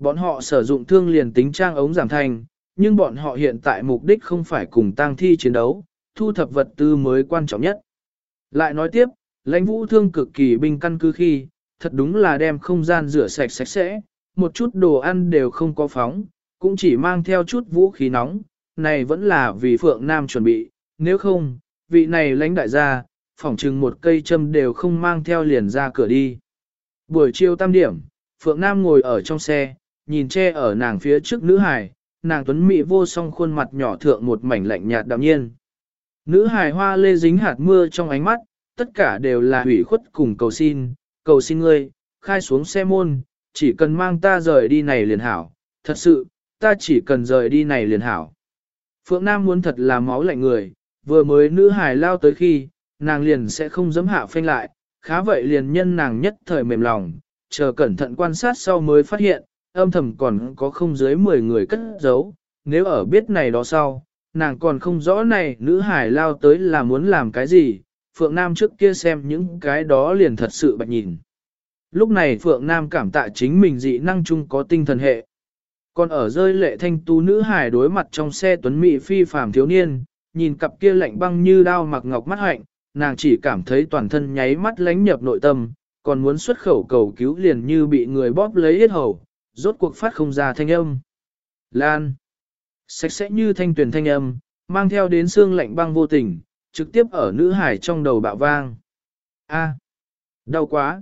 Bọn họ sử dụng thương liền tính trang ống giảm thanh, nhưng bọn họ hiện tại mục đích không phải cùng tang thi chiến đấu, thu thập vật tư mới quan trọng nhất. Lại nói tiếp, lãnh vũ thương cực kỳ binh căn cứ khi, thật đúng là đem không gian rửa sạch sạch sẽ, một chút đồ ăn đều không có phóng, cũng chỉ mang theo chút vũ khí nóng, này vẫn là vì Phượng Nam chuẩn bị, nếu không, vị này lãnh đại gia, phỏng chừng một cây châm đều không mang theo liền ra cửa đi. Buổi chiều tam điểm, Phượng Nam ngồi ở trong xe, nhìn che ở nàng phía trước nữ hải, nàng tuấn mỹ vô song khuôn mặt nhỏ thượng một mảnh lạnh nhạt đạm nhiên. Nữ hải hoa lê dính hạt mưa trong ánh mắt, tất cả đều là hủy khuất cùng cầu xin, cầu xin ngươi, khai xuống xe môn, chỉ cần mang ta rời đi này liền hảo, thật sự, ta chỉ cần rời đi này liền hảo. Phượng Nam muốn thật là máu lạnh người, vừa mới nữ hài lao tới khi, nàng liền sẽ không dám hạ phanh lại, khá vậy liền nhân nàng nhất thời mềm lòng, chờ cẩn thận quan sát sau mới phát hiện, âm thầm còn có không dưới 10 người cất giấu, nếu ở biết này đó sau, nàng còn không rõ này nữ hải lao tới là muốn làm cái gì, Phượng Nam trước kia xem những cái đó liền thật sự bạch nhìn. Lúc này Phượng Nam cảm tạ chính mình dị năng chung có tinh thần hệ. Còn ở rơi lệ thanh tú nữ hải đối mặt trong xe tuấn mỹ phi phàm thiếu niên, nhìn cặp kia lạnh băng như đao mặc ngọc mắt hạnh, nàng chỉ cảm thấy toàn thân nháy mắt lánh nhập nội tâm, còn muốn xuất khẩu cầu cứu liền như bị người bóp lấy hết hầu, rốt cuộc phát không ra thanh âm. Lan. Sạch sẽ như thanh tuyển thanh âm, mang theo đến xương lạnh băng vô tình, trực tiếp ở nữ hải trong đầu bạo vang. A. Đau quá.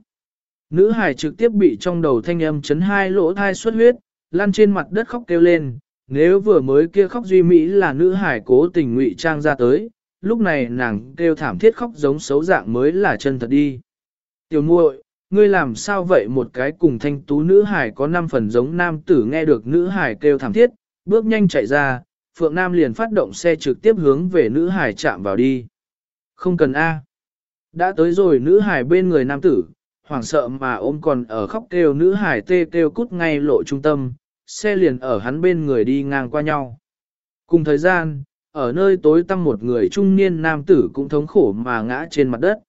Nữ hải trực tiếp bị trong đầu thanh âm chấn hai lỗ thai xuất huyết, lăn trên mặt đất khóc kêu lên. Nếu vừa mới kia khóc duy mỹ là nữ hải cố tình ngụy trang ra tới, lúc này nàng kêu thảm thiết khóc giống xấu dạng mới là chân thật đi. Tiểu muội, ngươi làm sao vậy một cái cùng thanh tú nữ hải có 5 phần giống nam tử nghe được nữ hải kêu thảm thiết, bước nhanh chạy ra, Phượng Nam liền phát động xe trực tiếp hướng về nữ hải chạm vào đi. Không cần A. Đã tới rồi nữ hải bên người nam tử, hoảng sợ mà ôm còn ở khóc kêu nữ hải tê kêu cút ngay lộ trung tâm, xe liền ở hắn bên người đi ngang qua nhau. Cùng thời gian, ở nơi tối tăm một người trung niên nam tử cũng thống khổ mà ngã trên mặt đất.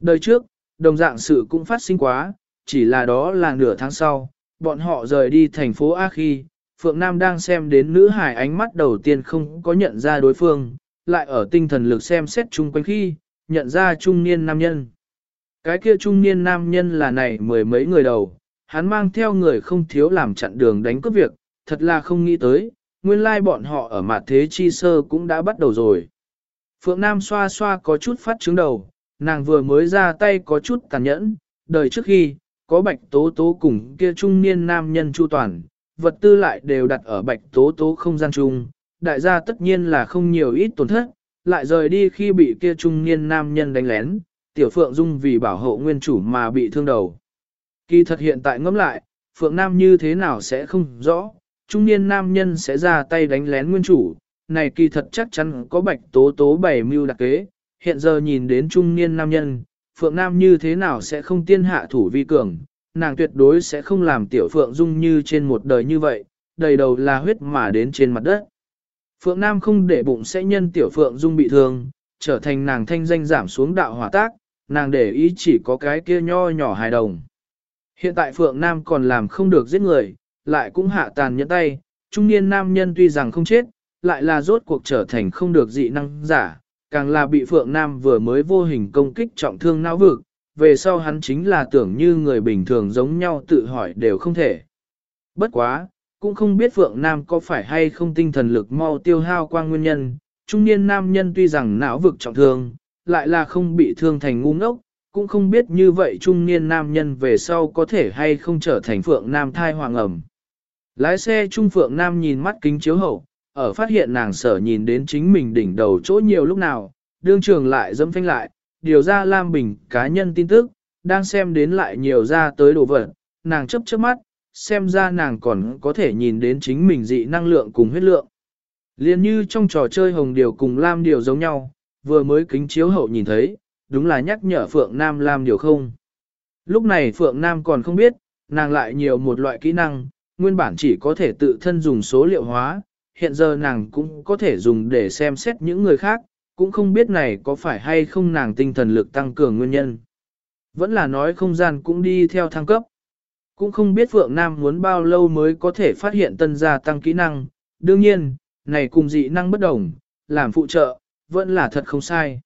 Đời trước, đồng dạng sự cũng phát sinh quá, chỉ là đó là nửa tháng sau, bọn họ rời đi thành phố A khi, Phượng Nam đang xem đến nữ hải ánh mắt đầu tiên không có nhận ra đối phương, lại ở tinh thần lực xem xét chung quanh khi, nhận ra trung niên nam nhân. Cái kia trung niên nam nhân là này mười mấy người đầu, hắn mang theo người không thiếu làm chặn đường đánh cướp việc, thật là không nghĩ tới, nguyên lai bọn họ ở mặt thế chi sơ cũng đã bắt đầu rồi. Phượng Nam xoa xoa có chút phát trứng đầu, nàng vừa mới ra tay có chút tàn nhẫn, đời trước khi, có bạch tố tố cùng kia trung niên nam nhân chu toàn, vật tư lại đều đặt ở bạch tố tố không gian chung, đại gia tất nhiên là không nhiều ít tổn thất, lại rời đi khi bị kia trung niên nam nhân đánh lén, tiểu phượng dung vì bảo hộ nguyên chủ mà bị thương đầu. Kỳ thật hiện tại ngẫm lại, Phượng Nam như thế nào sẽ không rõ, trung niên nam nhân sẽ ra tay đánh lén nguyên chủ, này kỳ thật chắc chắn có bạch tố tố bảy mưu đặc kế, hiện giờ nhìn đến trung niên nam nhân, Phượng Nam như thế nào sẽ không tiên hạ thủ vi cường, nàng tuyệt đối sẽ không làm tiểu Phượng Dung như trên một đời như vậy, đầy đầu là huyết mà đến trên mặt đất. Phượng Nam không để bụng sẽ nhân tiểu Phượng Dung bị thương, trở thành nàng thanh danh giảm xuống đạo hỏa tác, nàng để ý chỉ có cái kia nho nhỏ hài đồng. Hiện tại Phượng Nam còn làm không được giết người, lại cũng hạ tàn nhẫn tay, trung niên nam nhân tuy rằng không chết, lại là rốt cuộc trở thành không được dị năng giả, càng là bị Phượng Nam vừa mới vô hình công kích trọng thương não vực, về sau hắn chính là tưởng như người bình thường giống nhau tự hỏi đều không thể. Bất quá, cũng không biết Phượng Nam có phải hay không tinh thần lực mau tiêu hao qua nguyên nhân, trung niên nam nhân tuy rằng não vực trọng thương, lại là không bị thương thành ngu ngốc, cũng không biết như vậy trung niên nam nhân về sau có thể hay không trở thành Phượng Nam thai hoàng ẩm. Lái xe Trung Phượng Nam nhìn mắt kính chiếu hậu, ở phát hiện nàng sở nhìn đến chính mình đỉnh đầu chỗ nhiều lúc nào, đương trường lại dâm phanh lại, điều ra Lam Bình cá nhân tin tức, đang xem đến lại nhiều ra tới đồ vật, nàng chấp chớp mắt, xem ra nàng còn có thể nhìn đến chính mình dị năng lượng cùng huyết lượng. Liên như trong trò chơi hồng điều cùng Lam điều giống nhau, vừa mới kính chiếu hậu nhìn thấy, đúng là nhắc nhở Phượng Nam Lam điều không. Lúc này Phượng Nam còn không biết, nàng lại nhiều một loại kỹ năng, nguyên bản chỉ có thể tự thân dùng số liệu hóa, hiện giờ nàng cũng có thể dùng để xem xét những người khác, cũng không biết này có phải hay không nàng tinh thần lực tăng cường nguyên nhân. Vẫn là nói không gian cũng đi theo thăng cấp. Cũng không biết Phượng Nam muốn bao lâu mới có thể phát hiện tân gia tăng kỹ năng, đương nhiên, này cùng dị năng bất đồng, làm phụ trợ, vẫn là thật không sai.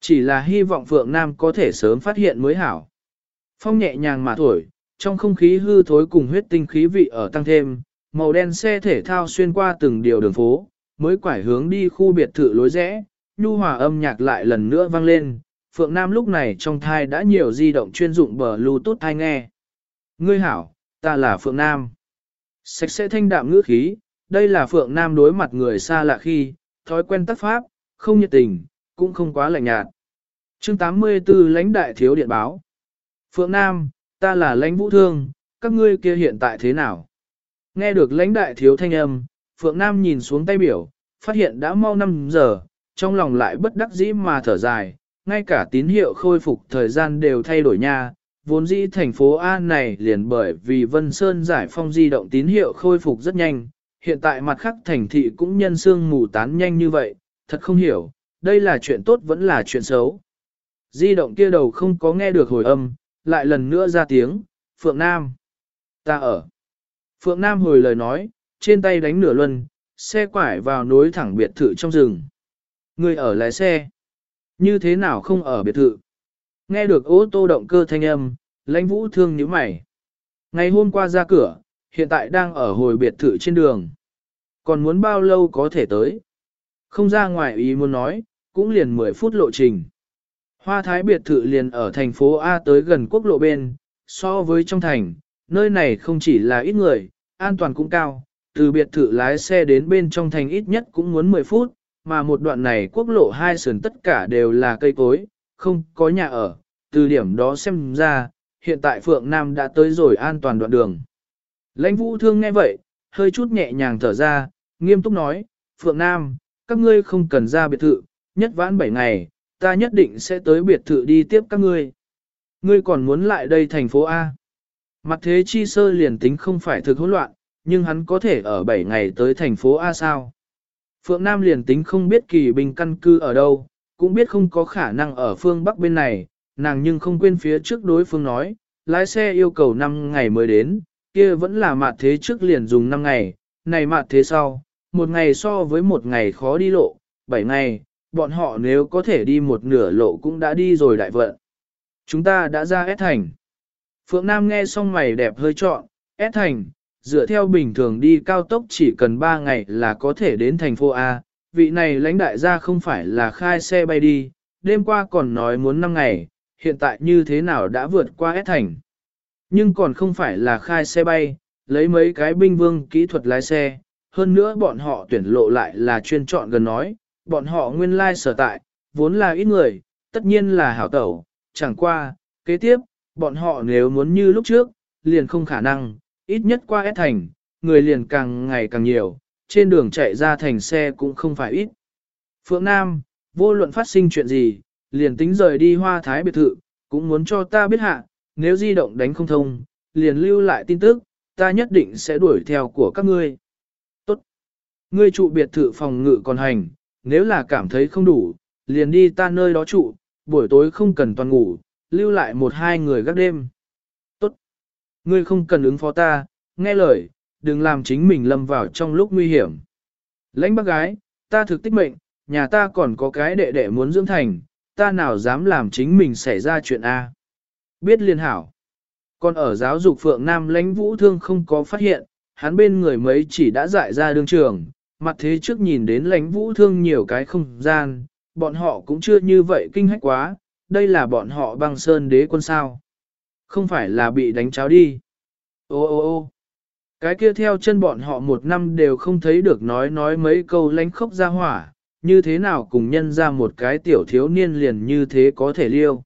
Chỉ là hy vọng Phượng Nam có thể sớm phát hiện mới hảo. Phong nhẹ nhàng mà thổi, trong không khí hư thối cùng huyết tinh khí vị ở tăng thêm, màu đen xe thể thao xuyên qua từng điều đường phố, mới quải hướng đi khu biệt thự lối rẽ, nhu hòa âm nhạc lại lần nữa vang lên. Phượng Nam lúc này trong thai đã nhiều di động chuyên dụng bờ Bluetooth thai nghe. Ngươi hảo, ta là Phượng Nam. Sạch sẽ thanh đạm ngữ khí, đây là Phượng Nam đối mặt người xa lạ khi, thói quen tác pháp, không nhiệt tình, cũng không quá lạnh nhạt. Chương 84 lãnh đại thiếu điện báo. Phượng Nam, ta là lãnh vũ thương, các ngươi kia hiện tại thế nào? Nghe được lãnh đại thiếu thanh âm, Phượng Nam nhìn xuống tay biểu, phát hiện đã mau 5 giờ, trong lòng lại bất đắc dĩ mà thở dài, ngay cả tín hiệu khôi phục thời gian đều thay đổi nha. Vốn dĩ thành phố A này liền bởi vì Vân Sơn giải phong di động tín hiệu khôi phục rất nhanh, hiện tại mặt khác thành thị cũng nhân xương mù tán nhanh như vậy, thật không hiểu, đây là chuyện tốt vẫn là chuyện xấu. Di động kia đầu không có nghe được hồi âm, lại lần nữa ra tiếng, Phượng Nam. Ta ở. Phượng Nam hồi lời nói, trên tay đánh nửa luân, xe quải vào nối thẳng biệt thự trong rừng. Người ở lái xe. Như thế nào không ở biệt thự? Nghe được ô tô động cơ thanh âm, lãnh vũ thương nhíu mày. Ngày hôm qua ra cửa, hiện tại đang ở hồi biệt thự trên đường. Còn muốn bao lâu có thể tới? Không ra ngoài ý muốn nói, cũng liền 10 phút lộ trình. Hoa thái biệt thự liền ở thành phố A tới gần quốc lộ bên, so với trong thành, nơi này không chỉ là ít người, an toàn cũng cao, từ biệt thự lái xe đến bên trong thành ít nhất cũng muốn 10 phút, mà một đoạn này quốc lộ hai sườn tất cả đều là cây cối, không có nhà ở, từ điểm đó xem ra, hiện tại Phượng Nam đã tới rồi an toàn đoạn đường. Lãnh vũ thương nghe vậy, hơi chút nhẹ nhàng thở ra, nghiêm túc nói, Phượng Nam, các ngươi không cần ra biệt thự, nhất vãn 7 ngày, ta nhất định sẽ tới biệt thự đi tiếp các ngươi. Ngươi còn muốn lại đây thành phố A. Mặt thế chi sơ liền tính không phải thực hỗn loạn, nhưng hắn có thể ở 7 ngày tới thành phố A sao. Phượng Nam liền tính không biết kỳ binh căn cư ở đâu, cũng biết không có khả năng ở phương Bắc bên này, nàng nhưng không quên phía trước đối phương nói, lái xe yêu cầu 5 ngày mới đến, kia vẫn là mặt thế trước liền dùng 5 ngày, này mặt thế sau, một ngày so với một ngày khó đi lộ, 7 ngày, bọn họ nếu có thể đi một nửa lộ cũng đã đi rồi đại vận. Chúng ta đã ra S thành. Phượng Nam nghe xong mày đẹp hơi trọn, S thành, dựa theo bình thường đi cao tốc chỉ cần 3 ngày là có thể đến thành phố A, vị này lãnh đại gia không phải là khai xe bay đi, đêm qua còn nói muốn 5 ngày, hiện tại như thế nào đã vượt qua S thành. Nhưng còn không phải là khai xe bay, lấy mấy cái binh vương kỹ thuật lái xe, hơn nữa bọn họ tuyển lộ lại là chuyên chọn gần nói, bọn họ nguyên lai sở tại, vốn là ít người, tất nhiên là hảo tẩu, chẳng qua, kế tiếp, bọn họ nếu muốn như lúc trước, liền không khả năng, ít nhất qua S thành, người liền càng ngày càng nhiều, trên đường chạy ra thành xe cũng không phải ít. Phượng Nam, vô luận phát sinh chuyện gì, liền tính rời đi hoa thái biệt thự, cũng muốn cho ta biết hạ, nếu di động đánh không thông, liền lưu lại tin tức, ta nhất định sẽ đuổi theo của các ngươi. Tốt. Ngươi trụ biệt thự phòng ngự còn hành, nếu là cảm thấy không đủ, liền đi ta nơi đó trụ, buổi tối không cần toàn ngủ, lưu lại một hai người gác đêm. Tốt. Ngươi không cần ứng phó ta, nghe lời, đừng làm chính mình lâm vào trong lúc nguy hiểm. Lãnh bác gái, ta thực tích mệnh, nhà ta còn có cái đệ đệ muốn dưỡng thành, ta nào dám làm chính mình xảy ra chuyện A. Biết liên hảo. Còn ở giáo dục Phượng Nam lãnh vũ thương không có phát hiện, hắn bên người mấy chỉ đã dại ra đường trường, mặt thế trước nhìn đến lãnh vũ thương nhiều cái không gian, bọn họ cũng chưa như vậy kinh hách quá, đây là bọn họ băng sơn đế quân sao. Không phải là bị đánh cháo đi. Ô ô ô cái kia theo chân bọn họ một năm đều không thấy được nói nói mấy câu lánh khốc ra hỏa, như thế nào cùng nhân ra một cái tiểu thiếu niên liền như thế có thể liêu.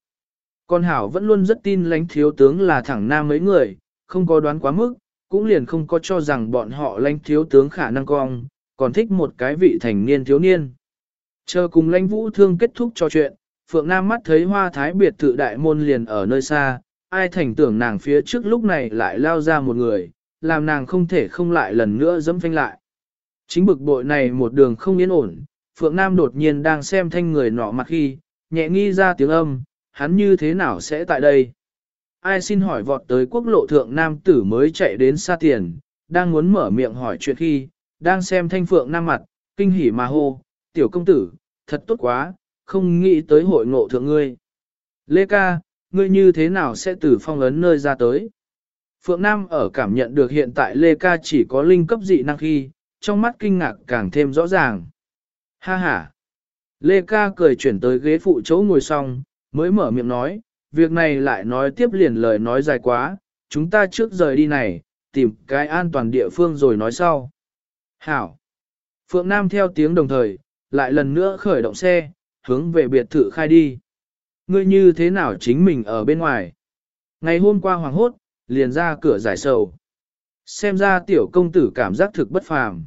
Con Hảo vẫn luôn rất tin lánh thiếu tướng là thẳng nam mấy người, không có đoán quá mức, cũng liền không có cho rằng bọn họ lánh thiếu tướng khả năng cong, còn thích một cái vị thành niên thiếu niên. Chờ cùng lãnh vũ thương kết thúc trò chuyện, Phượng Nam mắt thấy hoa thái biệt thự đại môn liền ở nơi xa, ai thành tưởng nàng phía trước lúc này lại lao ra một người, làm nàng không thể không lại lần nữa dẫm phanh lại. Chính bực bội này một đường không yên ổn, Phượng Nam đột nhiên đang xem thanh người nọ mặt khi, nhẹ nghi ra tiếng âm, hắn như thế nào sẽ tại đây? Ai xin hỏi vọt tới quốc lộ thượng Nam tử mới chạy đến xa tiền, đang muốn mở miệng hỏi chuyện khi, đang xem thanh Phượng Nam mặt, kinh hỉ mà hô, tiểu công tử, thật tốt quá, không nghĩ tới hội ngộ thượng ngươi. Lê ca, ngươi như thế nào sẽ từ phong ấn nơi ra tới? Phượng Nam ở cảm nhận được hiện tại Lê ca chỉ có linh cấp dị năng khi, trong mắt kinh ngạc càng thêm rõ ràng. Ha ha! Lê ca cười chuyển tới ghế phụ chỗ ngồi xong, mới mở miệng nói, việc này lại nói tiếp liền lời nói dài quá, chúng ta trước rời đi này, tìm cái an toàn địa phương rồi nói sau. Hảo! Phượng Nam theo tiếng đồng thời, lại lần nữa khởi động xe, hướng về biệt thự khai đi. Ngươi như thế nào chính mình ở bên ngoài? Ngày hôm qua hoàng hốt, liền ra cửa giải sầu. Xem ra tiểu công tử cảm giác thực bất phàm.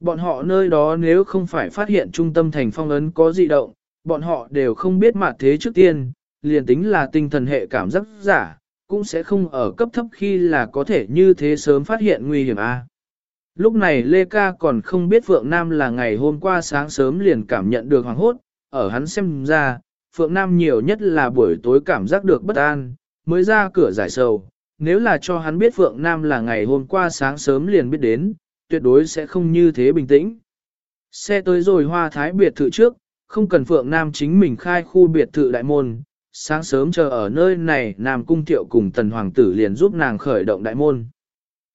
Bọn họ nơi đó nếu không phải phát hiện trung tâm thành phong ấn có dị động, bọn họ đều không biết mặt thế trước tiên, liền tính là tinh thần hệ cảm giác giả, cũng sẽ không ở cấp thấp khi là có thể như thế sớm phát hiện nguy hiểm a. Lúc này Lê Ca còn không biết Phượng Nam là ngày hôm qua sáng sớm liền cảm nhận được hoàng hốt, ở hắn xem ra, Phượng Nam nhiều nhất là buổi tối cảm giác được bất an, mới ra cửa giải sầu. Nếu là cho hắn biết Phượng Nam là ngày hôm qua sáng sớm liền biết đến, tuyệt đối sẽ không như thế bình tĩnh. Xe tới rồi hoa thái biệt thự trước, không cần Phượng Nam chính mình khai khu biệt thự đại môn, sáng sớm chờ ở nơi này Nam Cung Thiệu cùng Tần Hoàng tử liền giúp nàng khởi động đại môn.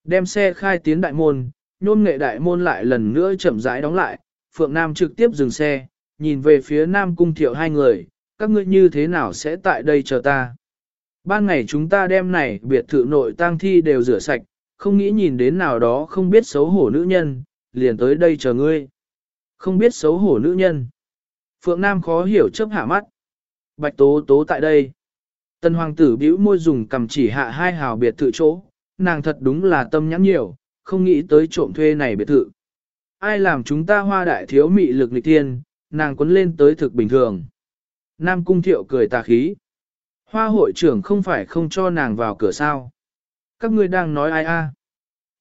Đem xe khai tiến đại môn, nhôn nghệ đại môn lại lần nữa chậm rãi đóng lại, Phượng Nam trực tiếp dừng xe, nhìn về phía Nam Cung Thiệu hai người, các ngươi như thế nào sẽ tại đây chờ ta. Ban ngày chúng ta đem này biệt thự nội tang thi đều rửa sạch, không nghĩ nhìn đến nào đó không biết xấu hổ nữ nhân, liền tới đây chờ ngươi. Không biết xấu hổ nữ nhân. Phượng Nam khó hiểu chấp hạ mắt. Bạch tố tố tại đây. Tân hoàng tử bĩu môi dùng cầm chỉ hạ hai hào biệt thự chỗ, nàng thật đúng là tâm nhãn nhiều, không nghĩ tới trộm thuê này biệt thự. Ai làm chúng ta hoa đại thiếu mị lực lịch thiên, nàng quấn lên tới thực bình thường. Nam cung thiệu cười tà khí. Hoa hội trưởng không phải không cho nàng vào cửa sao. Các ngươi đang nói ai a?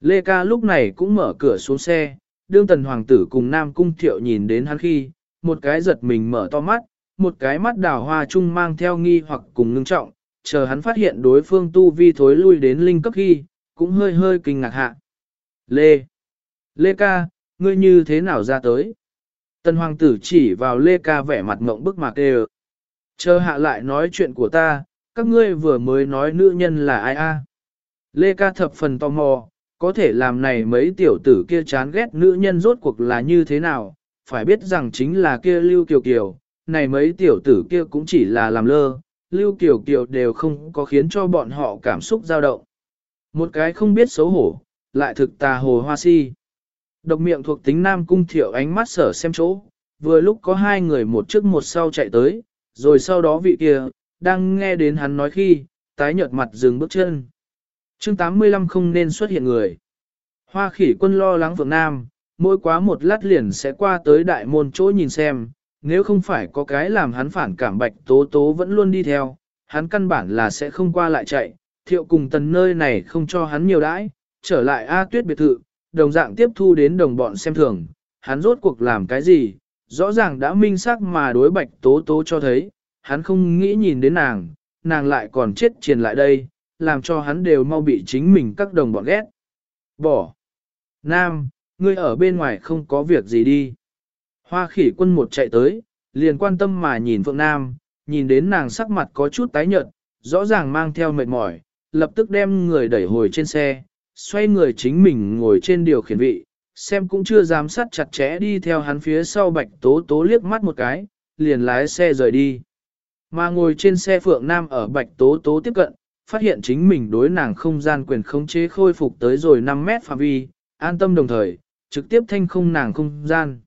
Lê ca lúc này cũng mở cửa xuống xe, đương tần hoàng tử cùng Nam cung thiệu nhìn đến hắn khi, một cái giật mình mở to mắt, một cái mắt đào hoa chung mang theo nghi hoặc cùng ngưng trọng, chờ hắn phát hiện đối phương tu vi thối lui đến linh cấp khi, cũng hơi hơi kinh ngạc hạ. Lê! Lê ca, ngươi như thế nào ra tới? Tần hoàng tử chỉ vào Lê ca vẻ mặt ngộng bức mạc đều. Chờ hạ lại nói chuyện của ta, các ngươi vừa mới nói nữ nhân là ai a? Lê ca thập phần tò mò, có thể làm này mấy tiểu tử kia chán ghét nữ nhân rốt cuộc là như thế nào, phải biết rằng chính là kia Lưu Kiều Kiều, này mấy tiểu tử kia cũng chỉ là làm lơ, Lưu Kiều Kiều đều không có khiến cho bọn họ cảm xúc dao động. Một cái không biết xấu hổ, lại thực tà hồ hoa si. Độc miệng thuộc tính nam cung thiệu ánh mắt sở xem chỗ, vừa lúc có hai người một trước một sau chạy tới, rồi sau đó vị kia, đang nghe đến hắn nói khi, tái nhợt mặt dừng bước chân. chương 85 không nên xuất hiện người. Hoa khỉ quân lo lắng Phượng Nam, mỗi quá một lát liền sẽ qua tới đại môn chỗ nhìn xem, nếu không phải có cái làm hắn phản cảm bạch tố tố vẫn luôn đi theo, hắn căn bản là sẽ không qua lại chạy, thiệu cùng tần nơi này không cho hắn nhiều đãi, trở lại A tuyết biệt thự, đồng dạng tiếp thu đến đồng bọn xem thường, hắn rốt cuộc làm cái gì, rõ ràng đã minh xác mà đối bạch tố tố cho thấy, hắn không nghĩ nhìn đến nàng, nàng lại còn chết triền lại đây, làm cho hắn đều mau bị chính mình các đồng bọn ghét. Bỏ. Nam, ngươi ở bên ngoài không có việc gì đi. Hoa khỉ quân một chạy tới, liền quan tâm mà nhìn Phượng Nam, nhìn đến nàng sắc mặt có chút tái nhợt, rõ ràng mang theo mệt mỏi, lập tức đem người đẩy hồi trên xe, xoay người chính mình ngồi trên điều khiển vị, xem cũng chưa dám sát chặt chẽ đi theo hắn phía sau bạch tố tố liếc mắt một cái, liền lái xe rời đi. Mà ngồi trên xe Phượng Nam ở bạch tố tố tiếp cận, phát hiện chính mình đối nàng không gian quyền khống chế khôi phục tới rồi 5 mét phạm vi, an tâm đồng thời, trực tiếp thanh không nàng không gian.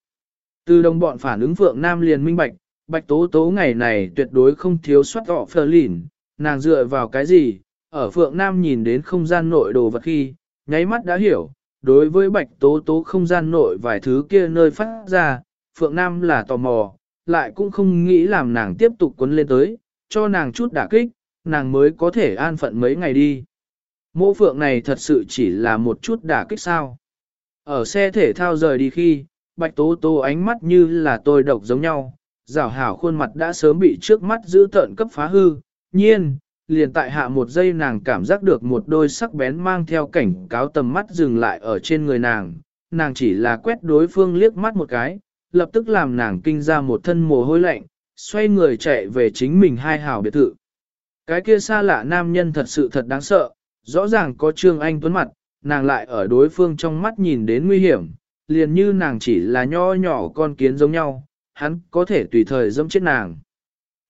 Từ đồng bọn phản ứng Phượng Nam liền minh bạch, bạch tố tố ngày này tuyệt đối không thiếu soát tỏ phờ lỉn, nàng dựa vào cái gì, ở Phượng Nam nhìn đến không gian nội đồ vật khi, nháy mắt đã hiểu, đối với bạch tố tố không gian nội vài thứ kia nơi phát ra, Phượng Nam là tò mò, lại cũng không nghĩ làm nàng tiếp tục quấn lên tới, cho nàng chút đả kích, nàng mới có thể an phận mấy ngày đi. Mộ Phượng này thật sự chỉ là một chút đả kích sao. Ở xe thể thao rời đi khi, bạch tố tố ánh mắt như là tôi độc giống nhau, rảo hảo khuôn mặt đã sớm bị trước mắt giữ tợn cấp phá hư, nhiên, liền tại hạ một giây nàng cảm giác được một đôi sắc bén mang theo cảnh cáo tầm mắt dừng lại ở trên người nàng, nàng chỉ là quét đối phương liếc mắt một cái, lập tức làm nàng kinh ra một thân mồ hôi lạnh, xoay người chạy về chính mình hai hào biệt thự. Cái kia xa lạ nam nhân thật sự thật đáng sợ, rõ ràng có Trương Anh tuấn mặt, nàng lại ở đối phương trong mắt nhìn đến nguy hiểm, liền như nàng chỉ là nho nhỏ con kiến giống nhau, hắn có thể tùy thời dẫm chết nàng.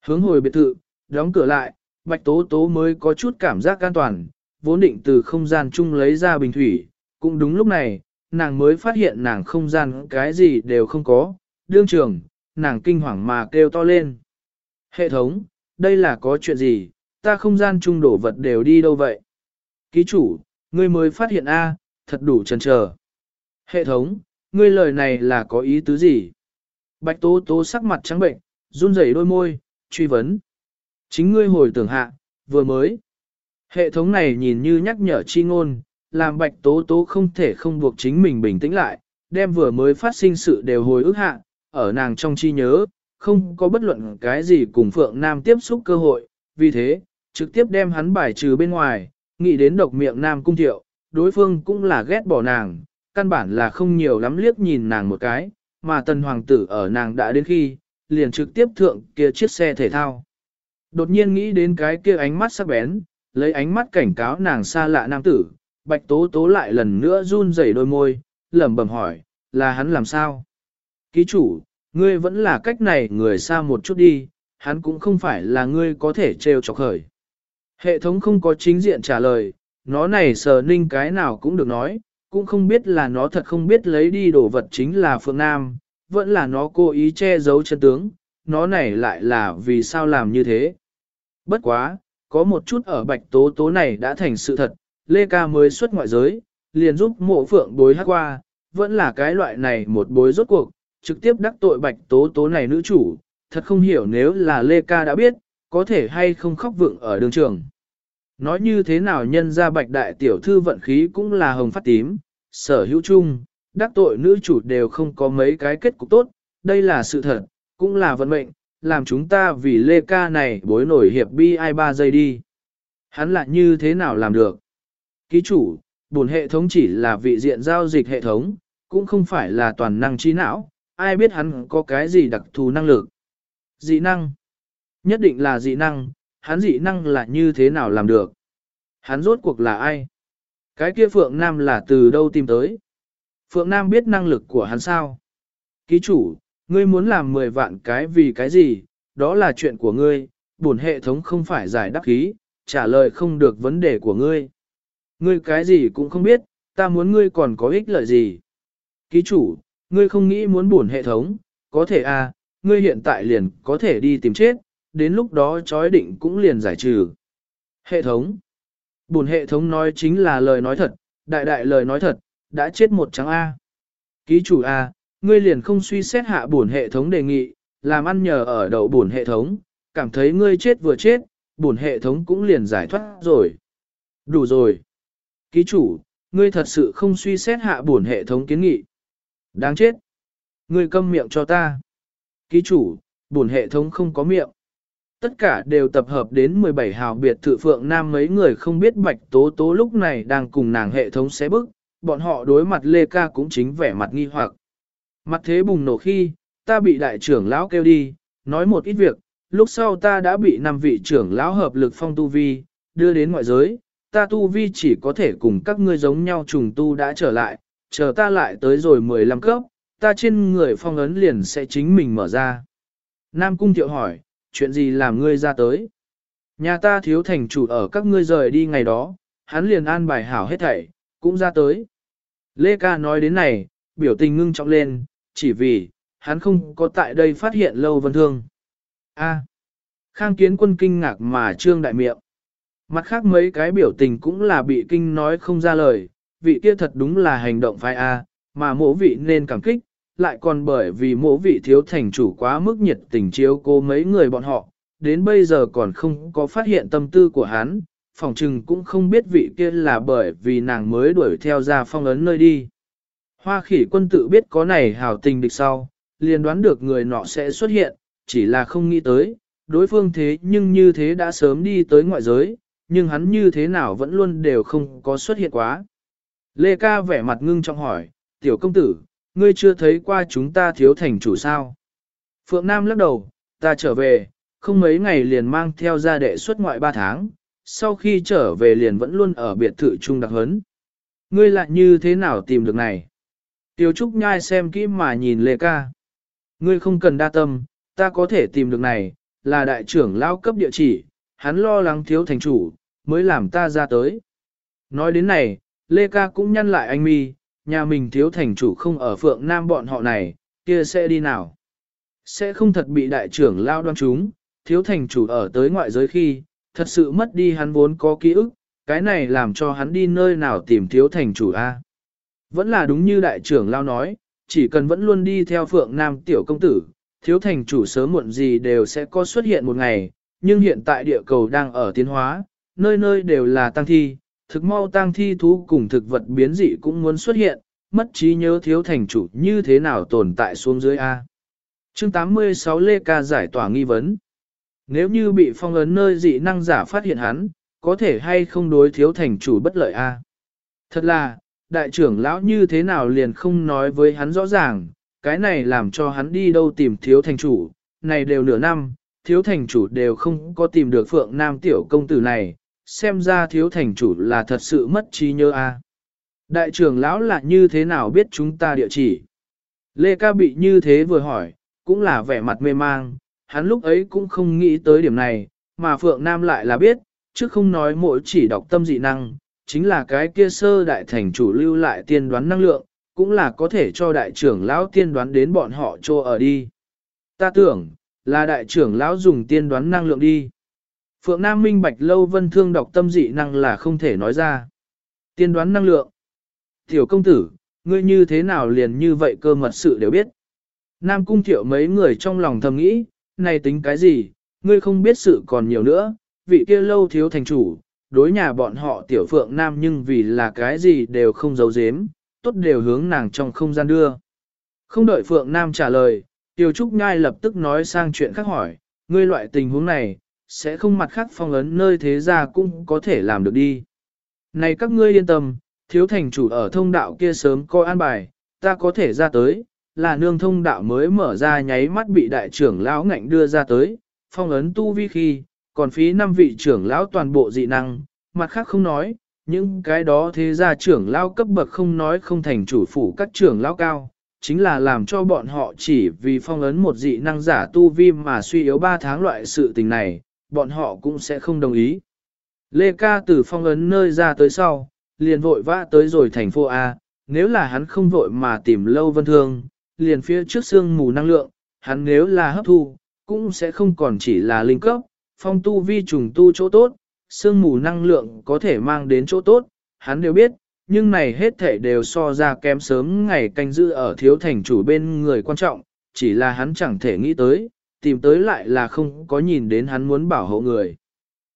Hướng hồi biệt thự, đóng cửa lại, Bạch Tố Tố mới có chút cảm giác an toàn, vốn định từ không gian chung lấy ra bình thủy, cũng đúng lúc này, nàng mới phát hiện nàng không gian cái gì đều không có, đương trường, nàng kinh hoàng mà kêu to lên. Hệ thống, đây là có chuyện gì, ta không gian chung đổ vật đều đi đâu vậy? Ký chủ, ngươi mới phát hiện A, thật đủ chần chờ. Hệ thống, ngươi lời này là có ý tứ gì? Bạch Tố Tố sắc mặt trắng bệnh, run rẩy đôi môi, truy vấn. Chính ngươi hồi tưởng hạ, vừa mới. Hệ thống này nhìn như nhắc nhở chi ngôn, làm bạch tố tố không thể không buộc chính mình bình tĩnh lại, đem vừa mới phát sinh sự đều hồi ức hạ, ở nàng trong chi nhớ, không có bất luận cái gì cùng Phượng Nam tiếp xúc cơ hội, vì thế, trực tiếp đem hắn bài trừ bên ngoài, nghĩ đến độc miệng Nam cung thiệu, đối phương cũng là ghét bỏ nàng, căn bản là không nhiều lắm liếc nhìn nàng một cái, mà tần hoàng tử ở nàng đã đến khi, liền trực tiếp thượng kia chiếc xe thể thao. Đột nhiên nghĩ đến cái kia ánh mắt sắc bén, lấy ánh mắt cảnh cáo nàng xa lạ nam tử, bạch tố tố lại lần nữa run rẩy đôi môi, lẩm bẩm hỏi, là hắn làm sao? Ký chủ, ngươi vẫn là cách này người xa một chút đi, hắn cũng không phải là ngươi có thể trêu chọc khởi. Hệ thống không có chính diện trả lời, nó này sờ ninh cái nào cũng được nói, cũng không biết là nó thật không biết lấy đi đồ vật chính là Phượng Nam, vẫn là nó cố ý che giấu chân tướng, nó này lại là vì sao làm như thế. Bất quá, có một chút ở bạch tố tố này đã thành sự thật, Lê Ca mới xuất ngoại giới, liền giúp mộ phượng bối hát qua, vẫn là cái loại này một bối rốt cuộc, trực tiếp đắc tội bạch tố tố này nữ chủ, thật không hiểu nếu là Lê Ca đã biết, có thể hay không khóc vượng ở đường trường. Nói như thế nào nhân ra bạch đại tiểu thư vận khí cũng là hồng phát tím, sở hữu chung, đắc tội nữ chủ đều không có mấy cái kết cục tốt, đây là sự thật, cũng là vận mệnh, làm chúng ta vì Lê Ca này bối nổi hiệp bi ai ba giây đi. Hắn lại như thế nào làm được? Ký chủ, bổn hệ thống chỉ là vị diện giao dịch hệ thống, cũng không phải là toàn năng trí não, ai biết hắn có cái gì đặc thù năng lực. Dị năng. Nhất định là dị năng, hắn dị năng là như thế nào làm được? Hắn rốt cuộc là ai? Cái kia Phượng Nam là từ đâu tìm tới? Phượng Nam biết năng lực của hắn sao? Ký chủ, Ngươi muốn làm 10 vạn cái vì cái gì, đó là chuyện của ngươi, bổn hệ thống không phải giải đáp khí, trả lời không được vấn đề của ngươi. Ngươi cái gì cũng không biết, ta muốn ngươi còn có ích lợi gì. Ký chủ, ngươi không nghĩ muốn bổn hệ thống, có thể à, ngươi hiện tại liền có thể đi tìm chết, đến lúc đó chói định cũng liền giải trừ. Hệ thống. Bổn hệ thống nói chính là lời nói thật, đại đại lời nói thật, đã chết một trắng A. Ký chủ A, ngươi liền không suy xét hạ bổn hệ thống đề nghị, làm ăn nhờ ở đậu bổn hệ thống, cảm thấy ngươi chết vừa chết, bổn hệ thống cũng liền giải thoát rồi. Đủ rồi. Ký chủ, ngươi thật sự không suy xét hạ bổn hệ thống kiến nghị. Đáng chết. Ngươi câm miệng cho ta. Ký chủ, bổn hệ thống không có miệng. Tất cả đều tập hợp đến 17 hào biệt thự phượng nam mấy người không biết bạch tố tố lúc này đang cùng nàng hệ thống xé bức, bọn họ đối mặt Lê Ca cũng chính vẻ mặt nghi hoặc. Mặt thế bùng nổ khi, ta bị đại trưởng lão kêu đi, nói một ít việc, lúc sau ta đã bị năm vị trưởng lão hợp lực phong tu vi, đưa đến ngoại giới, ta tu vi chỉ có thể cùng các ngươi giống nhau trùng tu đã trở lại, chờ ta lại tới rồi 15 cấp, ta trên người phong ấn liền sẽ chính mình mở ra. Nam Cung Thiệu hỏi, chuyện gì làm ngươi ra tới? Nhà ta thiếu thành chủ ở các ngươi rời đi ngày đó, hắn liền an bài hảo hết thảy, cũng ra tới. Lê Ca nói đến này, biểu tình ngưng trọng lên, chỉ vì, hắn không có tại đây phát hiện lâu vân thương. A. Khang kiến quân kinh ngạc mà trương đại miệng. Mặt khác mấy cái biểu tình cũng là bị kinh nói không ra lời, vị kia thật đúng là hành động phải A, mà mỗ vị nên cảm kích, lại còn bởi vì mỗ vị thiếu thành chủ quá mức nhiệt tình chiếu cô mấy người bọn họ, đến bây giờ còn không có phát hiện tâm tư của hắn, phòng trừng cũng không biết vị kia là bởi vì nàng mới đuổi theo ra phong ấn nơi đi. Hoa khỉ quân tự biết có này hảo tình địch sau, liền đoán được người nọ sẽ xuất hiện, chỉ là không nghĩ tới, đối phương thế nhưng như thế đã sớm đi tới ngoại giới, nhưng hắn như thế nào vẫn luôn đều không có xuất hiện quá. Lê ca vẻ mặt ngưng trọng hỏi, tiểu công tử, ngươi chưa thấy qua chúng ta thiếu thành chủ sao? Phượng Nam lắc đầu, ta trở về, không mấy ngày liền mang theo gia đệ xuất ngoại ba tháng, sau khi trở về liền vẫn luôn ở biệt thự trung đặc hấn. Ngươi lại như thế nào tìm được này? Tiêu Trúc nhai xem kỹ mà nhìn Lê Ca. Ngươi không cần đa tâm, ta có thể tìm được này, là đại trưởng lao cấp địa chỉ, hắn lo lắng thiếu thành chủ, mới làm ta ra tới. Nói đến này, Lê Ca cũng nhăn lại anh mi, nhà mình thiếu thành chủ không ở phượng nam bọn họ này, kia sẽ đi nào? Sẽ không thật bị đại trưởng lao đoan chúng, thiếu thành chủ ở tới ngoại giới khi, thật sự mất đi hắn vốn có ký ức, cái này làm cho hắn đi nơi nào tìm thiếu thành chủ A. Vẫn là đúng như đại trưởng lao nói, chỉ cần vẫn luôn đi theo phượng nam tiểu công tử, thiếu thành chủ sớm muộn gì đều sẽ có xuất hiện một ngày, nhưng hiện tại địa cầu đang ở tiến hóa, nơi nơi đều là tăng thi, thực mau tăng thi thú cùng thực vật biến dị cũng muốn xuất hiện, mất trí nhớ thiếu thành chủ như thế nào tồn tại xuống dưới A. chương 86 Lê Ca giải tỏa nghi vấn. Nếu như bị phong ấn nơi dị năng giả phát hiện hắn, có thể hay không đối thiếu thành chủ bất lợi A. Thật là, đại trưởng lão như thế nào liền không nói với hắn rõ ràng, cái này làm cho hắn đi đâu tìm thiếu thành chủ, này đều nửa năm, thiếu thành chủ đều không có tìm được phượng nam tiểu công tử này, xem ra thiếu thành chủ là thật sự mất trí nhớ a. Đại trưởng lão là như thế nào biết chúng ta địa chỉ? Lê ca bị như thế vừa hỏi, cũng là vẻ mặt mê mang, hắn lúc ấy cũng không nghĩ tới điểm này, mà Phượng Nam lại là biết, chứ không nói mỗi chỉ đọc tâm dị năng, chính là cái kia sơ đại thành chủ lưu lại tiên đoán năng lượng, cũng là có thể cho đại trưởng lão tiên đoán đến bọn họ cho ở đi. Ta tưởng, là đại trưởng lão dùng tiên đoán năng lượng đi. Phượng Nam minh bạch lâu vân thương đọc tâm dị năng là không thể nói ra. Tiên đoán năng lượng. Tiểu công tử, ngươi như thế nào liền như vậy cơ mật sự đều biết. Nam cung thiệu mấy người trong lòng thầm nghĩ, này tính cái gì, ngươi không biết sự còn nhiều nữa, vị kia lâu thiếu thành chủ, đối nhà bọn họ tiểu phượng nam nhưng vì là cái gì đều không giấu giếm, tốt đều hướng nàng trong không gian đưa. Không đợi phượng nam trả lời, tiểu trúc nhai lập tức nói sang chuyện khác hỏi, ngươi loại tình huống này, sẽ không mặt khác phong ấn nơi thế gia cũng có thể làm được đi. Này các ngươi yên tâm, thiếu thành chủ ở thông đạo kia sớm coi an bài, ta có thể ra tới, là nương thông đạo mới mở ra nháy mắt bị đại trưởng lão ngạnh đưa ra tới, phong ấn tu vi khi, còn phí năm vị trưởng lão toàn bộ dị năng, mặt khác không nói, những cái đó thế gia trưởng lão cấp bậc không nói không thành chủ phủ các trưởng lão cao, chính là làm cho bọn họ chỉ vì phong ấn một dị năng giả tu vi mà suy yếu 3 tháng loại sự tình này, bọn họ cũng sẽ không đồng ý. Lê Ca từ phong ấn nơi ra tới sau, liền vội vã tới rồi thành phố A, nếu là hắn không vội mà tìm lâu vân thương, liền phía trước xương mù năng lượng, hắn nếu là hấp thu, cũng sẽ không còn chỉ là linh cấp, phong tu vi trùng tu chỗ tốt, sương mù năng lượng có thể mang đến chỗ tốt, hắn đều biết, nhưng này hết thể đều so ra kém sớm ngày canh giữ ở thiếu thành chủ bên người quan trọng, chỉ là hắn chẳng thể nghĩ tới, tìm tới lại là không có nhìn đến hắn muốn bảo hộ người.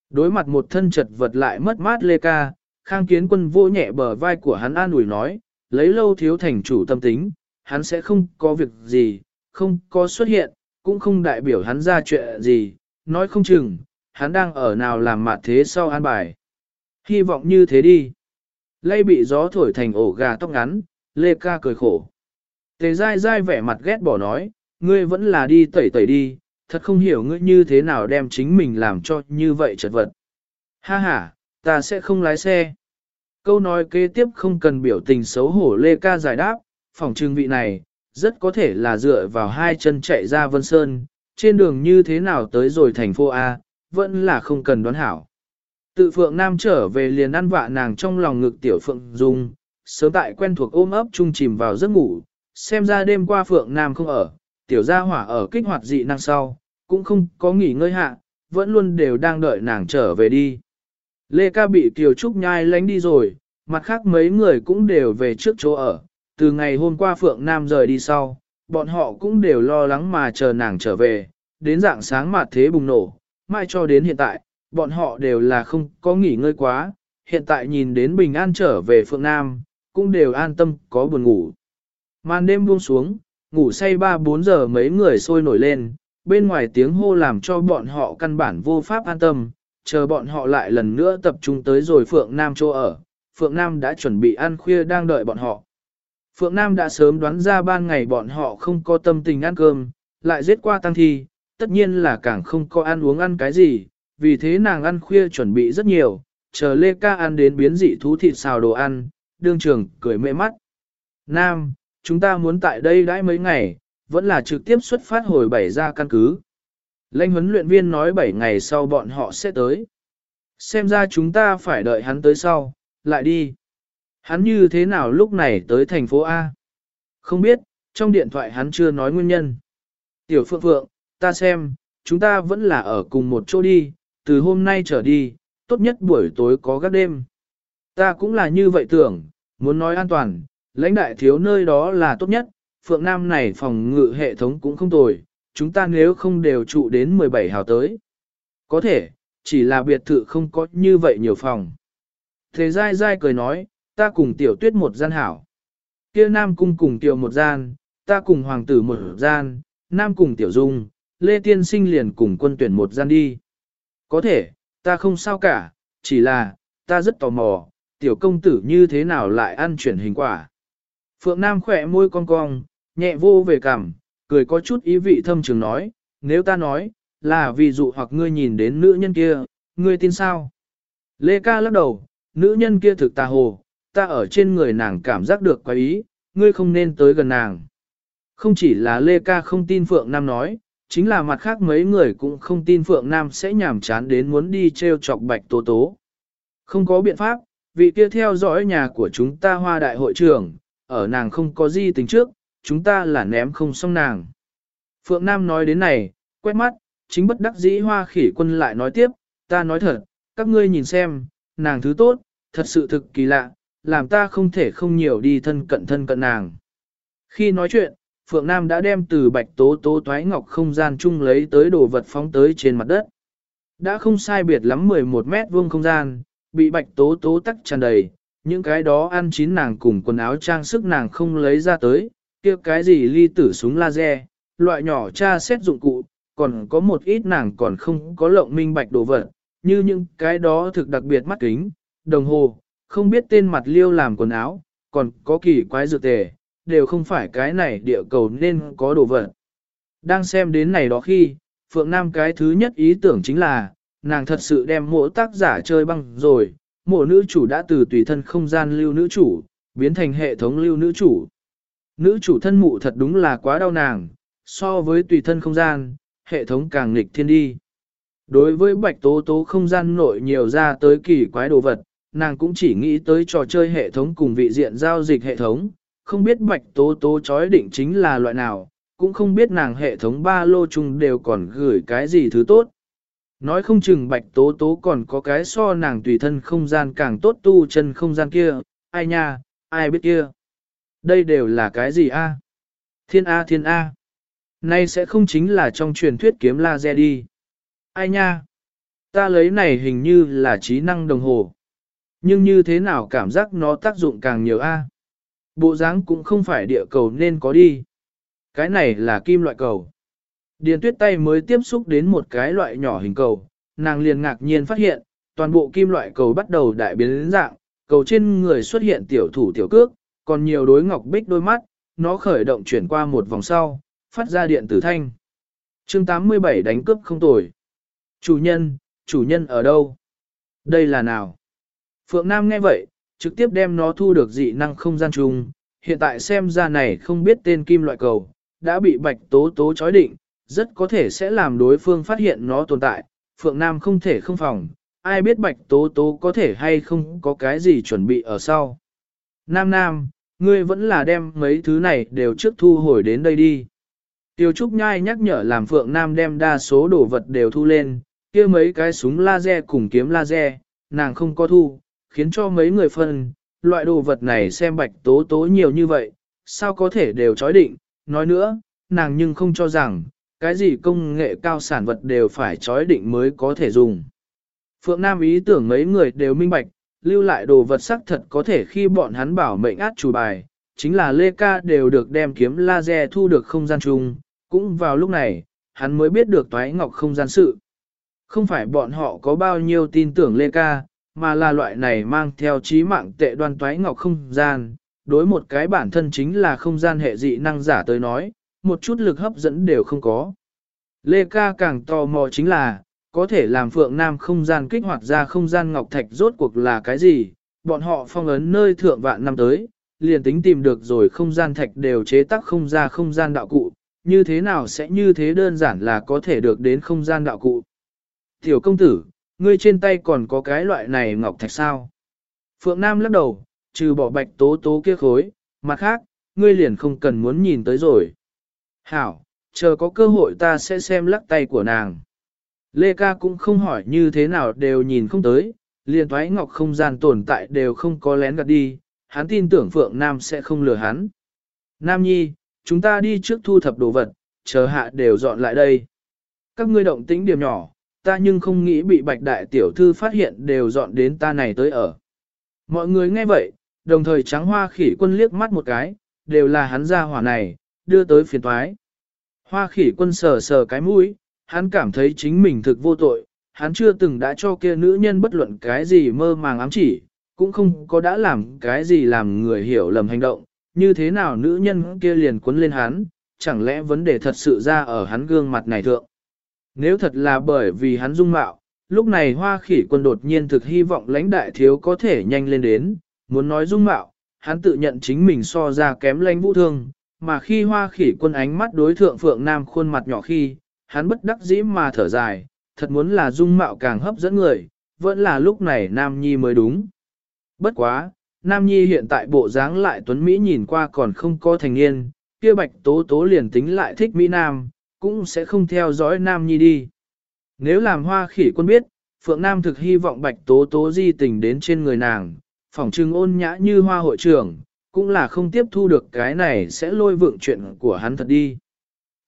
Đối mặt một thân chật vật lại mất mát Lê Ca, Khang Kiến Quân vô nhẹ bờ vai của hắn an ủi nói, lấy lâu thiếu thành chủ tâm tính, hắn sẽ không có việc gì, không có xuất hiện, cũng không đại biểu hắn ra chuyện gì, nói không chừng, hắn đang ở nào làm mặt thế sau an bài. Hy vọng như thế đi. Lây bị gió thổi thành ổ gà tóc ngắn, Lê Ca cười khổ. Tề dai dai vẻ mặt ghét bỏ nói, ngươi vẫn là đi tẩy tẩy đi, thật không hiểu ngươi như thế nào đem chính mình làm cho như vậy chật vật. Ha ha, ta sẽ không lái xe. Câu nói kế tiếp không cần biểu tình xấu hổ Lê Ca giải đáp, phòng trưng vị này, rất có thể là dựa vào hai chân chạy ra Vân Sơn, trên đường như thế nào tới rồi thành phố A, vẫn là không cần đoán hảo. Tự Phượng Nam trở về liền ăn vạ nàng trong lòng ngực tiểu Phượng Dung, sớm tại quen thuộc ôm ấp chung chìm vào giấc ngủ, xem ra đêm qua Phượng Nam không ở, tiểu gia hỏa ở kích hoạt dị năng sau, cũng không có nghỉ ngơi hạ, vẫn luôn đều đang đợi nàng trở về đi. Lê ca bị Kiều Trúc nhai lánh đi rồi, mặt khác mấy người cũng đều về trước chỗ ở, từ ngày hôm qua Phượng Nam rời đi sau, bọn họ cũng đều lo lắng mà chờ nàng trở về, đến dạng sáng mà thế bùng nổ, mai cho đến hiện tại, bọn họ đều là không có nghỉ ngơi quá, hiện tại nhìn đến bình an trở về Phượng Nam, cũng đều an tâm có buồn ngủ. Màn đêm buông xuống, ngủ say 3-4 giờ mấy người sôi nổi lên, bên ngoài tiếng hô làm cho bọn họ căn bản vô pháp an tâm, chờ bọn họ lại lần nữa tập trung tới rồi Phượng Nam chỗ ở. Phượng Nam đã chuẩn bị ăn khuya đang đợi bọn họ. Phượng Nam đã sớm đoán ra ban ngày bọn họ không có tâm tình ăn cơm, lại giết qua tăng thi, tất nhiên là càng không có ăn uống ăn cái gì, vì thế nàng ăn khuya chuẩn bị rất nhiều, chờ Lê Ca ăn đến biến dị thú thịt xào đồ ăn, đương trường cười mê mắt. Nam, chúng ta muốn tại đây đãi mấy ngày, vẫn là trực tiếp xuất phát hồi bảy ra căn cứ. Lênh huấn luyện viên nói 7 ngày sau bọn họ sẽ tới. Xem ra chúng ta phải đợi hắn tới sau, lại đi. Hắn như thế nào lúc này tới thành phố A? Không biết, trong điện thoại hắn chưa nói nguyên nhân. Tiểu Phượng Phượng, ta xem, chúng ta vẫn là ở cùng một chỗ đi, từ hôm nay trở đi, tốt nhất buổi tối có gác đêm. Ta cũng là như vậy tưởng, muốn nói an toàn, lãnh đại thiếu nơi đó là tốt nhất, Phượng Nam này phòng ngự hệ thống cũng không tồi, chúng ta nếu không đều trụ đến 17 hào tới. Có thể, chỉ là biệt thự không có như vậy nhiều phòng. Thế dai dai cười nói, ta cùng tiểu tuyết một gian hảo. kia nam cung cùng tiểu một gian, ta cùng hoàng tử một gian, nam cùng tiểu dung, lê tiên sinh liền cùng quân tuyển một gian đi. Có thể, ta không sao cả, chỉ là, ta rất tò mò, tiểu công tử như thế nào lại ăn chuyển hình quả. Phượng Nam khỏe môi cong cong, nhẹ vô về cảm, cười có chút ý vị thâm trường nói, nếu ta nói, là vì dụ hoặc ngươi nhìn đến nữ nhân kia, ngươi tin sao? Lê ca lắc đầu, nữ nhân kia thực tà hồ, ta ở trên người nàng cảm giác được quái ý, ngươi không nên tới gần nàng. Không chỉ là Lê ca không tin Phượng Nam nói, chính là mặt khác mấy người cũng không tin Phượng Nam sẽ nhảm chán đến muốn đi treo chọc bạch tố tố. Không có biện pháp, vị kia theo dõi nhà của chúng ta hoa đại hội trưởng, ở nàng không có gì tính trước, chúng ta là ném không xong nàng. Phượng Nam nói đến này, quét mắt, chính bất đắc dĩ hoa khỉ quân lại nói tiếp, ta nói thật, các ngươi nhìn xem, nàng thứ tốt, thật sự thực kỳ lạ, làm ta không thể không nhiều đi thân cận thân cận nàng. Khi nói chuyện, Phượng Nam đã đem từ bạch tố tố toái ngọc không gian chung lấy tới đồ vật phóng tới trên mặt đất. Đã không sai biệt lắm 11 mét vuông không gian, bị bạch tố tố tắc tràn đầy, những cái đó ăn chín nàng cùng quần áo trang sức nàng không lấy ra tới, kia cái gì ly tử súng laser, loại nhỏ tra xét dụng cụ, còn có một ít nàng còn không có lộng minh bạch đồ vật, như những cái đó thực đặc biệt mắt kính, đồng hồ, không biết tên mặt liêu làm quần áo, còn có kỳ quái dược tề, đều không phải cái này địa cầu nên có đồ vật. Đang xem đến này đó khi, Phượng Nam cái thứ nhất ý tưởng chính là, nàng thật sự đem mỗi tác giả chơi băng rồi, mỗi nữ chủ đã từ tùy thân không gian lưu nữ chủ, biến thành hệ thống lưu nữ chủ. Nữ chủ thân mụ thật đúng là quá đau nàng, so với tùy thân không gian, hệ thống càng nghịch thiên đi. Đối với bạch tố tố không gian nội nhiều ra tới kỳ quái đồ vật, nàng cũng chỉ nghĩ tới trò chơi hệ thống cùng vị diện giao dịch hệ thống, không biết bạch tố tố chói định chính là loại nào, cũng không biết nàng hệ thống ba lô chung đều còn gửi cái gì thứ tốt. Nói không chừng bạch tố tố còn có cái so nàng tùy thân không gian càng tốt tu chân không gian kia, ai nha, ai biết kia. Đây đều là cái gì a? Thiên A thiên A. Nay sẽ không chính là trong truyền thuyết kiếm laser đi. Ai nha? Ta lấy này hình như là trí năng đồng hồ. Nhưng như thế nào cảm giác nó tác dụng càng nhiều a? Bộ dáng cũng không phải địa cầu nên có đi. Cái này là kim loại cầu. Điền tuyết tay mới tiếp xúc đến một cái loại nhỏ hình cầu, nàng liền ngạc nhiên phát hiện, toàn bộ kim loại cầu bắt đầu đại biến đến dạng, cầu trên người xuất hiện tiểu thủ tiểu cước, còn nhiều đối ngọc bích đôi mắt, nó khởi động chuyển qua một vòng sau, phát ra điện tử thanh. chương 87 đánh cướp không tồi. Chủ nhân, chủ nhân ở đâu? Đây là nào? Phượng Nam nghe vậy, trực tiếp đem nó thu được dị năng không gian chung, hiện tại xem ra này không biết tên kim loại cầu, đã bị bạch tố tố chói định, rất có thể sẽ làm đối phương phát hiện nó tồn tại, Phượng Nam không thể không phòng, ai biết bạch tố tố có thể hay không có cái gì chuẩn bị ở sau. Nam Nam, ngươi vẫn là đem mấy thứ này đều trước thu hồi đến đây đi. Tiêu Trúc Nhai nhắc nhở làm Phượng Nam đem đa số đồ vật đều thu lên, kia mấy cái súng laser cùng kiếm laser, nàng không có thu, khiến cho mấy người phân, loại đồ vật này xem bạch tố tố nhiều như vậy, sao có thể đều chói định, nói nữa, nàng nhưng không cho rằng, cái gì công nghệ cao sản vật đều phải chói định mới có thể dùng. Phượng Nam ý tưởng mấy người đều minh bạch, lưu lại đồ vật sắc thật có thể khi bọn hắn bảo mệnh át chủ bài, chính là Lê Ca đều được đem kiếm laser thu được không gian chung, cũng vào lúc này, hắn mới biết được toái ngọc không gian sự. Không phải bọn họ có bao nhiêu tin tưởng Lê Ca, mà là loại này mang theo trí mạng tệ đoan toái ngọc không gian, đối một cái bản thân chính là không gian hệ dị năng giả tới nói, một chút lực hấp dẫn đều không có. Lê Ca càng tò mò chính là, có thể làm Phượng Nam không gian kích hoạt ra không gian ngọc thạch rốt cuộc là cái gì, bọn họ phong ấn nơi thượng vạn năm tới, liền tính tìm được rồi không gian thạch đều chế tác không ra không gian đạo cụ, như thế nào sẽ như thế đơn giản là có thể được đến không gian đạo cụ. Tiểu công tử, ngươi trên tay còn có cái loại này ngọc thạch sao? Phượng Nam lắc đầu, trừ bỏ bạch tố tố kia khối, mặt khác, ngươi liền không cần muốn nhìn tới rồi. Hảo, chờ có cơ hội ta sẽ xem lắc tay của nàng. Lê ca cũng không hỏi như thế nào đều nhìn không tới, liền thoái ngọc không gian tồn tại đều không có lén gạt đi, hắn tin tưởng Phượng Nam sẽ không lừa hắn. Nam Nhi, chúng ta đi trước thu thập đồ vật, chờ hạ đều dọn lại đây. Các ngươi động tĩnh điểm nhỏ, ta nhưng không nghĩ bị bạch đại tiểu thư phát hiện đều dọn đến ta này tới ở. Mọi người nghe vậy, đồng thời trắng hoa khỉ quân liếc mắt một cái, đều là hắn ra hỏa này, đưa tới phiền toái. Hoa khỉ quân sờ sờ cái mũi, hắn cảm thấy chính mình thực vô tội, hắn chưa từng đã cho kia nữ nhân bất luận cái gì mơ màng ám chỉ, cũng không có đã làm cái gì làm người hiểu lầm hành động, như thế nào nữ nhân kia liền quấn lên hắn, chẳng lẽ vấn đề thật sự ra ở hắn gương mặt này thượng. Nếu thật là bởi vì hắn dung mạo, lúc này hoa khỉ quân đột nhiên thực hy vọng lãnh đại thiếu có thể nhanh lên đến, muốn nói dung mạo, hắn tự nhận chính mình so ra kém lãnh vũ thương, mà khi hoa khỉ quân ánh mắt đối thượng phượng nam khuôn mặt nhỏ khi, hắn bất đắc dĩ mà thở dài, thật muốn là dung mạo càng hấp dẫn người, vẫn là lúc này nam nhi mới đúng. Bất quá, nam nhi hiện tại bộ dáng lại tuấn Mỹ nhìn qua còn không có thành niên, kia bạch tố tố liền tính lại thích Mỹ Nam, cũng sẽ không theo dõi Nam Nhi đi. Nếu làm hoa khỉ quân biết, Phượng Nam thực hy vọng bạch tố tố di tình đến trên người nàng, phỏng trưng ôn nhã như hoa hội trưởng, cũng là không tiếp thu được cái này sẽ lôi vượng chuyện của hắn thật đi.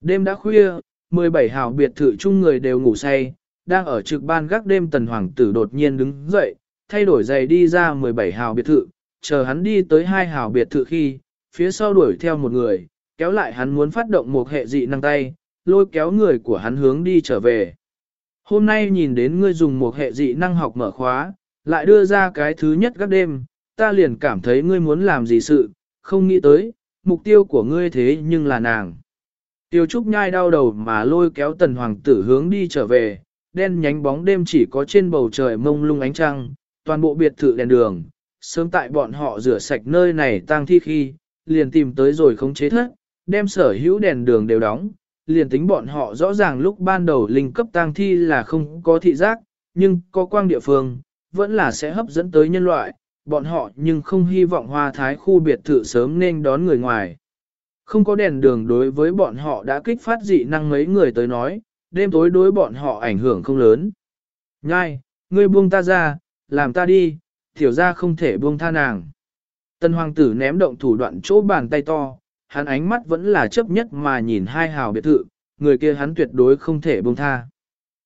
Đêm đã khuya, 17 hào biệt thự chung người đều ngủ say, đang ở trực ban gác đêm tần hoàng tử đột nhiên đứng dậy, thay đổi giày đi ra 17 hào biệt thự, chờ hắn đi tới hai hào biệt thự khi, phía sau đuổi theo một người, kéo lại hắn muốn phát động một hệ dị năng tay, lôi kéo người của hắn hướng đi trở về. Hôm nay nhìn đến ngươi dùng một hệ dị năng học mở khóa, lại đưa ra cái thứ nhất các đêm, ta liền cảm thấy ngươi muốn làm gì sự, không nghĩ tới, mục tiêu của ngươi thế nhưng là nàng. Tiêu Trúc nhai đau đầu mà lôi kéo tần hoàng tử hướng đi trở về, đen nhánh bóng đêm chỉ có trên bầu trời mông lung ánh trăng, toàn bộ biệt thự đèn đường, sớm tại bọn họ rửa sạch nơi này tang thi khi, liền tìm tới rồi không chế thất, đem sở hữu đèn đường đều đóng, liền tính bọn họ rõ ràng lúc ban đầu linh cấp tang thi là không có thị giác, nhưng có quang địa phương, vẫn là sẽ hấp dẫn tới nhân loại, bọn họ nhưng không hy vọng hoa thái khu biệt thự sớm nên đón người ngoài. Không có đèn đường đối với bọn họ đã kích phát dị năng mấy người tới nói, đêm tối đối bọn họ ảnh hưởng không lớn. Nhai, ngươi buông ta ra, làm ta đi, tiểu ra không thể buông tha nàng. Tân hoàng tử ném động thủ đoạn chỗ bàn tay to, hắn ánh mắt vẫn là chấp nhất mà nhìn hai hào biệt thự, người kia hắn tuyệt đối không thể buông tha.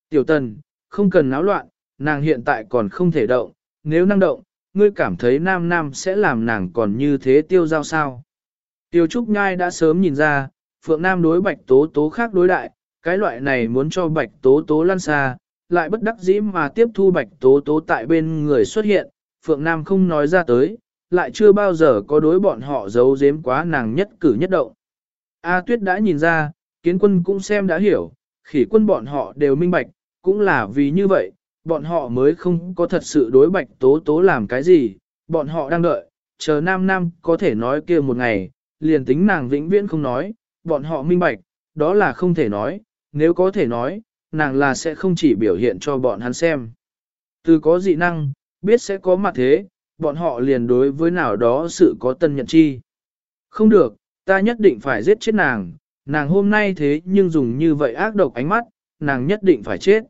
Tiểu tần, không cần náo loạn, nàng hiện tại còn không thể động, nếu năng động, ngươi cảm thấy nam nam sẽ làm nàng còn như thế tiêu giao sao. Tiêu Trúc Nhai đã sớm nhìn ra, Phượng Nam đối Bạch Tố Tố khác đối đại, cái loại này muốn cho Bạch Tố Tố lăn xa, lại bất đắc dĩ mà tiếp thu Bạch Tố Tố tại bên người xuất hiện, Phượng Nam không nói ra tới, lại chưa bao giờ có đối bọn họ giấu giếm quá nàng nhất cử nhất động. A Tuyết đã nhìn ra, kiến quân cũng xem đã hiểu, khỉ quân bọn họ đều minh bạch, cũng là vì như vậy, bọn họ mới không có thật sự đối Bạch Tố Tố làm cái gì, bọn họ đang đợi, chờ Nam Nam có thể nói kia một ngày, liền tính nàng vĩnh viễn không nói, bọn họ minh bạch, đó là không thể nói, nếu có thể nói, nàng là sẽ không chỉ biểu hiện cho bọn hắn xem. Từ có dị năng, biết sẽ có mặt thế, bọn họ liền đối với nào đó sự có tân nhận chi. Không được, ta nhất định phải giết chết nàng, nàng hôm nay thế nhưng dùng như vậy ác độc ánh mắt, nàng nhất định phải chết.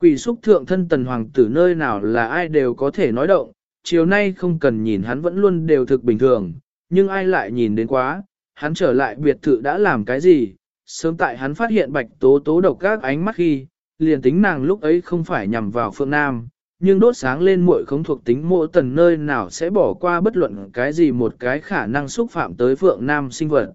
Quỷ xúc thượng thân tần hoàng tử nơi nào là ai đều có thể nói động, chiều nay không cần nhìn hắn vẫn luôn đều thực bình thường, nhưng ai lại nhìn đến quá, hắn trở lại biệt thự đã làm cái gì, sớm tại hắn phát hiện bạch tố tố độc các ánh mắt khi, liền tính nàng lúc ấy không phải nhằm vào phương Nam, nhưng đốt sáng lên muội không thuộc tính mộ tần nơi nào sẽ bỏ qua bất luận cái gì một cái khả năng xúc phạm tới Phượng Nam sinh vật.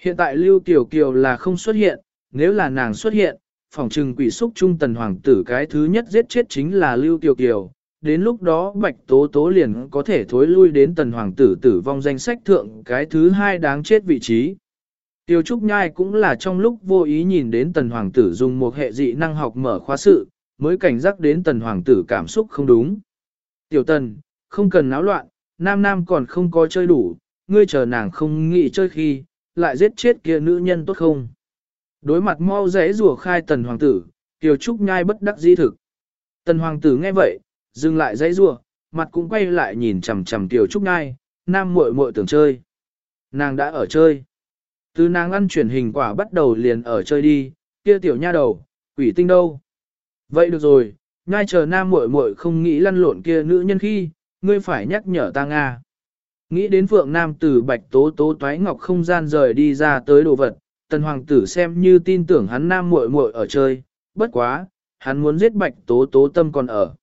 Hiện tại Lưu Kiều Kiều là không xuất hiện, nếu là nàng xuất hiện, phòng trừng quỷ xúc trung tần hoàng tử cái thứ nhất giết chết chính là Lưu Kiều Kiều. Đến lúc đó Bạch Tố Tố liền có thể thối lui đến tần hoàng tử tử vong danh sách thượng cái thứ hai đáng chết vị trí. Tiêu Trúc Nhai cũng là trong lúc vô ý nhìn đến tần hoàng tử dùng một hệ dị năng học mở khóa sự, mới cảnh giác đến tần hoàng tử cảm xúc không đúng. Tiểu tần, không cần náo loạn, nam nam còn không có chơi đủ, ngươi chờ nàng không nghĩ chơi khi, lại giết chết kia nữ nhân tốt không. Đối mặt mau rẽ rùa khai tần hoàng tử, Kiều Trúc Nhai bất đắc dĩ thực. Tần hoàng tử nghe vậy, dừng lại dãy rùa, mặt cũng quay lại nhìn chằm chằm Kiều Trúc Nhai, nam muội muội tưởng chơi. Nàng đã ở chơi. Từ nàng ăn chuyển hình quả bắt đầu liền ở chơi đi, kia tiểu nha đầu, quỷ tinh đâu. Vậy được rồi, ngay chờ nam muội muội không nghĩ lăn lộn kia nữ nhân khi, ngươi phải nhắc nhở ta Nga. Nghĩ đến phượng nam tử bạch tố tố toái ngọc không gian rời đi ra tới đồ vật, tần hoàng tử xem như tin tưởng hắn nam muội muội ở chơi, bất quá, hắn muốn giết bạch tố tố tâm còn ở.